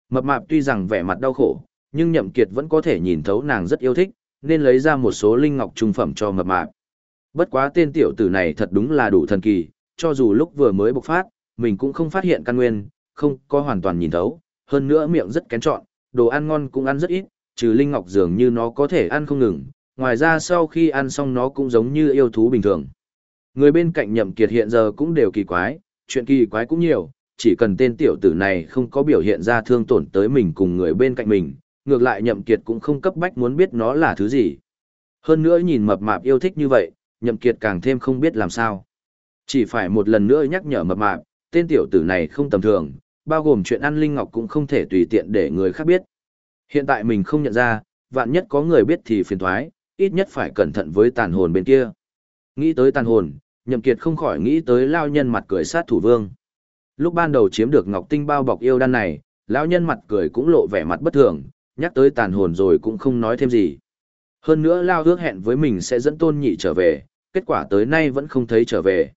S1: Mập mạp tuy rằng vẻ mặt đau khổ, nhưng nhậm kiệt vẫn có thể nhìn thấu nàng rất yêu thích, nên lấy ra một số linh ngọc trung phẩm cho mập mạp. Bất quá tên tiểu tử này thật đúng là đủ thần kỳ, cho dù lúc vừa mới bộc phát, mình cũng không phát hiện căn nguyên, không có hoàn toàn nhìn thấu, hơn nữa miệng rất kén chọn, đồ ăn ngon cũng ăn rất ít, trừ linh ngọc dường như nó có thể ăn không ngừng, ngoài ra sau khi ăn xong nó cũng giống như yêu thú bình thường. Người bên cạnh nhậm kiệt hiện giờ cũng đều kỳ quái, chuyện kỳ quái cũng nhiều, chỉ cần tên tiểu tử này không có biểu hiện ra thương tổn tới mình cùng người bên cạnh mình, ngược lại nhậm kiệt cũng không cấp bách muốn biết nó là thứ gì. Hơn nữa nhìn mập mạp yêu thích như vậy, nhậm kiệt càng thêm không biết làm sao. Chỉ phải một lần nữa nhắc nhở mập mạp, tên tiểu tử này không tầm thường, bao gồm chuyện ăn linh ngọc cũng không thể tùy tiện để người khác biết. Hiện tại mình không nhận ra, vạn nhất có người biết thì phiền toái, ít nhất phải cẩn thận với tàn hồn bên kia. Nghĩ tới tàn hồn, nhậm kiệt không khỏi nghĩ tới lao nhân mặt cười sát thủ vương. Lúc ban đầu chiếm được ngọc tinh bao bọc yêu đan này, lão nhân mặt cười cũng lộ vẻ mặt bất thường, nhắc tới tàn hồn rồi cũng không nói thêm gì. Hơn nữa Lao ước hẹn với mình sẽ dẫn tôn nhị trở về, kết quả tới nay vẫn không thấy trở về.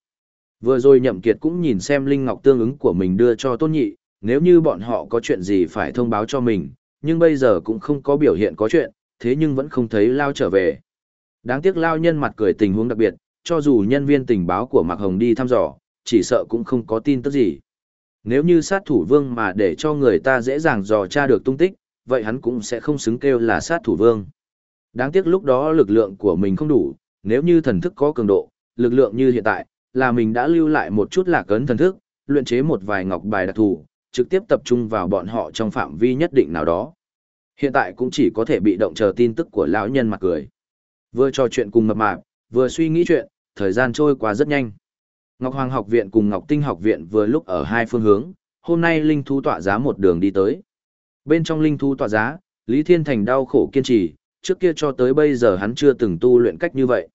S1: Vừa rồi nhậm kiệt cũng nhìn xem Linh Ngọc tương ứng của mình đưa cho tôn nhị, nếu như bọn họ có chuyện gì phải thông báo cho mình, nhưng bây giờ cũng không có biểu hiện có chuyện, thế nhưng vẫn không thấy Lao trở về. Đáng tiếc Lao nhân mặt cười tình huống đặc biệt, cho dù nhân viên tình báo của Mạc Hồng đi thăm dò, chỉ sợ cũng không có tin tức gì. Nếu như sát thủ vương mà để cho người ta dễ dàng dò tra được tung tích, vậy hắn cũng sẽ không xứng kêu là sát thủ vương. Đáng tiếc lúc đó lực lượng của mình không đủ, nếu như thần thức có cường độ, lực lượng như hiện tại, là mình đã lưu lại một chút lạc ấn thần thức, luyện chế một vài ngọc bài đặc thù, trực tiếp tập trung vào bọn họ trong phạm vi nhất định nào đó. Hiện tại cũng chỉ có thể bị động chờ tin tức của lão nhân mặt cười. Vừa trò chuyện cùng mập mạp, vừa suy nghĩ chuyện, thời gian trôi qua rất nhanh. Ngọc Hoàng học viện cùng Ngọc Tinh học viện vừa lúc ở hai phương hướng, hôm nay linh thú tọa giá một đường đi tới. Bên trong linh thú tọa giá, Lý Thiên Thành đau khổ kiên trì, trước kia cho tới bây giờ hắn chưa từng tu luyện cách như vậy.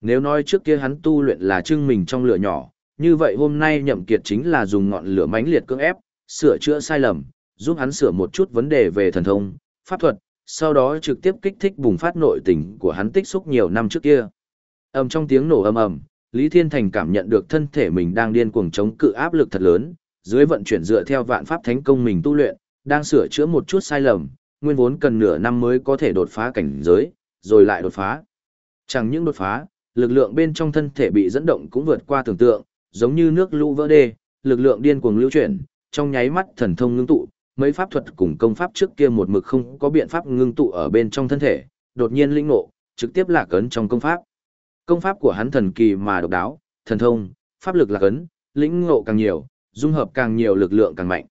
S1: Nếu nói trước kia hắn tu luyện là trưng mình trong lửa nhỏ, như vậy hôm nay nhậm kiệt chính là dùng ngọn lửa mãnh liệt cưỡng ép, sửa chữa sai lầm, giúp hắn sửa một chút vấn đề về thần thông, pháp thuật, sau đó trực tiếp kích thích bùng phát nội tình của hắn tích xúc nhiều năm trước kia. Ầm trong tiếng nổ ầm ầm, Lý Thiên Thành cảm nhận được thân thể mình đang điên cuồng chống cự áp lực thật lớn, dưới vận chuyển dựa theo vạn pháp thánh công mình tu luyện, đang sửa chữa một chút sai lầm, nguyên vốn cần nửa năm mới có thể đột phá cảnh giới, rồi lại đột phá. Chẳng những đột phá, lực lượng bên trong thân thể bị dẫn động cũng vượt qua tưởng tượng, giống như nước lũ vỡ đê, lực lượng điên cuồng lưu chuyển, trong nháy mắt thần thông ngưng tụ, mấy pháp thuật cùng công pháp trước kia một mực không có biện pháp ngưng tụ ở bên trong thân thể, đột nhiên linh ngộ, trực tiếp lạc ấn trong công pháp. Công pháp của hắn thần kỳ mà độc đáo, thần thông, pháp lực lạc ấn, lĩnh ngộ càng nhiều, dung hợp càng nhiều lực lượng càng mạnh.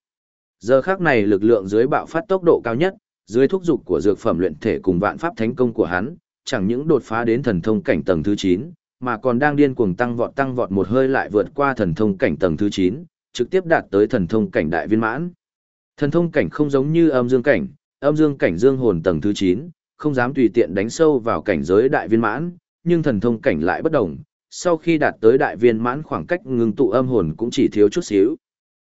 S1: Giờ khác này lực lượng dưới bạo phát tốc độ cao nhất, dưới thúc dục của dược phẩm luyện thể cùng vạn pháp thánh công của hắn, chẳng những đột phá đến thần thông cảnh tầng thứ 9, mà còn đang điên cuồng tăng vọt tăng vọt một hơi lại vượt qua thần thông cảnh tầng thứ 9, trực tiếp đạt tới thần thông cảnh đại viên mãn. Thần thông cảnh không giống như âm dương cảnh, âm dương cảnh dương hồn tầng thứ 9, không dám tùy tiện đánh sâu vào cảnh giới đại viên mãn, nhưng thần thông cảnh lại bất đồng, sau khi đạt tới đại viên mãn khoảng cách ngưng tụ âm hồn cũng chỉ thiếu chút xíu.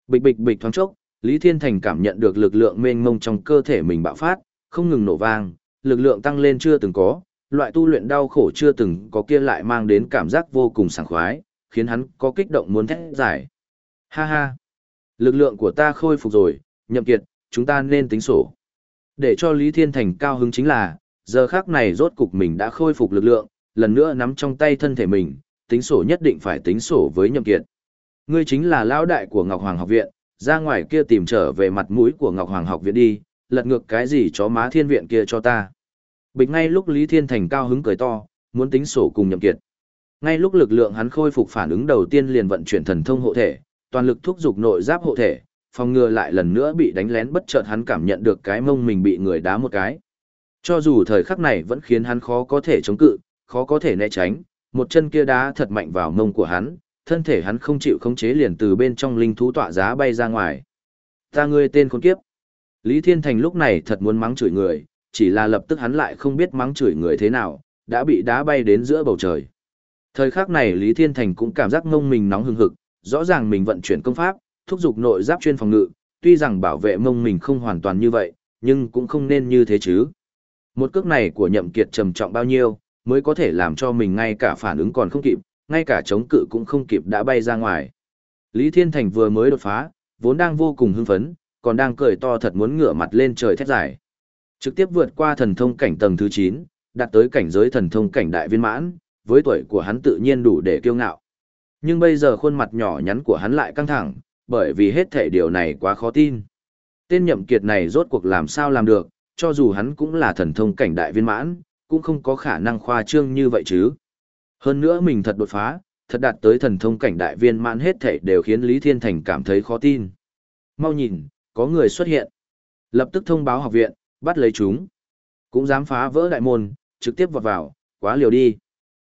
S1: Bịch bịch bịch thoáng chốc, Lý Thiên Thành cảm nhận được lực lượng mênh mông trong cơ thể mình bạo phát, không ngừng nổ vang, lực lượng tăng lên chưa từng có, loại tu luyện đau khổ chưa từng có kia lại mang đến cảm giác vô cùng sảng khoái, khiến hắn có kích động muốn thét giải. Ha ha! Lực lượng của ta khôi phục rồi, nhậm kiệt, chúng ta nên tính sổ. Để cho Lý Thiên Thành cao hứng chính là, giờ khắc này rốt cục mình đã khôi phục lực lượng, lần nữa nắm trong tay thân thể mình, tính sổ nhất định phải tính sổ với nhậm kiệt. Ngươi chính là lão đại của Ngọc Hoàng học viện, ra ngoài kia tìm trở về mặt mũi của Ngọc Hoàng học viện đi, lật ngược cái gì chó má thiên viện kia cho ta. Bịch ngay lúc Lý Thiên Thành cao hứng cười to, muốn tính sổ cùng nhậm kiệt. Ngay lúc lực lượng hắn khôi phục phản ứng đầu tiên liền vận chuyển thần thông hộ thể, toàn lực thúc giục nội giáp hộ thể, phòng ngừa lại lần nữa bị đánh lén bất chợt hắn cảm nhận được cái mông mình bị người đá một cái. Cho dù thời khắc này vẫn khiến hắn khó có thể chống cự, khó có thể né tránh, một chân kia đá thật mạnh vào mông của hắn, thân thể hắn không chịu khống chế liền từ bên trong linh thú tọa giá bay ra ngoài. Ta ngươi tên con kiếp. Lý Thiên Thành lúc này thật muốn mắng chửi người, chỉ là lập tức hắn lại không biết mắng chửi người thế nào, đã bị đá bay đến giữa bầu trời. Thời khắc này Lý Thiên Thành cũng cảm giác mông mình nóng hừng hực, rõ ràng mình vận chuyển công pháp, thúc giục nội giáp chuyên phòng ngự, tuy rằng bảo vệ mông mình không hoàn toàn như vậy, nhưng cũng không nên như thế chứ. Một cước này của nhậm kiệt trầm trọng bao nhiêu, mới có thể làm cho mình ngay cả phản ứng còn không kịp, ngay cả chống cự cũng không kịp đã bay ra ngoài. Lý Thiên Thành vừa mới đột phá, vốn đang vô cùng hưng phấn, còn đang cười to thật muốn ngửa mặt lên trời thét dài. Trực tiếp vượt qua thần thông cảnh tầng thứ 9, đạt tới cảnh giới thần thông cảnh đại viên mãn, với tuổi của hắn tự nhiên đủ để kiêu ngạo. Nhưng bây giờ khuôn mặt nhỏ nhắn của hắn lại căng thẳng, bởi vì hết thể điều này quá khó tin. Tên nhậm kiệt này rốt cuộc làm sao làm được, cho dù hắn cũng là thần thông cảnh đại viên mãn, cũng không có khả năng khoa trương như vậy chứ. Hơn nữa mình thật đột phá, thật đạt tới thần thông cảnh đại viên mãn hết thể đều khiến Lý Thiên Thành cảm thấy khó tin. Mau nhìn, có người xuất hiện. Lập tức thông báo học viện, bắt lấy chúng. Cũng dám phá vỡ đại môn, trực tiếp vọt vào, quá liều đi.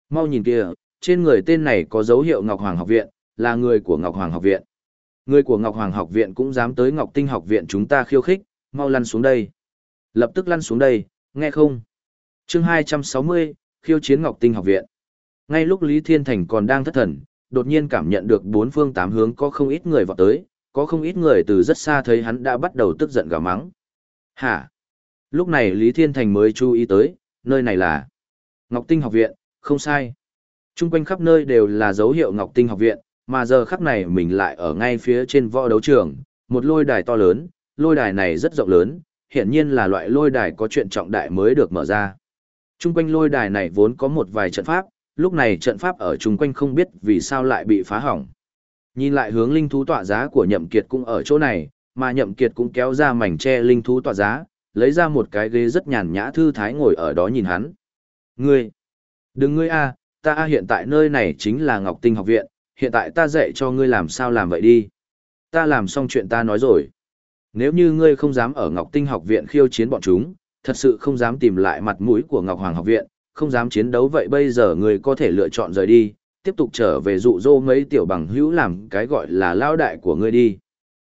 S1: Mau nhìn kìa, trên người tên này có dấu hiệu Ngọc Hoàng học viện, là người của Ngọc Hoàng học viện. Người của Ngọc Hoàng học viện cũng dám tới Ngọc Tinh học viện chúng ta khiêu khích, mau lăn xuống đây. Lập tức lăn xuống đây, nghe không? Chương 260, khiêu chiến Ngọc Tinh học viện. Ngay lúc Lý Thiên Thành còn đang thất thần, đột nhiên cảm nhận được bốn phương tám hướng có không ít người vào tới, có không ít người từ rất xa thấy hắn đã bắt đầu tức giận gào mắng. Hả? Lúc này Lý Thiên Thành mới chú ý tới, nơi này là Ngọc Tinh học viện, không sai. Trung quanh khắp nơi đều là dấu hiệu Ngọc Tinh học viện, mà giờ khắc này mình lại ở ngay phía trên võ đấu trường, một lôi đài to lớn, lôi đài này rất rộng lớn, hiện nhiên là loại lôi đài có chuyện trọng đại mới được mở ra. Trung quanh lôi đài này vốn có một vài trận pháp, lúc này trận pháp ở trung quanh không biết vì sao lại bị phá hỏng. Nhìn lại hướng linh thú tọa giá của nhậm kiệt cũng ở chỗ này, mà nhậm kiệt cũng kéo ra mảnh che linh thú tọa giá, lấy ra một cái ghế rất nhàn nhã thư thái ngồi ở đó nhìn hắn. Ngươi! Đừng ngươi a, ta hiện tại nơi này chính là Ngọc Tinh học viện, hiện tại ta dạy cho ngươi làm sao làm vậy đi. Ta làm xong chuyện ta nói rồi. Nếu như ngươi không dám ở Ngọc Tinh học viện khiêu chiến bọn chúng, thật sự không dám tìm lại mặt mũi của Ngọc Hoàng học viện, không dám chiến đấu vậy bây giờ người có thể lựa chọn rời đi, tiếp tục trở về dụ dỗ mấy tiểu bằng hữu làm cái gọi là lao đại của ngươi đi.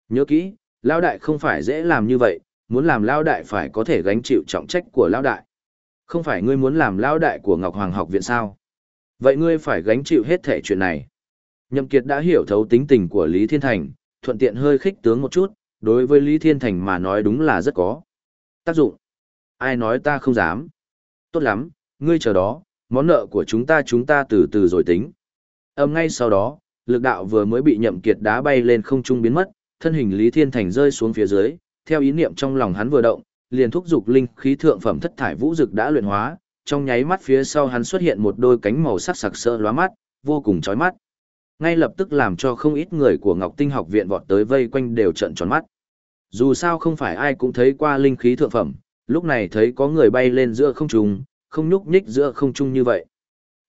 S1: Nhớ kỹ, lao đại không phải dễ làm như vậy, muốn làm lao đại phải có thể gánh chịu trọng trách của lao đại. Không phải ngươi muốn làm lao đại của Ngọc Hoàng học viện sao? Vậy ngươi phải gánh chịu hết thể chuyện này. Nhậm Kiệt đã hiểu thấu tính tình của Lý Thiên Thành, thuận tiện hơi khích tướng một chút, đối với Lý Thiên Thành mà nói đúng là rất có tác dụng. Ai nói ta không dám? Tốt lắm, ngươi chờ đó, món nợ của chúng ta chúng ta từ từ rồi tính. Âm ngay sau đó, lực đạo vừa mới bị Nhậm Kiệt đá bay lên không trung biến mất, thân hình Lý Thiên Thành rơi xuống phía dưới, theo ý niệm trong lòng hắn vừa động, liền thúc dục linh khí thượng phẩm thất thải vũ dực đã luyện hóa, trong nháy mắt phía sau hắn xuất hiện một đôi cánh màu sắc sặc sỡ lóa mắt, vô cùng chói mắt. Ngay lập tức làm cho không ít người của Ngọc Tinh học viện vọt tới vây quanh đều trợn tròn mắt. Dù sao không phải ai cũng thấy qua linh khí thượng phẩm, lúc này thấy có người bay lên giữa không trung, không nhúc nhích giữa không trung như vậy.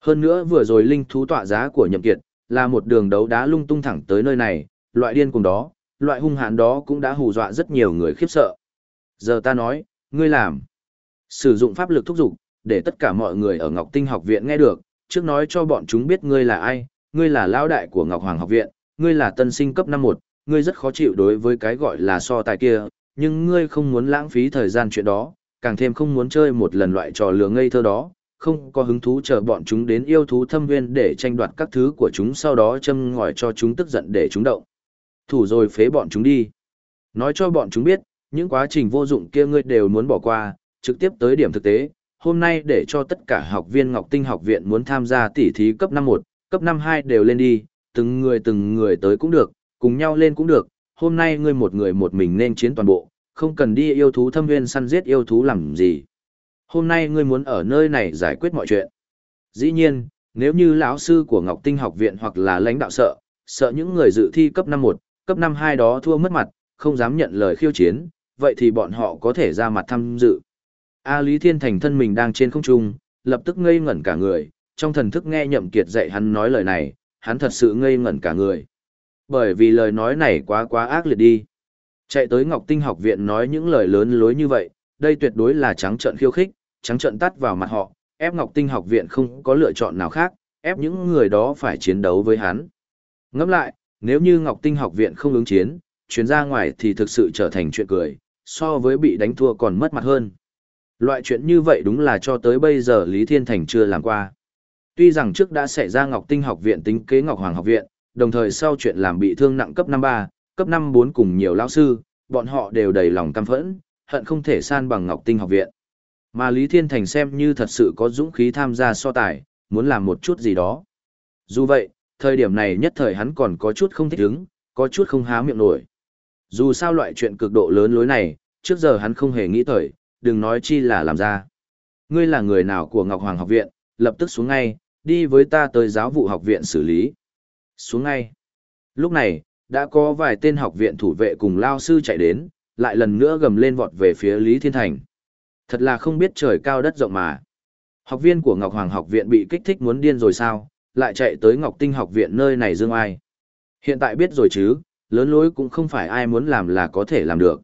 S1: Hơn nữa vừa rồi linh thú tọa giá của Nhậm Kiệt, là một đường đấu đá lung tung thẳng tới nơi này, loại điên cùng đó, loại hung hãn đó cũng đã hù dọa rất nhiều người khiếp sợ. Giờ ta nói, ngươi làm. Sử dụng pháp lực thúc giục, để tất cả mọi người ở Ngọc Tinh học viện nghe được, trước nói cho bọn chúng biết ngươi là ai, ngươi là lão đại của Ngọc Hoàng học viện, ngươi là tân sinh cấp năm một, ngươi rất khó chịu đối với cái gọi là so tài kia, nhưng ngươi không muốn lãng phí thời gian chuyện đó, càng thêm không muốn chơi một lần loại trò lừa ngây thơ đó, không có hứng thú chờ bọn chúng đến yêu thú thâm viên để tranh đoạt các thứ của chúng sau đó châm ngòi cho chúng tức giận để chúng động. Thủ rồi phế bọn chúng đi. Nói cho bọn chúng biết, những quá trình vô dụng kia ngươi đều muốn bỏ qua, trực tiếp tới điểm thực tế. Hôm nay để cho tất cả học viên Ngọc Tinh học viện muốn tham gia tỉ thí cấp năm một, cấp năm hai đều lên đi, từng người từng người tới cũng được, cùng nhau lên cũng được. Hôm nay ngươi một người một mình nên chiến toàn bộ, không cần đi yêu thú thâm viên săn giết yêu thú làm gì. Hôm nay ngươi muốn ở nơi này giải quyết mọi chuyện. Dĩ nhiên, nếu như lão sư của Ngọc Tinh học viện hoặc là lãnh đạo sợ, sợ những người dự thi cấp năm một, cấp năm hai đó thua mất mặt, không dám nhận lời khiêu chiến, vậy thì bọn họ có thể ra mặt tham dự. A Lý Thiên Thành thân mình đang trên không trung, lập tức ngây ngẩn cả người, trong thần thức nghe Nhậm Kiệt dạy hắn nói lời này, hắn thật sự ngây ngẩn cả người. Bởi vì lời nói này quá quá ác liệt đi. Chạy tới Ngọc Tinh học viện nói những lời lớn lối như vậy, đây tuyệt đối là trắng trợn khiêu khích, trắng trợn tắt vào mặt họ, ép Ngọc Tinh học viện không có lựa chọn nào khác, ép những người đó phải chiến đấu với hắn. Ngẫm lại, nếu như Ngọc Tinh học viện không ứng chiến, chuyến ra ngoài thì thực sự trở thành chuyện cười, so với bị đánh thua còn mất mặt hơn. Loại chuyện như vậy đúng là cho tới bây giờ Lý Thiên Thành chưa làm qua. Tuy rằng trước đã xảy ra Ngọc Tinh học viện tính kế Ngọc Hoàng học viện, đồng thời sau chuyện làm bị thương nặng cấp 53, cấp 54 cùng nhiều lão sư, bọn họ đều đầy lòng căm phẫn, hận không thể san bằng Ngọc Tinh học viện. Mà Lý Thiên Thành xem như thật sự có dũng khí tham gia so tài, muốn làm một chút gì đó. Dù vậy, thời điểm này nhất thời hắn còn có chút không thích ứng, có chút không há miệng nổi. Dù sao loại chuyện cực độ lớn lối này, trước giờ hắn không hề nghĩ tới, đừng nói chi là làm ra. Ngươi là người nào của Ngọc Hoàng học viện, lập tức xuống ngay, đi với ta tới giáo vụ học viện xử lý. Xuống ngay. Lúc này, đã có vài tên học viện thủ vệ cùng lao sư chạy đến, lại lần nữa gầm lên vọt về phía Lý Thiên Thành. Thật là không biết trời cao đất rộng mà. Học viên của Ngọc Hoàng học viện bị kích thích muốn điên rồi sao, lại chạy tới Ngọc Tinh học viện nơi này dương ai. Hiện tại biết rồi chứ, lớn lối cũng không phải ai muốn làm là có thể làm được.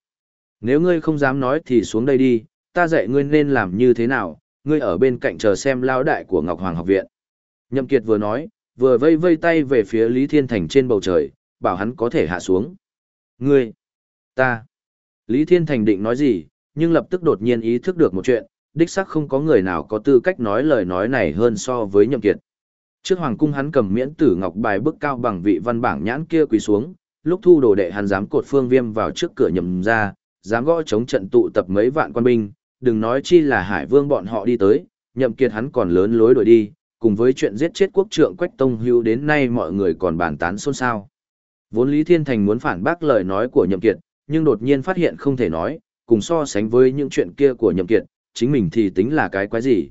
S1: Nếu ngươi không dám nói thì xuống đây đi, ta dạy ngươi nên làm như thế nào, ngươi ở bên cạnh chờ xem lao đại của Ngọc Hoàng học viện. Nhậm Kiệt vừa nói, vừa vây vây tay về phía Lý Thiên Thành trên bầu trời, bảo hắn có thể hạ xuống. Ngươi, ta. Lý Thiên Thành định nói gì, nhưng lập tức đột nhiên ý thức được một chuyện, đích xác không có người nào có tư cách nói lời nói này hơn so với Nhậm Kiệt. Trước hoàng cung hắn cầm miễn tử ngọc bài bức cao bằng vị văn bảng nhãn kia quỳ xuống, lúc thu đồ đệ hắn dám cột phương viêm vào trước cửa nhậm ra, dám gõ chống trận tụ tập mấy vạn quân binh, đừng nói chi là hải vương bọn họ đi tới, nhậm kiệt hắn còn lớn lối đổi đi, cùng với chuyện giết chết quốc trượng Quách Tông Hưu đến nay mọi người còn bàn tán xôn xao. Vốn Lý Thiên Thành muốn phản bác lời nói của nhậm kiệt, nhưng đột nhiên phát hiện không thể nói, cùng so sánh với những chuyện kia của nhậm kiệt, chính mình thì tính là cái quái gì.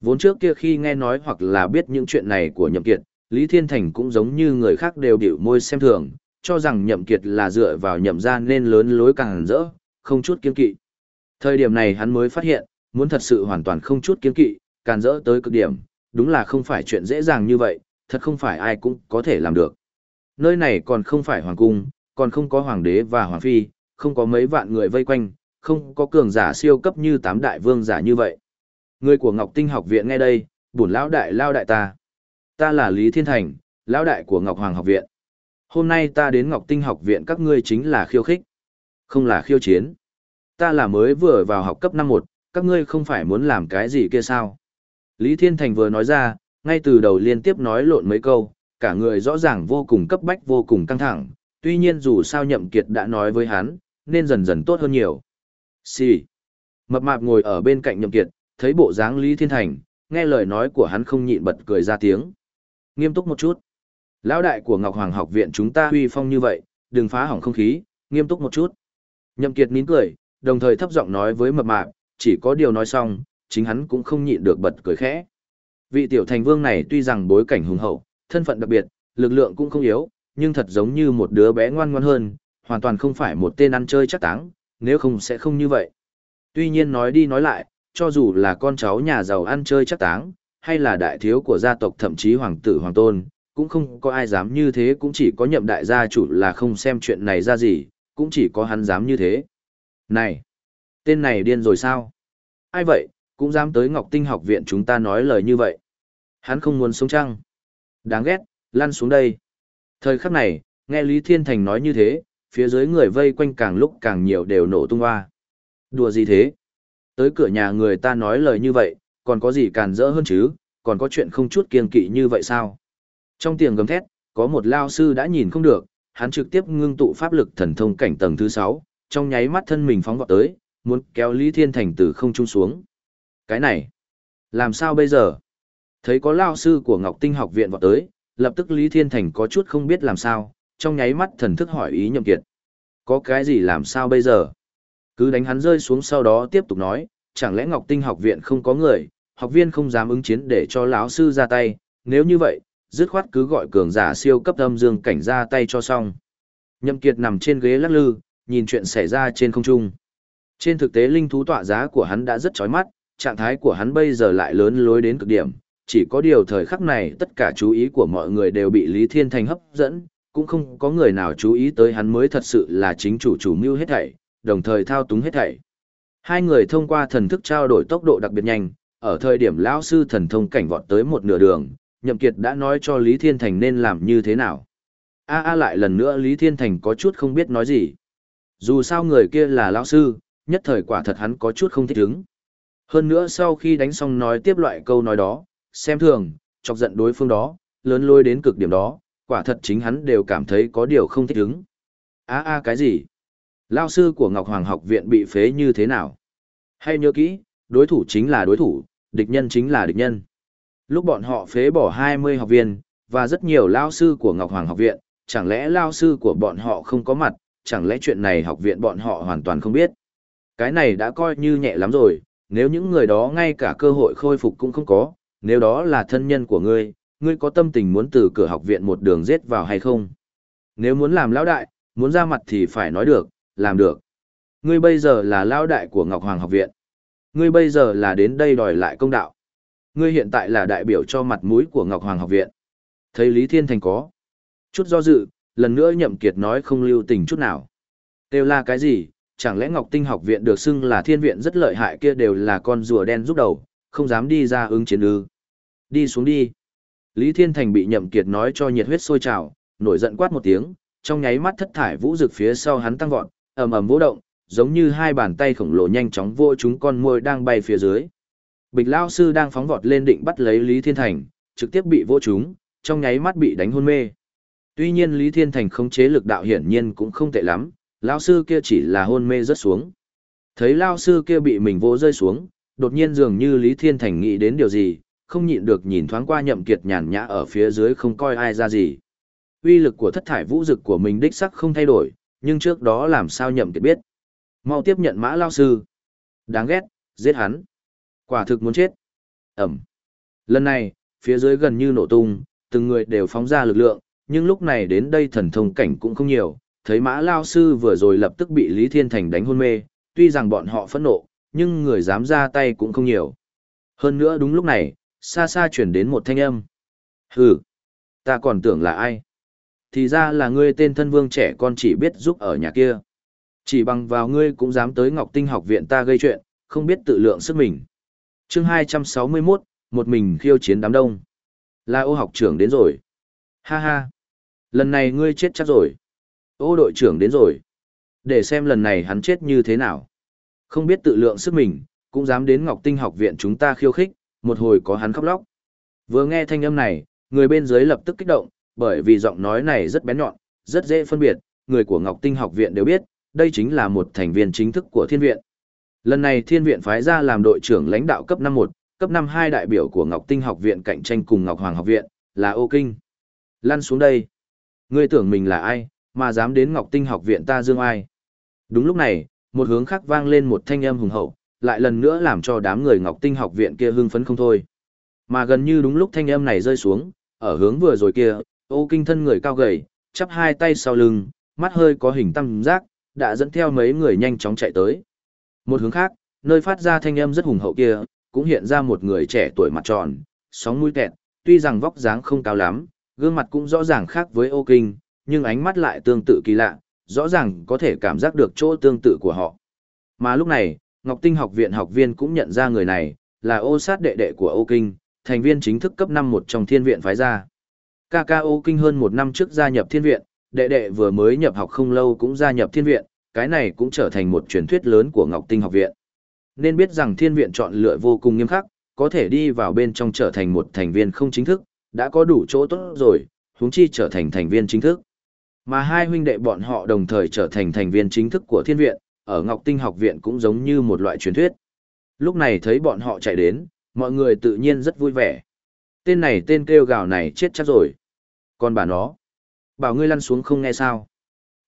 S1: Vốn trước kia khi nghe nói hoặc là biết những chuyện này của nhậm kiệt, Lý Thiên Thành cũng giống như người khác đều biểu môi xem thường, cho rằng nhậm kiệt là dựa vào nhậm gia nên lớn lối càng rỡ, không chút kiên kỵ. Thời điểm này hắn mới phát hiện, muốn thật sự hoàn toàn không chút kiên kỵ, càng rỡ tới cực điểm, đúng là không phải chuyện dễ dàng như vậy, thật không phải ai cũng có thể làm được. Nơi này còn không phải hoàng cung, còn không có hoàng đế và hoàng phi, không có mấy vạn người vây quanh, không có cường giả siêu cấp như tám đại vương giả như vậy. Người của Ngọc Tinh học viện nghe đây, bổn lão đại lao đại ta. Ta là Lý Thiên Thành, lão đại của Ngọc Hoàng học viện. Hôm nay ta đến Ngọc Tinh học viện các ngươi chính là khiêu khích, không là khiêu chiến. Ta là mới vừa vào học cấp năm một, các ngươi không phải muốn làm cái gì kia sao? Lý Thiên Thành vừa nói ra, ngay từ đầu liên tiếp nói lộn mấy câu, cả người rõ ràng vô cùng cấp bách vô cùng căng thẳng, tuy nhiên dù sao nhậm kiệt đã nói với hắn, nên dần dần tốt hơn nhiều. Xì. Mập mạp ngồi ở bên cạnh nhậm kiệt, thấy bộ dáng Lý Thiên Thành, nghe lời nói của hắn không nhịn bật cười ra tiếng. Nghiêm túc một chút. Lão đại của Ngọc Hoàng học viện chúng ta huy phong như vậy, đừng phá hỏng không khí, nghiêm túc một chút. Nhậm kiệt nín cười, đồng thời thấp giọng nói với mập mạp, chỉ có điều nói xong, chính hắn cũng không nhịn được bật cười khẽ. Vị tiểu thành vương này tuy rằng bối cảnh hùng hậu, thân phận đặc biệt, lực lượng cũng không yếu, nhưng thật giống như một đứa bé ngoan ngoãn hơn, hoàn toàn không phải một tên ăn chơi chắc táng, nếu không sẽ không như vậy. Tuy nhiên nói đi nói lại, cho dù là con cháu nhà giàu ăn chơi chắc táng, hay là đại thiếu của gia tộc thậm chí hoàng tử hoàng tôn, cũng không có ai dám như thế cũng chỉ có nhậm đại gia chủ là không xem chuyện này ra gì, cũng chỉ có hắn dám như thế. Này, tên này điên rồi sao? Ai vậy, cũng dám tới Ngọc Tinh học viện chúng ta nói lời như vậy. Hắn không muốn sống chăng? Đáng ghét, lăn xuống đây. Thời khắc này, nghe Lý Thiên Thành nói như thế, phía dưới người vây quanh càng lúc càng nhiều đều nổ tung hoa. Đùa gì thế? Tới cửa nhà người ta nói lời như vậy, còn có gì càn rỡ hơn chứ, còn có chuyện không chút kiên kỵ như vậy sao? Trong tiếng gầm thét, có một lao sư đã nhìn không được, hắn trực tiếp ngưng tụ pháp lực thần thông cảnh tầng thứ 6, trong nháy mắt thân mình phóng vọt tới, muốn kéo Lý Thiên Thành từ không trung xuống. Cái này, làm sao bây giờ? Thấy có lao sư của Ngọc Tinh học viện vọt tới, lập tức Lý Thiên Thành có chút không biết làm sao, trong nháy mắt thần thức hỏi ý nhậm kiệt. Có cái gì làm sao bây giờ? Cứ đánh hắn rơi xuống sau đó tiếp tục nói, chẳng lẽ Ngọc Tinh học viện không có người, học viên không dám ứng chiến để cho lão sư ra tay, nếu như vậy, dứt khoát cứ gọi cường giả siêu cấp âm dương cảnh ra tay cho xong. Nhậm Kiệt nằm trên ghế lắc lư, nhìn chuyện xảy ra trên không trung. Trên thực tế linh thú tọa giá của hắn đã rất chói mắt, trạng thái của hắn bây giờ lại lớn lối đến cực điểm, chỉ có điều thời khắc này tất cả chú ý của mọi người đều bị Lý Thiên Thành hấp dẫn, cũng không có người nào chú ý tới hắn mới thật sự là chính chủ chủ mưu hết thảy, đồng thời thao túng hết thảy. Hai người thông qua thần thức trao đổi tốc độ đặc biệt nhanh, ở thời điểm lão sư thần thông cảnh vọt tới một nửa đường, Nhậm Kiệt đã nói cho Lý Thiên Thành nên làm như thế nào. A a lại lần nữa Lý Thiên Thành có chút không biết nói gì. Dù sao người kia là lão sư, nhất thời quả thật hắn có chút không thích ứng. Hơn nữa sau khi đánh xong nói tiếp loại câu nói đó, xem thường, chọc giận đối phương đó, lớn lôi đến cực điểm đó, quả thật chính hắn đều cảm thấy có điều không thích ứng. A a cái gì? Lao sư của Ngọc Hoàng học viện bị phế như thế nào? Hay nhớ kỹ, đối thủ chính là đối thủ, địch nhân chính là địch nhân. Lúc bọn họ phế bỏ 20 học viên, và rất nhiều lao sư của Ngọc Hoàng học viện, chẳng lẽ lao sư của bọn họ không có mặt, chẳng lẽ chuyện này học viện bọn họ hoàn toàn không biết. Cái này đã coi như nhẹ lắm rồi, nếu những người đó ngay cả cơ hội khôi phục cũng không có, nếu đó là thân nhân của ngươi, ngươi có tâm tình muốn từ cửa học viện một đường giết vào hay không? Nếu muốn làm lão đại, muốn ra mặt thì phải nói được, làm được. Ngươi bây giờ là lão đại của Ngọc Hoàng học viện. Ngươi bây giờ là đến đây đòi lại công đạo. Ngươi hiện tại là đại biểu cho mặt mũi của Ngọc Hoàng học viện. Thấy Lý Thiên Thành có. Chút do dự, lần nữa nhậm kiệt nói không lưu tình chút nào. Đều là cái gì, chẳng lẽ Ngọc Tinh học viện được xưng là thiên viện rất lợi hại kia đều là con rùa đen giúp đầu, không dám đi ra ứng chiến ư. Đi xuống đi. Lý Thiên Thành bị nhậm kiệt nói cho nhiệt huyết sôi trào, nổi giận quát một tiếng, trong nháy mắt thất thải vũ rực phía sau hắn tăng vọt, ầm ầm vũ động, giống như hai bàn tay khổng lồ nhanh chóng vô chúng con muôi đang bay phía dưới. Bịch Lao Sư đang phóng vọt lên định bắt lấy Lý Thiên Thành, trực tiếp bị vô chúng, trong nháy mắt bị đánh hôn mê. Tuy nhiên Lý Thiên Thành không chế lực đạo hiển nhiên cũng không tệ lắm, Lao Sư kia chỉ là hôn mê rất xuống. Thấy Lao Sư kia bị mình vỗ rơi xuống, đột nhiên dường như Lý Thiên Thành nghĩ đến điều gì, không nhịn được nhìn thoáng qua nhậm kiệt nhàn nhã ở phía dưới không coi ai ra gì. Uy lực của thất thải vũ dực của mình đích sắc không thay đổi, nhưng trước đó làm sao nhậm kiệt biết. Mau tiếp nhận mã lao sư. Đáng ghét, giết hắn. Quả thực muốn chết. Ẩm. Lần này, phía dưới gần như nổ tung, từng người đều phóng ra lực lượng, nhưng lúc này đến đây thần thông cảnh cũng không nhiều. Thấy mã lao sư vừa rồi lập tức bị Lý Thiên Thành đánh hôn mê, tuy rằng bọn họ phẫn nộ, nhưng người dám ra tay cũng không nhiều. Hơn nữa đúng lúc này, xa xa chuyển đến một thanh âm. Hừ, ta còn tưởng là ai? Thì ra là ngươi tên thân vương trẻ con chỉ biết giúp ở nhà kia. Chỉ bằng vào ngươi cũng dám tới Ngọc Tinh học viện ta gây chuyện, không biết tự lượng sức mình. chương 261, một mình khiêu chiến đám đông. La ô học trưởng đến rồi. Ha ha. Lần này ngươi chết chắc rồi. Ô đội trưởng đến rồi. Để xem lần này hắn chết như thế nào. Không biết tự lượng sức mình, cũng dám đến Ngọc Tinh học viện chúng ta khiêu khích, một hồi có hắn khóc lóc. Vừa nghe thanh âm này, người bên dưới lập tức kích động, bởi vì giọng nói này rất bén nhọn, rất dễ phân biệt, người của Ngọc Tinh học viện đều biết, đây chính là một thành viên chính thức của thiên viện. Lần này thiên viện phái ra làm đội trưởng lãnh đạo cấp 51, cấp 52 đại biểu của Ngọc Tinh học viện cạnh tranh cùng Ngọc Hoàng học viện, là Ô Kinh. Lăn xuống đây. Ngươi tưởng mình là ai, mà dám đến Ngọc Tinh học viện ta dương ai. Đúng lúc này, một hướng khác vang lên một thanh âm hùng hậu, lại lần nữa làm cho đám người Ngọc Tinh học viện kia hưng phấn không thôi. Mà gần như đúng lúc thanh âm này rơi xuống, ở hướng vừa rồi kia, ô kinh thân người cao gầy, chắp hai tay sau lưng, mắt hơi có hình tam giác, đã dẫn theo mấy người nhanh chóng chạy tới. Một hướng khác, nơi phát ra thanh âm rất hùng hậu kia, cũng hiện ra một người trẻ tuổi mặt tròn, sóng mũi kẹt, tuy rằng vóc dáng không cao lắm, gương mặt cũng rõ ràng khác với ô kinh, nhưng ánh mắt lại tương tự kỳ lạ, rõ ràng có thể cảm giác được chỗ tương tự của họ. Mà lúc này, Ngọc Tinh học viện học viên cũng nhận ra người này, là ô sát đệ đệ của ô kinh, thành viên chính thức cấp năm một trong thiên viện phái ra. Kaka ô kinh hơn một năm trước gia nhập thiên viện, đệ đệ vừa mới nhập học không lâu cũng gia nhập thiên viện, cái này cũng trở thành một truyền thuyết lớn của Ngọc Tinh học viện. Nên biết rằng thiên viện chọn lựa vô cùng nghiêm khắc, có thể đi vào bên trong trở thành một thành viên không chính thức, đã có đủ chỗ tốt rồi, huống chi trở thành thành viên chính thức. Mà hai huynh đệ bọn họ đồng thời trở thành thành viên chính thức của thiên viện, ở Ngọc Tinh học viện cũng giống như một loại truyền thuyết. Lúc này thấy bọn họ chạy đến, mọi người tự nhiên rất vui vẻ. Tên này tên kêu gào này chết chắc rồi. Còn bà nó, bảo ngươi lăn xuống không nghe sao.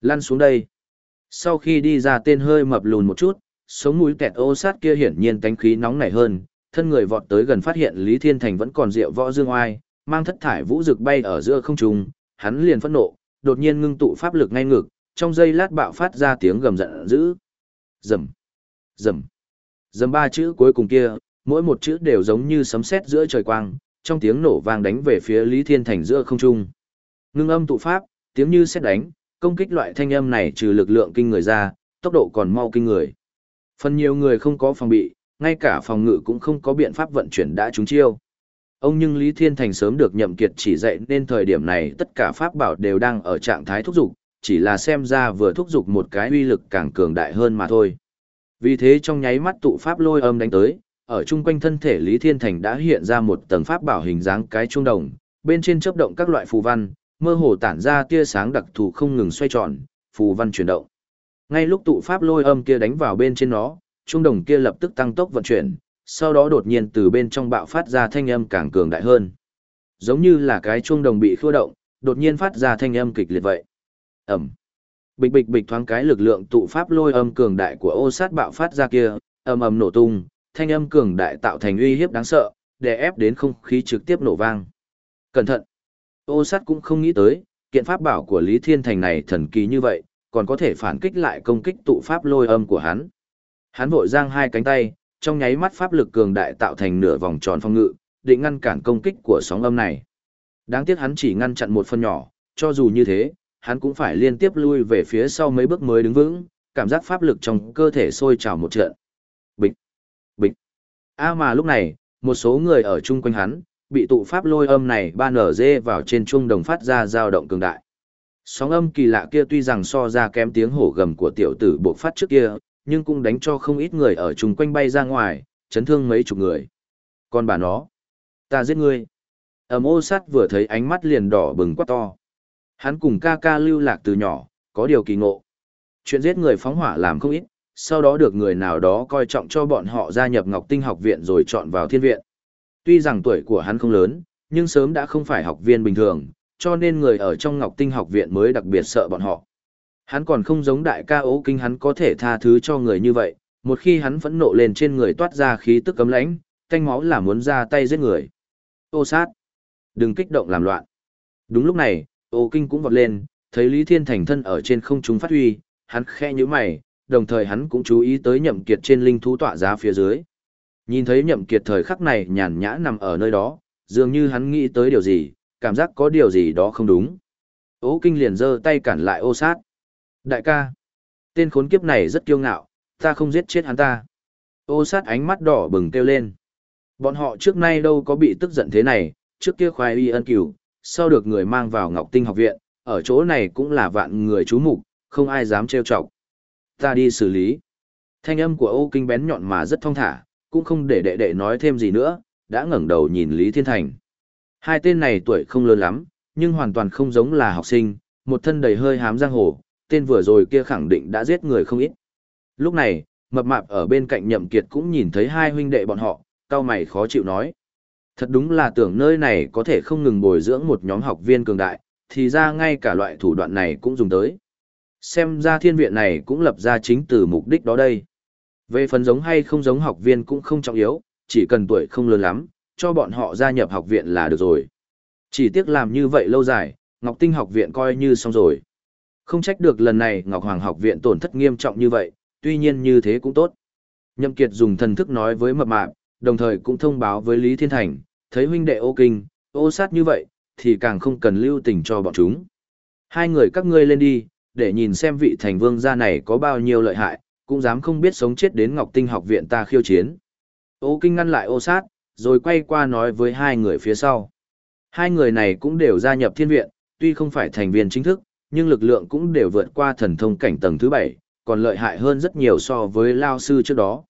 S1: Lăn xuống đây. Sau khi đi ra tên hơi mập lùn một chút, sống mũi kẹt ô sát kia hiển nhiên tánh khí nóng nảy hơn, thân người vọt tới gần phát hiện Lý Thiên Thành vẫn còn rượu võ dương oai, mang thất thải vũ rực bay ở giữa không trung, hắn liền phẫn nộ, đột nhiên ngưng tụ pháp lực ngay ngực, trong giây lát bạo phát ra tiếng gầm giận dữ. Rầm, rầm, rầm ba chữ cuối cùng kia, mỗi một chữ đều giống như sấm sét giữa trời quang, trong tiếng nổ vang đánh về phía Lý Thiên Thành giữa không trung. Ngưng âm tụ pháp, tiếng như sét đánh, công kích loại thanh âm này trừ lực lượng kinh người ra, tốc độ còn mau kinh người. Phần nhiều người không có phòng bị, ngay cả phòng ngự cũng không có biện pháp vận chuyển đã trúng chiêu. Ông nhưng Lý Thiên Thành sớm được nhậm kiệt chỉ dạy nên thời điểm này tất cả pháp bảo đều đang ở trạng thái thúc dục, chỉ là xem ra vừa thúc dục một cái uy lực càng cường đại hơn mà thôi. Vì thế trong nháy mắt tụ pháp lôi âm đánh tới, ở chung quanh thân thể Lý Thiên Thành đã hiện ra một tầng pháp bảo hình dáng cái trung đồng, bên trên chớp động các loại phù văn, mơ hồ tản ra tia sáng đặc thù không ngừng xoay tròn, phù văn chuyển động. Ngay lúc tụ pháp lôi âm kia đánh vào bên trên nó, trung đồng kia lập tức tăng tốc vận chuyển, sau đó đột nhiên từ bên trong bạo phát ra thanh âm càng cường đại hơn. Giống như là cái chuông đồng bị khua động, đột nhiên phát ra thanh âm kịch liệt vậy. Ẩm. Bịch bịch bịch thoáng cái lực lượng tụ pháp lôi âm cường đại của ô sát bạo phát ra kia, ầm ầm nổ tung, thanh âm cường đại tạo thành uy hiếp đáng sợ, đè ép đến không khí trực tiếp nổ vang. Cẩn thận. Ô sát cũng không nghĩ tới, kiện pháp bảo của Lý Thiên Thành này thần kỳ như vậy, còn có thể phản kích lại công kích tụ pháp lôi âm của hắn. Hắn vội giang hai cánh tay, trong nháy mắt pháp lực cường đại tạo thành nửa vòng tròn phong ngự, định ngăn cản công kích của sóng âm này. Đáng tiếc hắn chỉ ngăn chặn một phần nhỏ, cho dù như thế, hắn cũng phải liên tiếp lui về phía sau mấy bước mới đứng vững, cảm giác pháp lực trong cơ thể sôi trào một trận. Bịch, bịch. A mà lúc này, một số người ở chung quanh hắn, bị tụ pháp lôi âm này ban nở dê vào trên trung đồng phát ra dao động cường đại. Sóng âm kỳ lạ kia tuy rằng so ra kém tiếng hổ gầm của tiểu tử buộc phát trước kia, nhưng cũng đánh cho không ít người ở chung quanh bay ra ngoài, chấn thương mấy chục người. Còn bà nó, ta giết ngươi. Ẩm ô sát vừa thấy ánh mắt liền đỏ bừng quá to. Hắn cùng ca ca lưu lạc từ nhỏ, có điều kỳ ngộ. Chuyện giết người phóng hỏa làm không ít, sau đó được người nào đó coi trọng cho bọn họ gia nhập Ngọc Tinh học viện rồi chọn vào thiên viện. Tuy rằng tuổi của hắn không lớn, nhưng sớm đã không phải học viên bình thường, cho nên người ở trong Ngọc Tinh học viện mới đặc biệt sợ bọn họ. Hắn còn không giống đại ca ố kinh hắn có thể tha thứ cho người như vậy, một khi hắn phẫn nộ lên trên người toát ra khí tức cấm lãnh, canh máu là muốn ra tay giết người. Ô sát! Đừng kích động làm loạn. Đúng lúc này, ô kinh cũng vọt lên, thấy Lý Thiên Thành thân ở trên không trung phát huy, hắn khe như mày, đồng thời hắn cũng chú ý tới nhậm kiệt trên linh thú tọa giá phía dưới. Nhìn thấy nhậm kiệt thời khắc này nhàn nhã nằm ở nơi đó, dường như hắn nghĩ tới điều gì, cảm giác có điều gì đó không đúng. Ô kinh liền giơ tay cản lại ô sát. Đại ca, tên khốn kiếp này rất kiêu ngạo, ta không giết chết hắn ta. Ô sát ánh mắt đỏ bừng kêu lên. Bọn họ trước nay đâu có bị tức giận thế này, trước kia khoai y ân cửu, sau được người mang vào Ngọc Tinh học viện, ở chỗ này cũng là vạn người chú mục, không ai dám trêu chọc. Ta đi xử lý. Thanh âm của Ô Kinh bén nhọn mà rất thong thả, cũng không để đệ đệ nói thêm gì nữa, đã ngẩng đầu nhìn Lý Thiên Thành. Hai tên này tuổi không lớn lắm, nhưng hoàn toàn không giống là học sinh, một thân đầy hơi hám giang hồ, tên vừa rồi kia khẳng định đã giết người không ít. Lúc này, mập mạp ở bên cạnh nhậm kiệt cũng nhìn thấy hai huynh đệ bọn họ, cao mày khó chịu nói. Thật đúng là tưởng nơi này có thể không ngừng bồi dưỡng một nhóm học viên cường đại, thì ra ngay cả loại thủ đoạn này cũng dùng tới. Xem ra thiên viện này cũng lập ra chính từ mục đích đó đây. Về phần giống hay không giống học viên cũng không trọng yếu, chỉ cần tuổi không lớn lắm, cho bọn họ gia nhập học viện là được rồi. Chỉ tiếc làm như vậy lâu dài, Ngọc Tinh học viện coi như xong rồi. Không trách được lần này Ngọc Hoàng học viện tổn thất nghiêm trọng như vậy, tuy nhiên như thế cũng tốt. Nhậm Kiệt dùng thần thức nói với mập mạp, đồng thời cũng thông báo với Lý Thiên Thành, thấy huynh đệ ô kinh, ô sát như vậy, thì càng không cần lưu tình cho bọn chúng. Hai người các ngươi lên đi, để nhìn xem vị thành vương gia này có bao nhiêu lợi hại, cũng dám không biết sống chết đến Ngọc Tinh học viện ta khiêu chiến. Ô kinh ngăn lại ô sát, rồi quay qua nói với hai người phía sau. Hai người này cũng đều gia nhập thiên viện, tuy không phải thành viên chính thức, nhưng lực lượng cũng đều vượt qua thần thông cảnh tầng thứ bảy, còn lợi hại hơn rất nhiều so với lao sư trước đó.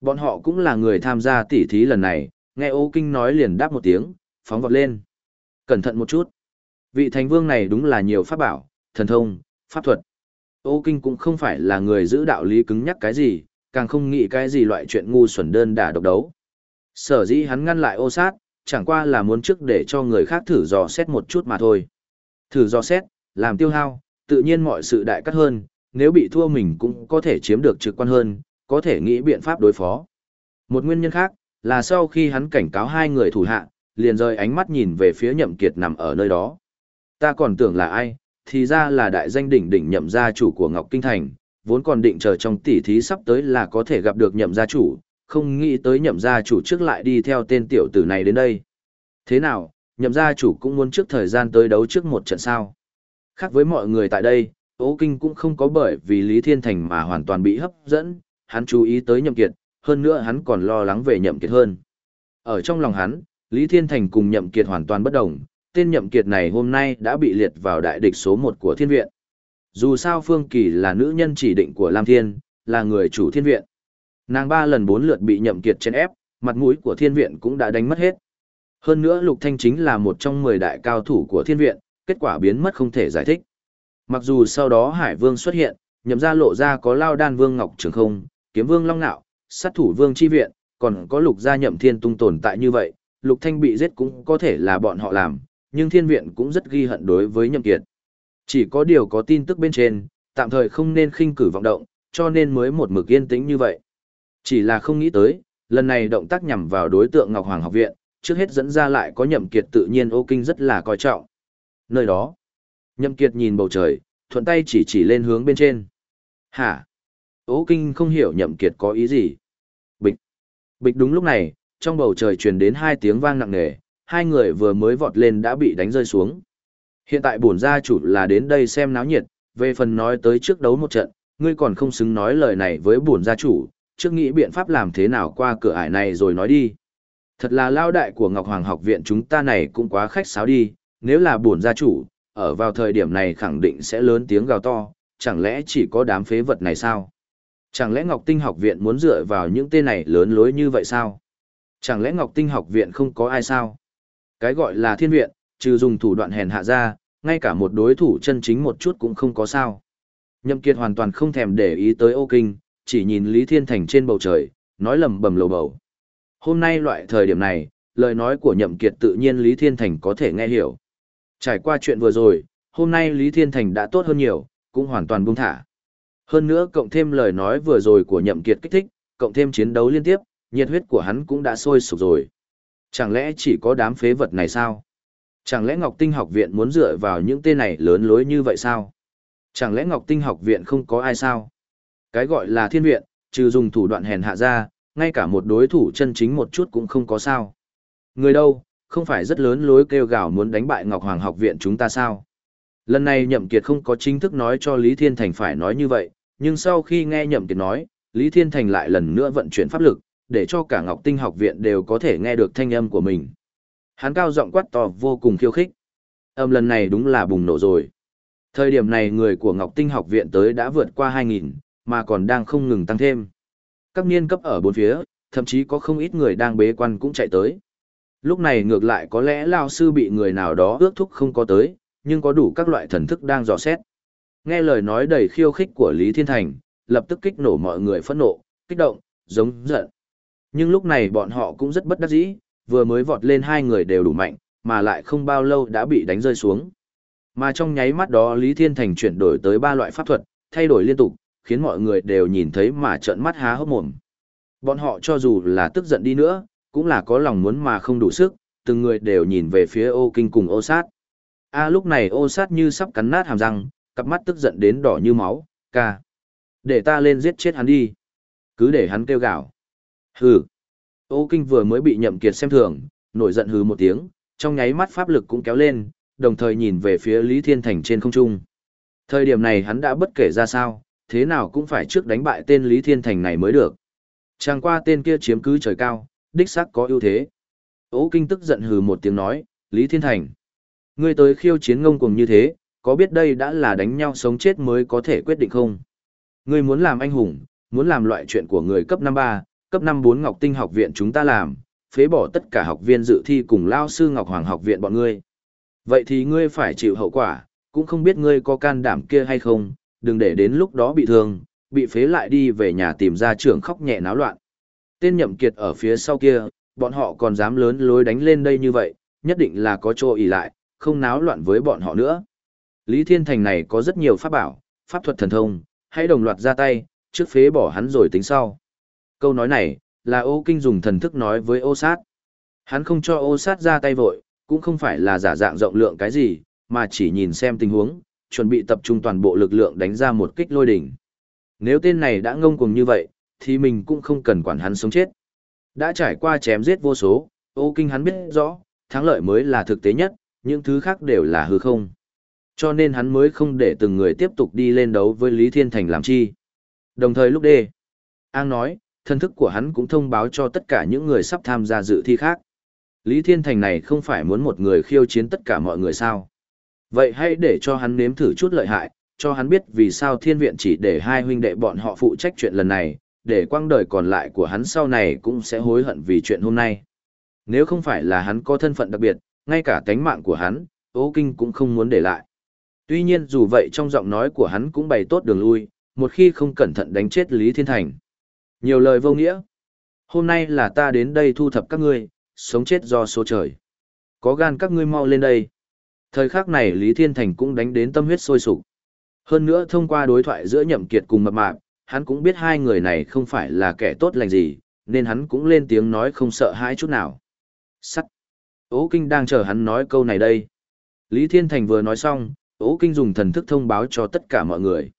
S1: Bọn họ cũng là người tham gia tỉ thí lần này, nghe ô kinh nói liền đáp một tiếng, phóng vọt lên. Cẩn thận một chút. Vị thành vương này đúng là nhiều pháp bảo, thần thông, pháp thuật. Ô kinh cũng không phải là người giữ đạo lý cứng nhắc cái gì, càng không nghĩ cái gì loại chuyện ngu xuẩn đơn đả độc đấu. Sở dĩ hắn ngăn lại ô sát, chẳng qua là muốn trước để cho người khác thử dò xét một chút mà thôi. Thử dò xét, làm tiêu hao, tự nhiên mọi sự đại cắt hơn, nếu bị thua mình cũng có thể chiếm được trực quan hơn, có thể nghĩ biện pháp đối phó. Một nguyên nhân khác, là sau khi hắn cảnh cáo hai người thủ hạ, liền rời ánh mắt nhìn về phía nhậm kiệt nằm ở nơi đó. Ta còn tưởng là ai, thì ra là đại danh đỉnh đỉnh nhậm gia chủ của Ngọc Kinh Thành, vốn còn định chờ trong tỷ thí sắp tới là có thể gặp được nhậm gia chủ, không nghĩ tới nhậm gia chủ trước lại đi theo tên tiểu tử này đến đây. Thế nào, nhậm gia chủ cũng muốn trước thời gian tới đấu trước một trận sao. Khác với mọi người tại đây, Ô Kinh cũng không có bởi vì Lý Thiên Thành mà hoàn toàn bị hấp dẫn, hắn chú ý tới nhậm kiệt, hơn nữa hắn còn lo lắng về nhậm kiệt hơn. Ở trong lòng hắn, Lý Thiên Thành cùng nhậm kiệt hoàn toàn bất đồng, tên nhậm kiệt này hôm nay đã bị liệt vào đại địch số 1 của thiên viện. Dù sao Phương Kỳ là nữ nhân chỉ định của Lam Thiên, là người chủ thiên viện. Nàng ba lần bốn lượt bị nhậm kiệt chèn ép, mặt mũi của thiên viện cũng đã đánh mất hết. Hơn nữa Lục Thanh chính là một trong 10 đại cao thủ của thiên viện, kết quả biến mất không thể giải thích. Mặc dù sau đó Hải Vương xuất hiện, nhậm ra lộ ra có Lao Đan Vương Ngọc Trường Không, Kiếm Vương Long Nạo, sát thủ Vương Chi Viện, còn có Lục gia nhậm thiên tung tồn tại như vậy, Lục Thanh bị giết cũng có thể là bọn họ làm, nhưng thiên viện cũng rất ghi hận đối với nhậm kiệt. Chỉ có điều có tin tức bên trên, tạm thời không nên khinh cử vọng động, cho nên mới một mực yên tĩnh như vậy. Chỉ là không nghĩ tới, lần này động tác nhằm vào đối tượng Ngọc Hoàng học viện, trước hết dẫn ra lại có nhậm kiệt tự nhiên ô kinh rất là coi trọng. Nơi đó, nhậm kiệt nhìn bầu trời, thuận tay chỉ chỉ lên hướng bên trên. Hả? Ô kinh không hiểu nhậm kiệt có ý gì. Bịch. Bịch đúng lúc này, trong bầu trời truyền đến hai tiếng vang nặng nề, hai người vừa mới vọt lên đã bị đánh rơi xuống. Hiện tại bổn gia chủ là đến đây xem náo nhiệt, về phần nói tới trước đấu một trận, ngươi còn không xứng nói lời này với bổn gia chủ, trước nghĩ biện pháp làm thế nào qua cửa ải này rồi nói đi. Thật là lao đại của Ngọc Hoàng học viện chúng ta này cũng quá khách sáo đi, nếu là bổn gia chủ, ở vào thời điểm này khẳng định sẽ lớn tiếng gào to, chẳng lẽ chỉ có đám phế vật này sao? Chẳng lẽ Ngọc Tinh học viện muốn dựa vào những tên này lớn lối như vậy sao? Chẳng lẽ Ngọc Tinh học viện không có ai sao? Cái gọi là thiên viện, trừ dùng thủ đoạn hèn hạ ra, ngay cả một đối thủ chân chính một chút cũng không có sao. Nhậm Kiệt hoàn toàn không thèm để ý tới ô kinh, chỉ nhìn Lý Thiên Thành trên bầu trời, nói lầm bầm lầu bầu. Hôm nay loại thời điểm này, lời nói của Nhậm Kiệt tự nhiên Lý Thiên Thành có thể nghe hiểu. Trải qua chuyện vừa rồi, hôm nay Lý Thiên Thành đã tốt hơn nhiều, cũng hoàn toàn buông thả. Hơn nữa cộng thêm lời nói vừa rồi của Nhậm Kiệt kích thích, cộng thêm chiến đấu liên tiếp, nhiệt huyết của hắn cũng đã sôi sục rồi. Chẳng lẽ chỉ có đám phế vật này sao? Chẳng lẽ Ngọc Tinh học viện muốn dựa vào những tên này lớn lối như vậy sao? Chẳng lẽ Ngọc Tinh học viện không có ai sao? Cái gọi là thiên viện, trừ dùng thủ đoạn hèn hạ ra, ngay cả một đối thủ chân chính một chút cũng không có sao. Người đâu, không phải rất lớn lối kêu gào muốn đánh bại Ngọc Hoàng học viện chúng ta sao? Lần này Nhậm Kiệt không có chính thức nói cho Lý Thiên Thành phải nói như vậy, nhưng sau khi nghe Nhậm Kiệt nói, Lý Thiên Thành lại lần nữa vận chuyển pháp lực, để cho cả Ngọc Tinh học viện đều có thể nghe được thanh âm của mình. Hắn cao giọng quát to vô cùng khiêu khích. Âm lần này đúng là bùng nổ rồi. Thời điểm này người của Ngọc Tinh học viện tới đã vượt qua 2.000, mà còn đang không ngừng tăng thêm. Các niên cấp ở bốn phía, thậm chí có không ít người đang bế quan cũng chạy tới. Lúc này ngược lại có lẽ lao sư bị người nào đó ước thúc không có tới, nhưng có đủ các loại thần thức đang dò xét. Nghe lời nói đầy khiêu khích của Lý Thiên Thành, lập tức kích nổ mọi người phẫn nộ, kích động, giống giận. Nhưng lúc này bọn họ cũng rất bất đắc dĩ, vừa mới vọt lên hai người đều đủ mạnh, mà lại không bao lâu đã bị đánh rơi xuống. Mà trong nháy mắt đó Lý Thiên Thành chuyển đổi tới ba loại pháp thuật, thay đổi liên tục, khiến mọi người đều nhìn thấy mà trợn mắt há hốc mồm. Bọn họ cho dù là tức giận đi nữa, cũng là có lòng muốn mà không đủ sức, từng người đều nhìn về phía ô kinh cùng ô sát. A à, lúc này ô sát như sắp cắn nát hàm răng, cặp mắt tức giận đến đỏ như máu, ca. Để ta lên giết chết hắn đi. Cứ để hắn kêu gào. Hừ. Ô Kinh vừa mới bị nhậm kiệt xem thường, nổi giận hừ một tiếng, trong nháy mắt pháp lực cũng kéo lên, đồng thời nhìn về phía Lý Thiên Thành trên không trung. Thời điểm này hắn đã bất kể ra sao, thế nào cũng phải trước đánh bại tên Lý Thiên Thành này mới được. Chẳng qua tên kia chiếm cứ trời cao, đích xác có ưu thế. Ô Kinh tức giận hừ một tiếng nói, Lý Thiên Thành. Ngươi tới khiêu chiến ngông cuồng như thế, có biết đây đã là đánh nhau sống chết mới có thể quyết định không? Ngươi muốn làm anh hùng, muốn làm loại chuyện của người cấp năm ba cấp năm bốn Ngọc Tinh học viện chúng ta làm, phế bỏ tất cả học viên dự thi cùng lao sư Ngọc Hoàng học viện bọn ngươi. Vậy thì ngươi phải chịu hậu quả, cũng không biết ngươi có can đảm kia hay không, đừng để đến lúc đó bị thương, bị phế lại đi về nhà tìm ra trưởng khóc nhẹ náo loạn. Tên nhậm kiệt ở phía sau kia, bọn họ còn dám lớn lối đánh lên đây như vậy, nhất định là có chỗ ỉ lại, không náo loạn với bọn họ nữa. Lý Thiên Thành này có rất nhiều pháp bảo, pháp thuật thần thông, hãy đồng loạt ra tay, trước phế bỏ hắn rồi tính sau. Câu nói này, là ô kinh dùng thần thức nói với ô sát. Hắn không cho ô sát ra tay vội, cũng không phải là giả dạng rộng lượng cái gì, mà chỉ nhìn xem tình huống, chuẩn bị tập trung toàn bộ lực lượng đánh ra một kích lôi đỉnh. Nếu tên này đã ngông cuồng như vậy, thì mình cũng không cần quản hắn sống chết. Đã trải qua chém giết vô số, ô kinh hắn biết rõ, thắng lợi mới là thực tế nhất, những thứ khác đều là hư không. Cho nên hắn mới không để từng người tiếp tục đi lên đấu với Lý Thiên Thành làm chi. Đồng thời lúc đê, An nói, thân thức của hắn cũng thông báo cho tất cả những người sắp tham gia dự thi khác. Lý Thiên Thành này không phải muốn một người khiêu chiến tất cả mọi người sao. Vậy hãy để cho hắn nếm thử chút lợi hại, cho hắn biết vì sao thiên viện chỉ để hai huynh đệ bọn họ phụ trách chuyện lần này, để quang đời còn lại của hắn sau này cũng sẽ hối hận vì chuyện hôm nay. Nếu không phải là hắn có thân phận đặc biệt, ngay cả tánh mạng của hắn, Ô Kinh cũng không muốn để lại. Tuy nhiên dù vậy trong giọng nói của hắn cũng bày tốt đường lui, một khi không cẩn thận đánh chết Lý Thiên Thành. Nhiều lời vô nghĩa. Hôm nay là ta đến đây thu thập các ngươi, sống chết do số trời. Có gan các ngươi mau lên đây. Thời khắc này Lý Thiên Thành cũng đánh đến tâm huyết sôi sục. Hơn nữa thông qua đối thoại giữa Nhậm Kiệt cùng Mập Mạp, hắn cũng biết hai người này không phải là kẻ tốt lành gì, nên hắn cũng lên tiếng nói không sợ hãi chút nào. Sắt. Ố Kinh đang chờ hắn nói câu này đây. Lý Thiên Thành vừa nói xong, Ố Kinh dùng thần thức thông báo cho tất cả mọi người.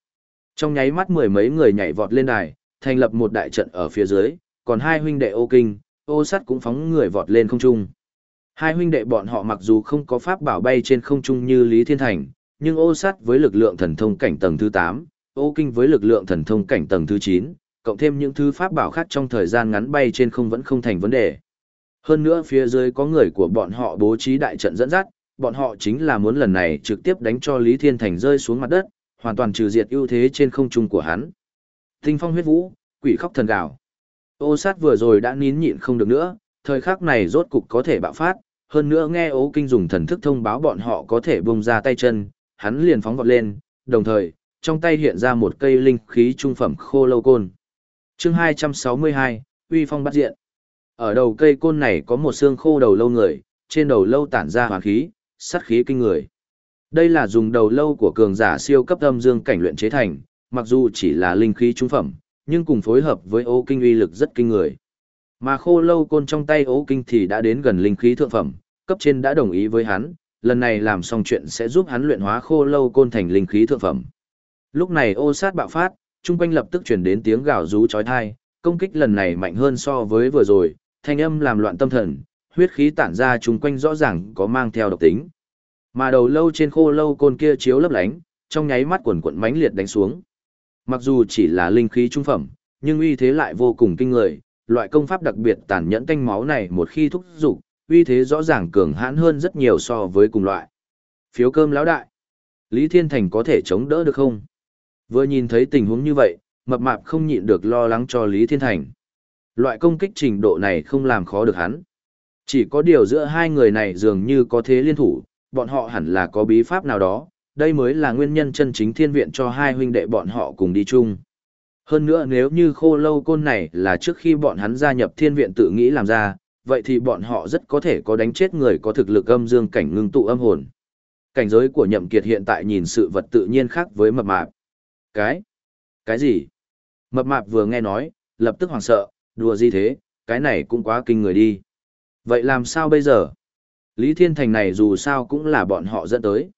S1: Trong nháy mắt mười mấy người nhảy vọt lên đài, thành lập một đại trận ở phía dưới, còn hai huynh đệ Ô Kinh, Ô Sắt cũng phóng người vọt lên không trung. Hai huynh đệ bọn họ mặc dù không có pháp bảo bay trên không trung như Lý Thiên Thành, nhưng Ô Sắt với lực lượng thần thông cảnh tầng thứ 8, Ô Kinh với lực lượng thần thông cảnh tầng thứ 9, cộng thêm những thứ pháp bảo khác trong thời gian ngắn bay trên không vẫn không thành vấn đề. Hơn nữa phía dưới có người của bọn họ bố trí đại trận dẫn dắt, bọn họ chính là muốn lần này trực tiếp đánh cho Lý Thiên Thành rơi xuống mặt đất, hoàn toàn trừ diệt ưu thế trên không trung của hắn. Tinh phong huyết vũ, quỷ khóc thần gào. Ô sát vừa rồi đã nín nhịn không được nữa, thời khắc này rốt cục có thể bạo phát, hơn nữa nghe ố kinh dùng thần thức thông báo bọn họ có thể bung ra tay chân, hắn liền phóng vọt lên, đồng thời, trong tay hiện ra một cây linh khí trung phẩm khô lâu côn. chương 262, uy phong bắt diện. Ở đầu cây côn này có một xương khô đầu lâu người, trên đầu lâu tản ra hỏa khí, sát khí kinh người. Đây là dùng đầu lâu của cường giả siêu cấp âm dương cảnh luyện chế thành, mặc dù chỉ là linh khí trung phẩm, nhưng cùng phối hợp với ô kinh uy lực rất kinh người. Mà khô lâu côn trong tay ô kinh thì đã đến gần linh khí thượng phẩm, cấp trên đã đồng ý với hắn, lần này làm xong chuyện sẽ giúp hắn luyện hóa khô lâu côn thành linh khí thượng phẩm. Lúc này ô sát bạo phát, trung quanh lập tức chuyển đến tiếng gào rú chói tai, công kích lần này mạnh hơn so với vừa rồi, thanh âm làm loạn tâm thần, huyết khí tản ra chung quanh rõ ràng có mang theo độc tính. Mà đầu lâu trên khô lâu côn kia chiếu lấp lánh, trong nháy mắt quần quận mãnh liệt đánh xuống. Mặc dù chỉ là linh khí trung phẩm, nhưng uy thế lại vô cùng kinh người, loại công pháp đặc biệt tàn nhẫn tanh máu này một khi thúc dục, uy thế rõ ràng cường hãn hơn rất nhiều so với cùng loại. Phiếu cơm lão đại. Lý Thiên Thành có thể chống đỡ được không? Vừa nhìn thấy tình huống như vậy, mập mạp không nhịn được lo lắng cho Lý Thiên Thành. Loại công kích trình độ này không làm khó được hắn. Chỉ có điều giữa hai người này dường như có thế liên thủ, bọn họ hẳn là có bí pháp nào đó, đây mới là nguyên nhân chân chính thiên viện cho hai huynh đệ bọn họ cùng đi chung. Hơn nữa nếu như khô lâu côn này là trước khi bọn hắn gia nhập thiên viện tự nghĩ làm ra, vậy thì bọn họ rất có thể có đánh chết người có thực lực âm dương cảnh ngưng tụ âm hồn. Cảnh giới của nhậm kiệt hiện tại nhìn sự vật tự nhiên khác với mập mạp. Cái? Cái gì? Mập mạp vừa nghe nói, lập tức hoảng sợ, đùa gì thế, cái này cũng quá kinh người đi. Vậy làm sao bây giờ? Lý Thiên Thành này dù sao cũng là bọn họ dẫn tới.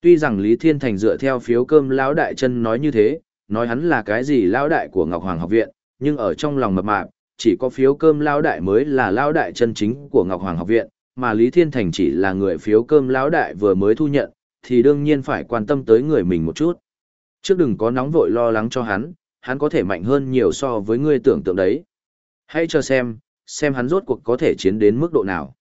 S1: Tuy rằng Lý Thiên Thành dựa theo phiếu cơm lão đại chân nói như thế, nói hắn là cái gì lão đại của Ngọc Hoàng học viện, nhưng ở trong lòng mập mạp, chỉ có phiếu cơm lão đại mới là lão đại chân chính của Ngọc Hoàng học viện, mà Lý Thiên Thành chỉ là người phiếu cơm lão đại vừa mới thu nhận, thì đương nhiên phải quan tâm tới người mình một chút. Trước đừng có nóng vội lo lắng cho hắn, hắn có thể mạnh hơn nhiều so với ngươi tưởng tượng đấy. Hãy cho xem, xem hắn rốt cuộc có thể chiến đến mức độ nào.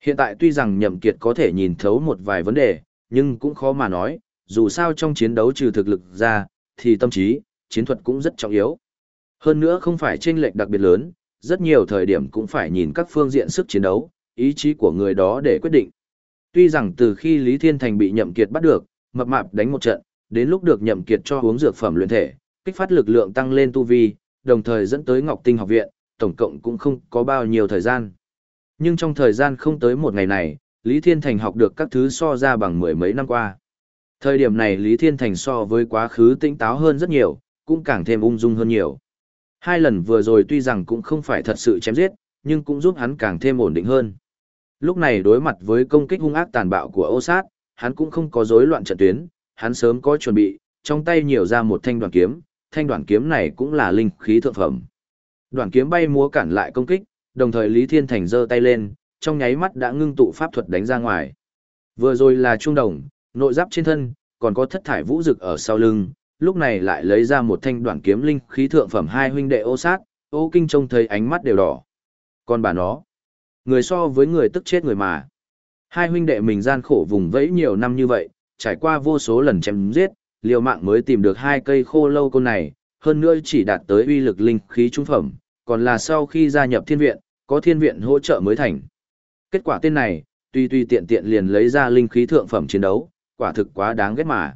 S1: Hiện tại tuy rằng nhậm kiệt có thể nhìn thấu một vài vấn đề, nhưng cũng khó mà nói, dù sao trong chiến đấu trừ thực lực ra, thì tâm trí, chiến thuật cũng rất trọng yếu. Hơn nữa không phải chênh lệch đặc biệt lớn, rất nhiều thời điểm cũng phải nhìn các phương diện sức chiến đấu, ý chí của người đó để quyết định. Tuy rằng từ khi Lý Thiên Thành bị nhậm kiệt bắt được, mập mạp đánh một trận, đến lúc được nhậm kiệt cho uống dược phẩm luyện thể, kích phát lực lượng tăng lên tu vi, đồng thời dẫn tới Ngọc Tinh học viện, tổng cộng cũng không có bao nhiêu thời gian. Nhưng trong thời gian không tới một ngày này, Lý Thiên Thành học được các thứ so ra bằng mười mấy năm qua. Thời điểm này Lý Thiên Thành so với quá khứ tinh táo hơn rất nhiều, cũng càng thêm ung dung hơn nhiều. Hai lần vừa rồi tuy rằng cũng không phải thật sự chém giết, nhưng cũng giúp hắn càng thêm ổn định hơn. Lúc này đối mặt với công kích hung ác tàn bạo của ô sát, hắn cũng không có rối loạn trận tuyến, hắn sớm có chuẩn bị, trong tay nhiều ra một thanh đoạn kiếm, thanh đoạn kiếm này cũng là linh khí thượng phẩm. Đoạn kiếm bay múa cản lại công kích, đồng thời Lý Thiên Thành giơ tay lên, trong nháy mắt đã ngưng tụ pháp thuật đánh ra ngoài. Vừa rồi là trung đồng, nội giáp trên thân, còn có thất thải vũ dực ở sau lưng, lúc này lại lấy ra một thanh đoạn kiếm linh khí thượng phẩm hai huynh đệ ô sát, ô kinh trông thấy ánh mắt đều đỏ. Còn bà nó, người so với người tức chết người mà. Hai huynh đệ mình gian khổ vùng vẫy nhiều năm như vậy, trải qua vô số lần chém giết, liều mạng mới tìm được hai cây khô lâu côn này, hơn nữa chỉ đạt tới uy lực linh khí trung phẩm, còn là sau khi gia nhập thiên viện, có thiên viện hỗ trợ mới thành. Kết quả tên này, tuy tuy tiện tiện liền lấy ra linh khí thượng phẩm chiến đấu, quả thực quá đáng ghét mà.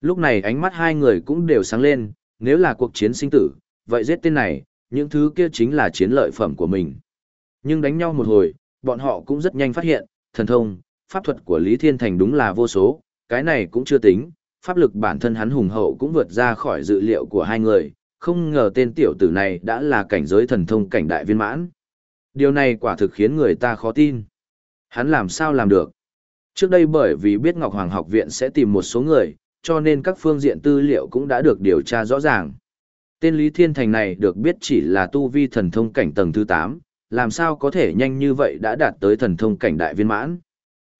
S1: Lúc này ánh mắt hai người cũng đều sáng lên, nếu là cuộc chiến sinh tử, vậy giết tên này, những thứ kia chính là chiến lợi phẩm của mình. Nhưng đánh nhau một hồi, bọn họ cũng rất nhanh phát hiện, thần thông, pháp thuật của Lý Thiên Thành đúng là vô số, cái này cũng chưa tính, pháp lực bản thân hắn hùng hậu cũng vượt ra khỏi dự liệu của hai người, không ngờ tên tiểu tử này đã là cảnh giới thần thông cảnh đại viên mãn. Điều này quả thực khiến người ta khó tin. Hắn làm sao làm được? Trước đây bởi vì biết Ngọc Hoàng học viện sẽ tìm một số người, cho nên các phương diện tư liệu cũng đã được điều tra rõ ràng. Tên Lý Thiên Thành này được biết chỉ là tu vi thần thông cảnh tầng thứ 8, làm sao có thể nhanh như vậy đã đạt tới thần thông cảnh đại viên mãn.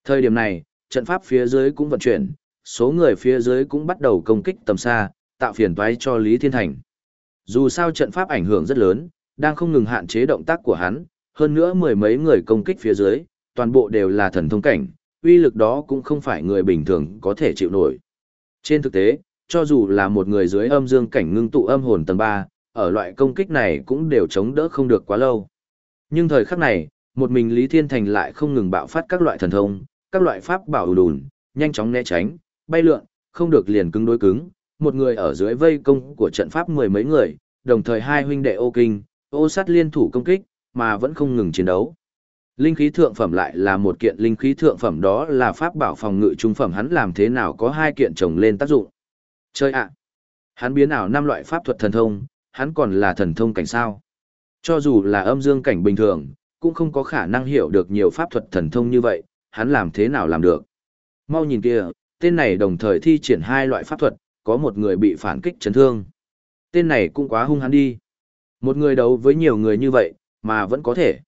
S1: Thời điểm này, trận pháp phía dưới cũng vận chuyển, số người phía dưới cũng bắt đầu công kích tầm xa, tạo phiền toái cho Lý Thiên Thành. Dù sao trận pháp ảnh hưởng rất lớn, đang không ngừng hạn chế động tác của hắn, hơn nữa mười mấy người công kích phía dưới, toàn bộ đều là thần thông cảnh, uy lực đó cũng không phải người bình thường có thể chịu nổi. Trên thực tế, cho dù là một người dưới âm dương cảnh ngưng tụ âm hồn tầng 3, ở loại công kích này cũng đều chống đỡ không được quá lâu. Nhưng thời khắc này, một mình Lý Thiên Thành lại không ngừng bạo phát các loại thần thông, các loại pháp bảo đùn, nhanh chóng né tránh, bay lượn, không được liền cứng đối cứng, một người ở dưới vây công của trận pháp mười mấy người, đồng thời hai huynh đệ ô kinh, ô sát liên thủ công kích, mà vẫn không ngừng chiến đấu. Linh khí thượng phẩm lại là một kiện linh khí thượng phẩm đó là pháp bảo phòng ngự trung phẩm hắn làm thế nào có hai kiện chồng lên tác dụng. Chơi ạ! Hắn biến ảo năm loại pháp thuật thần thông, hắn còn là thần thông cảnh sao. Cho dù là âm dương cảnh bình thường, cũng không có khả năng hiểu được nhiều pháp thuật thần thông như vậy, hắn làm thế nào làm được. Mau nhìn kia, tên này đồng thời thi triển hai loại pháp thuật, có một người bị phản kích chấn thương. Tên này cũng quá hung hắn đi. Một người đấu với nhiều người như vậy, mà vẫn có thể.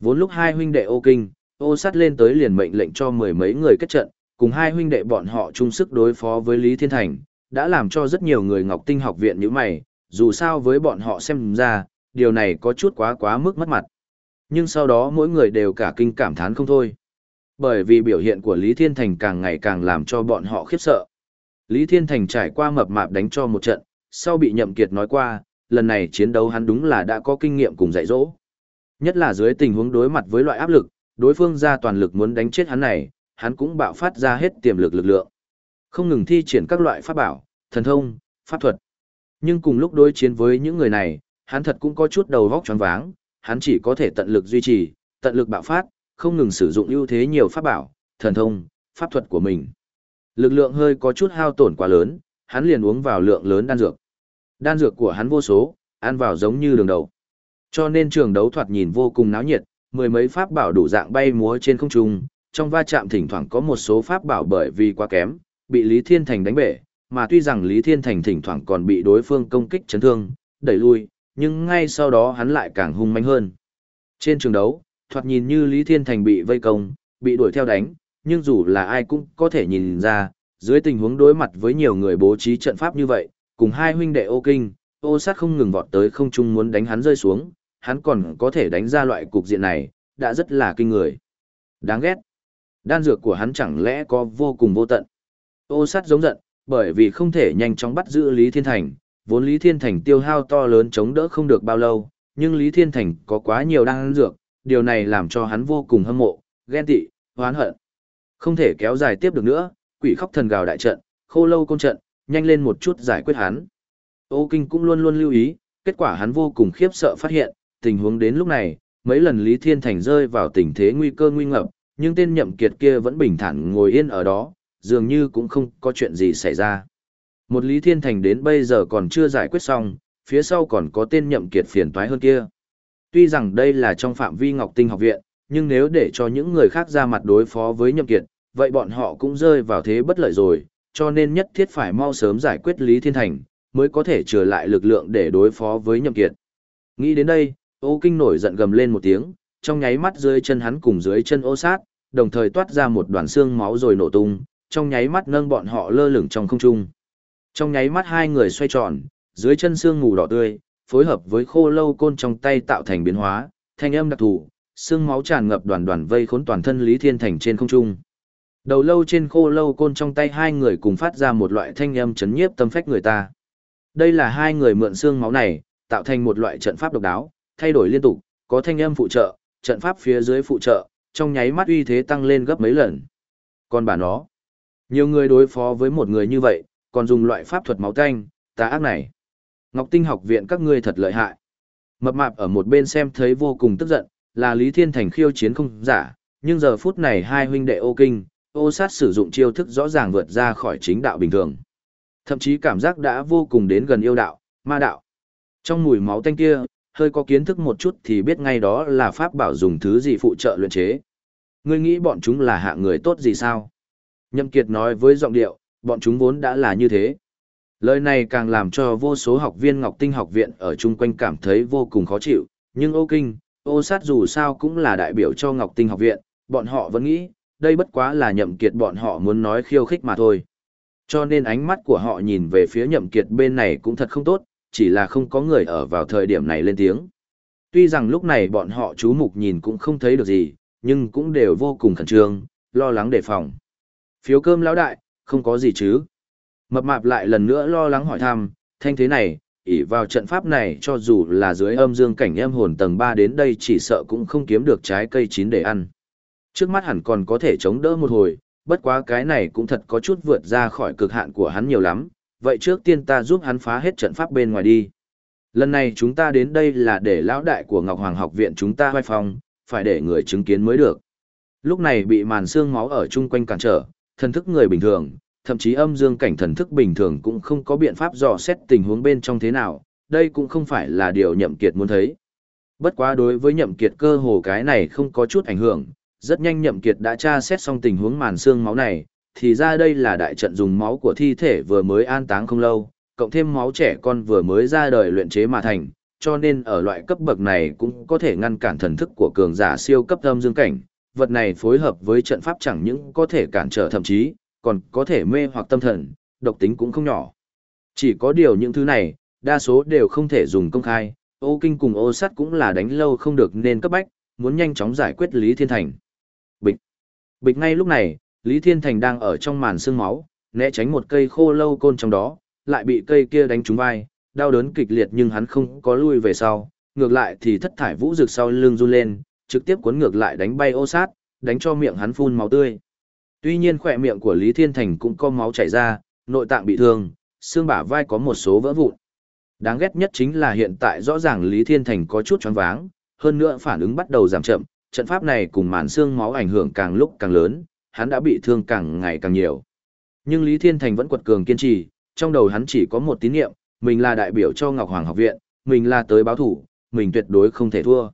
S1: Vốn lúc hai huynh đệ ô kinh, ô sát lên tới liền mệnh lệnh cho mười mấy người kết trận, cùng hai huynh đệ bọn họ chung sức đối phó với Lý Thiên Thành, đã làm cho rất nhiều người Ngọc Tinh học viện như mày, dù sao với bọn họ xem ra, điều này có chút quá quá mức mất mặt. Nhưng sau đó mỗi người đều cả kinh cảm thán không thôi. Bởi vì biểu hiện của Lý Thiên Thành càng ngày càng làm cho bọn họ khiếp sợ. Lý Thiên Thành trải qua mập mạp đánh cho một trận, sau bị nhậm kiệt nói qua, lần này chiến đấu hắn đúng là đã có kinh nghiệm cùng dạy dỗ. Nhất là dưới tình huống đối mặt với loại áp lực, đối phương ra toàn lực muốn đánh chết hắn này, hắn cũng bạo phát ra hết tiềm lực lực lượng. Không ngừng thi triển các loại pháp bảo, thần thông, pháp thuật. Nhưng cùng lúc đối chiến với những người này, hắn thật cũng có chút đầu vóc choáng váng, hắn chỉ có thể tận lực duy trì, tận lực bạo phát, không ngừng sử dụng ưu thế nhiều pháp bảo, thần thông, pháp thuật của mình. Lực lượng hơi có chút hao tổn quá lớn, hắn liền uống vào lượng lớn đan dược. Đan dược của hắn vô số, ăn vào giống như đường đầu. Cho nên trường đấu thoạt nhìn vô cùng náo nhiệt, mười mấy pháp bảo đủ dạng bay múa trên không trung, trong va chạm thỉnh thoảng có một số pháp bảo bởi vì quá kém, bị Lý Thiên Thành đánh bể, mà tuy rằng Lý Thiên Thành thỉnh thoảng còn bị đối phương công kích chấn thương, đẩy lui, nhưng ngay sau đó hắn lại càng hung manh hơn. Trên trường đấu, thoạt nhìn như Lý Thiên Thành bị vây công, bị đuổi theo đánh, nhưng dù là ai cũng có thể nhìn ra, dưới tình huống đối mặt với nhiều người bố trí trận pháp như vậy, cùng hai huynh đệ ô kinh, ô sát không ngừng vọt tới không trung muốn đánh hắn rơi xuống, hắn còn có thể đánh ra loại cục diện này, đã rất là kinh người. Đáng ghét. Đan dược của hắn chẳng lẽ có vô cùng vô tận. Ô sát giống giận, bởi vì không thể nhanh chóng bắt giữ Lý Thiên Thành, vốn Lý Thiên Thành tiêu hao to lớn chống đỡ không được bao lâu, nhưng Lý Thiên Thành có quá nhiều đan dược, điều này làm cho hắn vô cùng hâm mộ, ghen tị, hoán hận. Không thể kéo dài tiếp được nữa, quỷ khóc thần gào đại trận, khô lâu công trận, nhanh lên một chút giải quyết hắn. Ô Kinh cũng luôn luôn lưu ý, kết quả hắn vô cùng khiếp sợ phát hiện, tình huống đến lúc này, mấy lần Lý Thiên Thành rơi vào tình thế nguy cơ nguy ngập, nhưng tên nhậm kiệt kia vẫn bình thản ngồi yên ở đó, dường như cũng không có chuyện gì xảy ra. Một Lý Thiên Thành đến bây giờ còn chưa giải quyết xong, phía sau còn có tên nhậm kiệt phiền toái hơn kia. Tuy rằng đây là trong phạm vi Ngọc Tinh học viện, nhưng nếu để cho những người khác ra mặt đối phó với nhậm kiệt, vậy bọn họ cũng rơi vào thế bất lợi rồi, cho nên nhất thiết phải mau sớm giải quyết Lý Thiên Thành, mới có thể trở lại lực lượng để đối phó với nhậm kiệt. Nghĩ đến đây, ô kinh nổi giận gầm lên một tiếng, trong nháy mắt dưới chân hắn cùng dưới chân ô sát, đồng thời toát ra một đoàn xương máu rồi nổ tung, trong nháy mắt nâng bọn họ lơ lửng trong không trung. Trong nháy mắt hai người xoay tròn, dưới chân xương ngủ đỏ tươi, phối hợp với khô lâu côn trong tay tạo thành biến hóa, thanh âm đặc thù, xương máu tràn ngập đoàn đoàn vây khốn toàn thân Lý Thiên Thành trên không trung. Đầu lâu trên khô lâu côn trong tay hai người cùng phát ra một loại thanh âm chấn nhiếp tâm phách người ta. Đây là hai người mượn xương máu này, tạo thành một loại trận pháp độc đáo, thay đổi liên tục, có thanh âm phụ trợ, trận pháp phía dưới phụ trợ, trong nháy mắt uy thế tăng lên gấp mấy lần. Còn bà nó, nhiều người đối phó với một người như vậy, còn dùng loại pháp thuật máu tanh, tà ác này. Ngọc Tinh học viện các ngươi thật lợi hại. Mập mạp ở một bên xem thấy vô cùng tức giận, là Lý Thiên Thành khiêu chiến không giả, nhưng giờ phút này hai huynh đệ ô kinh, ô sát sử dụng chiêu thức rõ ràng vượt ra khỏi chính đạo bình thường. Thậm chí cảm giác đã vô cùng đến gần yêu đạo, ma đạo. Trong mùi máu tanh kia, hơi có kiến thức một chút thì biết ngay đó là pháp bảo dùng thứ gì phụ trợ luyện chế. Ngươi nghĩ bọn chúng là hạ người tốt gì sao? Nhâm Kiệt nói với giọng điệu, bọn chúng vốn đã là như thế. Lời này càng làm cho vô số học viên Ngọc Tinh học viện ở chung quanh cảm thấy vô cùng khó chịu, nhưng ô kinh, ô sát dù sao cũng là đại biểu cho Ngọc Tinh học viện, bọn họ vẫn nghĩ, đây bất quá là nhậm kiệt bọn họ muốn nói khiêu khích mà thôi. Cho nên ánh mắt của họ nhìn về phía nhậm kiệt bên này cũng thật không tốt, chỉ là không có người ở vào thời điểm này lên tiếng. Tuy rằng lúc này bọn họ chú mục nhìn cũng không thấy được gì, nhưng cũng đều vô cùng khẩn trương, lo lắng đề phòng. Phiếu cơm lão đại, không có gì chứ. Mập mạp lại lần nữa lo lắng hỏi thăm, thanh thế này, ỷ vào trận pháp này cho dù là dưới âm dương cảnh âm hồn tầng 3 đến đây chỉ sợ cũng không kiếm được trái cây chín để ăn. Trước mắt hẳn còn có thể chống đỡ một hồi, bất quá cái này cũng thật có chút vượt ra khỏi cực hạn của hắn nhiều lắm, vậy trước tiên ta giúp hắn phá hết trận pháp bên ngoài đi. Lần này chúng ta đến đây là để lão đại của Ngọc Hoàng học viện chúng ta hoài phong, phải để người chứng kiến mới được. Lúc này bị màn xương máu ở chung quanh cản trở, thân thức người bình thường, thậm chí âm dương cảnh thần thức bình thường cũng không có biện pháp dò xét tình huống bên trong thế nào, đây cũng không phải là điều nhậm kiệt muốn thấy. Bất quá đối với nhậm kiệt cơ hồ cái này không có chút ảnh hưởng, rất nhanh nhậm kiệt đã tra xét xong tình huống màn xương máu này, thì ra đây là đại trận dùng máu của thi thể vừa mới an táng không lâu, cộng thêm máu trẻ con vừa mới ra đời luyện chế mà thành, cho nên ở loại cấp bậc này cũng có thể ngăn cản thần thức của cường giả siêu cấp âm dương cảnh. Vật này phối hợp với trận pháp chẳng những có thể cản trở thậm chí, còn có thể mê hoặc tâm thần, độc tính cũng không nhỏ. Chỉ có điều những thứ này, đa số đều không thể dùng công khai, ô kinh cùng ô sắt cũng là đánh lâu không được nên cấp bách, muốn nhanh chóng giải quyết Lý Thiên Thành. Bịch. Bịch ngay lúc này, Lý Thiên Thành đang ở trong màn sương máu, né tránh một cây khô lâu côn trong đó, lại bị cây kia đánh trúng vai, đau đớn kịch liệt nhưng hắn không có lui về sau, ngược lại thì thất thải vũ rực sau lưng run lên, trực tiếp cuốn ngược lại đánh bay ô sát, đánh cho miệng hắn phun máu tươi. Tuy nhiên khỏe miệng của Lý Thiên Thành cũng có máu chảy ra, nội tạng bị thương, xương bả vai có một số vỡ vụn. Đáng ghét nhất chính là hiện tại rõ ràng Lý Thiên Thành có chút choáng váng, hơn nữa phản ứng bắt đầu giảm chậm, trận pháp này cùng màn xương máu ảnh hưởng càng lúc càng lớn, hắn đã bị thương càng ngày càng nhiều. Nhưng Lý Thiên Thành vẫn quật cường kiên trì, trong đầu hắn chỉ có một tín niệm, mình là đại biểu cho Ngọc Hoàng học viện, mình là tới báo thủ, mình tuyệt đối không thể thua.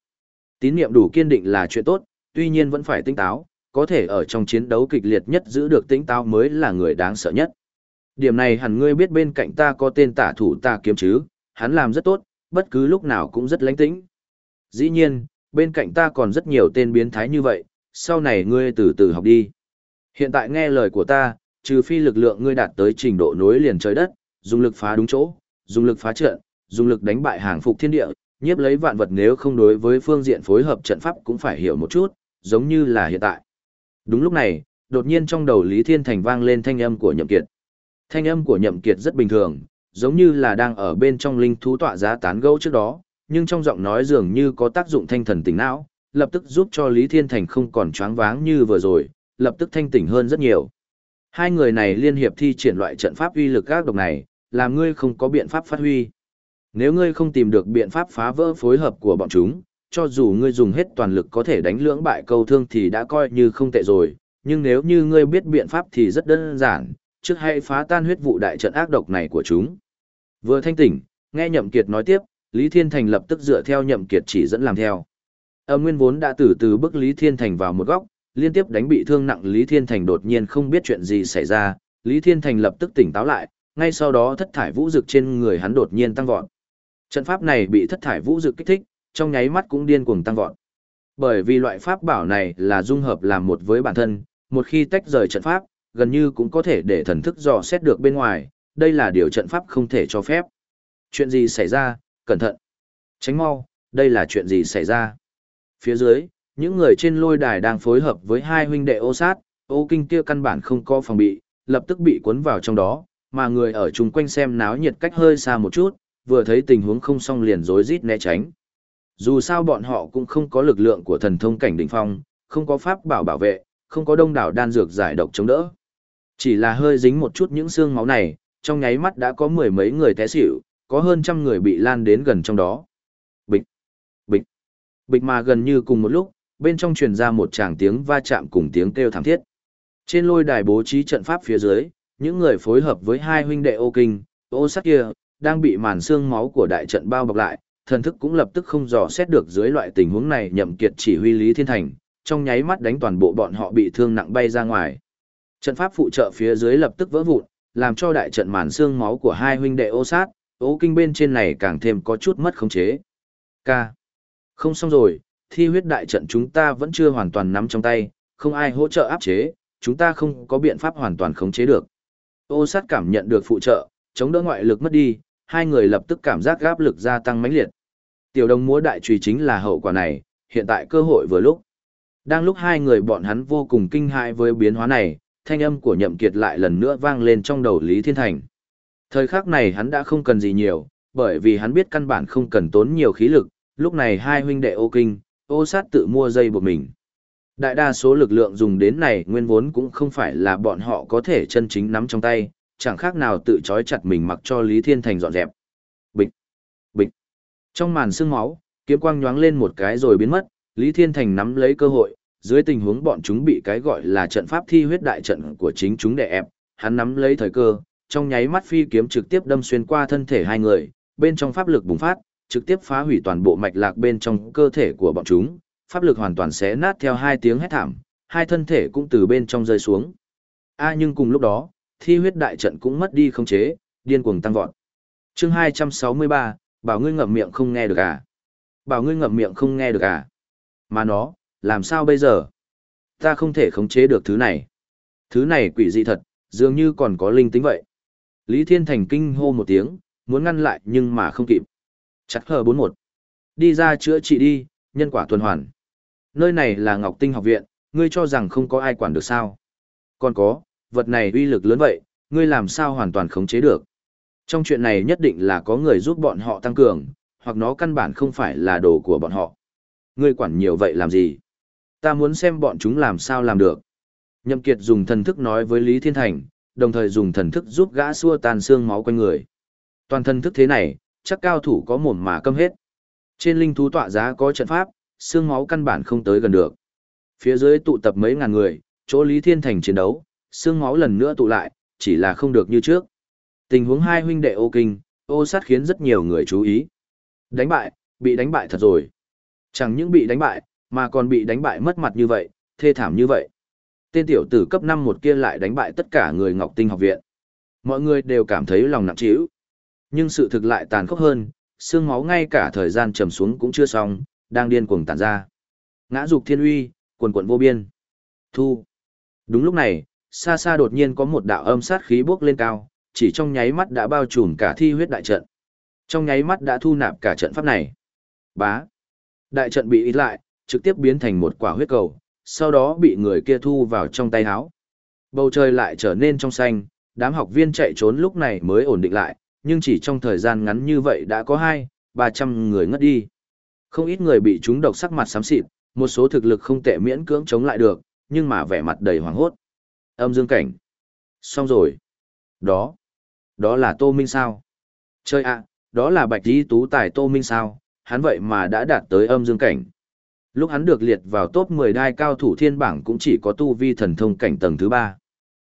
S1: Tín niệm đủ kiên định là chuyện tốt, tuy nhiên vẫn phải tinh táo, có thể ở trong chiến đấu kịch liệt nhất giữ được tĩnh táo mới là người đáng sợ nhất. Điểm này hẳn ngươi biết bên cạnh ta có tên tả thủ ta kiếm chứ, hắn làm rất tốt, bất cứ lúc nào cũng rất lánh tĩnh. Dĩ nhiên, bên cạnh ta còn rất nhiều tên biến thái như vậy, sau này ngươi từ từ học đi. Hiện tại nghe lời của ta, trừ phi lực lượng ngươi đạt tới trình độ nối liền trời đất, dùng lực phá đúng chỗ, dùng lực phá trận, dùng lực đánh bại hàng phục thiên địa, nhiếp lấy vạn vật nếu không đối với phương diện phối hợp trận pháp cũng phải hiểu một chút, giống như là hiện tại. Đúng lúc này, đột nhiên trong đầu Lý Thiên Thành vang lên thanh âm của Nhậm Kiệt. Thanh âm của Nhậm Kiệt rất bình thường, giống như là đang ở bên trong linh thú tọa giá tán gẫu trước đó, nhưng trong giọng nói dường như có tác dụng thanh thần tỉnh não, lập tức giúp cho Lý Thiên Thành không còn choáng váng như vừa rồi, lập tức thanh tỉnh hơn rất nhiều. Hai người này liên hiệp thi triển loại trận pháp uy lực các độc này, làm ngươi không có biện pháp phát huy. Nếu ngươi không tìm được biện pháp phá vỡ phối hợp của bọn chúng, cho dù ngươi dùng hết toàn lực có thể đánh lưỡng bại câu thương thì đã coi như không tệ rồi, nhưng nếu như ngươi biết biện pháp thì rất đơn giản, trước hãy phá tan huyết vụ đại trận ác độc này của chúng. Vừa thanh tỉnh, nghe Nhậm Kiệt nói tiếp, Lý Thiên Thành lập tức dựa theo Nhậm Kiệt chỉ dẫn làm theo. Âm Nguyên vốn đã từ từ bước Lý Thiên Thành vào một góc, liên tiếp đánh bị thương nặng Lý Thiên Thành đột nhiên không biết chuyện gì xảy ra, Lý Thiên Thành lập tức tỉnh táo lại, ngay sau đó thất thải vũ dực trên người hắn đột nhiên tăng vọt. Trận pháp này bị thất thải vũ dực kích thích, trong nháy mắt cũng điên cuồng tăng vọt. Bởi vì loại pháp bảo này là dung hợp làm một với bản thân, một khi tách rời trận pháp, gần như cũng có thể để thần thức dò xét được bên ngoài, đây là điều trận pháp không thể cho phép. Chuyện gì xảy ra, cẩn thận. Tránh mau, đây là chuyện gì xảy ra. Phía dưới, những người trên lôi đài đang phối hợp với hai huynh đệ ô sát, ô kinh kia căn bản không có phòng bị, lập tức bị cuốn vào trong đó, mà người ở chung quanh xem náo nhiệt cách hơi xa một chút, vừa thấy tình huống không xong liền rối rít né tránh. Dù sao bọn họ cũng không có lực lượng của thần thông cảnh đỉnh phong, không có pháp bảo bảo vệ, không có đông đảo đan dược giải độc chống đỡ. Chỉ là hơi dính một chút những xương máu này, trong nháy mắt đã có mười mấy người té xỉu, có hơn trăm người bị lan đến gần trong đó. Bịch, bịch, bịch mà gần như cùng một lúc, bên trong truyền ra một tràng tiếng va chạm cùng tiếng kêu thảm thiết. Trên lôi đài bố trí trận pháp phía dưới, những người phối hợp với hai huynh đệ ô kinh, ô sắc kia, đang bị màn xương máu của đại trận bao bọc lại, thần thức cũng lập tức không dò xét được dưới loại tình huống này nhậm kiệt chỉ huy Lý Thiên Thành, trong nháy mắt đánh toàn bộ bọn họ bị thương nặng bay ra ngoài. Trận pháp phụ trợ phía dưới lập tức vỡ vụn, làm cho đại trận màn xương máu của hai huynh đệ ô sát, ô kinh bên trên này càng thêm có chút mất khống chế. K. Không xong rồi, thi huyết đại trận chúng ta vẫn chưa hoàn toàn nắm trong tay, không ai hỗ trợ áp chế, chúng ta không có biện pháp hoàn toàn khống chế được. Ô sát cảm nhận được phụ trợ, chống đỡ ngoại lực mất đi, hai người lập tức cảm giác áp lực gia tăng mãnh liệt. Tiểu đồng múa đại trùy chính là hậu quả này, hiện tại cơ hội vừa lúc. Đang lúc hai người bọn hắn vô cùng kinh hãi với biến hóa này, thanh âm của nhậm kiệt lại lần nữa vang lên trong đầu Lý Thiên Thành. Thời khắc này hắn đã không cần gì nhiều, bởi vì hắn biết căn bản không cần tốn nhiều khí lực, lúc này hai huynh đệ ô kinh, ô sát tự mua dây buộc mình. Đại đa số lực lượng dùng đến này nguyên vốn cũng không phải là bọn họ có thể chân chính nắm trong tay, chẳng khác nào tự trói chặt mình mặc cho Lý Thiên Thành dọn dẹp. Trong màn sương máu, kiếm quang nhoáng lên một cái rồi biến mất, Lý Thiên Thành nắm lấy cơ hội, dưới tình huống bọn chúng bị cái gọi là trận pháp thi huyết đại trận của chính chúng đè ép, hắn nắm lấy thời cơ, trong nháy mắt phi kiếm trực tiếp đâm xuyên qua thân thể hai người, bên trong pháp lực bùng phát, trực tiếp phá hủy toàn bộ mạch lạc bên trong cơ thể của bọn chúng, pháp lực hoàn toàn xé nát theo hai tiếng hét thảm, hai thân thể cũng từ bên trong rơi xuống. A nhưng cùng lúc đó, thi huyết đại trận cũng mất đi không chế, điên cuồng tăng vọt. Chương 263, bảo ngươi ngậm miệng không nghe được à? Bảo ngươi ngậm miệng không nghe được à? Mà nó, làm sao bây giờ? Ta không thể khống chế được thứ này. Thứ này quỷ dị thật, dường như còn có linh tính vậy. Lý Thiên Thành kinh hô một tiếng, muốn ngăn lại nhưng mà không kịp. Chặt hờ 41. Đi ra chữa trị đi, nhân quả tuần hoàn. Nơi này là Ngọc Tinh học viện, ngươi cho rằng không có ai quản được sao. Còn có, vật này uy lực lớn vậy, ngươi làm sao hoàn toàn khống chế được. Trong chuyện này nhất định là có người giúp bọn họ tăng cường, hoặc nó căn bản không phải là đồ của bọn họ. Ngươi quản nhiều vậy làm gì? Ta muốn xem bọn chúng làm sao làm được. Nhậm Kiệt dùng thần thức nói với Lý Thiên Thành, đồng thời dùng thần thức giúp gã xua tan xương máu quanh người. Toàn thần thức thế này, chắc cao thủ có mồm mà câm hết. Trên linh thú tọa giá có trận pháp, xương máu căn bản không tới gần được. Phía dưới tụ tập mấy ngàn người, chỗ Lý Thiên Thành chiến đấu, xương máu lần nữa tụ lại, chỉ là không được như trước. Tình huống hai huynh đệ ô kinh, ô sát khiến rất nhiều người chú ý. Đánh bại, bị đánh bại thật rồi. Chẳng những bị đánh bại, mà còn bị đánh bại mất mặt như vậy, thê thảm như vậy. Tên tiểu tử cấp 5 một kia lại đánh bại tất cả người Ngọc Tinh học viện. Mọi người đều cảm thấy lòng nặng trĩu. Nhưng sự thực lại tàn khốc hơn, xương máu ngay cả thời gian trầm xuống cũng chưa xong, đang điên cuồng tàn ra. Ngã dục thiên uy, quần quần vô biên. Thu. Đúng lúc này, xa xa đột nhiên có một đạo âm sát khí bốc lên cao, chỉ trong nháy mắt đã bao trùm cả thi huyết đại trận. Trong nháy mắt đã thu nạp cả trận pháp này. Bá. Đại trận bị ít lại, trực tiếp biến thành một quả huyết cầu, sau đó bị người kia thu vào trong tay áo. Bầu trời lại trở nên trong xanh, đám học viên chạy trốn lúc này mới ổn định lại, nhưng chỉ trong thời gian ngắn như vậy đã có hai, ba trăm người ngất đi. Không ít người bị chúng độc sắc mặt xám xịt, một số thực lực không tệ miễn cưỡng chống lại được, nhưng mà vẻ mặt đầy hoảng hốt. Âm dương cảnh. Xong rồi. Đó. Đó là Tô Minh sao? Chơi ạ, đó là bạch di tú tài Tô Minh sao? Hắn vậy mà đã đạt tới âm dương cảnh. Lúc hắn được liệt vào top 10 đai cao thủ thiên bảng cũng chỉ có tu vi thần thông cảnh tầng thứ 3.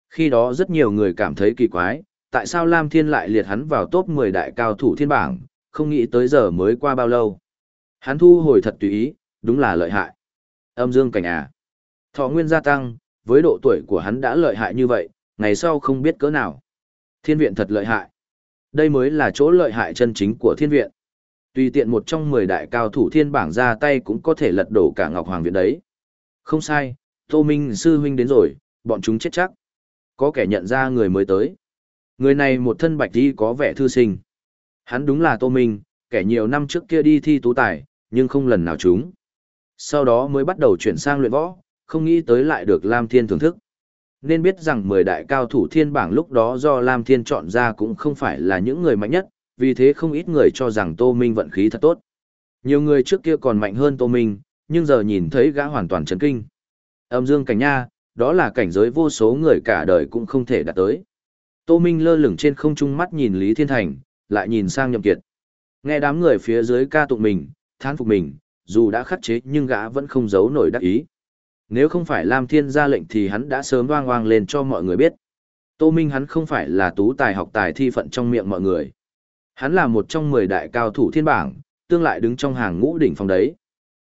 S1: Khi đó rất nhiều người cảm thấy kỳ quái, tại sao Lam Thiên lại liệt hắn vào top 10 đại cao thủ thiên bảng, không nghĩ tới giờ mới qua bao lâu. Hắn thu hồi thật tùy ý, đúng là lợi hại. Âm dương cảnh à. Thọ nguyên gia tăng, với độ tuổi của hắn đã lợi hại như vậy, ngày sau không biết cỡ nào. Thiên viện thật lợi hại. Đây mới là chỗ lợi hại chân chính của thiên viện. Tùy tiện một trong 10 đại cao thủ thiên bảng ra tay cũng có thể lật đổ cả Ngọc Hoàng viện đấy. Không sai, Tô Minh sư huynh đến rồi, bọn chúng chết chắc. Có kẻ nhận ra người mới tới. Người này một thân bạch đi có vẻ thư sinh. Hắn đúng là Tô Minh, kẻ nhiều năm trước kia đi thi tú tài, nhưng không lần nào trúng. Sau đó mới bắt đầu chuyển sang luyện võ, không nghĩ tới lại được Lam Thiên thưởng thức. Nên biết rằng 10 đại cao thủ thiên bảng lúc đó do Lam Thiên chọn ra cũng không phải là những người mạnh nhất, vì thế không ít người cho rằng Tô Minh vận khí thật tốt. Nhiều người trước kia còn mạnh hơn Tô Minh, nhưng giờ nhìn thấy gã hoàn toàn chấn kinh. Âm dương cảnh nha, đó là cảnh giới vô số người cả đời cũng không thể đạt tới. Tô Minh lơ lửng trên không trung mắt nhìn Lý Thiên Thành, lại nhìn sang Nhậm Kiệt. Nghe đám người phía dưới ca tụng mình, thán phục mình, dù đã khắc chế nhưng gã vẫn không giấu nổi đắc ý. Nếu không phải Lam Thiên ra lệnh thì hắn đã sớm oang oang lên cho mọi người biết. Tô Minh hắn không phải là tú tài học tài thi phận trong miệng mọi người. Hắn là một trong 10 đại cao thủ thiên bảng, tương lại đứng trong hàng ngũ đỉnh phong đấy.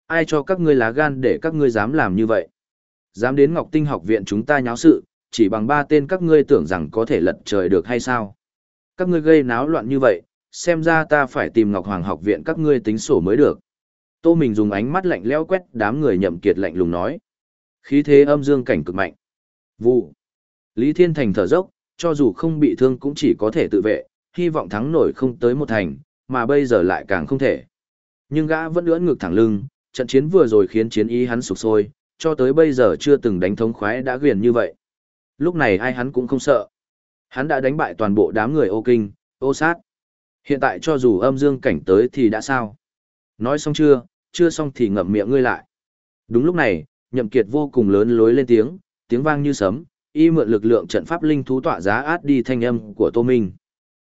S1: Ai cho các ngươi lá gan để các ngươi dám làm như vậy? Dám đến Ngọc Tinh học viện chúng ta nháo sự, chỉ bằng ba tên các ngươi tưởng rằng có thể lật trời được hay sao? Các ngươi gây náo loạn như vậy, xem ra ta phải tìm Ngọc Hoàng học viện các ngươi tính sổ mới được. Tô Mình dùng ánh mắt lạnh lẽo quét đám người nhậm kiệt lạnh lùng nói. Khí thế âm dương cảnh cực mạnh. Vụ. Lý Thiên Thành thở dốc, cho dù không bị thương cũng chỉ có thể tự vệ, hy vọng thắng nổi không tới một thành, mà bây giờ lại càng không thể. Nhưng gã vẫn ưỡn ngực thẳng lưng, trận chiến vừa rồi khiến chiến ý hắn sụp sôi, cho tới bây giờ chưa từng đánh thống khoái đã quyền như vậy. Lúc này ai hắn cũng không sợ. Hắn đã đánh bại toàn bộ đám người ô kinh, ô sát. Hiện tại cho dù âm dương cảnh tới thì đã sao? Nói xong chưa, chưa xong thì ngậm miệng ngươi lại. Đúng lúc này, nhậm kiệt vô cùng lớn lối lên tiếng, tiếng vang như sấm, y mượn lực lượng trận pháp linh thú tọa giá át đi thanh âm của Tô Minh.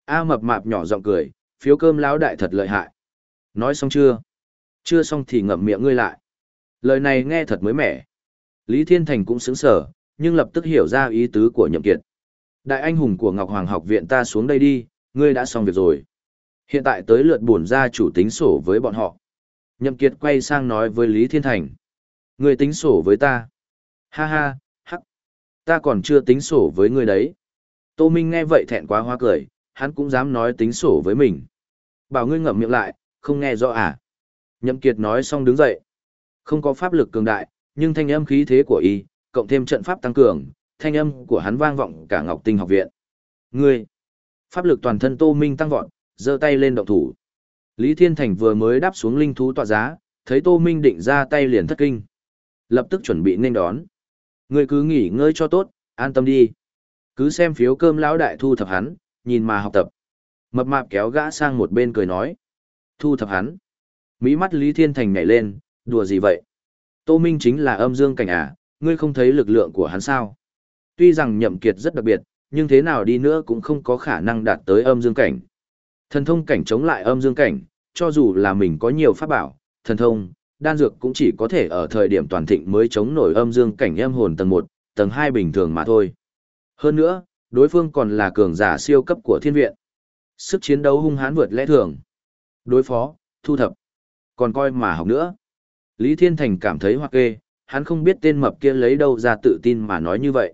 S1: A mập mạp nhỏ giọng cười, phiếu cơm lão đại thật lợi hại. Nói xong chưa? Chưa xong thì ngậm miệng ngươi lại. Lời này nghe thật mới mẻ. Lý Thiên Thành cũng sững sờ, nhưng lập tức hiểu ra ý tứ của nhậm kiệt. Đại anh hùng của Ngọc Hoàng học viện ta xuống đây đi, ngươi đã xong việc rồi. Hiện tại tới lượt buồn ra chủ tính sổ với bọn họ. Nhậm kiệt quay sang nói với Lý Thiên Thành. Ngươi tính sổ với ta. Ha ha, hắc. Ta còn chưa tính sổ với ngươi đấy. Tô Minh nghe vậy thẹn quá hoa cười, hắn cũng dám nói tính sổ với mình. Bảo ngươi ngậm miệng lại, không nghe rõ à. Nhậm kiệt nói xong đứng dậy. Không có pháp lực cường đại, nhưng thanh âm khí thế của y, cộng thêm trận pháp tăng cường, thanh âm của hắn vang vọng cả Ngọc Tinh học viện. Ngươi! Pháp lực toàn thân Tô Minh tăng vọt, giơ tay lên động thủ. Lý Thiên Thành vừa mới đáp xuống linh thú tọa giá, thấy Tô Minh định ra tay liền thất kinh. Lập tức chuẩn bị nên đón. Ngươi cứ nghỉ ngơi cho tốt, an tâm đi. Cứ xem phiếu cơm lão đại thu thập hắn, nhìn mà học tập. Mập mạp kéo gã sang một bên cười nói. Thu thập hắn. Mỹ mắt Lý Thiên Thành nhảy lên, đùa gì vậy? Tô Minh chính là âm dương cảnh à, ngươi không thấy lực lượng của hắn sao? Tuy rằng nhậm kiệt rất đặc biệt, nhưng thế nào đi nữa cũng không có khả năng đạt tới âm dương cảnh. Thần thông cảnh chống lại âm dương cảnh, cho dù là mình có nhiều pháp bảo, thần thông, đan dược cũng chỉ có thể ở thời điểm toàn thịnh mới chống nổi âm dương cảnh âm hồn tầng 1, tầng 2 bình thường mà thôi. Hơn nữa, đối phương còn là cường giả siêu cấp của thiên viện. Sức chiến đấu hung hãn vượt lẽ thường. Đối phó, thu thập, còn coi mà học nữa. Lý Thiên Thành cảm thấy hoặc kê, hắn không biết tên mập kia lấy đâu ra tự tin mà nói như vậy.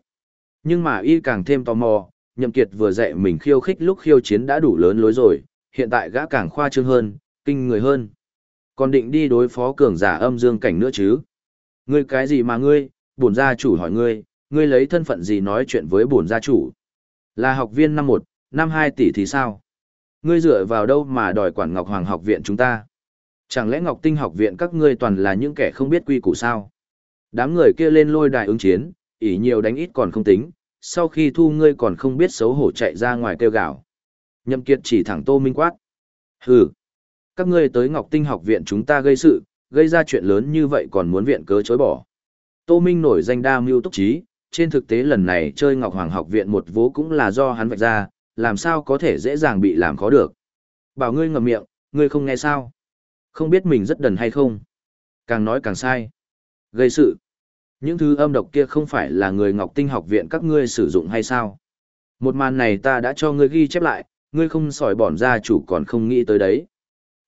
S1: Nhưng mà y càng thêm tò mò, nhậm kiệt vừa dạy mình khiêu khích lúc khiêu chiến đã đủ lớn lối rồi, hiện tại gã càng khoa trương hơn, kinh người hơn. Còn định đi đối phó cường giả âm dương cảnh nữa chứ? Ngươi cái gì mà ngươi, bổn gia chủ hỏi ngươi, ngươi lấy thân phận gì nói chuyện với bổn gia chủ? Là học viên năm một, năm hai tỷ thì sao? Ngươi dựa vào đâu mà đòi quản Ngọc Hoàng học viện chúng ta? Chẳng lẽ Ngọc Tinh học viện các ngươi toàn là những kẻ không biết quy củ sao? Đám người kia lên lôi đài ứng chiến, ỷ nhiều đánh ít còn không tính, sau khi thu ngươi còn không biết xấu hổ chạy ra ngoài kêu gào. Nhậm Kiệt chỉ thẳng Tô Minh quát. Hừ, các ngươi tới Ngọc Tinh học viện chúng ta gây sự, gây ra chuyện lớn như vậy còn muốn viện cớ chối bỏ. Tô Minh nổi danh đa mưu túc trí, trên thực tế lần này chơi Ngọc Hoàng học viện một vố cũng là do hắn vạch ra, làm sao có thể dễ dàng bị làm khó được. Bảo ngươi ngậm miệng, ngươi không nghe sao? Không biết mình rất đần hay không? Càng nói càng sai. Gây sự. Những thứ âm độc kia không phải là người Ngọc Tinh học viện các ngươi sử dụng hay sao? Một màn này ta đã cho ngươi ghi chép lại, ngươi không sỏi bỏn ra chủ còn không nghĩ tới đấy.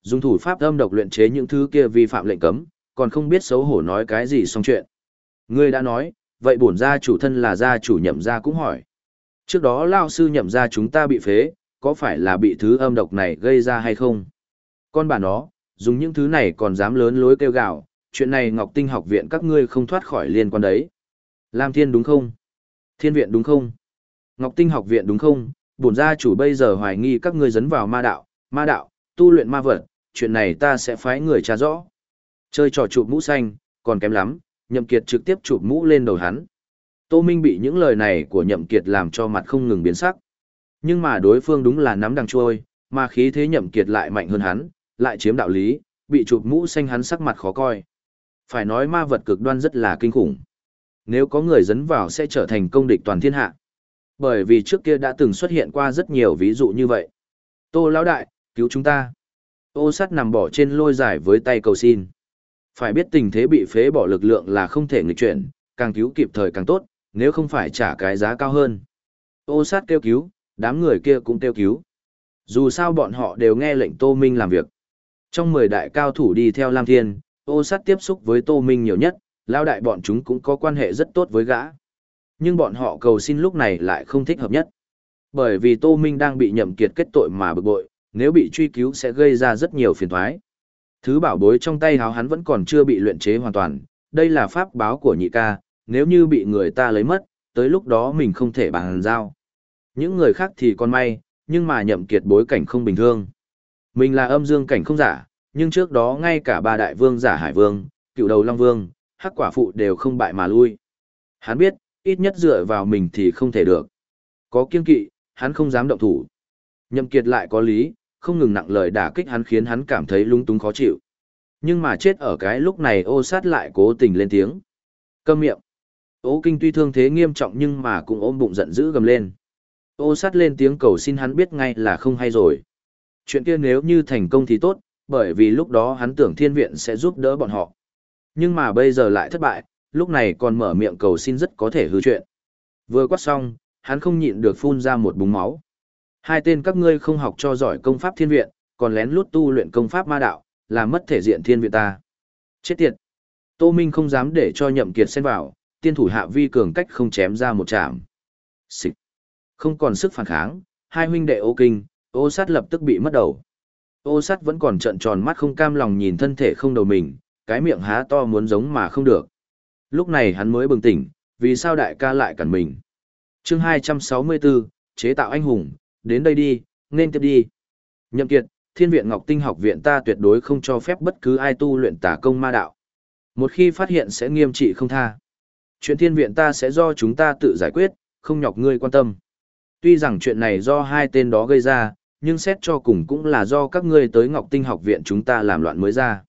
S1: Dùng thủ pháp âm độc luyện chế những thứ kia vi phạm lệnh cấm, còn không biết xấu hổ nói cái gì xong chuyện. Ngươi đã nói, vậy bổn gia chủ thân là gia chủ nhậm gia cũng hỏi. Trước đó lao sư nhậm gia chúng ta bị phế, có phải là bị thứ âm độc này gây ra hay không? Con bà nó, dùng những thứ này còn dám lớn lối kêu gào, chuyện này Ngọc Tinh học viện các ngươi không thoát khỏi liên quan đấy. Lam Thiên đúng không? Thiên viện đúng không? Ngọc Tinh học viện đúng không? Bổn gia chủ bây giờ hoài nghi các ngươi dấn vào ma đạo, ma đạo, tu luyện ma vật, chuyện này ta sẽ phái người tra rõ. Chơi trò chụp mũ xanh, còn kém lắm, Nhậm Kiệt trực tiếp chụp mũ lên đầu hắn. Tô Minh bị những lời này của Nhậm Kiệt làm cho mặt không ngừng biến sắc. Nhưng mà đối phương đúng là nắm đằng trôi, mà khí thế Nhậm Kiệt lại mạnh hơn hắn, lại chiếm đạo lý, bị chụp mũ xanh hắn sắc mặt khó coi. Phải nói ma vật cực đoan rất là kinh khủng. Nếu có người dấn vào sẽ trở thành công địch toàn thiên hạ. Bởi vì trước kia đã từng xuất hiện qua rất nhiều ví dụ như vậy. Tô lão đại, cứu chúng ta. Ô sắt nằm bỏ trên lôi dài với tay cầu xin. Phải biết tình thế bị phế bỏ lực lượng là không thể nghịch chuyển, càng cứu kịp thời càng tốt, nếu không phải trả cái giá cao hơn. Ô sát kêu cứu, đám người kia cũng kêu cứu. Dù sao bọn họ đều nghe lệnh Tô Minh làm việc. Trong 10 đại cao thủ đi theo Lam Thiên, ô sát tiếp xúc với Tô Minh nhiều nhất, lao đại bọn chúng cũng có quan hệ rất tốt với gã. Nhưng bọn họ cầu xin lúc này lại không thích hợp nhất. Bởi vì Tô Minh đang bị nhậm kiệt kết tội mà bực bội, nếu bị truy cứu sẽ gây ra rất nhiều phiền toái. Thứ bảo bối trong tay háo hắn vẫn còn chưa bị luyện chế hoàn toàn, đây là pháp báo của nhị ca, nếu như bị người ta lấy mất, tới lúc đó mình không thể bàn giao. Những người khác thì còn may, nhưng mà nhậm kiệt bối cảnh không bình thường. Mình là âm dương cảnh không giả, nhưng trước đó ngay cả ba đại vương giả hải vương, cựu đầu long vương, hắc quả phụ đều không bại mà lui. Hắn biết, ít nhất dựa vào mình thì không thể được. Có kiên kỵ, hắn không dám động thủ. Nhậm kiệt lại có lý, không ngừng nặng lời đả kích hắn khiến hắn cảm thấy lung túng khó chịu. Nhưng mà chết ở cái lúc này ô sát lại cố tình lên tiếng. Câm miệng. Ô kinh tuy thương thế nghiêm trọng nhưng mà cũng ôm bụng giận dữ gầm lên. Ô sát lên tiếng cầu xin hắn biết ngay là không hay rồi. Chuyện kia nếu như thành công thì tốt, bởi vì lúc đó hắn tưởng thiên viện sẽ giúp đỡ bọn họ. Nhưng mà bây giờ lại thất bại, lúc này còn mở miệng cầu xin rất có thể hư chuyện. Vừa quát xong, hắn không nhịn được phun ra một búng máu. Hai tên các ngươi không học cho giỏi công pháp thiên viện, còn lén lút tu luyện công pháp ma đạo, làm mất thể diện thiên viện ta. Chết tiệt! Tô Minh không dám để cho nhậm kiệt xen vào, tiên thủ hạ vi cường cách không chém ra một chạm. Xịt! Không còn sức phản kháng, hai huynh đệ ô kinh, ô sát lập tức bị mất đầu. Ô sát vẫn còn trợn tròn mắt không cam lòng nhìn thân thể không đầu mình, cái miệng há to muốn giống mà không được. Lúc này hắn mới bừng tỉnh, vì sao đại ca lại cản mình. chương 264, chế tạo anh hùng, đến đây đi, nên tiếp đi. Nhậm kiệt, thiên viện Ngọc Tinh học viện ta tuyệt đối không cho phép bất cứ ai tu luyện tà công ma đạo. Một khi phát hiện sẽ nghiêm trị không tha. Chuyện thiên viện ta sẽ do chúng ta tự giải quyết, không nhọc ngươi quan tâm. Tuy rằng chuyện này do hai tên đó gây ra, nhưng xét cho cùng cũng là do các ngươi tới Ngọc Tinh học viện chúng ta làm loạn mới ra.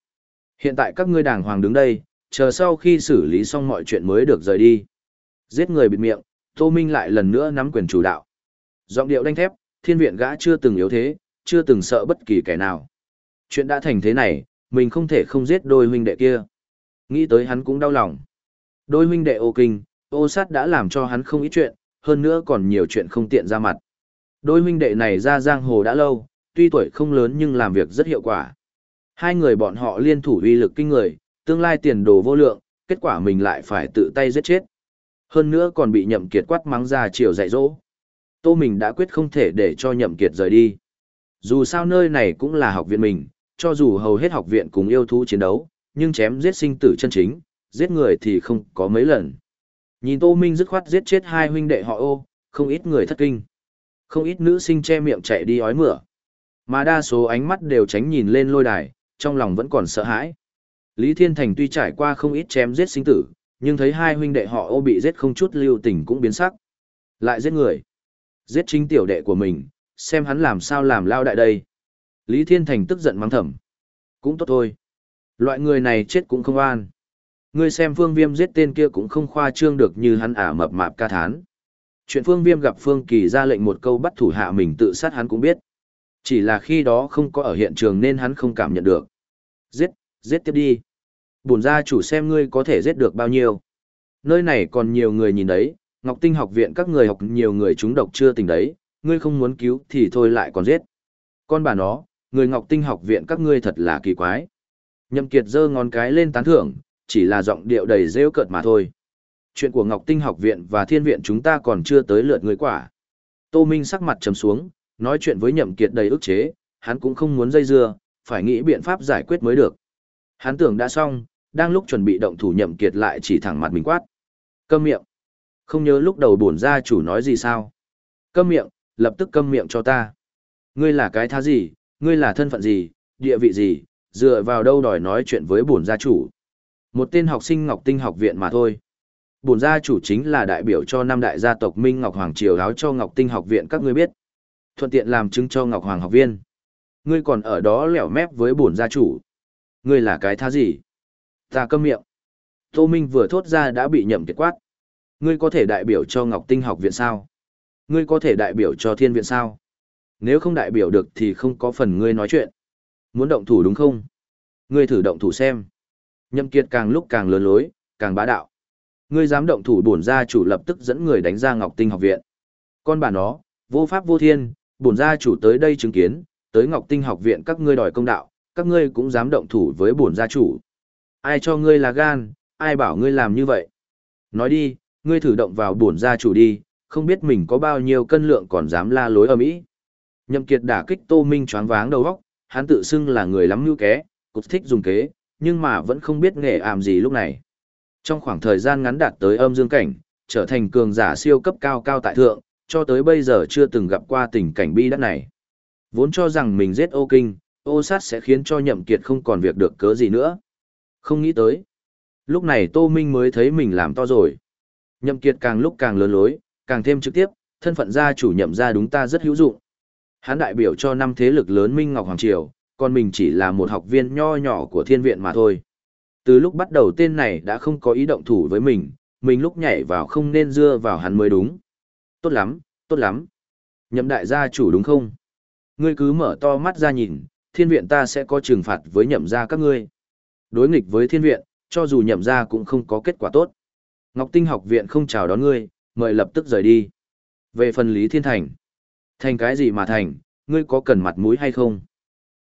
S1: Hiện tại các ngươi đàng hoàng đứng đây, chờ sau khi xử lý xong mọi chuyện mới được rời đi. Giết người bịt miệng, Tô Minh lại lần nữa nắm quyền chủ đạo. Giọng điệu đanh thép, thiên viện gã chưa từng yếu thế, chưa từng sợ bất kỳ kẻ nào. Chuyện đã thành thế này, mình không thể không giết đôi huynh đệ kia. Nghĩ tới hắn cũng đau lòng. Đôi huynh đệ ô kinh, ô sát đã làm cho hắn không ít chuyện, hơn nữa còn nhiều chuyện không tiện ra mặt. Đôi huynh đệ này ra giang hồ đã lâu, tuy tuổi không lớn nhưng làm việc rất hiệu quả. Hai người bọn họ liên thủ uy lực kinh người, tương lai tiền đồ vô lượng, kết quả mình lại phải tự tay giết chết. Hơn nữa còn bị nhậm kiệt quát mắng ra chiều dạy dỗ. Tô mình đã quyết không thể để cho nhậm kiệt rời đi. Dù sao nơi này cũng là học viện mình, cho dù hầu hết học viện cùng yêu thú chiến đấu, nhưng chém giết sinh tử chân chính, giết người thì không có mấy lần. Nhìn Tô Minh dứt khoát giết chết hai huynh đệ họ ô, không ít người thất kinh. Không ít nữ sinh che miệng chạy đi ói mửa. Mà đa số ánh mắt đều tránh nhìn lên lôi đài, trong lòng vẫn còn sợ hãi. Lý Thiên Thành tuy trải qua không ít chém giết sinh tử, nhưng thấy hai huynh đệ họ ô bị giết không chút lưu tình cũng biến sắc. Lại giết người. Giết chính tiểu đệ của mình, xem hắn làm sao làm lao đại đây. Lý Thiên Thành tức giận mắng thầm. Cũng tốt thôi. Loại người này chết cũng không an. Ngươi xem phương viêm giết tên kia cũng không khoa trương được như hắn ả mập mạp ca thán. Chuyện phương viêm gặp phương kỳ ra lệnh một câu bắt thủ hạ mình tự sát hắn cũng biết. Chỉ là khi đó không có ở hiện trường nên hắn không cảm nhận được. Giết, giết tiếp đi. Bổn gia chủ xem ngươi có thể giết được bao nhiêu. Nơi này còn nhiều người nhìn đấy, Ngọc Tinh học viện các người học nhiều người chúng độc chưa tỉnh đấy, ngươi không muốn cứu thì thôi lại còn giết. Con bà nó, người Ngọc Tinh học viện các ngươi thật là kỳ quái. Nhậm Kiệt giơ ngón cái lên tán thưởng, chỉ là giọng điệu đầy rêu cợt mà thôi. Chuyện của Ngọc Tinh học viện và Thiên viện chúng ta còn chưa tới lượt người quả. Tô Minh sắc mặt trầm xuống, nói chuyện với Nhậm Kiệt đầy ức chế, hắn cũng không muốn dây dưa, phải nghĩ biện pháp giải quyết mới được. Hắn tưởng đã xong, đang lúc chuẩn bị động thủ Nhậm Kiệt lại chỉ thẳng mặt mình quát. Câm miệng. Không nhớ lúc đầu bổn gia chủ nói gì sao? Câm miệng, lập tức câm miệng cho ta. Ngươi là cái thá gì, ngươi là thân phận gì, địa vị gì, dựa vào đâu đòi nói chuyện với bổn gia chủ. Một tên học sinh Ngọc Tinh học viện mà thôi. Bổn gia chủ chính là đại biểu cho năm đại gia tộc Minh Ngọc Hoàng Triều áo cho Ngọc Tinh học viện các ngươi biết. Thuận tiện làm chứng cho Ngọc Hoàng học viên. Ngươi còn ở đó lẻo mép với bổn gia chủ. Ngươi là cái thá gì? Ta câm miệng. Tô Minh vừa thốt ra đã bị nhậm kiệt quát. Ngươi có thể đại biểu cho Ngọc Tinh học viện sao? Ngươi có thể đại biểu cho Thiên viện sao? Nếu không đại biểu được thì không có phần ngươi nói chuyện. Muốn động thủ đúng không? Ngươi thử động thủ xem. Nhậm Kiệt càng lúc càng lớn lối, càng bá đạo. Ngươi dám động thủ bổn gia chủ lập tức dẫn người đánh ra Ngọc Tinh học viện. Con bà nó, vô pháp vô thiên, bổn gia chủ tới đây chứng kiến, tới Ngọc Tinh học viện các ngươi đòi công đạo, các ngươi cũng dám động thủ với bổn gia chủ. Ai cho ngươi là gan, ai bảo ngươi làm như vậy? Nói đi, ngươi thử động vào bổn gia chủ đi, không biết mình có bao nhiêu cân lượng còn dám la lối ở mỹ. Nhậm Kiệt đả kích Tô Minh choáng váng đầu óc, hắn tự xưng là người lắm mưu kế, cục thích dùng kế, nhưng mà vẫn không biết nghề ảm gì lúc này. Trong khoảng thời gian ngắn đạt tới âm dương cảnh, trở thành cường giả siêu cấp cao cao tại thượng, cho tới bây giờ chưa từng gặp qua tình cảnh bi đát này. Vốn cho rằng mình giết ô kinh, ô sát sẽ khiến cho nhậm kiệt không còn việc được cớ gì nữa. Không nghĩ tới. Lúc này Tô Minh mới thấy mình làm to rồi. Nhậm kiệt càng lúc càng lớn lối, càng thêm trực tiếp, thân phận gia chủ nhậm gia đúng ta rất hữu dụng. Hắn đại biểu cho năm thế lực lớn Minh Ngọc Hoàng Triều, còn mình chỉ là một học viên nho nhỏ của thiên viện mà thôi. Từ lúc bắt đầu tên này đã không có ý động thủ với mình, mình lúc nhảy vào không nên dưa vào hắn mới đúng. Tốt lắm, tốt lắm. Nhậm đại gia chủ đúng không? Ngươi cứ mở to mắt ra nhìn, thiên viện ta sẽ có trừng phạt với nhậm gia các ngươi. Đối nghịch với thiên viện, cho dù nhậm gia cũng không có kết quả tốt. Ngọc Tinh học viện không chào đón ngươi, mời lập tức rời đi. Về phần Lý Thiên Thành. Thành cái gì mà thành, ngươi có cần mặt mũi hay không?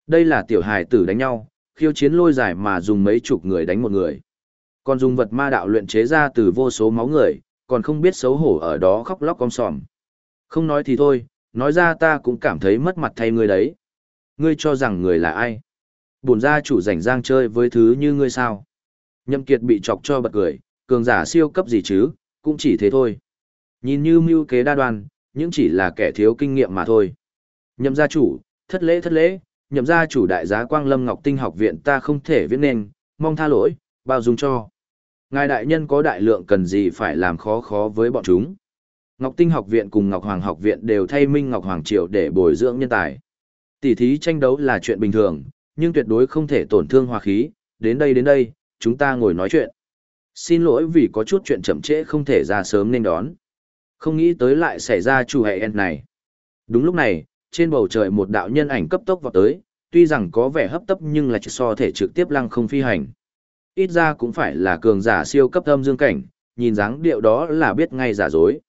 S1: Đây là tiểu hài tử đánh nhau, khiêu chiến lôi giải mà dùng mấy chục người đánh một người. Còn dùng vật ma đạo luyện chế ra từ vô số máu người, còn không biết xấu hổ ở đó khóc lóc con sòm. Không nói thì thôi, nói ra ta cũng cảm thấy mất mặt thay ngươi đấy. Ngươi cho rằng người là ai? Bổn gia chủ rảnh rang chơi với thứ như ngươi sao? Nhậm Kiệt bị chọc cho bật cười, cường giả siêu cấp gì chứ, cũng chỉ thế thôi. Nhìn như mưu kế đa đoan, nhưng chỉ là kẻ thiếu kinh nghiệm mà thôi. Nhậm gia chủ, thất lễ thất lễ, nhậm gia chủ đại giá Quang Lâm Ngọc Tinh học viện ta không thể viết nên, mong tha lỗi, bao dung cho. Ngài đại nhân có đại lượng cần gì phải làm khó khó với bọn chúng. Ngọc Tinh học viện cùng Ngọc Hoàng học viện đều thay Minh Ngọc Hoàng Triều để bồi dưỡng nhân tài. Tỷ thí tranh đấu là chuyện bình thường, nhưng tuyệt đối không thể tổn thương hòa khí, đến đây đến đây, chúng ta ngồi nói chuyện. Xin lỗi vì có chút chuyện chậm trễ không thể ra sớm nên đón. Không nghĩ tới lại xảy ra chủ hệ end này. Đúng lúc này, trên bầu trời một đạo nhân ảnh cấp tốc vào tới, tuy rằng có vẻ hấp tấp nhưng là so thể trực tiếp lăng không phi hành. Ít ra cũng phải là cường giả siêu cấp âm dương cảnh, nhìn dáng điệu đó là biết ngay giả dối.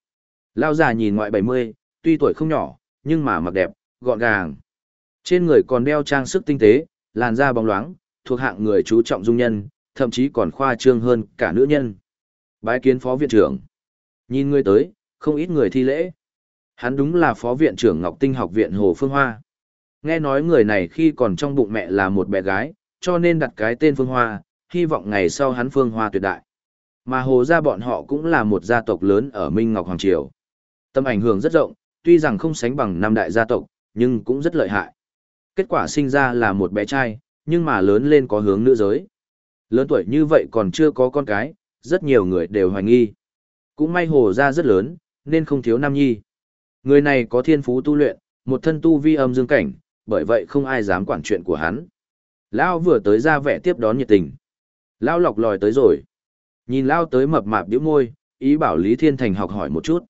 S1: Lao già nhìn ngoại 70, tuy tuổi không nhỏ, nhưng mà mặc đẹp, gọn gàng. Trên người còn đeo trang sức tinh tế, làn da bóng loáng, thuộc hạng người chú trọng dung nhân, thậm chí còn khoa trương hơn cả nữ nhân. Bái kiến phó viện trưởng. Nhìn người tới, không ít người thi lễ. Hắn đúng là phó viện trưởng Ngọc Tinh học viện Hồ Phương Hoa. Nghe nói người này khi còn trong bụng mẹ là một bé gái, cho nên đặt cái tên Phương Hoa, hy vọng ngày sau hắn Phương Hoa tuyệt đại. Mà Hồ gia bọn họ cũng là một gia tộc lớn ở Minh Ngọc Hoàng Triều. Tâm ảnh hưởng rất rộng, tuy rằng không sánh bằng năm đại gia tộc, nhưng cũng rất lợi hại. Kết quả sinh ra là một bé trai, nhưng mà lớn lên có hướng nữ giới. Lớn tuổi như vậy còn chưa có con cái, rất nhiều người đều hoài nghi. Cũng may hồ gia rất lớn, nên không thiếu nam nhi. Người này có thiên phú tu luyện, một thân tu vi âm dương cảnh, bởi vậy không ai dám quản chuyện của hắn. Lão vừa tới ra vẻ tiếp đón nhiệt tình. Lão lọc lòi tới rồi. Nhìn Lão tới mập mạp điếu môi, ý bảo Lý Thiên Thành học hỏi một chút.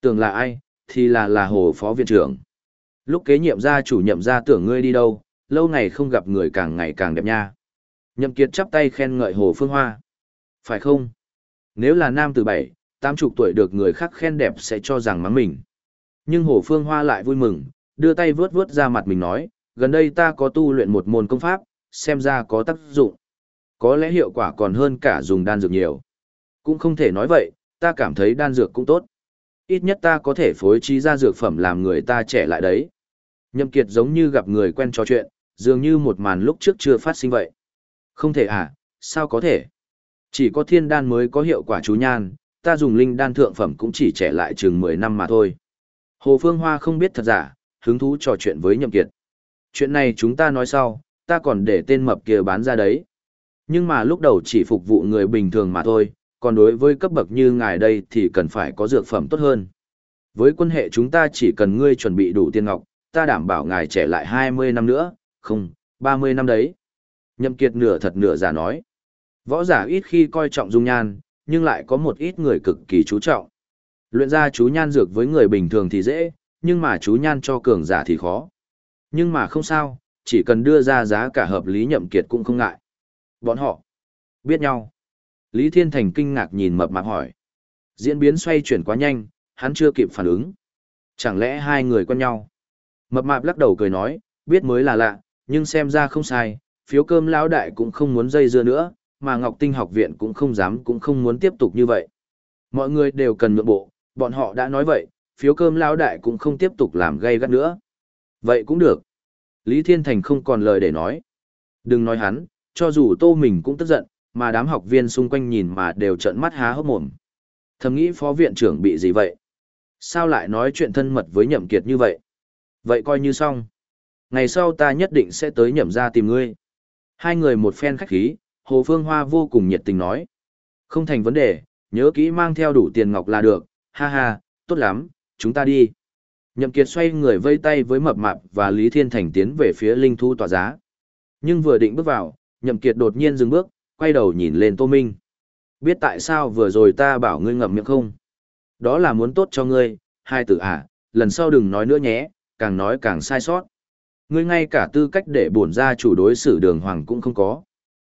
S1: Tưởng là ai, thì là là hồ phó viện trưởng. Lúc kế nhiệm gia chủ nhậm gia tưởng ngươi đi đâu, lâu ngày không gặp người càng ngày càng đẹp nha. Nhậm Kiệt chắp tay khen ngợi hồ phương hoa. Phải không? Nếu là nam từ bảy, tám chục tuổi được người khác khen đẹp sẽ cho rằng mắng mình. Nhưng Hồ Phương Hoa lại vui mừng, đưa tay vướt vướt ra mặt mình nói, gần đây ta có tu luyện một môn công pháp, xem ra có tác dụng. Có lẽ hiệu quả còn hơn cả dùng đan dược nhiều. Cũng không thể nói vậy, ta cảm thấy đan dược cũng tốt. Ít nhất ta có thể phối trí ra dược phẩm làm người ta trẻ lại đấy. Nhậm Kiệt giống như gặp người quen trò chuyện, dường như một màn lúc trước chưa phát sinh vậy. Không thể à, sao có thể? Chỉ có thiên đan mới có hiệu quả chú nhan, ta dùng linh đan thượng phẩm cũng chỉ trẻ lại chừng 10 năm mà thôi. Hồ Phương Hoa không biết thật giả, hứng thú trò chuyện với Nhậm Kiệt. Chuyện này chúng ta nói sau, ta còn để tên mập kia bán ra đấy. Nhưng mà lúc đầu chỉ phục vụ người bình thường mà thôi, còn đối với cấp bậc như ngài đây thì cần phải có dược phẩm tốt hơn. Với quân hệ chúng ta chỉ cần ngươi chuẩn bị đủ tiền ngọc, ta đảm bảo ngài trẻ lại 20 năm nữa, không, 30 năm đấy. Nhậm Kiệt nửa thật nửa giả nói. Võ giả ít khi coi trọng dung nhan, nhưng lại có một ít người cực kỳ chú trọng. Luyện ra chú nhan dược với người bình thường thì dễ, nhưng mà chú nhan cho cường giả thì khó. Nhưng mà không sao, chỉ cần đưa ra giá cả hợp lý nhậm kiệt cũng không ngại. Bọn họ biết nhau. Lý Thiên Thành kinh ngạc nhìn mập mạp hỏi. Diễn biến xoay chuyển quá nhanh, hắn chưa kịp phản ứng. Chẳng lẽ hai người quen nhau? Mập mạp lắc đầu cười nói, biết mới là lạ, nhưng xem ra không sai, phiếu cơm lão đại cũng không muốn dây dưa nữa, mà Ngọc Tinh học viện cũng không dám cũng không muốn tiếp tục như vậy. Mọi người đều cần nhượng bộ, bọn họ đã nói vậy, phiếu cơm lão đại cũng không tiếp tục làm gây gắt nữa. Vậy cũng được. Lý Thiên Thành không còn lời để nói. Đừng nói hắn, cho dù tô mình cũng tức giận, mà đám học viên xung quanh nhìn mà đều trợn mắt há hốc mồm. Thầm nghĩ phó viện trưởng bị gì vậy? Sao lại nói chuyện thân mật với nhậm kiệt như vậy? Vậy coi như xong. Ngày sau ta nhất định sẽ tới nhậm ra tìm ngươi. Hai người một phen khách khí, Hồ Phương Hoa vô cùng nhiệt tình nói. Không thành vấn đề, nhớ kỹ mang theo đủ tiền ngọc là được, ha ha, tốt lắm, chúng ta đi. Nhậm Kiệt xoay người vây tay với Mập Mạp và Lý Thiên Thành tiến về phía Linh Thu tòa giá. Nhưng vừa định bước vào, Nhậm Kiệt đột nhiên dừng bước, quay đầu nhìn lên Tô Minh. Biết tại sao vừa rồi ta bảo ngươi ngậm miệng không? Đó là muốn tốt cho ngươi, hai tử à, lần sau đừng nói nữa nhé, càng nói càng sai sót. Ngươi ngay cả tư cách để bổn gia chủ đối xử đường hoàng cũng không có.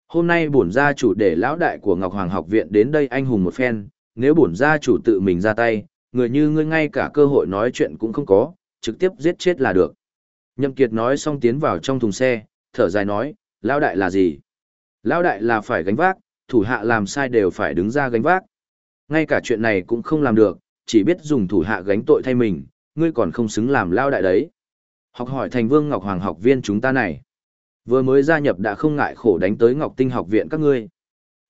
S1: Hôm nay bổn gia chủ để lão đại của Ngọc Hoàng học viện đến đây anh hùng một phen, nếu bổn gia chủ tự mình ra tay, người như ngươi ngay cả cơ hội nói chuyện cũng không có, trực tiếp giết chết là được. Nhậm Kiệt nói xong tiến vào trong thùng xe, thở dài nói, lão đại là gì? Lão đại là phải gánh vác, thủ hạ làm sai đều phải đứng ra gánh vác. Ngay cả chuyện này cũng không làm được, chỉ biết dùng thủ hạ gánh tội thay mình, ngươi còn không xứng làm lão đại đấy. Học hỏi thành vương Ngọc Hoàng học viên chúng ta này. Vừa mới gia nhập đã không ngại khổ đánh tới Ngọc Tinh học viện các ngươi.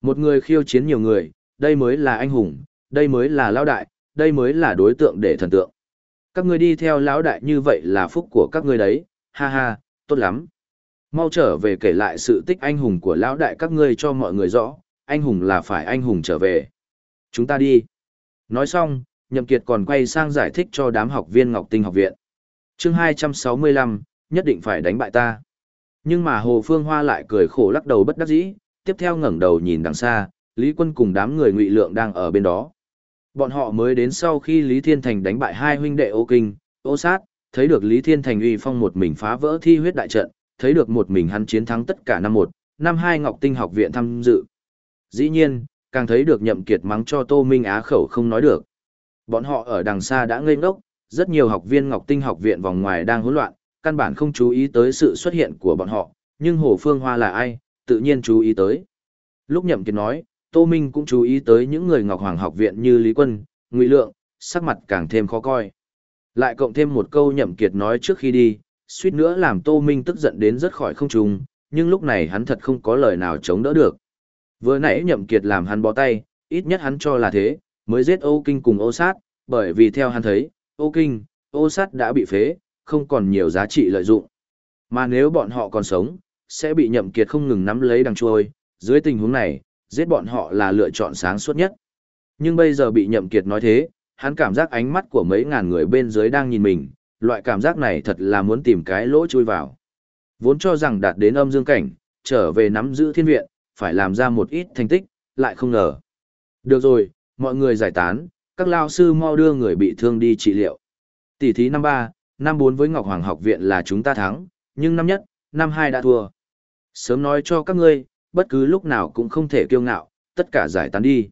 S1: Một người khiêu chiến nhiều người, đây mới là anh hùng, đây mới là lão đại, đây mới là đối tượng để thần tượng. Các ngươi đi theo lão đại như vậy là phúc của các ngươi đấy, ha ha, tốt lắm. Mau trở về kể lại sự tích anh hùng của lão đại các ngươi cho mọi người rõ, anh hùng là phải anh hùng trở về. Chúng ta đi. Nói xong, Nhậm Kiệt còn quay sang giải thích cho đám học viên Ngọc Tinh học viện. Chương 265, nhất định phải đánh bại ta. Nhưng mà Hồ Phương Hoa lại cười khổ lắc đầu bất đắc dĩ, tiếp theo ngẩng đầu nhìn đằng xa, Lý Quân cùng đám người ngụy lượng đang ở bên đó. Bọn họ mới đến sau khi Lý Thiên Thành đánh bại hai huynh đệ ô kinh, ô sát, thấy được Lý Thiên Thành uy phong một mình phá vỡ thi huyết đại trận, thấy được một mình hắn chiến thắng tất cả năm một, năm hai Ngọc Tinh học viện tham dự. Dĩ nhiên, càng thấy được nhậm kiệt mắng cho Tô Minh Á khẩu không nói được. Bọn họ ở đằng xa đã ngây ngốc, rất nhiều học viên Ngọc Tinh học viện vòng ngoài đang hỗn loạn, căn bản không chú ý tới sự xuất hiện của bọn họ, nhưng Hồ Phương Hoa là ai, tự nhiên chú ý tới. Lúc nhậm kiệt nói, Tô Minh cũng chú ý tới những người Ngọc Hoàng học viện như Lý Quân, Ngụy Lượng, sắc mặt càng thêm khó coi. Lại cộng thêm một câu nhậm kiệt nói trước khi đi, suýt nữa làm Tô Minh tức giận đến rất khỏi không trùng, nhưng lúc này hắn thật không có lời nào chống đỡ được. Vừa nãy nhậm kiệt làm hắn bó tay, ít nhất hắn cho là thế, mới giết Âu Kinh cùng âu Sát, bởi vì theo hắn thấy, Ô Kinh, Ô sắt đã bị phế, không còn nhiều giá trị lợi dụng. Mà nếu bọn họ còn sống, sẽ bị nhậm kiệt không ngừng nắm lấy đằng trôi, dưới tình huống này, giết bọn họ là lựa chọn sáng suốt nhất. Nhưng bây giờ bị nhậm kiệt nói thế, hắn cảm giác ánh mắt của mấy ngàn người bên dưới đang nhìn mình, loại cảm giác này thật là muốn tìm cái lỗ chui vào. Vốn cho rằng đạt đến âm dương cảnh, trở về nắm giữ thiên viện, phải làm ra một ít thành tích, lại không ngờ. Được rồi, mọi người giải tán, các lao sư mau đưa người bị thương đi trị liệu. Tỷ thí năm 3, năm 4 với Ngọc Hoàng học viện là chúng ta thắng, nhưng năm nhất, năm 2 đã thua. Sớm nói cho các ngươi, bất cứ lúc nào cũng không thể kiêu ngạo, tất cả giải tán đi.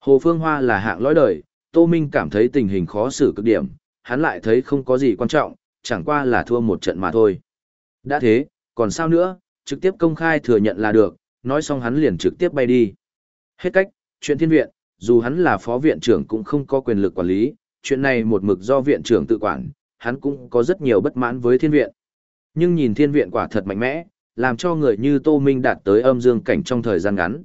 S1: Hồ Phương Hoa là hạng lõi đời, Tô Minh cảm thấy tình hình khó xử cực điểm, hắn lại thấy không có gì quan trọng, chẳng qua là thua một trận mà thôi. Đã thế, còn sao nữa, trực tiếp công khai thừa nhận là được, nói xong hắn liền trực tiếp bay đi. Hết cách, chuyện thiên viện, dù hắn là phó viện trưởng cũng không có quyền lực quản lý, chuyện này một mực do viện trưởng tự quản, hắn cũng có rất nhiều bất mãn với thiên viện. Nhưng nhìn thiên viện quả thật mạnh mẽ, làm cho người như Tô Minh đạt tới âm dương cảnh trong thời gian ngắn.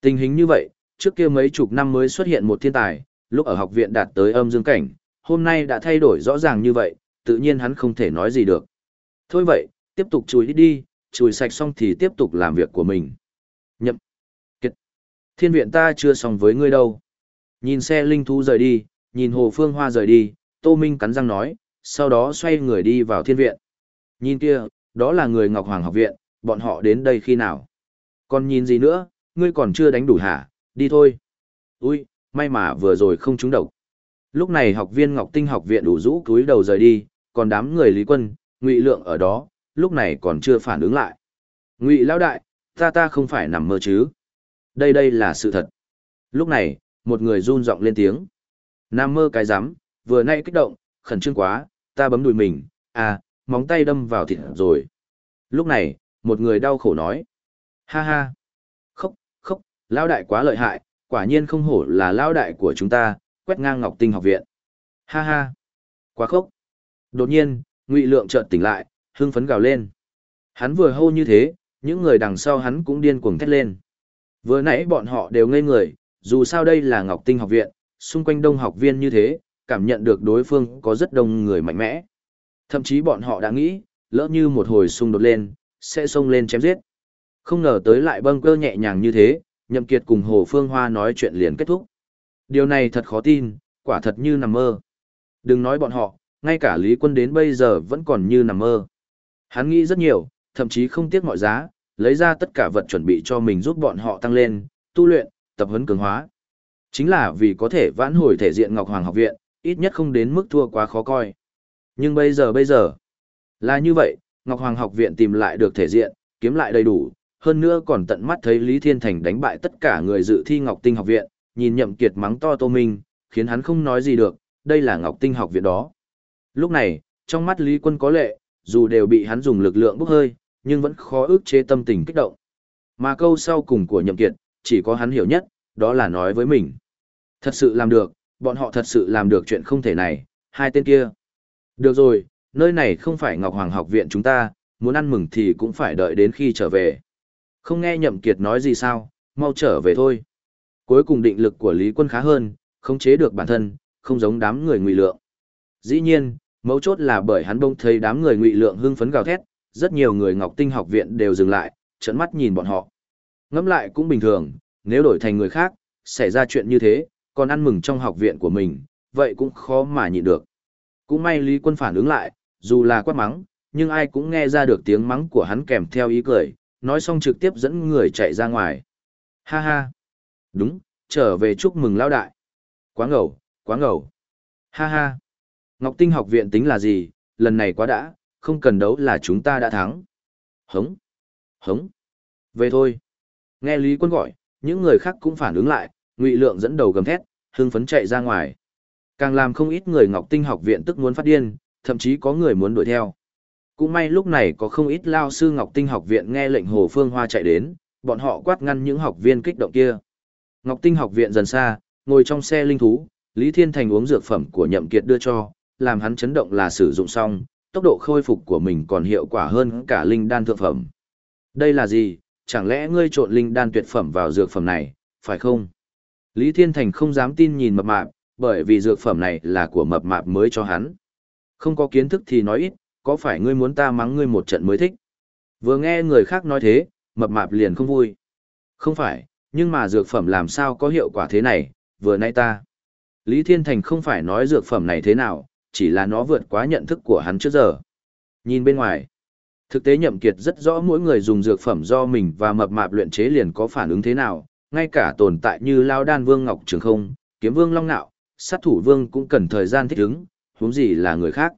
S1: Tình hình như vậy, trước kia mấy chục năm mới xuất hiện một thiên tài, lúc ở học viện đạt tới âm dương cảnh, hôm nay đã thay đổi rõ ràng như vậy, tự nhiên hắn không thể nói gì được. Thôi vậy, tiếp tục chùi đi đi, chùi sạch xong thì tiếp tục làm việc của mình. Nhậm. Thiên viện ta chưa xong với ngươi đâu. Nhìn xe linh thú rời đi, nhìn hồ phương hoa rời đi, Tô Minh cắn răng nói, sau đó xoay người đi vào thiên viện. Nhìn kia, đó là người Ngọc Hoàng học viện, bọn họ đến đây khi nào? Còn nhìn gì nữa, ngươi còn chưa đánh đủ hả, đi thôi. Ui, may mà vừa rồi không trúng độc. Lúc này học viên Ngọc Tinh học viện đủ rũ cúi đầu rời đi, còn đám người Lý Quân, Ngụy Lượng ở đó, lúc này còn chưa phản ứng lại. Ngụy lão đại, ta ta không phải nằm mơ chứ? Đây đây là sự thật. Lúc này, một người run giọng lên tiếng. Nam mơ cái rắm vừa nay kích động, khẩn trương quá, ta bấm đùi mình, à, móng tay đâm vào thịt rồi. Lúc này, một người đau khổ nói. Ha ha. Khóc, khóc, lão đại quá lợi hại, quả nhiên không hổ là lão đại của chúng ta, quét ngang Ngọc Tinh học viện. Ha ha. Quá khốc. Đột nhiên, Ngụy Lượng chợt tỉnh lại, hưng phấn gào lên. Hắn vừa hô như thế, những người đằng sau hắn cũng điên cuồng thét lên. Vừa nãy bọn họ đều ngây người, dù sao đây là Ngọc Tinh học viện, xung quanh đông học viên như thế, cảm nhận được đối phương có rất đông người mạnh mẽ. Thậm chí bọn họ đã nghĩ, lỡ như một hồi xung đột lên, sẽ xông lên chém giết. Không ngờ tới lại bâng cơ nhẹ nhàng như thế, Nhậm Kiệt cùng Hồ Phương Hoa nói chuyện liền kết thúc. Điều này thật khó tin, quả thật như nằm mơ. Đừng nói bọn họ, ngay cả Lý Quân đến bây giờ vẫn còn như nằm mơ. Hắn nghĩ rất nhiều, thậm chí không tiếc mọi giá, lấy ra tất cả vật chuẩn bị cho mình giúp bọn họ tăng lên, tu luyện, tập huấn cường hóa. Chính là vì có thể vãn hồi thể diện Ngọc Hoàng học viện, ít nhất không đến mức thua quá khó coi. Nhưng bây giờ bây giờ, là như vậy, Ngọc Hoàng học viện tìm lại được thể diện, kiếm lại đầy đủ, hơn nữa còn tận mắt thấy Lý Thiên Thành đánh bại tất cả người dự thi Ngọc Tinh học viện, nhìn nhậm kiệt mắng to Tô Minh, khiến hắn không nói gì được, đây là Ngọc Tinh học viện đó. Lúc này, trong mắt Lý Quân có lệ, dù đều bị hắn dùng lực lượng bốc hơi, nhưng vẫn khó ức chế tâm tình kích động. Mà câu sau cùng của nhậm kiệt, chỉ có hắn hiểu nhất, đó là nói với mình. Thật sự làm được, bọn họ thật sự làm được chuyện không thể này, hai tên kia. Được rồi, nơi này không phải Ngọc Hoàng học viện chúng ta, muốn ăn mừng thì cũng phải đợi đến khi trở về. Không nghe nhậm kiệt nói gì sao, mau trở về thôi. Cuối cùng định lực của Lý Quân khá hơn, không chế được bản thân, không giống đám người ngụy lượng. Dĩ nhiên, mấu chốt là bởi hắn bông thấy đám người ngụy lượng hưng phấn gào thét, rất nhiều người Ngọc Tinh học viện đều dừng lại, trợn mắt nhìn bọn họ. Ngẫm lại cũng bình thường, nếu đổi thành người khác, xảy ra chuyện như thế, còn ăn mừng trong học viện của mình, vậy cũng khó mà nhịn được. Cũng may Lý Quân phản ứng lại, dù là quát mắng, nhưng ai cũng nghe ra được tiếng mắng của hắn kèm theo ý cười, nói xong trực tiếp dẫn người chạy ra ngoài. Ha ha! Đúng, trở về chúc mừng Lão đại. Quá ngầu, quá ngầu. Ha ha. Ngọc Tinh học viện tính là gì, lần này quá đã, không cần đấu là chúng ta đã thắng. Hống, hống. Về thôi. Nghe Lý Quân gọi, những người khác cũng phản ứng lại, Ngụy Lượng dẫn đầu gầm thét, hưng phấn chạy ra ngoài. Càng làm không ít người Ngọc Tinh học viện tức muốn phát điên, thậm chí có người muốn đuổi theo. Cũng may lúc này có không ít lao sư Ngọc Tinh học viện nghe lệnh Hồ Phương Hoa chạy đến, bọn họ quát ngăn những học viên kích động kia. Ngọc Tinh học viện dần xa, ngồi trong xe linh thú, Lý Thiên Thành uống dược phẩm của Nhậm Kiệt đưa cho, làm hắn chấn động là sử dụng xong, tốc độ khôi phục của mình còn hiệu quả hơn cả linh đan thượng phẩm. Đây là gì, chẳng lẽ ngươi trộn linh đan tuyệt phẩm vào dược phẩm này, phải không? Lý Thiên Thành không dám tin nhìn mập mạp, bởi vì dược phẩm này là của mập mạp mới cho hắn. Không có kiến thức thì nói ít, có phải ngươi muốn ta mắng ngươi một trận mới thích? Vừa nghe người khác nói thế, mập mạp liền không vui. Không phải, nhưng mà dược phẩm làm sao có hiệu quả thế này, vừa nay ta. Lý Thiên Thành không phải nói dược phẩm này thế nào, chỉ là nó vượt quá nhận thức của hắn trước giờ. Nhìn bên ngoài, thực tế nhậm kiệt rất rõ mỗi người dùng dược phẩm do mình và mập mạp luyện chế liền có phản ứng thế nào, ngay cả tồn tại như Lao Đan Vương Ngọc Trường Không, Kiếm Vương Long Nạo, sát thủ Vương cũng cần thời gian thích ứng, huống gì là người khác.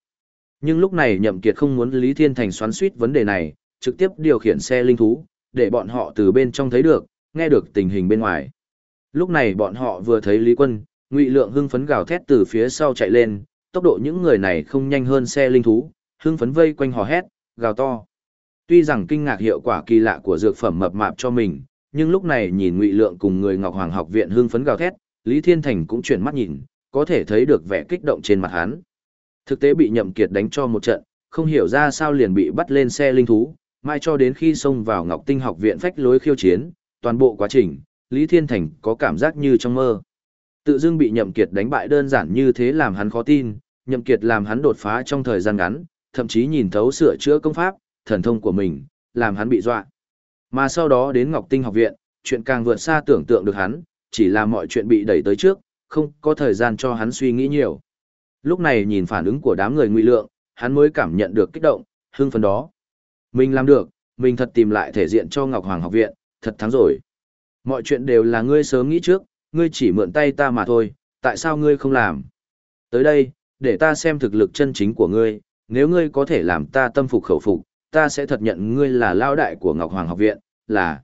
S1: Nhưng lúc này nhậm kiệt không muốn Lý Thiên Thành xoắn suýt vấn đề này, trực tiếp điều khiển xe linh thú, để bọn họ từ bên trong thấy được, nghe được tình hình bên ngoài. Lúc này bọn họ vừa thấy Lý Quân, Ngụy Lượng hưng phấn gào thét từ phía sau chạy lên, tốc độ những người này không nhanh hơn xe linh thú, hưng phấn vây quanh hò hét, gào to. Tuy rằng kinh ngạc hiệu quả kỳ lạ của dược phẩm mập mạp cho mình, nhưng lúc này nhìn Ngụy Lượng cùng người Ngọc Hoàng học viện hưng phấn gào thét, Lý Thiên Thành cũng chuyển mắt nhìn, có thể thấy được vẻ kích động trên mặt hắn. Thực tế bị Nhậm Kiệt đánh cho một trận, không hiểu ra sao liền bị bắt lên xe linh thú, mai cho đến khi xông vào Ngọc Tinh học viện phách lối khiêu chiến, toàn bộ quá trình, Lý Thiên Thành có cảm giác như trong mơ. Tự dưng bị Nhậm Kiệt đánh bại đơn giản như thế làm hắn khó tin, Nhậm Kiệt làm hắn đột phá trong thời gian ngắn, thậm chí nhìn thấu sửa chữa công pháp, thần thông của mình, làm hắn bị dọa. Mà sau đó đến Ngọc Tinh học viện, chuyện càng vượt xa tưởng tượng được hắn, chỉ là mọi chuyện bị đẩy tới trước, không có thời gian cho hắn suy nghĩ nhiều. Lúc này nhìn phản ứng của đám người nguy lượng, hắn mới cảm nhận được kích động, hưng phấn đó. Mình làm được, mình thật tìm lại thể diện cho Ngọc Hoàng học viện, thật thắng rồi. Mọi chuyện đều là ngươi sớm nghĩ trước, ngươi chỉ mượn tay ta mà thôi, tại sao ngươi không làm? Tới đây, để ta xem thực lực chân chính của ngươi, nếu ngươi có thể làm ta tâm phục khẩu phục, ta sẽ thật nhận ngươi là lao đại của Ngọc Hoàng học viện, là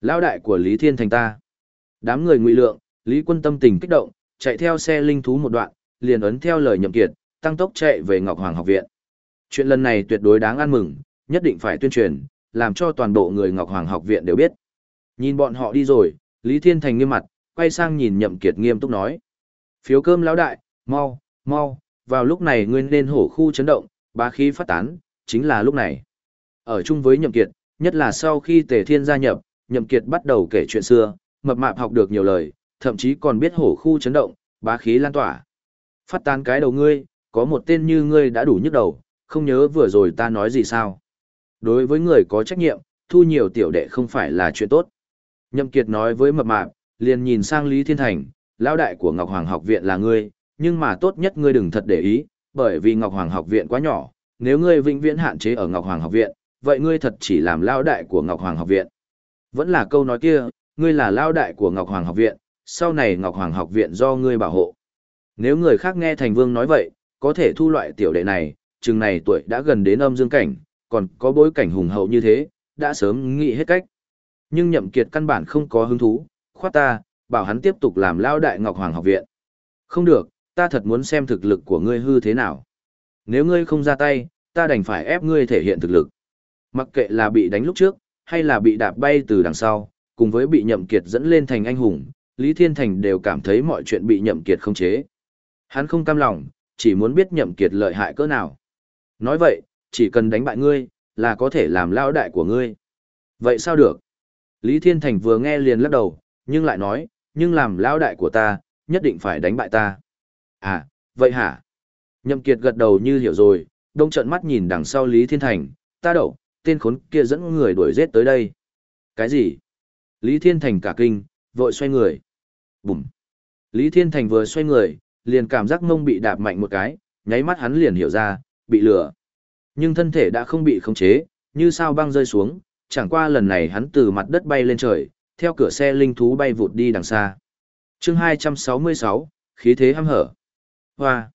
S1: lao đại của Lý Thiên Thành ta. Đám người ngụy lượng, Lý Quân tâm tình kích động, chạy theo xe linh thú một đoạn, liền ấn theo lời nhậm kiệt, tăng tốc chạy về Ngọc Hoàng học viện. Chuyện lần này tuyệt đối đáng ăn mừng, nhất định phải tuyên truyền, làm cho toàn bộ người Ngọc Hoàng học viện đều biết. Nhìn bọn họ đi rồi, Lý Thiên Thành nghiêm mặt, quay sang nhìn Nhậm Kiệt nghiêm túc nói. Phiếu cơm lão đại, mau, mau, vào lúc này ngươi nên hổ khu chấn động, bá khí phát tán, chính là lúc này. Ở chung với Nhậm Kiệt, nhất là sau khi Tề Thiên gia nhập, Nhậm Kiệt bắt đầu kể chuyện xưa, mập mạp học được nhiều lời, thậm chí còn biết hổ khu chấn động, bá khí lan tỏa. Phát tán cái đầu ngươi, có một tên như ngươi đã đủ nhức đầu, không nhớ vừa rồi ta nói gì sao. Đối với người có trách nhiệm, thu nhiều tiểu đệ không phải là chuyện tốt. Nhậm Kiệt nói với mập mạp, liền nhìn sang Lý Thiên Thành, lão đại của Ngọc Hoàng học viện là ngươi, nhưng mà tốt nhất ngươi đừng thật để ý, bởi vì Ngọc Hoàng học viện quá nhỏ, nếu ngươi vĩnh viễn hạn chế ở Ngọc Hoàng học viện, vậy ngươi thật chỉ làm lão đại của Ngọc Hoàng học viện. Vẫn là câu nói kia, ngươi là lão đại của Ngọc Hoàng học viện, sau này Ngọc Hoàng học viện do ngươi bảo hộ. Nếu người khác nghe Thành Vương nói vậy, có thể thu loại tiểu đệ này, chừng này tuổi đã gần đến âm dương cảnh, còn có bối cảnh hùng hậu như thế, đã sớm nghĩ hết cách. Nhưng nhậm kiệt căn bản không có hứng thú, khoát ta, bảo hắn tiếp tục làm lao đại Ngọc Hoàng học viện. Không được, ta thật muốn xem thực lực của ngươi hư thế nào. Nếu ngươi không ra tay, ta đành phải ép ngươi thể hiện thực lực. Mặc kệ là bị đánh lúc trước, hay là bị đạp bay từ đằng sau, cùng với bị nhậm kiệt dẫn lên thành anh hùng, Lý Thiên Thành đều cảm thấy mọi chuyện bị nhậm kiệt không chế. Hắn không cam lòng, chỉ muốn biết nhậm kiệt lợi hại cỡ nào. Nói vậy, chỉ cần đánh bại ngươi, là có thể làm lao đại của ngươi. Vậy sao được? Lý Thiên Thành vừa nghe liền lắc đầu, nhưng lại nói, nhưng làm lao đại của ta, nhất định phải đánh bại ta. À, vậy hả? Nhậm Kiệt gật đầu như hiểu rồi, đông trận mắt nhìn đằng sau Lý Thiên Thành, ta đậu, tên khốn kia dẫn người đuổi giết tới đây. Cái gì? Lý Thiên Thành cả kinh, vội xoay người. Bùm. Lý Thiên Thành vừa xoay người, liền cảm giác mông bị đạp mạnh một cái, nháy mắt hắn liền hiểu ra, bị lừa. Nhưng thân thể đã không bị khống chế, như sao băng rơi xuống, chẳng qua lần này hắn từ mặt đất bay lên trời, theo cửa xe linh thú bay vụt đi đằng xa. chương 266, khí thế hăm hở. Hoa!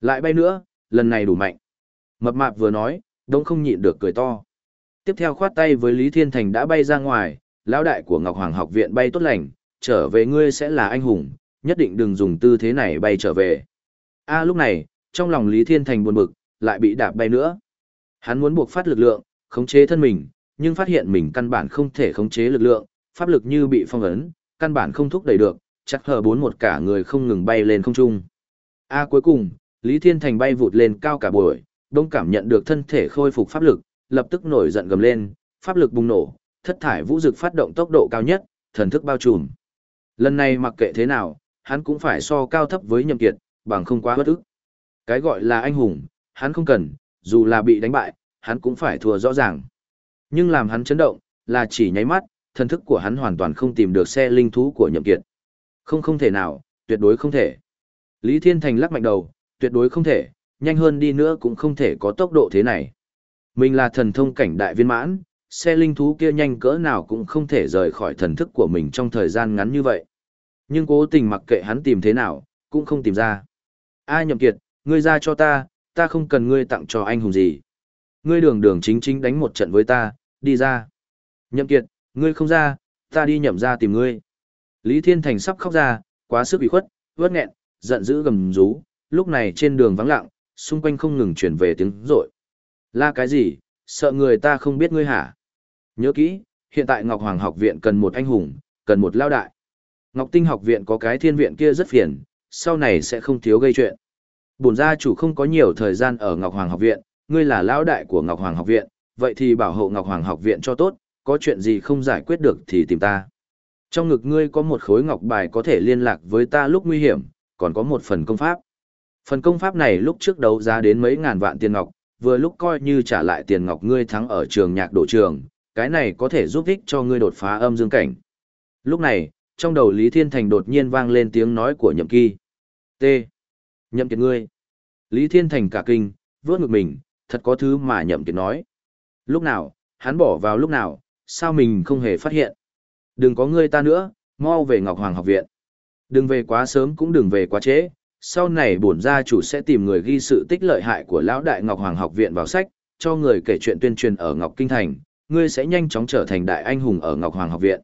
S1: Lại bay nữa, lần này đủ mạnh. Mập mạp vừa nói, đông không nhịn được cười to. Tiếp theo khoát tay với Lý Thiên Thành đã bay ra ngoài, lão đại của Ngọc Hoàng học viện bay tốt lành, trở về ngươi sẽ là anh hùng, nhất định đừng dùng tư thế này bay trở về. A lúc này, trong lòng Lý Thiên Thành buồn bực, lại bị đạp bay nữa. Hắn muốn buộc phát lực lượng, khống chế thân mình, nhưng phát hiện mình căn bản không thể khống chế lực lượng, pháp lực như bị phong ấn, căn bản không thúc đẩy được, chắc hờ bốn một cả người không ngừng bay lên không trung. A à, cuối cùng, Lý Thiên Thành bay vụt lên cao cả buổi, đông cảm nhận được thân thể khôi phục pháp lực, lập tức nổi giận gầm lên, pháp lực bùng nổ, thất thải vũ dực phát động tốc độ cao nhất, thần thức bao trùm. Lần này mặc kệ thế nào, hắn cũng phải so cao thấp với nhậm kiệt, bằng không quá bất ức. Cái gọi là anh hùng, hắn không cần, dù là bị đánh bại, hắn cũng phải thua rõ ràng. Nhưng làm hắn chấn động, là chỉ nháy mắt, thần thức của hắn hoàn toàn không tìm được xe linh thú của nhậm kiệt. Không không thể nào, tuyệt đối không thể. Lý Thiên Thành lắc mạnh đầu, tuyệt đối không thể, nhanh hơn đi nữa cũng không thể có tốc độ thế này. Mình là thần thông cảnh đại viên mãn, xe linh thú kia nhanh cỡ nào cũng không thể rời khỏi thần thức của mình trong thời gian ngắn như vậy. Nhưng cố tình mặc kệ hắn tìm thế nào, cũng không tìm ra. A nhậm kiệt, ngươi ra cho ta, ta không cần ngươi tặng cho anh hùng gì. Ngươi đường đường chính chính đánh một trận với ta, đi ra. Nhậm kiệt, ngươi không ra, ta đi nhậm ra tìm ngươi. Lý Thiên Thành sắp khóc ra, quá sức bị khuất, vớt nghẹn, giận dữ gầm rú, lúc này trên đường vắng lặng, xung quanh không ngừng chuyển về tiếng rội. La cái gì, sợ người ta không biết ngươi hả? Nhớ kỹ, hiện tại Ngọc Hoàng học viện cần một anh hùng, cần một lao đại. Ngọc Tinh học viện có cái thiên viện kia rất phiền, sau này sẽ không thiếu gây chuyện. Bổn gia chủ không có nhiều thời gian ở Ngọc Hoàng học viện, ngươi là lão đại của Ngọc Hoàng học viện, vậy thì bảo hộ Ngọc Hoàng học viện cho tốt, có chuyện gì không giải quyết được thì tìm ta. Trong ngực ngươi có một khối ngọc bài có thể liên lạc với ta lúc nguy hiểm, còn có một phần công pháp. Phần công pháp này lúc trước đấu giá đến mấy ngàn vạn tiền ngọc, vừa lúc coi như trả lại tiền ngọc ngươi thắng ở trường nhạc độ trường, cái này có thể giúp ích cho ngươi đột phá âm dương cảnh. Lúc này, trong đầu Lý Thiên Thành đột nhiên vang lên tiếng nói của Nhậm Kỳ. T. Nhậm Kiệt ngươi. Lý Thiên Thành cả kinh, vướt ngực mình, thật có thứ mà Nhậm Kiệt nói. Lúc nào, hắn bỏ vào lúc nào, sao mình không hề phát hiện. Đừng có ngươi ta nữa, mau về Ngọc Hoàng học viện. Đừng về quá sớm cũng đừng về quá trễ, sau này bổn gia chủ sẽ tìm người ghi sự tích lợi hại của lão đại Ngọc Hoàng học viện vào sách, cho người kể chuyện tuyên truyền ở Ngọc Kinh Thành, ngươi sẽ nhanh chóng trở thành đại anh hùng ở Ngọc Hoàng học viện.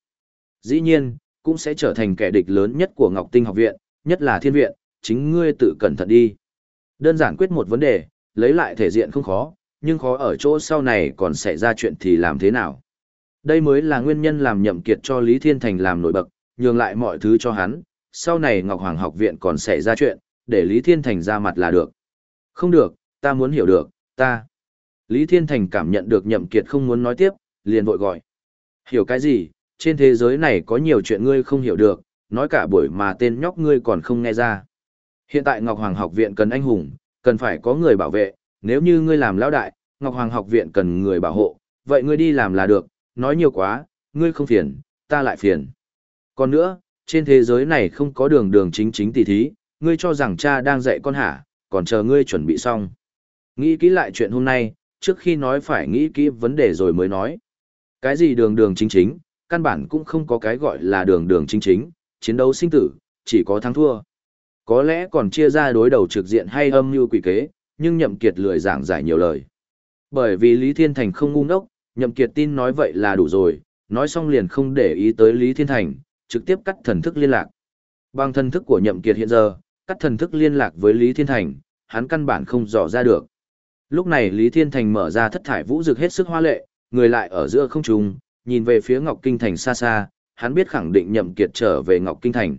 S1: Dĩ nhiên, cũng sẽ trở thành kẻ địch lớn nhất của Ngọc Tinh học viện, nhất là thiên viện, chính ngươi tự cẩn thận đi. Đơn giản quyết một vấn đề, lấy lại thể diện không khó, nhưng khó ở chỗ sau này còn xảy ra chuyện thì làm thế nào. Đây mới là nguyên nhân làm nhậm kiệt cho Lý Thiên Thành làm nổi bật, nhường lại mọi thứ cho hắn, sau này Ngọc Hoàng học viện còn xảy ra chuyện, để Lý Thiên Thành ra mặt là được. Không được, ta muốn hiểu được, ta. Lý Thiên Thành cảm nhận được nhậm kiệt không muốn nói tiếp, liền vội gọi. Hiểu cái gì, trên thế giới này có nhiều chuyện ngươi không hiểu được, nói cả buổi mà tên nhóc ngươi còn không nghe ra. Hiện tại Ngọc Hoàng học viện cần anh hùng, cần phải có người bảo vệ, nếu như ngươi làm lão đại, Ngọc Hoàng học viện cần người bảo hộ, vậy ngươi đi làm là được, nói nhiều quá, ngươi không phiền, ta lại phiền. Còn nữa, trên thế giới này không có đường đường chính chính tỷ thí, ngươi cho rằng cha đang dạy con hả, còn chờ ngươi chuẩn bị xong. Nghĩ kỹ lại chuyện hôm nay, trước khi nói phải nghĩ kỹ vấn đề rồi mới nói. Cái gì đường đường chính chính, căn bản cũng không có cái gọi là đường đường chính chính, chiến đấu sinh tử, chỉ có thắng thua. Có lẽ còn chia ra đối đầu trực diện hay âm mưu quỷ kế, nhưng nhậm kiệt lười giảng giải nhiều lời. Bởi vì Lý Thiên Thành không ngu ngốc, nhậm kiệt tin nói vậy là đủ rồi, nói xong liền không để ý tới Lý Thiên Thành, trực tiếp cắt thần thức liên lạc. Bằng thần thức của nhậm kiệt hiện giờ, cắt thần thức liên lạc với Lý Thiên Thành, hắn căn bản không dò ra được. Lúc này Lý Thiên Thành mở ra thất thải vũ dược hết sức hoa lệ, người lại ở giữa không trung, nhìn về phía Ngọc Kinh Thành xa xa, hắn biết khẳng định nhậm kiệt trở về Ngọc Kinh Thành.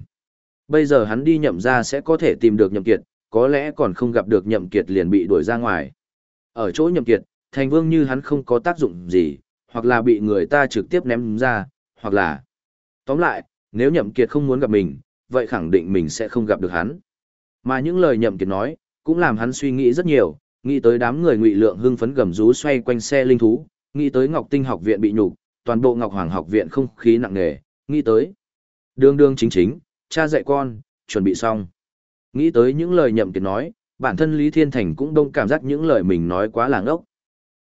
S1: Bây giờ hắn đi nhậm ra sẽ có thể tìm được nhậm kiệt, có lẽ còn không gặp được nhậm kiệt liền bị đuổi ra ngoài. Ở chỗ nhậm kiệt, thành vương như hắn không có tác dụng gì, hoặc là bị người ta trực tiếp ném ra, hoặc là... Tóm lại, nếu nhậm kiệt không muốn gặp mình, vậy khẳng định mình sẽ không gặp được hắn. Mà những lời nhậm kiệt nói, cũng làm hắn suy nghĩ rất nhiều, nghĩ tới đám người ngụy lượng hưng phấn gầm rú xoay quanh xe linh thú, nghĩ tới Ngọc Tinh học viện bị nhục, toàn bộ Ngọc Hoàng học viện không khí nặng nề, nghĩ tới. Đương đương chính chính, cha dạy con, chuẩn bị xong. Nghĩ tới những lời nhậm kiệt nói, bản thân Lý Thiên Thành cũng đông cảm giác những lời mình nói quá là ngốc.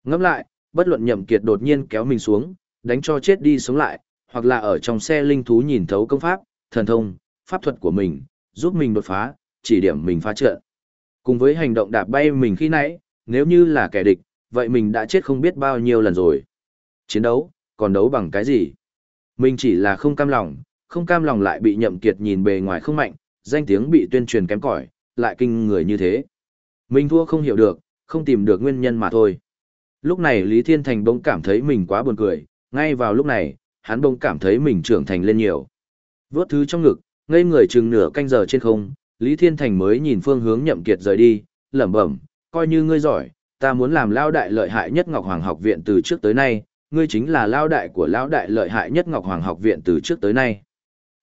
S1: Ngẫm lại, bất luận nhậm kiệt đột nhiên kéo mình xuống, đánh cho chết đi sống lại, hoặc là ở trong xe linh thú nhìn thấu công pháp, thần thông, pháp thuật của mình, giúp mình đột phá, chỉ điểm mình phá trận. Cùng với hành động đạp bay mình khi nãy, nếu như là kẻ địch, vậy mình đã chết không biết bao nhiêu lần rồi. Chiến đấu, còn đấu bằng cái gì? Mình chỉ là không cam lòng, không cam lòng lại bị nhậm kiệt nhìn bề ngoài không mạnh, danh tiếng bị tuyên truyền kém cỏi, lại kinh người như thế. Mình thua không hiểu được, không tìm được nguyên nhân mà thôi. Lúc này Lý Thiên Thành bỗng cảm thấy mình quá buồn cười, ngay vào lúc này, hắn bỗng cảm thấy mình trưởng thành lên nhiều. vớt thứ trong ngực, ngây người chừng nửa canh giờ trên không, Lý Thiên Thành mới nhìn phương hướng nhậm kiệt rời đi, lẩm bẩm, coi như ngươi giỏi, ta muốn làm lao đại lợi hại nhất Ngọc Hoàng học viện từ trước tới nay, ngươi chính là lao đại của Lão đại lợi hại nhất Ngọc Hoàng học viện từ trước tới nay.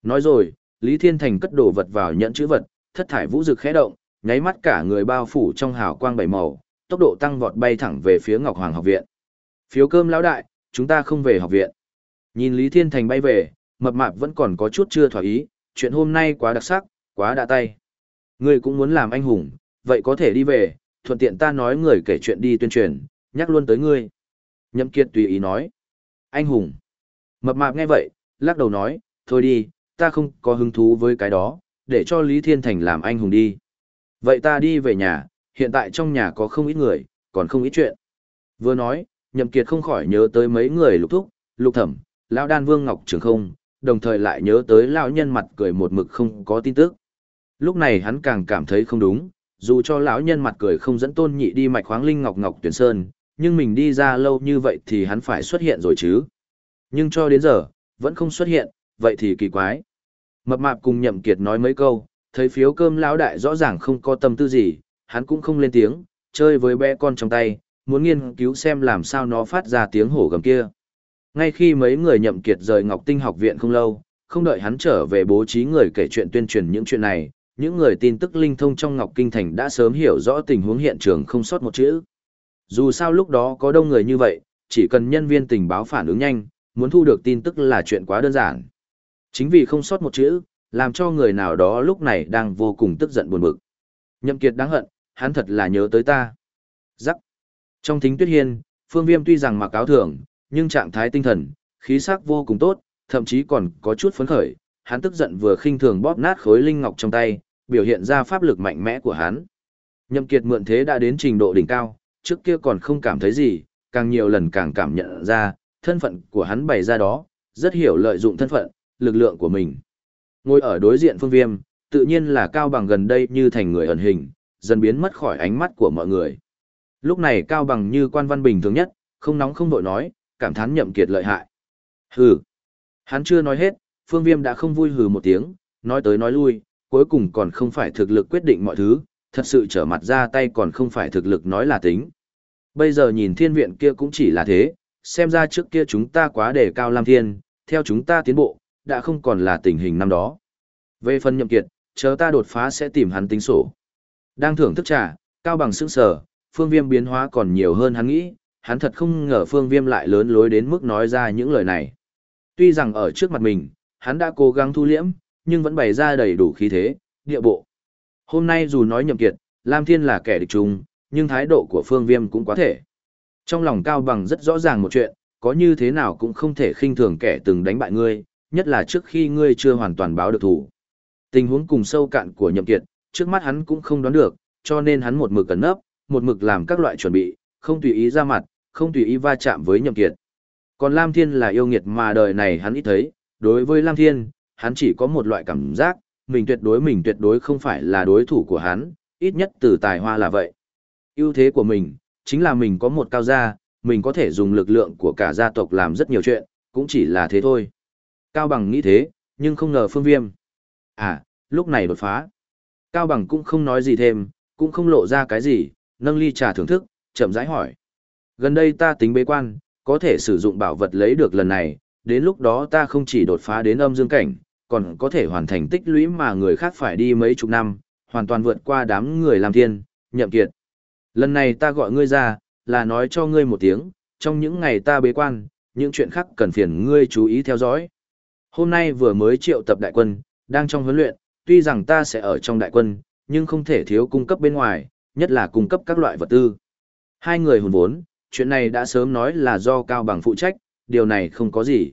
S1: Nói rồi, Lý Thiên Thành cất đồ vật vào nhận chữ vật, thất thải vũ dực khẽ động, nháy mắt cả người bao phủ trong hào quang bảy màu, tốc độ tăng vọt bay thẳng về phía Ngọc Hoàng học viện. Phiếu cơm lão đại, chúng ta không về học viện. Nhìn Lý Thiên Thành bay về, mập mạp vẫn còn có chút chưa thỏa ý, chuyện hôm nay quá đặc sắc, quá đã tay. Ngươi cũng muốn làm anh hùng, vậy có thể đi về, thuận tiện ta nói người kể chuyện đi tuyên truyền, nhắc luôn tới ngươi. Nhậm Kiệt tùy ý nói. Anh hùng. Mập mạp nghe vậy, lắc đầu nói, thôi đi, ta không có hứng thú với cái đó, để cho Lý Thiên Thành làm anh hùng đi. Vậy ta đi về nhà, hiện tại trong nhà có không ít người, còn không ít chuyện. Vừa nói, Nhậm Kiệt không khỏi nhớ tới mấy người lục thúc, lục thẩm, lão đan vương Ngọc Trường không, đồng thời lại nhớ tới lão nhân mặt cười một mực không có tin tức. Lúc này hắn càng cảm thấy không đúng, dù cho lão nhân mặt cười không dẫn tôn nhị đi mạch khoáng linh ngọc ngọc tuyển sơn, nhưng mình đi ra lâu như vậy thì hắn phải xuất hiện rồi chứ. Nhưng cho đến giờ, vẫn không xuất hiện, vậy thì kỳ quái. Mập mạp cùng nhậm kiệt nói mấy câu, thấy phiếu cơm lão đại rõ ràng không có tâm tư gì, hắn cũng không lên tiếng, chơi với bé con trong tay, muốn nghiên cứu xem làm sao nó phát ra tiếng hổ gầm kia. Ngay khi mấy người nhậm kiệt rời Ngọc Tinh học viện không lâu, không đợi hắn trở về bố trí người kể chuyện tuyên truyền những chuyện này, những người tin tức linh thông trong Ngọc Kinh Thành đã sớm hiểu rõ tình huống hiện trường không sót một chữ. Dù sao lúc đó có đông người như vậy, chỉ cần nhân viên tình báo phản ứng nhanh, muốn thu được tin tức là chuyện quá đơn giản. Chính vì không sót một chữ, làm cho người nào đó lúc này đang vô cùng tức giận buồn bực. Nhậm Kiệt đáng hận, hắn thật là nhớ tới ta. Rắc. Trong thính tuyết hiên, Phương Viêm tuy rằng mặc áo thường, nhưng trạng thái tinh thần, khí sắc vô cùng tốt, thậm chí còn có chút phấn khởi. Hắn tức giận vừa khinh thường bóp nát khối linh ngọc trong tay, biểu hiện ra pháp lực mạnh mẽ của hắn. Nhậm Kiệt mượn thế đã đến trình độ đỉnh cao, trước kia còn không cảm thấy gì, càng nhiều lần càng cảm nhận ra, thân phận của hắn bày ra đó, rất hiểu lợi dụng thân phận, lực lượng của mình. Ngồi ở đối diện phương viêm, tự nhiên là cao bằng gần đây như thành người ẩn hình, dần biến mất khỏi ánh mắt của mọi người. Lúc này cao bằng như quan văn bình thường nhất, không nóng không vội nói, cảm thán nhậm kiệt lợi hại. Hừ. Hắn chưa nói hết, phương viêm đã không vui hừ một tiếng, nói tới nói lui, cuối cùng còn không phải thực lực quyết định mọi thứ, thật sự trở mặt ra tay còn không phải thực lực nói là tính. Bây giờ nhìn thiên viện kia cũng chỉ là thế, xem ra trước kia chúng ta quá đề cao Lam Thiên, theo chúng ta tiến bộ, đã không còn là tình hình năm đó. Về phần nhậm kiệt, chờ ta đột phá sẽ tìm hắn tính sổ. Đang thưởng thức trà, cao bằng sững sờ, phương viêm biến hóa còn nhiều hơn hắn nghĩ, hắn thật không ngờ phương viêm lại lớn lối đến mức nói ra những lời này. Tuy rằng ở trước mặt mình, hắn đã cố gắng thu liễm, nhưng vẫn bày ra đầy đủ khí thế, địa bộ. Hôm nay dù nói nhậm kiệt, Lam Thiên là kẻ địch chung, nhưng thái độ của phương viêm cũng quá thể. Trong lòng cao bằng rất rõ ràng một chuyện, có như thế nào cũng không thể khinh thường kẻ từng đánh bại ngươi, nhất là trước khi ngươi chưa hoàn toàn báo được thủ. Tình huống cùng sâu cạn của nhậm kiệt, trước mắt hắn cũng không đoán được, cho nên hắn một mực cẩn nấp, một mực làm các loại chuẩn bị, không tùy ý ra mặt, không tùy ý va chạm với nhậm kiệt. Còn Lam Thiên là yêu nghiệt mà đời này hắn ít thấy, đối với Lam Thiên, hắn chỉ có một loại cảm giác, mình tuyệt đối mình tuyệt đối không phải là đối thủ của hắn, ít nhất từ tài hoa là vậy. ưu thế của mình, chính là mình có một cao gia, mình có thể dùng lực lượng của cả gia tộc làm rất nhiều chuyện, cũng chỉ là thế thôi. Cao Bằng nghĩ thế, nhưng không ngờ Phương Viêm. À, lúc này đột phá. Cao Bằng cũng không nói gì thêm, cũng không lộ ra cái gì, nâng ly trà thưởng thức, chậm rãi hỏi. Gần đây ta tính bế quan, có thể sử dụng bảo vật lấy được lần này, đến lúc đó ta không chỉ đột phá đến âm dương cảnh, còn có thể hoàn thành tích lũy mà người khác phải đi mấy chục năm, hoàn toàn vượt qua đám người làm thiên, nhậm kiệt. Lần này ta gọi ngươi ra, là nói cho ngươi một tiếng, trong những ngày ta bế quan, những chuyện khác cần phiền ngươi chú ý theo dõi. Hôm nay vừa mới triệu tập đại quân, đang trong huấn luyện, tuy rằng ta sẽ ở trong đại quân, nhưng không thể thiếu cung cấp bên ngoài, nhất là cung cấp các loại vật tư. Hai người hùn vốn, chuyện này đã sớm nói là do Cao Bằng phụ trách, điều này không có gì.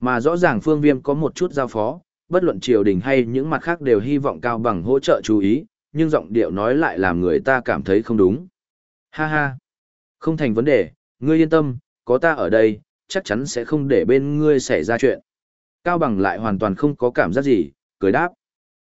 S1: Mà rõ ràng Phương Viêm có một chút giao phó, bất luận triều đình hay những mặt khác đều hy vọng Cao Bằng hỗ trợ chú ý, nhưng giọng điệu nói lại làm người ta cảm thấy không đúng. Ha ha, không thành vấn đề, ngươi yên tâm, có ta ở đây, chắc chắn sẽ không để bên ngươi xảy ra chuyện. Cao Bằng lại hoàn toàn không có cảm giác gì, cười đáp.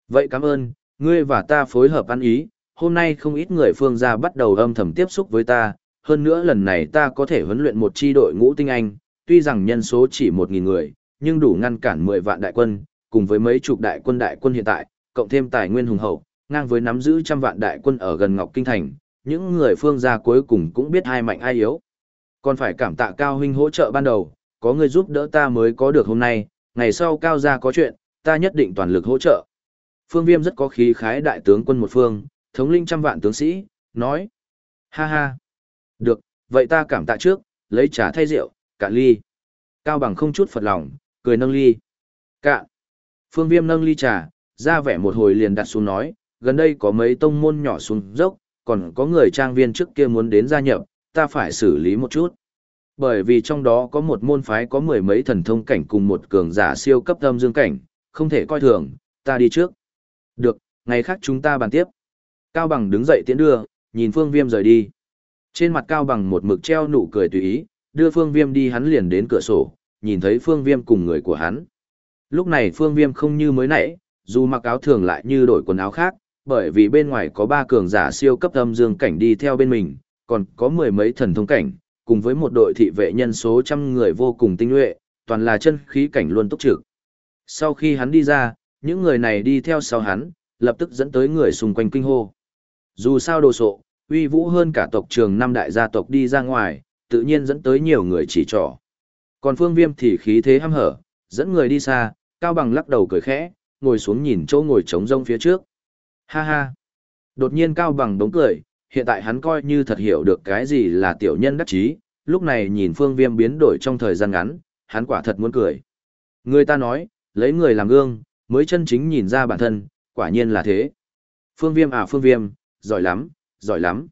S1: Vậy cảm ơn, ngươi và ta phối hợp ăn ý, hôm nay không ít người phương gia bắt đầu âm thầm tiếp xúc với ta, hơn nữa lần này ta có thể huấn luyện một chi đội ngũ tinh anh, tuy rằng nhân số chỉ 1.000 người, nhưng đủ ngăn cản 10 vạn đại quân, cùng với mấy chục đại quân đại quân hiện tại, cộng thêm tài nguyên hùng hậu, ngang với nắm giữ trăm vạn đại quân ở gần Ngọc Kinh Thành, những người phương gia cuối cùng cũng biết ai mạnh ai yếu. Còn phải cảm tạ Cao huynh hỗ trợ ban đầu, có người giúp đỡ ta mới có được hôm nay, ngày sau Cao gia có chuyện, ta nhất định toàn lực hỗ trợ. Phương Viêm rất có khí khái đại tướng quân một phương, thống linh trăm vạn tướng sĩ, nói. Ha ha. Được, vậy ta cảm tạ trước, lấy trà thay rượu, cạn ly. Cao bằng không chút phật lòng, cười nâng ly. Cạn. Phương Viêm nâng ly trà, ra vẻ một hồi liền đặt xuống nói, gần đây có mấy tông môn nhỏ xuống dốc, còn có người trang viên trước kia muốn đến gia nhập, ta phải xử lý một chút. Bởi vì trong đó có một môn phái có mười mấy thần thông cảnh cùng một cường giả siêu cấp âm dương cảnh, không thể coi thường, ta đi trước. Được, ngày khác chúng ta bàn tiếp. Cao Bằng đứng dậy tiễn đưa, nhìn Phương Viêm rời đi. Trên mặt Cao Bằng một mực treo nụ cười tùy ý, đưa Phương Viêm đi hắn liền đến cửa sổ, nhìn thấy Phương Viêm cùng người của hắn. Lúc này phương viêm không như mới nãy, dù mặc áo thường lại như đổi quần áo khác, bởi vì bên ngoài có ba cường giả siêu cấp âm dương cảnh đi theo bên mình, còn có mười mấy thần thông cảnh, cùng với một đội thị vệ nhân số trăm người vô cùng tinh nhuệ, toàn là chân khí cảnh luôn túc trực. Sau khi hắn đi ra, những người này đi theo sau hắn, lập tức dẫn tới người xung quanh kinh hô. Dù sao đồ sộ, uy vũ hơn cả tộc trường năm đại gia tộc đi ra ngoài, tự nhiên dẫn tới nhiều người chỉ trỏ. Còn phương viêm thì khí thế hăm hở, dẫn người đi xa, cao bằng lắc đầu cười khẽ, ngồi xuống nhìn chỗ ngồi trống rông phía trước. Ha ha! Đột nhiên cao bằng đống cười, hiện tại hắn coi như thật hiểu được cái gì là tiểu nhân đắc chí, lúc này nhìn phương viêm biến đổi trong thời gian ngắn, hắn quả thật muốn cười. Người ta nói, lấy người làm gương, mới chân chính nhìn ra bản thân, quả nhiên là thế. Phương viêm à phương viêm, giỏi lắm, giỏi lắm.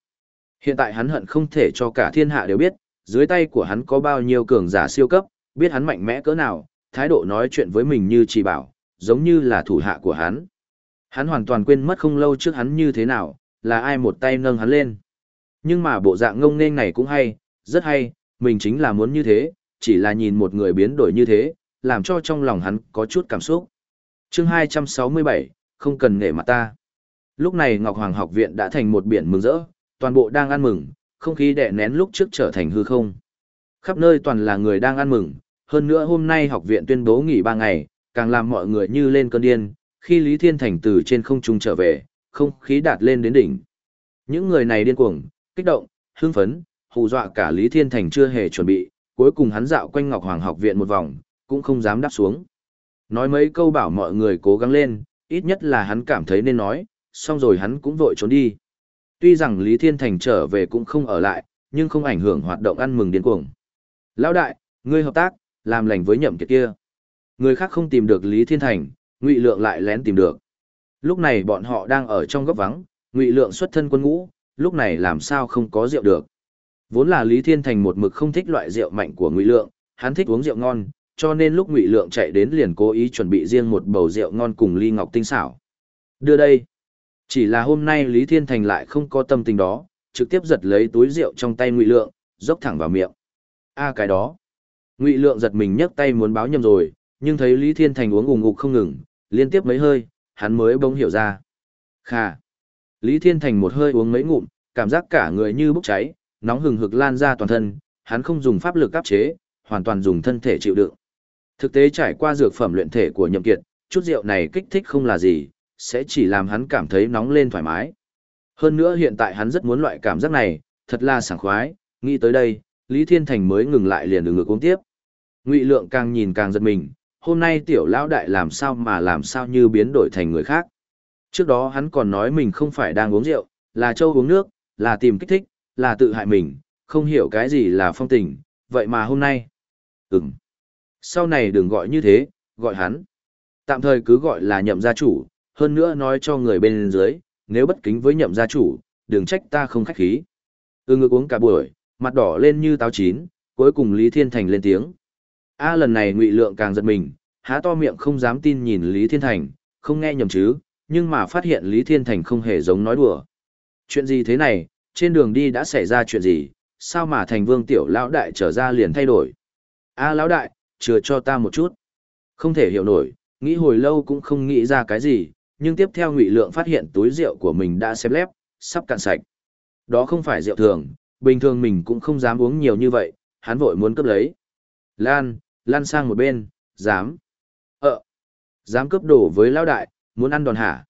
S1: Hiện tại hắn hận không thể cho cả thiên hạ đều biết, dưới tay của hắn có bao nhiêu cường giả siêu cấp, biết hắn mạnh mẽ cỡ nào, thái độ nói chuyện với mình như chỉ bảo, giống như là thủ hạ của hắn. Hắn hoàn toàn quên mất không lâu trước hắn như thế nào, là ai một tay nâng hắn lên. Nhưng mà bộ dạng ngông nên này cũng hay, rất hay, mình chính là muốn như thế, chỉ là nhìn một người biến đổi như thế, làm cho trong lòng hắn có chút cảm xúc. chương 267, không cần nể mặt ta. Lúc này Ngọc Hoàng học viện đã thành một biển mừng rỡ, toàn bộ đang ăn mừng, không khí đè nén lúc trước trở thành hư không. Khắp nơi toàn là người đang ăn mừng, hơn nữa hôm nay học viện tuyên bố nghỉ 3 ngày, càng làm mọi người như lên cơn điên, khi Lý Thiên Thành từ trên không trung trở về, không khí đạt lên đến đỉnh. Những người này điên cuồng, kích động, hưng phấn, hù dọa cả Lý Thiên Thành chưa hề chuẩn bị, cuối cùng hắn dạo quanh Ngọc Hoàng học viện một vòng, cũng không dám đáp xuống. Nói mấy câu bảo mọi người cố gắng lên, ít nhất là hắn cảm thấy nên nói, xong rồi hắn cũng vội trốn đi. Tuy rằng Lý Thiên Thành trở về cũng không ở lại, nhưng không ảnh hưởng hoạt động ăn mừng điên cuồng. Lão đại, ngươi hợp tác, làm lành với nhậm kiệt kia. Người khác không tìm được Lý Thiên Thành, Ngụy Lượng lại lén tìm được. Lúc này bọn họ đang ở trong góc vắng, Ngụy Lượng xuất thân quân ngũ, lúc này làm sao không có rượu được. Vốn là Lý Thiên Thành một mực không thích loại rượu mạnh của Ngụy Lượng, hắn thích uống rượu ngon, cho nên lúc Ngụy Lượng chạy đến liền cố ý chuẩn bị riêng một bầu rượu ngon cùng ly ngọc tinh xảo. Đưa đây. Chỉ là hôm nay Lý Thiên Thành lại không có tâm tình đó, trực tiếp giật lấy túi rượu trong tay Ngụy Lượng, dốc thẳng vào miệng. A cái đó. Ngụy Lượng giật mình nhấc tay muốn báo nhầm rồi, nhưng thấy Lý Thiên Thành uống ùng ục không ngừng, liên tiếp mấy hơi, hắn mới bỗng hiểu ra. Khà. Lý Thiên Thành một hơi uống mấy ngụm, cảm giác cả người như bốc cháy, nóng hừng hực lan ra toàn thân, hắn không dùng pháp lực áp chế, hoàn toàn dùng thân thể chịu đựng. Thực tế trải qua dược phẩm luyện thể của Nhậm Kiệt, chút rượu này kích thích không là gì, sẽ chỉ làm hắn cảm thấy nóng lên thoải mái. Hơn nữa hiện tại hắn rất muốn loại cảm giác này, thật là sảng khoái, nghĩ tới đây, Lý Thiên Thành mới ngừng lại liền đường ngược uống tiếp. Ngụy Lượng càng nhìn càng giật mình, hôm nay tiểu lão đại làm sao mà làm sao như biến đổi thành người khác. Trước đó hắn còn nói mình không phải đang uống rượu, là châu uống nước, là tìm kích thích, là tự hại mình, không hiểu cái gì là phong tình, vậy mà hôm nay. Ừm. Sau này đừng gọi như thế, gọi hắn. Tạm thời cứ gọi là nhậm gia chủ, hơn nữa nói cho người bên dưới, nếu bất kính với nhậm gia chủ, đừng trách ta không khách khí. Ừ ngực uống cả buổi, mặt đỏ lên như táo chín, cuối cùng Lý Thiên Thành lên tiếng. A lần này ngụy lượng càng giật mình, há to miệng không dám tin nhìn Lý Thiên Thành, không nghe nhầm chứ, nhưng mà phát hiện Lý Thiên Thành không hề giống nói đùa. Chuyện gì thế này, trên đường đi đã xảy ra chuyện gì, sao mà thành vương tiểu lão đại trở ra liền thay đổi. A lão đại, chừa cho ta một chút. Không thể hiểu nổi, nghĩ hồi lâu cũng không nghĩ ra cái gì, nhưng tiếp theo ngụy lượng phát hiện túi rượu của mình đã xếp lép, sắp cạn sạch. Đó không phải rượu thường, bình thường mình cũng không dám uống nhiều như vậy, hắn vội muốn cướp lấy. Lan, lan sang một bên, dám. Ờ, dám cướp đồ với lão đại, muốn ăn đòn hả?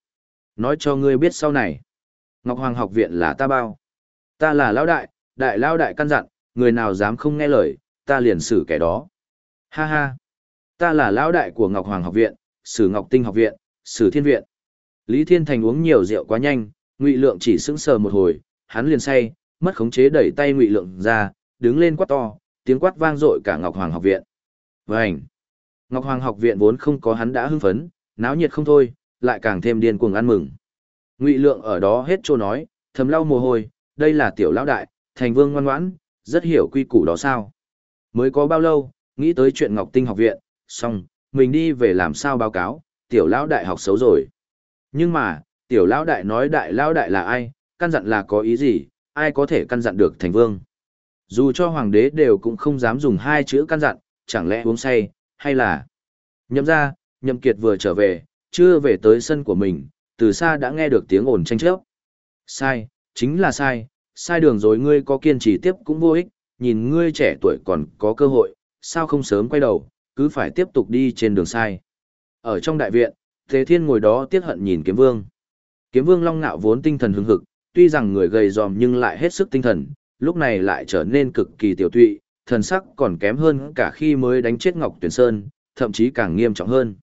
S1: Nói cho ngươi biết sau này. Ngọc Hoàng học viện là ta bao. Ta là lão đại, đại lão đại căn dặn, người nào dám không nghe lời, ta liền xử kẻ đó. Ha ha. Ta là lão đại của Ngọc Hoàng học viện, Sử Ngọc Tinh học viện, Sử Thiên viện. Lý Thiên Thành uống nhiều rượu quá nhanh, Ngụy Lượng chỉ sững sờ một hồi, hắn liền say, mất khống chế đẩy tay Ngụy Lượng ra, đứng lên quát to, tiếng quát vang dội cả Ngọc Hoàng học viện. Vành. Ngọc Hoàng học viện vốn không có hắn đã hưng phấn, náo nhiệt không thôi, lại càng thêm điên cuồng ăn mừng. Ngụy Lượng ở đó hết trô nói, thầm lau mồ hôi, đây là tiểu lão đại, thành vương ngoan ngoãn, rất hiểu quy củ đó sao. Mới có bao lâu, nghĩ tới chuyện Ngọc Tinh học viện, xong, mình đi về làm sao báo cáo, tiểu lão đại học xấu rồi. Nhưng mà, tiểu lão đại nói đại lão đại là ai, căn dặn là có ý gì, ai có thể căn dặn được thành vương. Dù cho hoàng đế đều cũng không dám dùng hai chữ căn dặn, chẳng lẽ uống say, hay là... Nhậm ra, Nhậm Kiệt vừa trở về, chưa về tới sân của mình, từ xa đã nghe được tiếng ồn tranh chấp. Sai, chính là sai, sai đường rồi ngươi có kiên trì tiếp cũng vô ích, nhìn ngươi trẻ tuổi còn có cơ hội, sao không sớm quay đầu, cứ phải tiếp tục đi trên đường sai. Ở trong đại viện, Thế Thiên ngồi đó tiếc hận nhìn Kiếm Vương. Kiếm Vương Long Nạo vốn tinh thần hứng hực, tuy rằng người gầy dòm nhưng lại hết sức tinh thần, lúc này lại trở nên cực kỳ tiểu tụy, thần sắc còn kém hơn cả khi mới đánh chết Ngọc Tuyển Sơn, thậm chí càng nghiêm trọng hơn.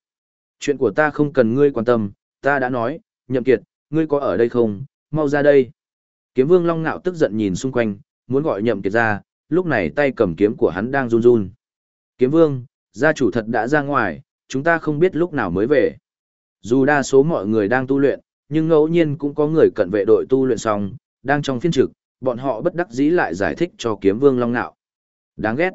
S1: Chuyện của ta không cần ngươi quan tâm, ta đã nói, nhậm kiệt, ngươi có ở đây không, mau ra đây. Kiếm vương Long Nạo tức giận nhìn xung quanh, muốn gọi nhậm kiệt ra, lúc này tay cầm kiếm của hắn đang run run. Kiếm vương, gia chủ thật đã ra ngoài, chúng ta không biết lúc nào mới về. Dù đa số mọi người đang tu luyện, nhưng ngẫu nhiên cũng có người cận vệ đội tu luyện xong, đang trong phiên trực, bọn họ bất đắc dĩ lại giải thích cho kiếm vương Long Nạo. Đáng ghét.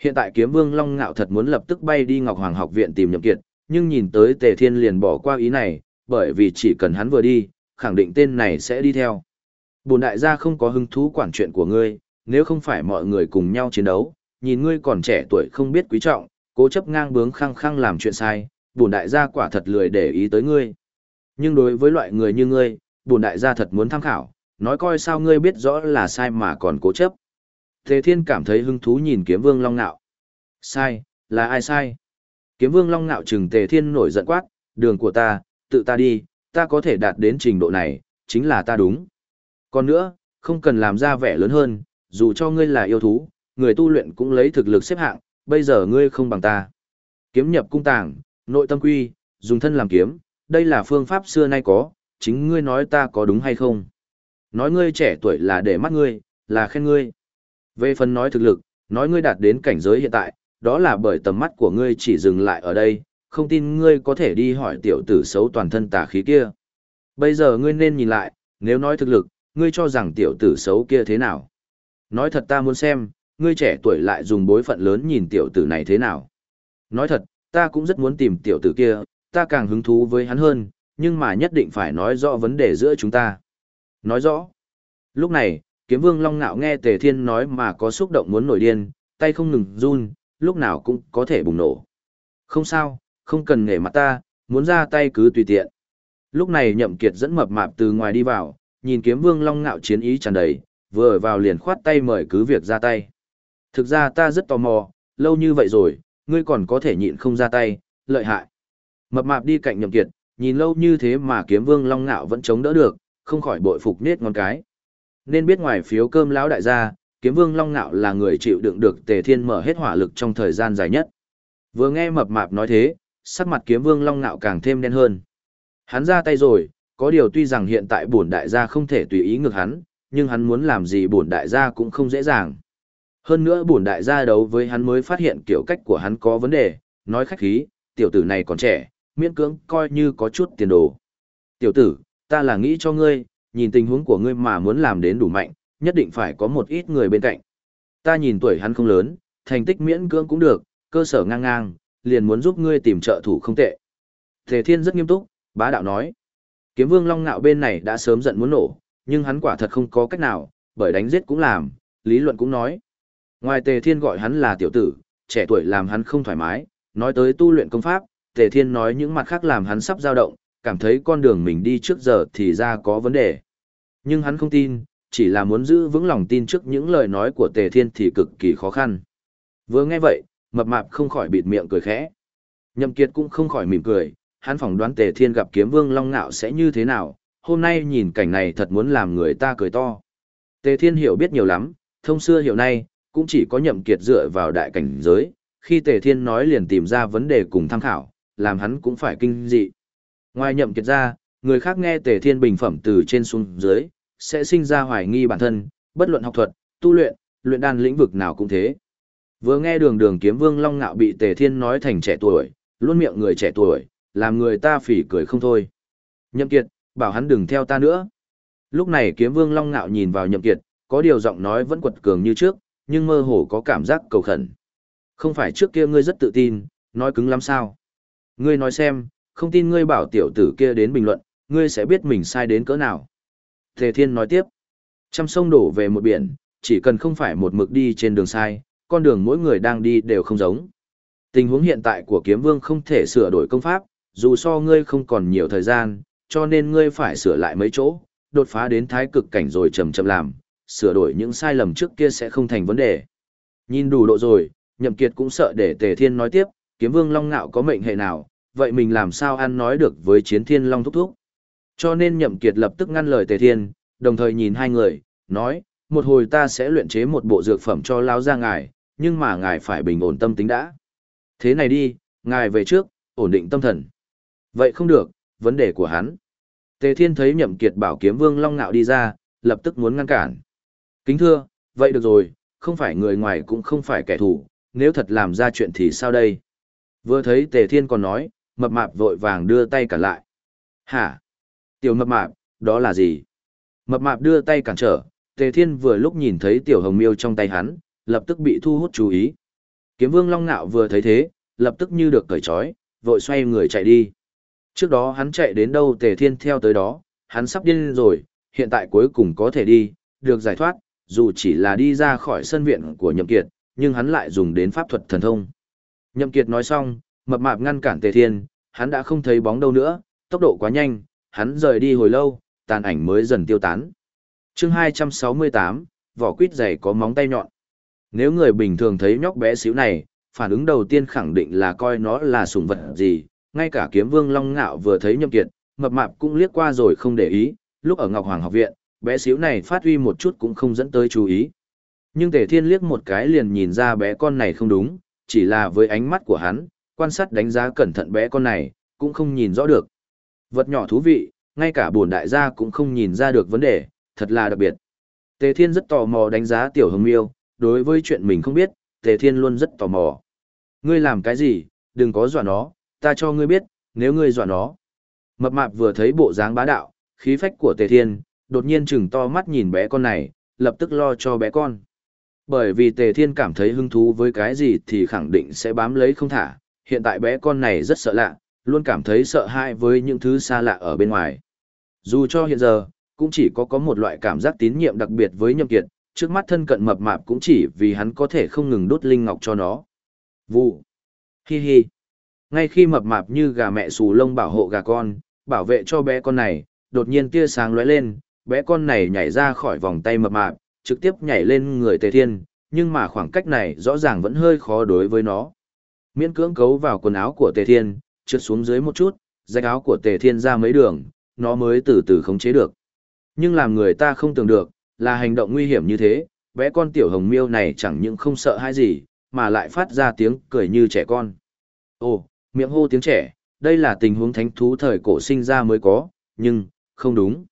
S1: Hiện tại kiếm vương Long Ngạo thật muốn lập tức bay đi Ngọc Hoàng học viện tìm nhậm kiệt, nhưng nhìn tới Tề Thiên liền bỏ qua ý này, bởi vì chỉ cần hắn vừa đi, khẳng định tên này sẽ đi theo. Bồn đại gia không có hứng thú quản chuyện của ngươi, nếu không phải mọi người cùng nhau chiến đấu, nhìn ngươi còn trẻ tuổi không biết quý trọng, cố chấp ngang bướng khăng khăng làm chuyện sai, bổn đại gia quả thật lười để ý tới ngươi. Nhưng đối với loại người như ngươi, bổn đại gia thật muốn tham khảo, nói coi sao ngươi biết rõ là sai mà còn cố chấp. Tề Thiên cảm thấy hứng thú nhìn kiếm vương Long Nạo. Sai, là ai sai? Kiếm vương Long Nạo chừng Tề Thiên nổi giận quát, đường của ta, tự ta đi, ta có thể đạt đến trình độ này, chính là ta đúng. Còn nữa, không cần làm ra vẻ lớn hơn, dù cho ngươi là yêu thú, người tu luyện cũng lấy thực lực xếp hạng, bây giờ ngươi không bằng ta. Kiếm nhập cung tàng, nội tâm quy, dùng thân làm kiếm, đây là phương pháp xưa nay có, chính ngươi nói ta có đúng hay không? Nói ngươi trẻ tuổi là để mắt ngươi, là khen ngươi. Về phần nói thực lực, nói ngươi đạt đến cảnh giới hiện tại, đó là bởi tầm mắt của ngươi chỉ dừng lại ở đây, không tin ngươi có thể đi hỏi tiểu tử xấu toàn thân tà khí kia. Bây giờ ngươi nên nhìn lại, nếu nói thực lực, ngươi cho rằng tiểu tử xấu kia thế nào. Nói thật ta muốn xem, ngươi trẻ tuổi lại dùng bối phận lớn nhìn tiểu tử này thế nào. Nói thật, ta cũng rất muốn tìm tiểu tử kia, ta càng hứng thú với hắn hơn, nhưng mà nhất định phải nói rõ vấn đề giữa chúng ta. Nói rõ. Lúc này, kiếm vương long ngạo nghe tề thiên nói mà có xúc động muốn nổi điên, tay không ngừng run, lúc nào cũng có thể bùng nổ. Không sao, không cần nghề mặt ta, muốn ra tay cứ tùy tiện. Lúc này nhậm kiệt dẫn mập mạp từ ngoài đi vào, nhìn kiếm vương long ngạo chiến ý tràn đầy, vừa ở vào liền khoát tay mời cứ việc ra tay. Thực ra ta rất tò mò, lâu như vậy rồi, ngươi còn có thể nhịn không ra tay, lợi hại. Mập mạp đi cạnh nhậm kiệt, nhìn lâu như thế mà kiếm vương long ngạo vẫn chống đỡ được, không khỏi bội phục nết ngon cái. Nên biết ngoài phiếu cơm lão đại gia, kiếm vương long ngạo là người chịu đựng được tề thiên mở hết hỏa lực trong thời gian dài nhất. Vừa nghe mập mạp nói thế, sắc mặt kiếm vương long ngạo càng thêm đen hơn. Hắn ra tay rồi, có điều tuy rằng hiện tại bổn đại gia không thể tùy ý ngược hắn, nhưng hắn muốn làm gì bổn đại gia cũng không dễ dàng. Hơn nữa bổn đại gia đấu với hắn mới phát hiện kiểu cách của hắn có vấn đề, nói khách khí, tiểu tử này còn trẻ, miễn cưỡng coi như có chút tiền đồ. Tiểu tử, ta là nghĩ cho ngươi, nhìn tình huống của ngươi mà muốn làm đến đủ mạnh, nhất định phải có một ít người bên cạnh. Ta nhìn tuổi hắn không lớn, thành tích miễn cưỡng cũng được, cơ sở ngang ngang, liền muốn giúp ngươi tìm trợ thủ không tệ. Tề Thiên rất nghiêm túc, bá đạo nói. Kiếm Vương Long Nạo bên này đã sớm giận muốn nổ, nhưng hắn quả thật không có cách nào, bởi đánh giết cũng làm, lý luận cũng nói. Ngoài Tề Thiên gọi hắn là tiểu tử, trẻ tuổi làm hắn không thoải mái, nói tới tu luyện công pháp, Tề Thiên nói những mặt khác làm hắn sắp dao động, cảm thấy con đường mình đi trước giờ thì ra có vấn đề. Nhưng hắn không tin, chỉ là muốn giữ vững lòng tin trước những lời nói của Tề Thiên thì cực kỳ khó khăn. Vừa nghe vậy, mập mạp không khỏi bịt miệng cười khẽ. Nhậm Kiệt cũng không khỏi mỉm cười, hắn phỏng đoán Tề Thiên gặp Kiếm Vương Long Nạo sẽ như thế nào, hôm nay nhìn cảnh này thật muốn làm người ta cười to. Tề Thiên hiểu biết nhiều lắm, thông xưa hiểu nay, cũng chỉ có Nhậm Kiệt dựa vào đại cảnh giới, khi Tề Thiên nói liền tìm ra vấn đề cùng tham khảo, làm hắn cũng phải kinh dị. Ngoài Nhậm Kiệt ra, người khác nghe Tề Thiên bình phẩm từ trên xuống dưới, sẽ sinh ra hoài nghi bản thân, bất luận học thuật, tu luyện, luyện đan lĩnh vực nào cũng thế. Vừa nghe đường đường kiếm vương Long Ngạo bị Tề Thiên nói thành trẻ tuổi, luôn miệng người trẻ tuổi, làm người ta phỉ cười không thôi. Nhậm Kiệt, bảo hắn đừng theo ta nữa. Lúc này kiếm vương Long Ngạo nhìn vào Nhậm Kiệt, có điều giọng nói vẫn quật cường như trước, nhưng mơ hồ có cảm giác cầu khẩn. Không phải trước kia ngươi rất tự tin, nói cứng lắm sao? Ngươi nói xem, không tin ngươi bảo tiểu tử kia đến bình luận, ngươi sẽ biết mình sai đến cỡ nào. Tề Thiên nói tiếp, trăm sông đổ về một biển, chỉ cần không phải một mực đi trên đường sai, con đường mỗi người đang đi đều không giống. Tình huống hiện tại của kiếm vương không thể sửa đổi công pháp, dù so ngươi không còn nhiều thời gian, cho nên ngươi phải sửa lại mấy chỗ, đột phá đến thái cực cảnh rồi chậm chậm làm, sửa đổi những sai lầm trước kia sẽ không thành vấn đề. Nhìn đủ độ rồi, Nhậm Kiệt cũng sợ để Tề Thiên nói tiếp, kiếm vương Long Nạo có mệnh hệ nào, vậy mình làm sao ăn nói được với chiến thiên Long thúc thúc. Cho nên Nhậm Kiệt lập tức ngăn lời Tề Thiên, đồng thời nhìn hai người, nói, một hồi ta sẽ luyện chế một bộ dược phẩm cho lão gia ngài, nhưng mà ngài phải bình ổn tâm tính đã. Thế này đi, ngài về trước, ổn định tâm thần. Vậy không được, vấn đề của hắn. Tề Thiên thấy Nhậm Kiệt bảo kiếm vương Long Nạo đi ra, lập tức muốn ngăn cản. Kính thưa, vậy được rồi, không phải người ngoài cũng không phải kẻ thù, nếu thật làm ra chuyện thì sao đây? Vừa thấy Tề Thiên còn nói, mập mạp vội vàng đưa tay cản lại. Hả? Tiểu mập mạp, đó là gì? Mập mạp đưa tay cản trở, Tề Thiên vừa lúc nhìn thấy tiểu hồng miêu trong tay hắn, lập tức bị thu hút chú ý. Kiếm vương Long Nạo vừa thấy thế, lập tức như được cởi trói, vội xoay người chạy đi. Trước đó hắn chạy đến đâu Tề Thiên theo tới đó, hắn sắp điên rồi, hiện tại cuối cùng có thể đi, được giải thoát, dù chỉ là đi ra khỏi sân viện của Nhậm Kiệt, nhưng hắn lại dùng đến pháp thuật thần thông. Nhậm Kiệt nói xong, mập mạp ngăn cản Tề Thiên, hắn đã không thấy bóng đâu nữa, tốc độ quá nhanh, hắn rời đi hồi lâu, tàn ảnh mới dần tiêu tán. Chương 268, vỏ quýt dày có móng tay nhọn. Nếu người bình thường thấy nhóc bé xíu này, phản ứng đầu tiên khẳng định là coi nó là sủng vật gì, ngay cả kiếm vương Long Ngạo vừa thấy Nhậm Kiệt, mập mạp cũng liếc qua rồi không để ý, lúc ở Ngọc Hoàng học viện, bé xíu này phát huy một chút cũng không dẫn tới chú ý. Nhưng Tề Thiên liếc một cái liền nhìn ra bé con này không đúng, chỉ là với ánh mắt của hắn, quan sát đánh giá cẩn thận bé con này, cũng không nhìn rõ được. Vật nhỏ thú vị, ngay cả bổn đại gia cũng không nhìn ra được vấn đề, thật là đặc biệt. Tề Thiên rất tò mò đánh giá Tiểu Hồng Miêu, đối với chuyện mình không biết, Tề Thiên luôn rất tò mò. Ngươi làm cái gì, đừng có dọa nó, ta cho ngươi biết, nếu ngươi dọa nó. Mập mạp vừa thấy bộ dáng bá đạo, khí phách của Tề Thiên, đột nhiên chừng to mắt nhìn bé con này, lập tức lo cho bé con. Bởi vì Tề Thiên cảm thấy hứng thú với cái gì thì khẳng định sẽ bám lấy không thả, hiện tại bé con này rất sợ lạ, luôn cảm thấy sợ hãi với những thứ xa lạ ở bên ngoài. Dù cho hiện giờ, cũng chỉ có có một loại cảm giác tín nhiệm đặc biệt với Nhậm Kiệt, trước mắt thân cận mập mạp cũng chỉ vì hắn có thể không ngừng đốt linh ngọc cho nó. Vụ. Hi hi. Ngay khi mập mạp như gà mẹ xù lông bảo hộ gà con, bảo vệ cho bé con này, đột nhiên tia sáng lóe lên, bé con này nhảy ra khỏi vòng tay mập mạp, trực tiếp nhảy lên người Tề Thiên, nhưng mà khoảng cách này rõ ràng vẫn hơi khó đối với nó. Miễn cưỡng cấu vào quần áo của Tề Thiên, trượt xuống dưới một chút, rách áo của Tề Thiên ra mấy đường, nó mới từ từ khống chế được. Nhưng làm người ta không tưởng được, là hành động nguy hiểm như thế, bé con tiểu hồng miêu này chẳng những không sợ hãi gì, mà lại phát ra tiếng cười như trẻ con. Ồ, miệng hô tiếng trẻ, đây là tình huống thánh thú thời cổ sinh ra mới có, nhưng, không đúng.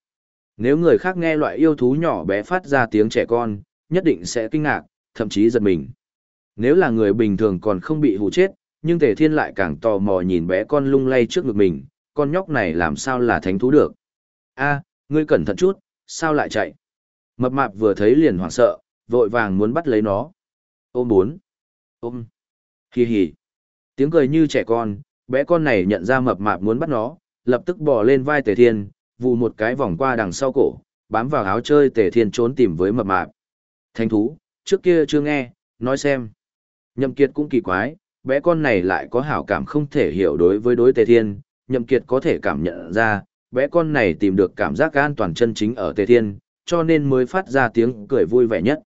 S1: Nếu người khác nghe loại yêu thú nhỏ bé phát ra tiếng trẻ con, nhất định sẽ kinh ngạc, thậm chí giật mình. Nếu là người bình thường còn không bị hù chết, nhưng Tề Thiên lại càng tò mò nhìn bé con lung lay trước ngực mình, con nhóc này làm sao là thánh thú được. a ngươi cẩn thận chút, sao lại chạy? Mập mạp vừa thấy liền hoảng sợ, vội vàng muốn bắt lấy nó. Ôm bốn. Ôm. Hi hi. Tiếng cười như trẻ con, bé con này nhận ra mập mạp muốn bắt nó, lập tức bò lên vai Tề Thiên, vụ một cái vòng qua đằng sau cổ, bám vào áo chơi Tề Thiên trốn tìm với mập mạp. Thánh thú, trước kia chưa nghe, nói xem. Nhậm Kiệt cũng kỳ quái, bé con này lại có hảo cảm không thể hiểu đối với đối Tề Thiên, Nhậm Kiệt có thể cảm nhận ra, bé con này tìm được cảm giác an toàn chân chính ở Tề Thiên, cho nên mới phát ra tiếng cười vui vẻ nhất.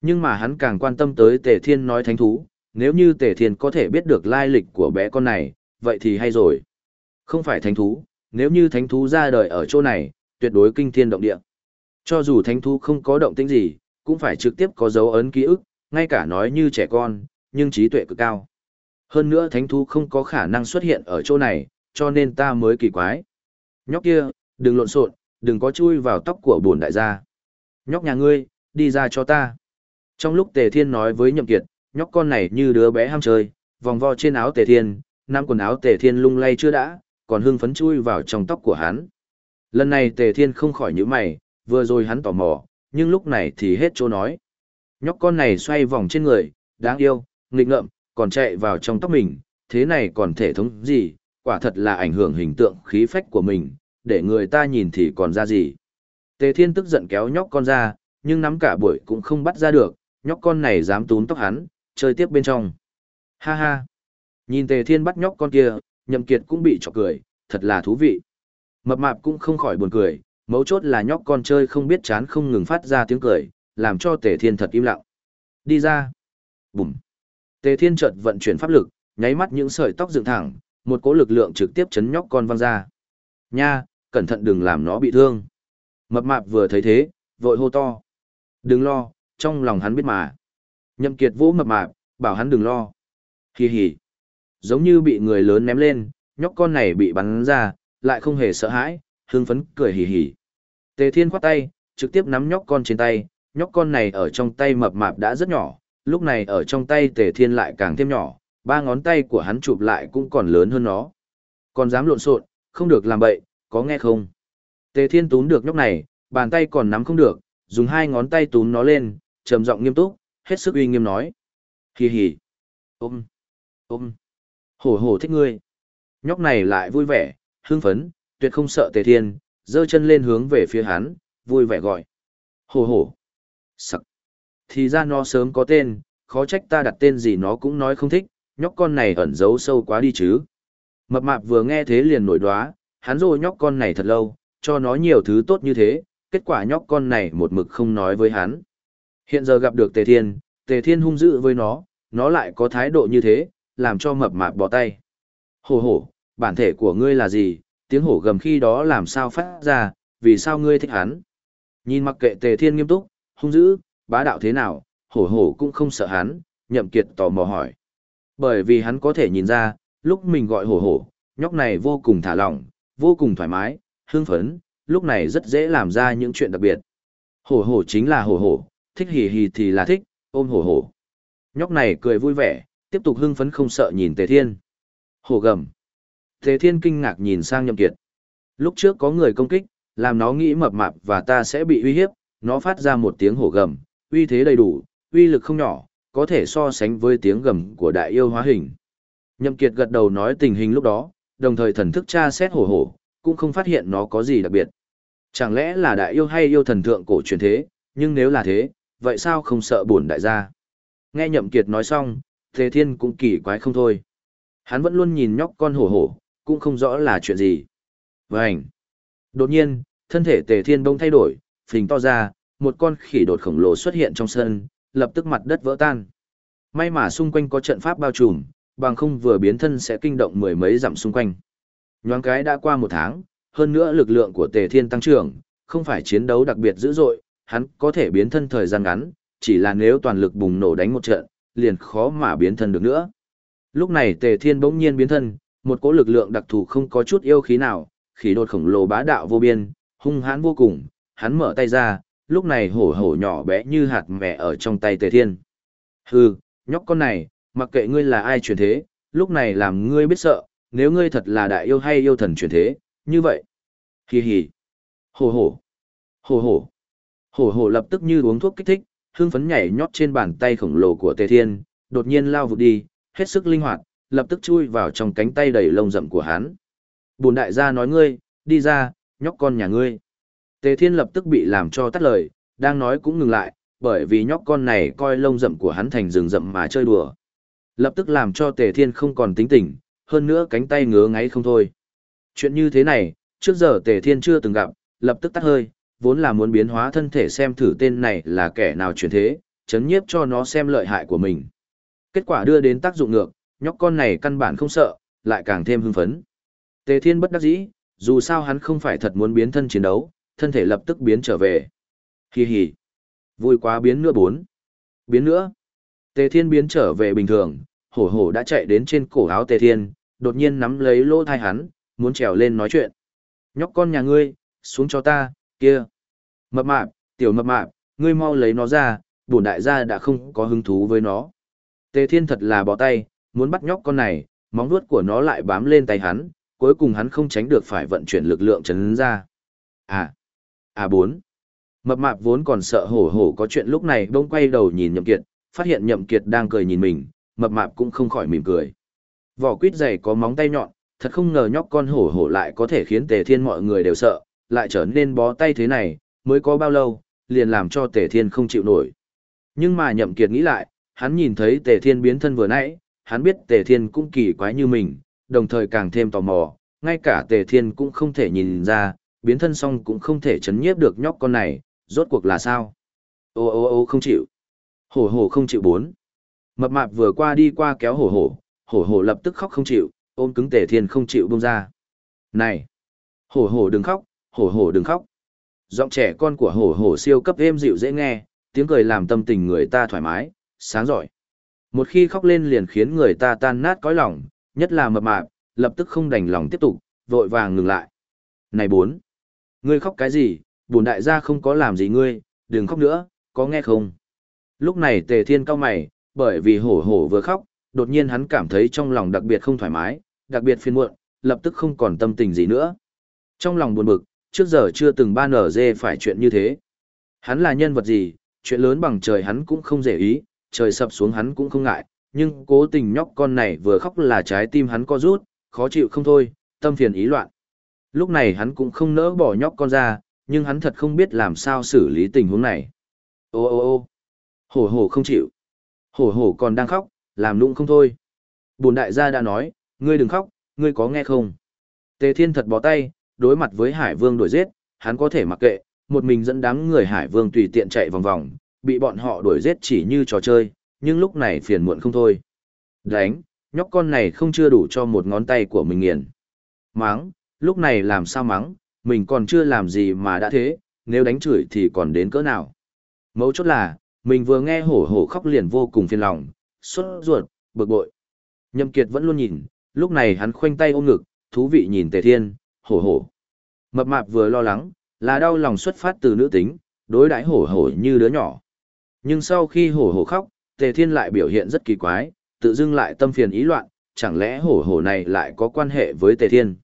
S1: Nhưng mà hắn càng quan tâm tới Tề Thiên nói thánh thú, nếu như Tề Thiên có thể biết được lai lịch của bé con này, vậy thì hay rồi. Không phải thánh thú, nếu như thánh thú ra đời ở chỗ này, tuyệt đối kinh thiên động địa. Cho dù thánh thú không có động tĩnh gì, cũng phải trực tiếp có dấu ấn ký ức, ngay cả nói như trẻ con, nhưng trí tuệ cực cao. Hơn nữa thánh thú không có khả năng xuất hiện ở chỗ này, cho nên ta mới kỳ quái. Nhóc kia, đừng lộn xộn, đừng có chui vào tóc của bổn đại gia. Nhóc nhà ngươi, đi ra cho ta. Trong lúc Tề Thiên nói với Nhậm Kiệt, nhóc con này như đứa bé ham chơi, vòng vo trên áo Tề Thiên, năm quần áo Tề Thiên lung lay chưa đã, còn hưng phấn chui vào trong tóc của hắn. Lần này Tề Thiên không khỏi nhíu mày, vừa rồi hắn tò mò, nhưng lúc này thì hết chỗ nói. Nhóc con này xoay vòng trên người, đáng yêu, nghịch ngợm, còn chạy vào trong tóc mình, thế này còn thể thống gì, quả thật là ảnh hưởng hình tượng khí phách của mình, để người ta nhìn thì còn ra gì. Tề Thiên tức giận kéo nhóc con ra, nhưng nắm cả buổi cũng không bắt ra được, nhóc con này dám túm tóc hắn, chơi tiếp bên trong. Ha ha! Nhìn Tề Thiên bắt nhóc con kia, Nhậm Kiệt cũng bị chọc cười, thật là thú vị. Mập mạp cũng không khỏi buồn cười, mấu chốt là nhóc con chơi không biết chán không ngừng phát ra tiếng cười, làm cho Tề Thiên thật im lặng. Đi ra. Bùm. Tề Thiên chợt vận chuyển pháp lực, nháy mắt những sợi tóc dựng thẳng, một cỗ lực lượng trực tiếp chấn nhóc con văng ra. Nha, cẩn thận đừng làm nó bị thương. Mập mạp vừa thấy thế, vội hô to. Đừng lo, trong lòng hắn biết mà. Nhậm Kiệt vỗ mập mạp, bảo hắn đừng lo. Hi hi. Giống như bị người lớn ném lên, nhóc con này bị bắn ra, lại không hề sợ hãi, hưng phấn cười hì hì. Tề Thiên khoát tay, trực tiếp nắm nhóc con trên tay, nhóc con này ở trong tay mập mạp đã rất nhỏ, lúc này ở trong tay Tề Thiên lại càng thêm nhỏ, ba ngón tay của hắn chụp lại cũng còn lớn hơn nó. Còn dám lộn xộn, không được làm bậy, có nghe không? Tề Thiên túm được nhóc này, bàn tay còn nắm không được, dùng hai ngón tay túm nó lên, trầm giọng nghiêm túc, hết sức uy nghiêm nói. Hì hì. Ôm. Ôm. Hổ hổ thích ngươi. Nhóc này lại vui vẻ, hưng phấn, tuyệt không sợ Tề Thiên, giơ chân lên hướng về phía hắn, vui vẻ gọi. Hổ hổ. Sặc. Thì ra nó sớm có tên, khó trách ta đặt tên gì nó cũng nói không thích, nhóc con này ẩn giấu sâu quá đi chứ. Mập mạp vừa nghe thế liền nổi đoá, hắn rồi nhóc con này thật lâu, cho nó nhiều thứ tốt như thế, kết quả nhóc con này một mực không nói với hắn. Hiện giờ gặp được Tề Thiên, Tề Thiên hung dữ với nó, nó lại có thái độ như thế, làm cho mập mạp bỏ tay. Hổ hổ, bản thể của ngươi là gì, tiếng hổ gầm khi đó làm sao phát ra, vì sao ngươi thích hắn. Nhìn mặc kệ Tề Thiên nghiêm túc, hung dữ, bá đạo thế nào, hổ hổ cũng không sợ hắn, nhậm kiệt tò mò hỏi. Bởi vì hắn có thể nhìn ra, lúc mình gọi hổ hổ, nhóc này vô cùng thả lỏng, vô cùng thoải mái, hưng phấn, lúc này rất dễ làm ra những chuyện đặc biệt. Hổ hổ chính là hổ hổ, thích hì hì thì là thích, ôm hổ hổ. Nhóc này cười vui vẻ, tiếp tục hưng phấn không sợ nhìn Tề Thiên. Hổ gầm. Tề Thiên kinh ngạc nhìn sang Nhậm Kiệt. Lúc trước có người công kích, làm nó nghĩ mập mạp và ta sẽ bị uy hiếp, nó phát ra một tiếng hổ gầm, uy thế đầy đủ, uy lực không nhỏ, có thể so sánh với tiếng gầm của đại yêu hóa hình. Nhậm Kiệt gật đầu nói tình hình lúc đó, đồng thời thần thức tra xét hổ hổ, cũng không phát hiện nó có gì đặc biệt. Chẳng lẽ là đại yêu hay yêu thần thượng cổ truyền thế, nhưng nếu là thế, vậy sao không sợ buồn đại gia? Nghe Nhậm Kiệt nói xong, Thế Thiên cũng kỳ quái không thôi. Hắn vẫn luôn nhìn nhóc con hổ hổ, cũng không rõ là chuyện gì. Vành! Đột nhiên, thân thể Tề Thiên bỗng thay đổi, phình to ra, một con khỉ đột khổng lồ xuất hiện trong sân, lập tức mặt đất vỡ tan. May mà xung quanh có trận pháp bao trùm, bằng không vừa biến thân sẽ kinh động mười mấy dặm xung quanh. Nhoáng cái đã qua một tháng, hơn nữa lực lượng của Tề Thiên tăng trưởng, không phải chiến đấu đặc biệt dữ dội, hắn có thể biến thân thời gian ngắn, chỉ là nếu toàn lực bùng nổ đánh một trận, liền khó mà biến thân được nữa. Lúc này Tề Thiên bỗng nhiên biến thân, một cỗ lực lượng đặc thù không có chút yêu khí nào, khí đột khổng lồ bá đạo vô biên, hung hãn vô cùng, hắn mở tay ra, lúc này hổ hổ nhỏ bé như hạt mẹ ở trong tay Tề Thiên. Hừ, nhóc con này, mặc kệ ngươi là ai truyền thế, lúc này làm ngươi biết sợ, nếu ngươi thật là đại yêu hay yêu thần truyền thế, như vậy. Hì hì. Hổ hổ. Hổ hổ. Hổ hổ lập tức như uống thuốc kích thích, hưng phấn nhảy nhót trên bàn tay khổng lồ của Tề Thiên, đột nhiên lao vụt đi, hết sức linh hoạt, lập tức chui vào trong cánh tay đầy lông rậm của hắn. Bùn đại gia nói ngươi, đi ra, nhóc con nhà ngươi. Tề Thiên lập tức bị làm cho tắt lời, đang nói cũng ngừng lại, bởi vì nhóc con này coi lông rậm của hắn thành rừng rậm mà chơi đùa. Lập tức làm cho Tề Thiên không còn tính tình, hơn nữa cánh tay ngứa ngáy không thôi. Chuyện như thế này, trước giờ Tề Thiên chưa từng gặp, lập tức tắt hơi, vốn là muốn biến hóa thân thể xem thử tên này là kẻ nào chuyển thế, chấn nhiếp cho nó xem lợi hại của mình. Kết quả đưa đến tác dụng ngược, nhóc con này căn bản không sợ, lại càng thêm hưng phấn. Tề Thiên bất đắc dĩ, dù sao hắn không phải thật muốn biến thân chiến đấu, thân thể lập tức biến trở về. Hi hi. Vui quá biến nữa bốn. Biến nữa. Tề Thiên biến trở về bình thường, hổ hổ đã chạy đến trên cổ áo Tề Thiên, đột nhiên nắm lấy lỗ thai hắn, muốn trèo lên nói chuyện. Nhóc con nhà ngươi, xuống cho ta, kia. Mập mạp, tiểu mập mạp, ngươi mau lấy nó ra, bổn đại gia đã không có hứng thú với nó. Tề Thiên thật là bỏ tay, muốn bắt nhóc con này, móng vuốt của nó lại bám lên tay hắn, cuối cùng hắn không tránh được phải vận chuyển lực lượng chấn ra. À, à bốn. Mập mạp vốn còn sợ hổ hổ có chuyện lúc này bỗng quay đầu nhìn Nhậm Kiệt, phát hiện Nhậm Kiệt đang cười nhìn mình, mập mạp cũng không khỏi mỉm cười. Vỏ quýt dày có móng tay nhọn, thật không ngờ nhóc con hổ hổ lại có thể khiến Tề Thiên mọi người đều sợ, lại trở nên bó tay thế này, mới có bao lâu, liền làm cho Tề Thiên không chịu nổi. Nhưng mà Nhậm Kiệt nghĩ lại, hắn nhìn thấy Tề Thiên biến thân vừa nãy, hắn biết Tề Thiên cũng kỳ quái như mình, đồng thời càng thêm tò mò, ngay cả Tề Thiên cũng không thể nhìn ra, biến thân xong cũng không thể chấn nhiếp được nhóc con này, rốt cuộc là sao? Ô ô ô không chịu. Hổ hổ không chịu bốn. Mập mạp vừa qua đi qua kéo hổ hổ, hổ hổ lập tức khóc không chịu, ôm cứng Tề Thiên không chịu buông ra. Này! Hổ hổ đừng khóc, hổ hổ đừng khóc. Giọng trẻ con của hổ hổ siêu cấp êm dịu dễ nghe, tiếng cười làm tâm tình người ta thoải mái, sáng giỏi. Một khi khóc lên liền khiến người ta tan nát cõi lòng, nhất là mập mạp, lập tức không đành lòng tiếp tục, vội vàng ngừng lại. Này bốn! Ngươi khóc cái gì, bổn đại gia không có làm gì ngươi, đừng khóc nữa, có nghe không? Lúc này tề thiên cao mày, bởi vì hổ hổ vừa khóc, đột nhiên hắn cảm thấy trong lòng đặc biệt không thoải mái, đặc biệt phiền muộn, lập tức không còn tâm tình gì nữa. Trong lòng buồn bực, trước giờ chưa từng ban ở dê phải chuyện như thế. Hắn là nhân vật gì, chuyện lớn bằng trời hắn cũng không dễ ý, trời sập xuống hắn cũng không ngại, nhưng cố tình nhóc con này vừa khóc là trái tim hắn co rút, khó chịu không thôi, tâm phiền ý loạn. Lúc này hắn cũng không nỡ bỏ nhóc con ra, nhưng hắn thật không biết làm sao xử lý tình huống này. Ô ô ô hổ hổ không chịu. Hổ hổ còn đang khóc, làm nụng không thôi. Bùn đại gia đã nói, ngươi đừng khóc, ngươi có nghe không? Tề thiên thật bó tay, đối mặt với hải vương đuổi giết, hắn có thể mặc kệ, một mình dẫn đám người hải vương tùy tiện chạy vòng vòng, bị bọn họ đuổi giết chỉ như trò chơi, nhưng lúc này phiền muộn không thôi. Đánh, nhóc con này không chưa đủ cho một ngón tay của mình nghiền. Máng, lúc này làm sao mắng, mình còn chưa làm gì mà đã thế, nếu đánh chửi thì còn đến cỡ nào. Mấu chốt là, mình vừa nghe hổ hổ khóc liền vô cùng phiền lòng, xuất ruột, bực bội. nhâm Kiệt vẫn luôn nhìn, lúc này hắn khoanh tay ôm ngực, thú vị nhìn Tề Thiên, hổ hổ. Mập mạp vừa lo lắng, là đau lòng xuất phát từ nữ tính, đối đãi hổ hổ như đứa nhỏ. Nhưng sau khi hổ hổ khóc, Tề Thiên lại biểu hiện rất kỳ quái, tự dưng lại tâm phiền ý loạn, chẳng lẽ hổ hổ này lại có quan hệ với Tề Thiên?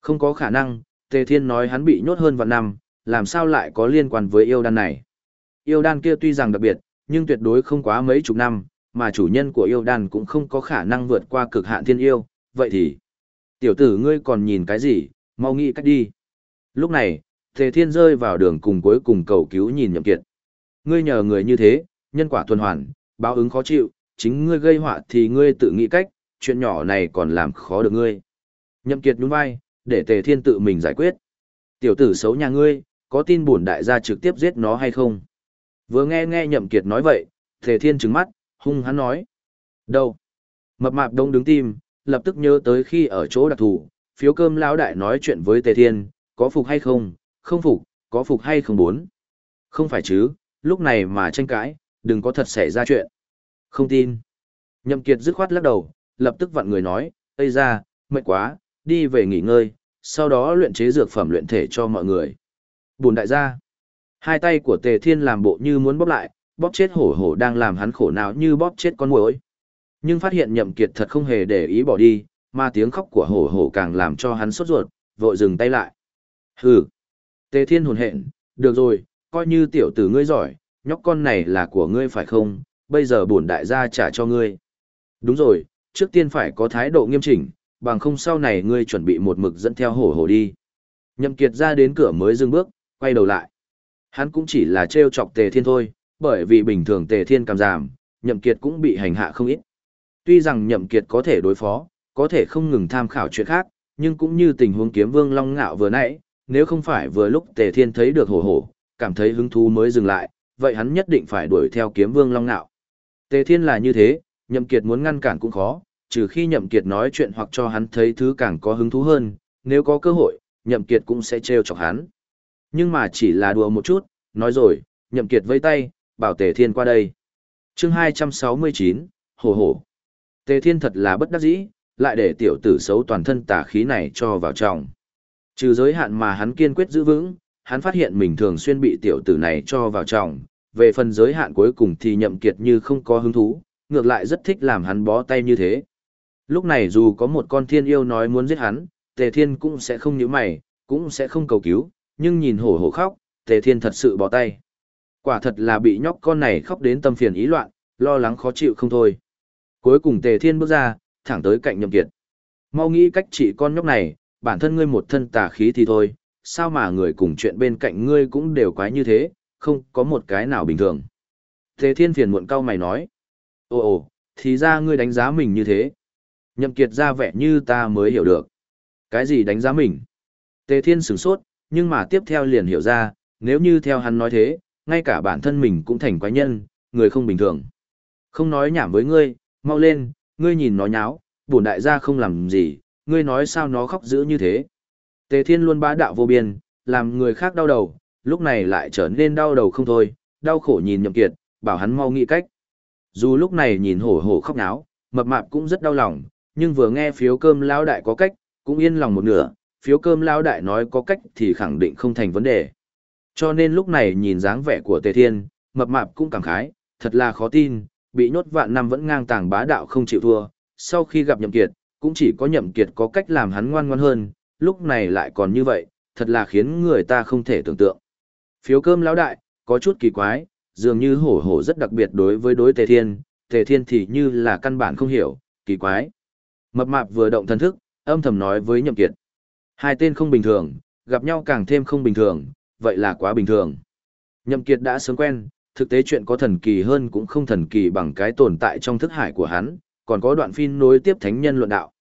S1: Không có khả năng, Tề Thiên nói hắn bị nhốt hơn vạn năm, làm sao lại có liên quan với yêu đan này? Yêu đan kia tuy rằng đặc biệt, nhưng tuyệt đối không quá mấy chục năm, mà chủ nhân của yêu đan cũng không có khả năng vượt qua cực hạn thiên yêu, vậy thì... Tiểu tử ngươi còn nhìn cái gì, mau nghĩ cách đi. Lúc này, Tề Thiên rơi vào đường cùng cuối cùng cầu cứu nhìn Nhậm Kiệt. Ngươi nhờ người như thế, nhân quả tuần hoàn, báo ứng khó chịu, chính ngươi gây họa thì ngươi tự nghĩ cách, chuyện nhỏ này còn làm khó được ngươi. Nhậm Kiệt nhún vai, để Tề Thiên tự mình giải quyết. Tiểu tử xấu nhà ngươi, có tin bổn đại gia trực tiếp giết nó hay không? Vừa nghe nghe Nhậm Kiệt nói vậy, Tề Thiên trừng mắt, hung hắn nói. Đâu? Mập mạp đông đứng tim, lập tức nhớ tới khi ở chỗ đặc thù, phiếu cơm lão đại nói chuyện với Tề Thiên, có phục hay không, không phục, có phục hay không muốn. Không phải chứ, lúc này mà tranh cãi, đừng có thật xảy ra chuyện. Không tin. Nhậm Kiệt dứt khoát lắc đầu, lập tức vặn người nói, Ây ra, mệt quá, đi về nghỉ ngơi, sau đó luyện chế dược phẩm luyện thể cho mọi người. Bùn đại gia. Hai tay của Tề Thiên làm bộ như muốn bóp lại, bóp chết hổ hổ đang làm hắn khổ não như bóp chết con muỗi. Nhưng phát hiện Nhậm Kiệt thật không hề để ý bỏ đi, mà tiếng khóc của hổ hổ càng làm cho hắn sốt ruột, vội dừng tay lại. Hừ. Tề Thiên hồn hện, được rồi, coi như tiểu tử ngươi giỏi, nhóc con này là của ngươi phải không, bây giờ bổn đại gia trả cho ngươi. Đúng rồi, trước tiên phải có thái độ nghiêm chỉnh, bằng không sau này ngươi chuẩn bị một mực dẫn theo hổ hổ đi. Nhậm Kiệt ra đến cửa mới dừng bước, quay đầu lại. Hắn cũng chỉ là treo chọc Tề Thiên thôi, bởi vì bình thường Tề Thiên cảm giảm, Nhậm Kiệt cũng bị hành hạ không ít. Tuy rằng Nhậm Kiệt có thể đối phó, có thể không ngừng tham khảo chuyện khác, nhưng cũng như tình huống kiếm vương long ngạo vừa nãy, nếu không phải vừa lúc Tề Thiên thấy được hổ hổ, cảm thấy hứng thú mới dừng lại, vậy hắn nhất định phải đuổi theo kiếm vương long ngạo. Tề Thiên là như thế, Nhậm Kiệt muốn ngăn cản cũng khó, trừ khi Nhậm Kiệt nói chuyện hoặc cho hắn thấy thứ càng có hứng thú hơn, nếu có cơ hội, Nhậm Kiệt cũng sẽ treo chọc hắn. Nhưng mà chỉ là đùa một chút, nói rồi, Nhậm Kiệt vẫy tay, bảo Tề Thiên qua đây. Chương 269, Hổ Hổ. Tề Thiên thật là bất đắc dĩ, lại để tiểu tử xấu toàn thân tà khí này cho vào trong. Trừ giới hạn mà hắn kiên quyết giữ vững, hắn phát hiện mình thường xuyên bị tiểu tử này cho vào trong, về phần giới hạn cuối cùng thì nhậm kiệt như không có hứng thú, ngược lại rất thích làm hắn bó tay như thế. Lúc này dù có một con thiên yêu nói muốn giết hắn, tề thiên cũng sẽ không nhíu mày, cũng sẽ không cầu cứu, nhưng nhìn hổ hổ khóc, tề thiên thật sự bó tay. Quả thật là bị nhóc con này khóc đến tâm phiền ý loạn, lo lắng khó chịu không thôi. Cuối cùng tề thiên bước ra, thẳng tới cạnh nhậm kiệt. Mau nghĩ cách trị con nhóc này, bản thân ngươi một thân tà khí thì thôi, sao mà người cùng chuyện bên cạnh ngươi cũng đều quái như thế, không có một cái nào bình thường. Tề thiên phiền muộn cao mày nói. Ồ ồ, thì ra ngươi đánh giá mình như thế. Nhậm kiệt ra vẻ như ta mới hiểu được. Cái gì đánh giá mình? Tề thiên sửng sốt, nhưng mà tiếp theo liền hiểu ra, nếu như theo hắn nói thế, ngay cả bản thân mình cũng thành quái nhân, người không bình thường. Không nói nhảm với ngươi, mau lên, ngươi nhìn nó nháo, bổn đại gia không làm gì, ngươi nói sao nó khóc dữ như thế. Tề thiên luôn bá đạo vô biên, làm người khác đau đầu, lúc này lại trở nên đau đầu không thôi, đau khổ nhìn nhậm kiệt, bảo hắn mau nghĩ cách. Dù lúc này nhìn hổ hổ khóc náo, mập mạp cũng rất đau lòng, nhưng vừa nghe phiếu cơm lão đại có cách, cũng yên lòng một nửa, phiếu cơm lão đại nói có cách thì khẳng định không thành vấn đề. Cho nên lúc này nhìn dáng vẻ của Tề Thiên, mập mạp cũng cảm khái, thật là khó tin, bị nhốt vạn năm vẫn ngang tàng bá đạo không chịu thua, sau khi gặp Nhậm Kiệt, cũng chỉ có Nhậm Kiệt có cách làm hắn ngoan ngoãn hơn, lúc này lại còn như vậy, thật là khiến người ta không thể tưởng tượng. Phiếu cơm lão đại, có chút kỳ quái, dường như hổ hổ rất đặc biệt đối với đối Tề Thiên, Tề Thiên thì như là căn bản không hiểu, kỳ quái. Mập mạp vừa động thần thức, âm thầm nói với Nhậm Kiệt. Hai tên không bình thường, gặp nhau càng thêm không bình thường, vậy là quá bình thường. Nhậm Kiệt đã sớm quen, thực tế chuyện có thần kỳ hơn cũng không thần kỳ bằng cái tồn tại trong thức hải của hắn, còn có đoạn phim nối tiếp thánh nhân luận đạo.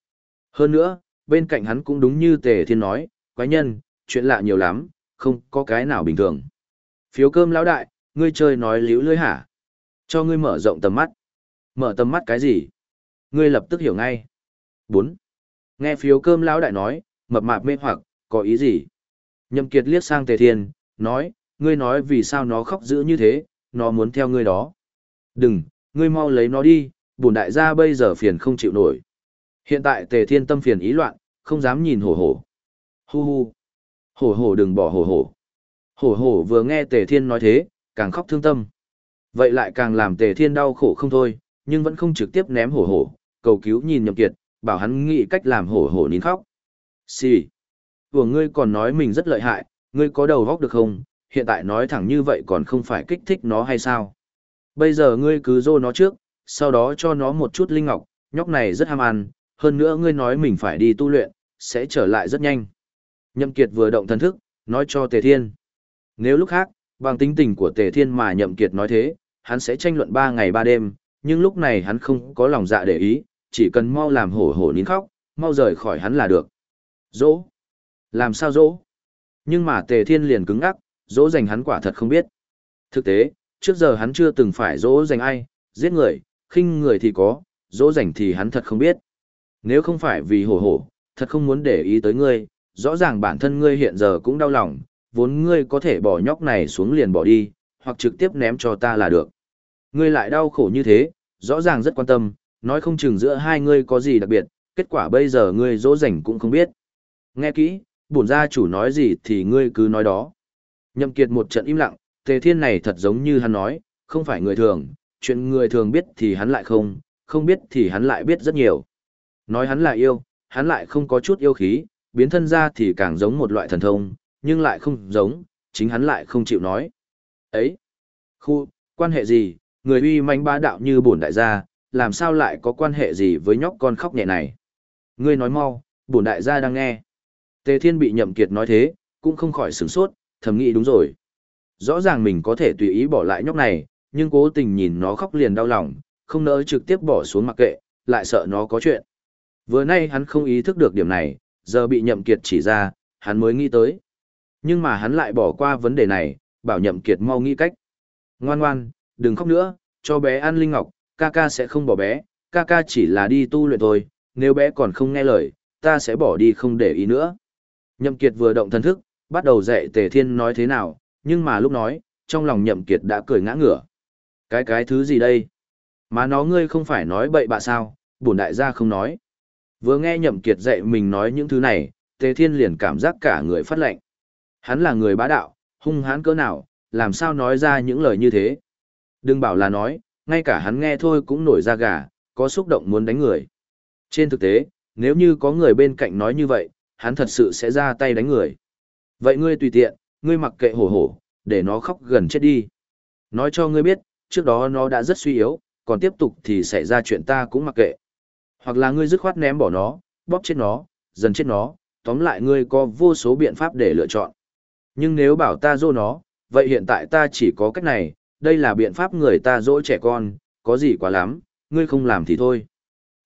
S1: Hơn nữa, bên cạnh hắn cũng đúng như Tề Thiên nói, quái nhân, chuyện lạ nhiều lắm, không có cái nào bình thường. Phiếu cơm lão đại, ngươi chơi nói liễu lưới hả? Cho ngươi mở rộng tầm mắt. Mở tầm mắt cái gì? Ngươi lập tức hiểu ngay. 4. Nghe phiếu cơm lão đại nói, mập mạp mê hoặc, có ý gì? nhâm Kiệt liếc sang Tề Thiên, nói, ngươi nói vì sao nó khóc dữ như thế, nó muốn theo ngươi đó. Đừng, ngươi mau lấy nó đi, bổn đại gia bây giờ phiền không chịu nổi. Hiện tại Tề Thiên tâm phiền ý loạn, không dám nhìn hổ hổ. Hu hu. Hổ hổ đừng bỏ hổ hổ. Hổ hổ vừa nghe Tề Thiên nói thế, càng khóc thương tâm. Vậy lại càng làm Tề Thiên đau khổ không thôi, nhưng vẫn không trực tiếp ném hổ hổ, cầu cứu nhìn Nhậm Kiệt, bảo hắn nghĩ cách làm hổ hổ nín khóc. Xì. vừa ngươi còn nói mình rất lợi hại, ngươi có đầu óc được không? Hiện tại nói thẳng như vậy còn không phải kích thích nó hay sao? Bây giờ ngươi cứ dô nó trước, sau đó cho nó một chút linh ngọc, nhóc này rất ham ăn, hơn nữa ngươi nói mình phải đi tu luyện, sẽ trở lại rất nhanh. Nhậm Kiệt vừa động thần thức, nói cho Tề Thiên. Nếu lúc khác, bằng tính tình của Tề Thiên mà Nhậm Kiệt nói thế, hắn sẽ tranh luận ba ngày ba đêm, nhưng lúc này hắn không có lòng dạ để ý, chỉ cần mau làm hổ hổ nín khóc, mau rời khỏi hắn là được. Dỗ. Làm sao dỗ? Nhưng mà Tề Thiên liền cứng ngắc, dỗ dành hắn quả thật không biết. Thực tế, trước giờ hắn chưa từng phải dỗ dành ai, giết người, khinh người thì có, dỗ dành thì hắn thật không biết. Nếu không phải vì hổ hổ, thật không muốn để ý tới ngươi, rõ ràng bản thân ngươi hiện giờ cũng đau lòng, vốn ngươi có thể bỏ nhóc này xuống liền bỏ đi, hoặc trực tiếp ném cho ta là được. Ngươi lại đau khổ như thế, rõ ràng rất quan tâm, nói không chừng giữa hai ngươi có gì đặc biệt, kết quả bây giờ ngươi dỗ dành cũng không biết. Nghe kỹ, bổn gia chủ nói gì thì ngươi cứ nói đó. Nhậm Kiệt một trận im lặng, Tề Thiên này thật giống như hắn nói, không phải người thường, chuyện người thường biết thì hắn lại không, không biết thì hắn lại biết rất nhiều. Nói hắn là yêu, hắn lại không có chút yêu khí, biến thân ra thì càng giống một loại thần thông, nhưng lại không giống, chính hắn lại không chịu nói. Ấy, khu, quan hệ gì, người uy manh bá đạo như bổn đại gia, làm sao lại có quan hệ gì với nhóc con khóc nhẹ này? Ngươi nói mau, bổn đại gia đang nghe. Tề Thiên bị Nhậm Kiệt nói thế, cũng không khỏi sửng sốt, thầm nghĩ đúng rồi. Rõ ràng mình có thể tùy ý bỏ lại nhóc này, nhưng cố tình nhìn nó khóc liền đau lòng, không nỡ trực tiếp bỏ xuống mặc kệ, lại sợ nó có chuyện. Vừa nay hắn không ý thức được điểm này, giờ bị Nhậm Kiệt chỉ ra, hắn mới nghĩ tới. Nhưng mà hắn lại bỏ qua vấn đề này, bảo Nhậm Kiệt mau nghĩ cách. Ngoan ngoan, đừng khóc nữa, cho bé ăn linh ngọc, ca ca sẽ không bỏ bé, ca ca chỉ là đi tu luyện thôi, nếu bé còn không nghe lời, ta sẽ bỏ đi không để ý nữa. Nhậm Kiệt vừa động thần thức, bắt đầu dạy Tề Thiên nói thế nào, nhưng mà lúc nói, trong lòng Nhậm Kiệt đã cười ngã ngửa. Cái cái thứ gì đây? Mà nó ngươi không phải nói bậy bạ sao, bổn đại gia không nói. Vừa nghe Nhậm Kiệt dạy mình nói những thứ này, Tề Thiên liền cảm giác cả người phát lạnh. Hắn là người bá đạo, hung hãn cỡ nào, làm sao nói ra những lời như thế. Đừng bảo là nói, ngay cả hắn nghe thôi cũng nổi da gà, có xúc động muốn đánh người. Trên thực tế, nếu như có người bên cạnh nói như vậy, hắn thật sự sẽ ra tay đánh người. Vậy ngươi tùy tiện, ngươi mặc kệ hổ hổ, để nó khóc gần chết đi. Nói cho ngươi biết, trước đó nó đã rất suy yếu, còn tiếp tục thì xảy ra chuyện ta cũng mặc kệ. Hoặc là ngươi dứt khoát ném bỏ nó, bóp chết nó, dần chết nó, tóm lại ngươi có vô số biện pháp để lựa chọn. Nhưng nếu bảo ta dỗ nó, vậy hiện tại ta chỉ có cách này, đây là biện pháp người ta dỗ trẻ con, có gì quá lắm, ngươi không làm thì thôi.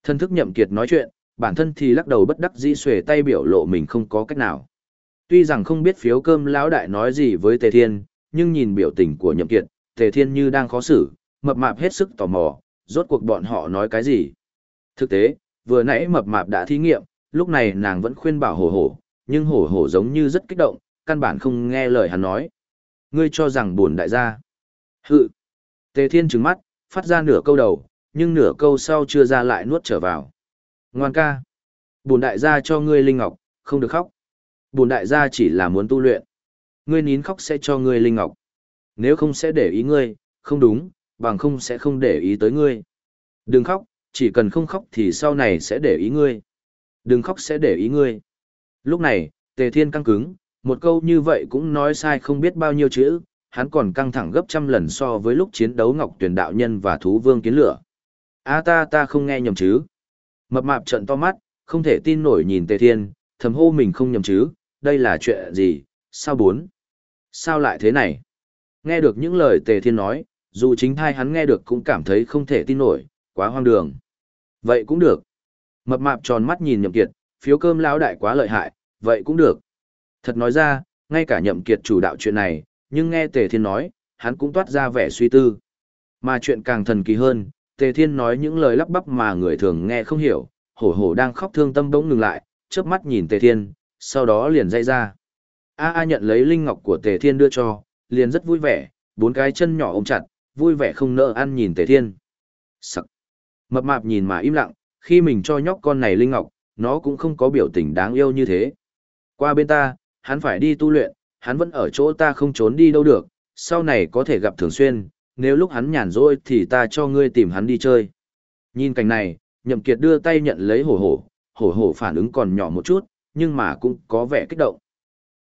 S1: Thân thức nhậm kiệt nói chuyện, bản thân thì lắc đầu bất đắc dĩ xuề tay biểu lộ mình không có cách nào. Tuy rằng không biết phiếu cơm lão đại nói gì với Tề Thiên, nhưng nhìn biểu tình của nhậm kiệt, Tề Thiên như đang khó xử, mập mạp hết sức tò mò, rốt cuộc bọn họ nói cái gì. Thực tế, vừa nãy mập mạp đã thí nghiệm, lúc này nàng vẫn khuyên bảo hổ hổ, nhưng hổ hổ giống như rất kích động, căn bản không nghe lời hắn nói. Ngươi cho rằng buồn đại gia. Hự. Tề Thiên trừng mắt, phát ra nửa câu đầu, nhưng nửa câu sau chưa ra lại nuốt trở vào. Ngoan ca. Buồn đại gia cho ngươi linh ngọc, không được khóc. Bùn đại gia chỉ là muốn tu luyện. Ngươi nín khóc sẽ cho ngươi linh ngọc. Nếu không sẽ để ý ngươi, không đúng, bằng không sẽ không để ý tới ngươi. Đừng khóc, chỉ cần không khóc thì sau này sẽ để ý ngươi. Đừng khóc sẽ để ý ngươi. Lúc này, Tề Thiên căng cứng, một câu như vậy cũng nói sai không biết bao nhiêu chữ, hắn còn căng thẳng gấp trăm lần so với lúc chiến đấu Ngọc Tuyền đạo nhân và thú vương kiến lửa. A ta ta không nghe nhầm chứ. Mập mạp trận to mắt, không thể tin nổi nhìn Tề Thiên, thầm hô mình không nhầm chứ, đây là chuyện gì, sao bốn? Sao lại thế này? Nghe được những lời Tề Thiên nói, dù chính thai hắn nghe được cũng cảm thấy không thể tin nổi, quá hoang đường. Vậy cũng được. Mập mạp tròn mắt nhìn nhậm kiệt, phiếu cơm lão đại quá lợi hại, vậy cũng được. Thật nói ra, ngay cả nhậm kiệt chủ đạo chuyện này, nhưng nghe Tề Thiên nói, hắn cũng toát ra vẻ suy tư. Mà chuyện càng thần kỳ hơn, Tề Thiên nói những lời lắp bắp mà người thường nghe không hiểu, hổ hổ đang khóc thương tâm bỗng ngừng lại, chớp mắt nhìn Tề Thiên, sau đó liền dây ra. A A nhận lấy linh ngọc của Tề Thiên đưa cho, liền rất vui vẻ, bốn cái chân nhỏ ôm chặt, vui vẻ không nỡ ăn nhìn Tề Thiên. Sắc. Mập mạp nhìn mà im lặng, khi mình cho nhóc con này linh ngọc, nó cũng không có biểu tình đáng yêu như thế. Qua bên ta, hắn phải đi tu luyện, hắn vẫn ở chỗ ta không trốn đi đâu được, sau này có thể gặp thường xuyên, nếu lúc hắn nhàn rỗi thì ta cho ngươi tìm hắn đi chơi. Nhìn cảnh này, nhậm kiệt đưa tay nhận lấy hổ hổ, hổ hổ phản ứng còn nhỏ một chút, nhưng mà cũng có vẻ kích động.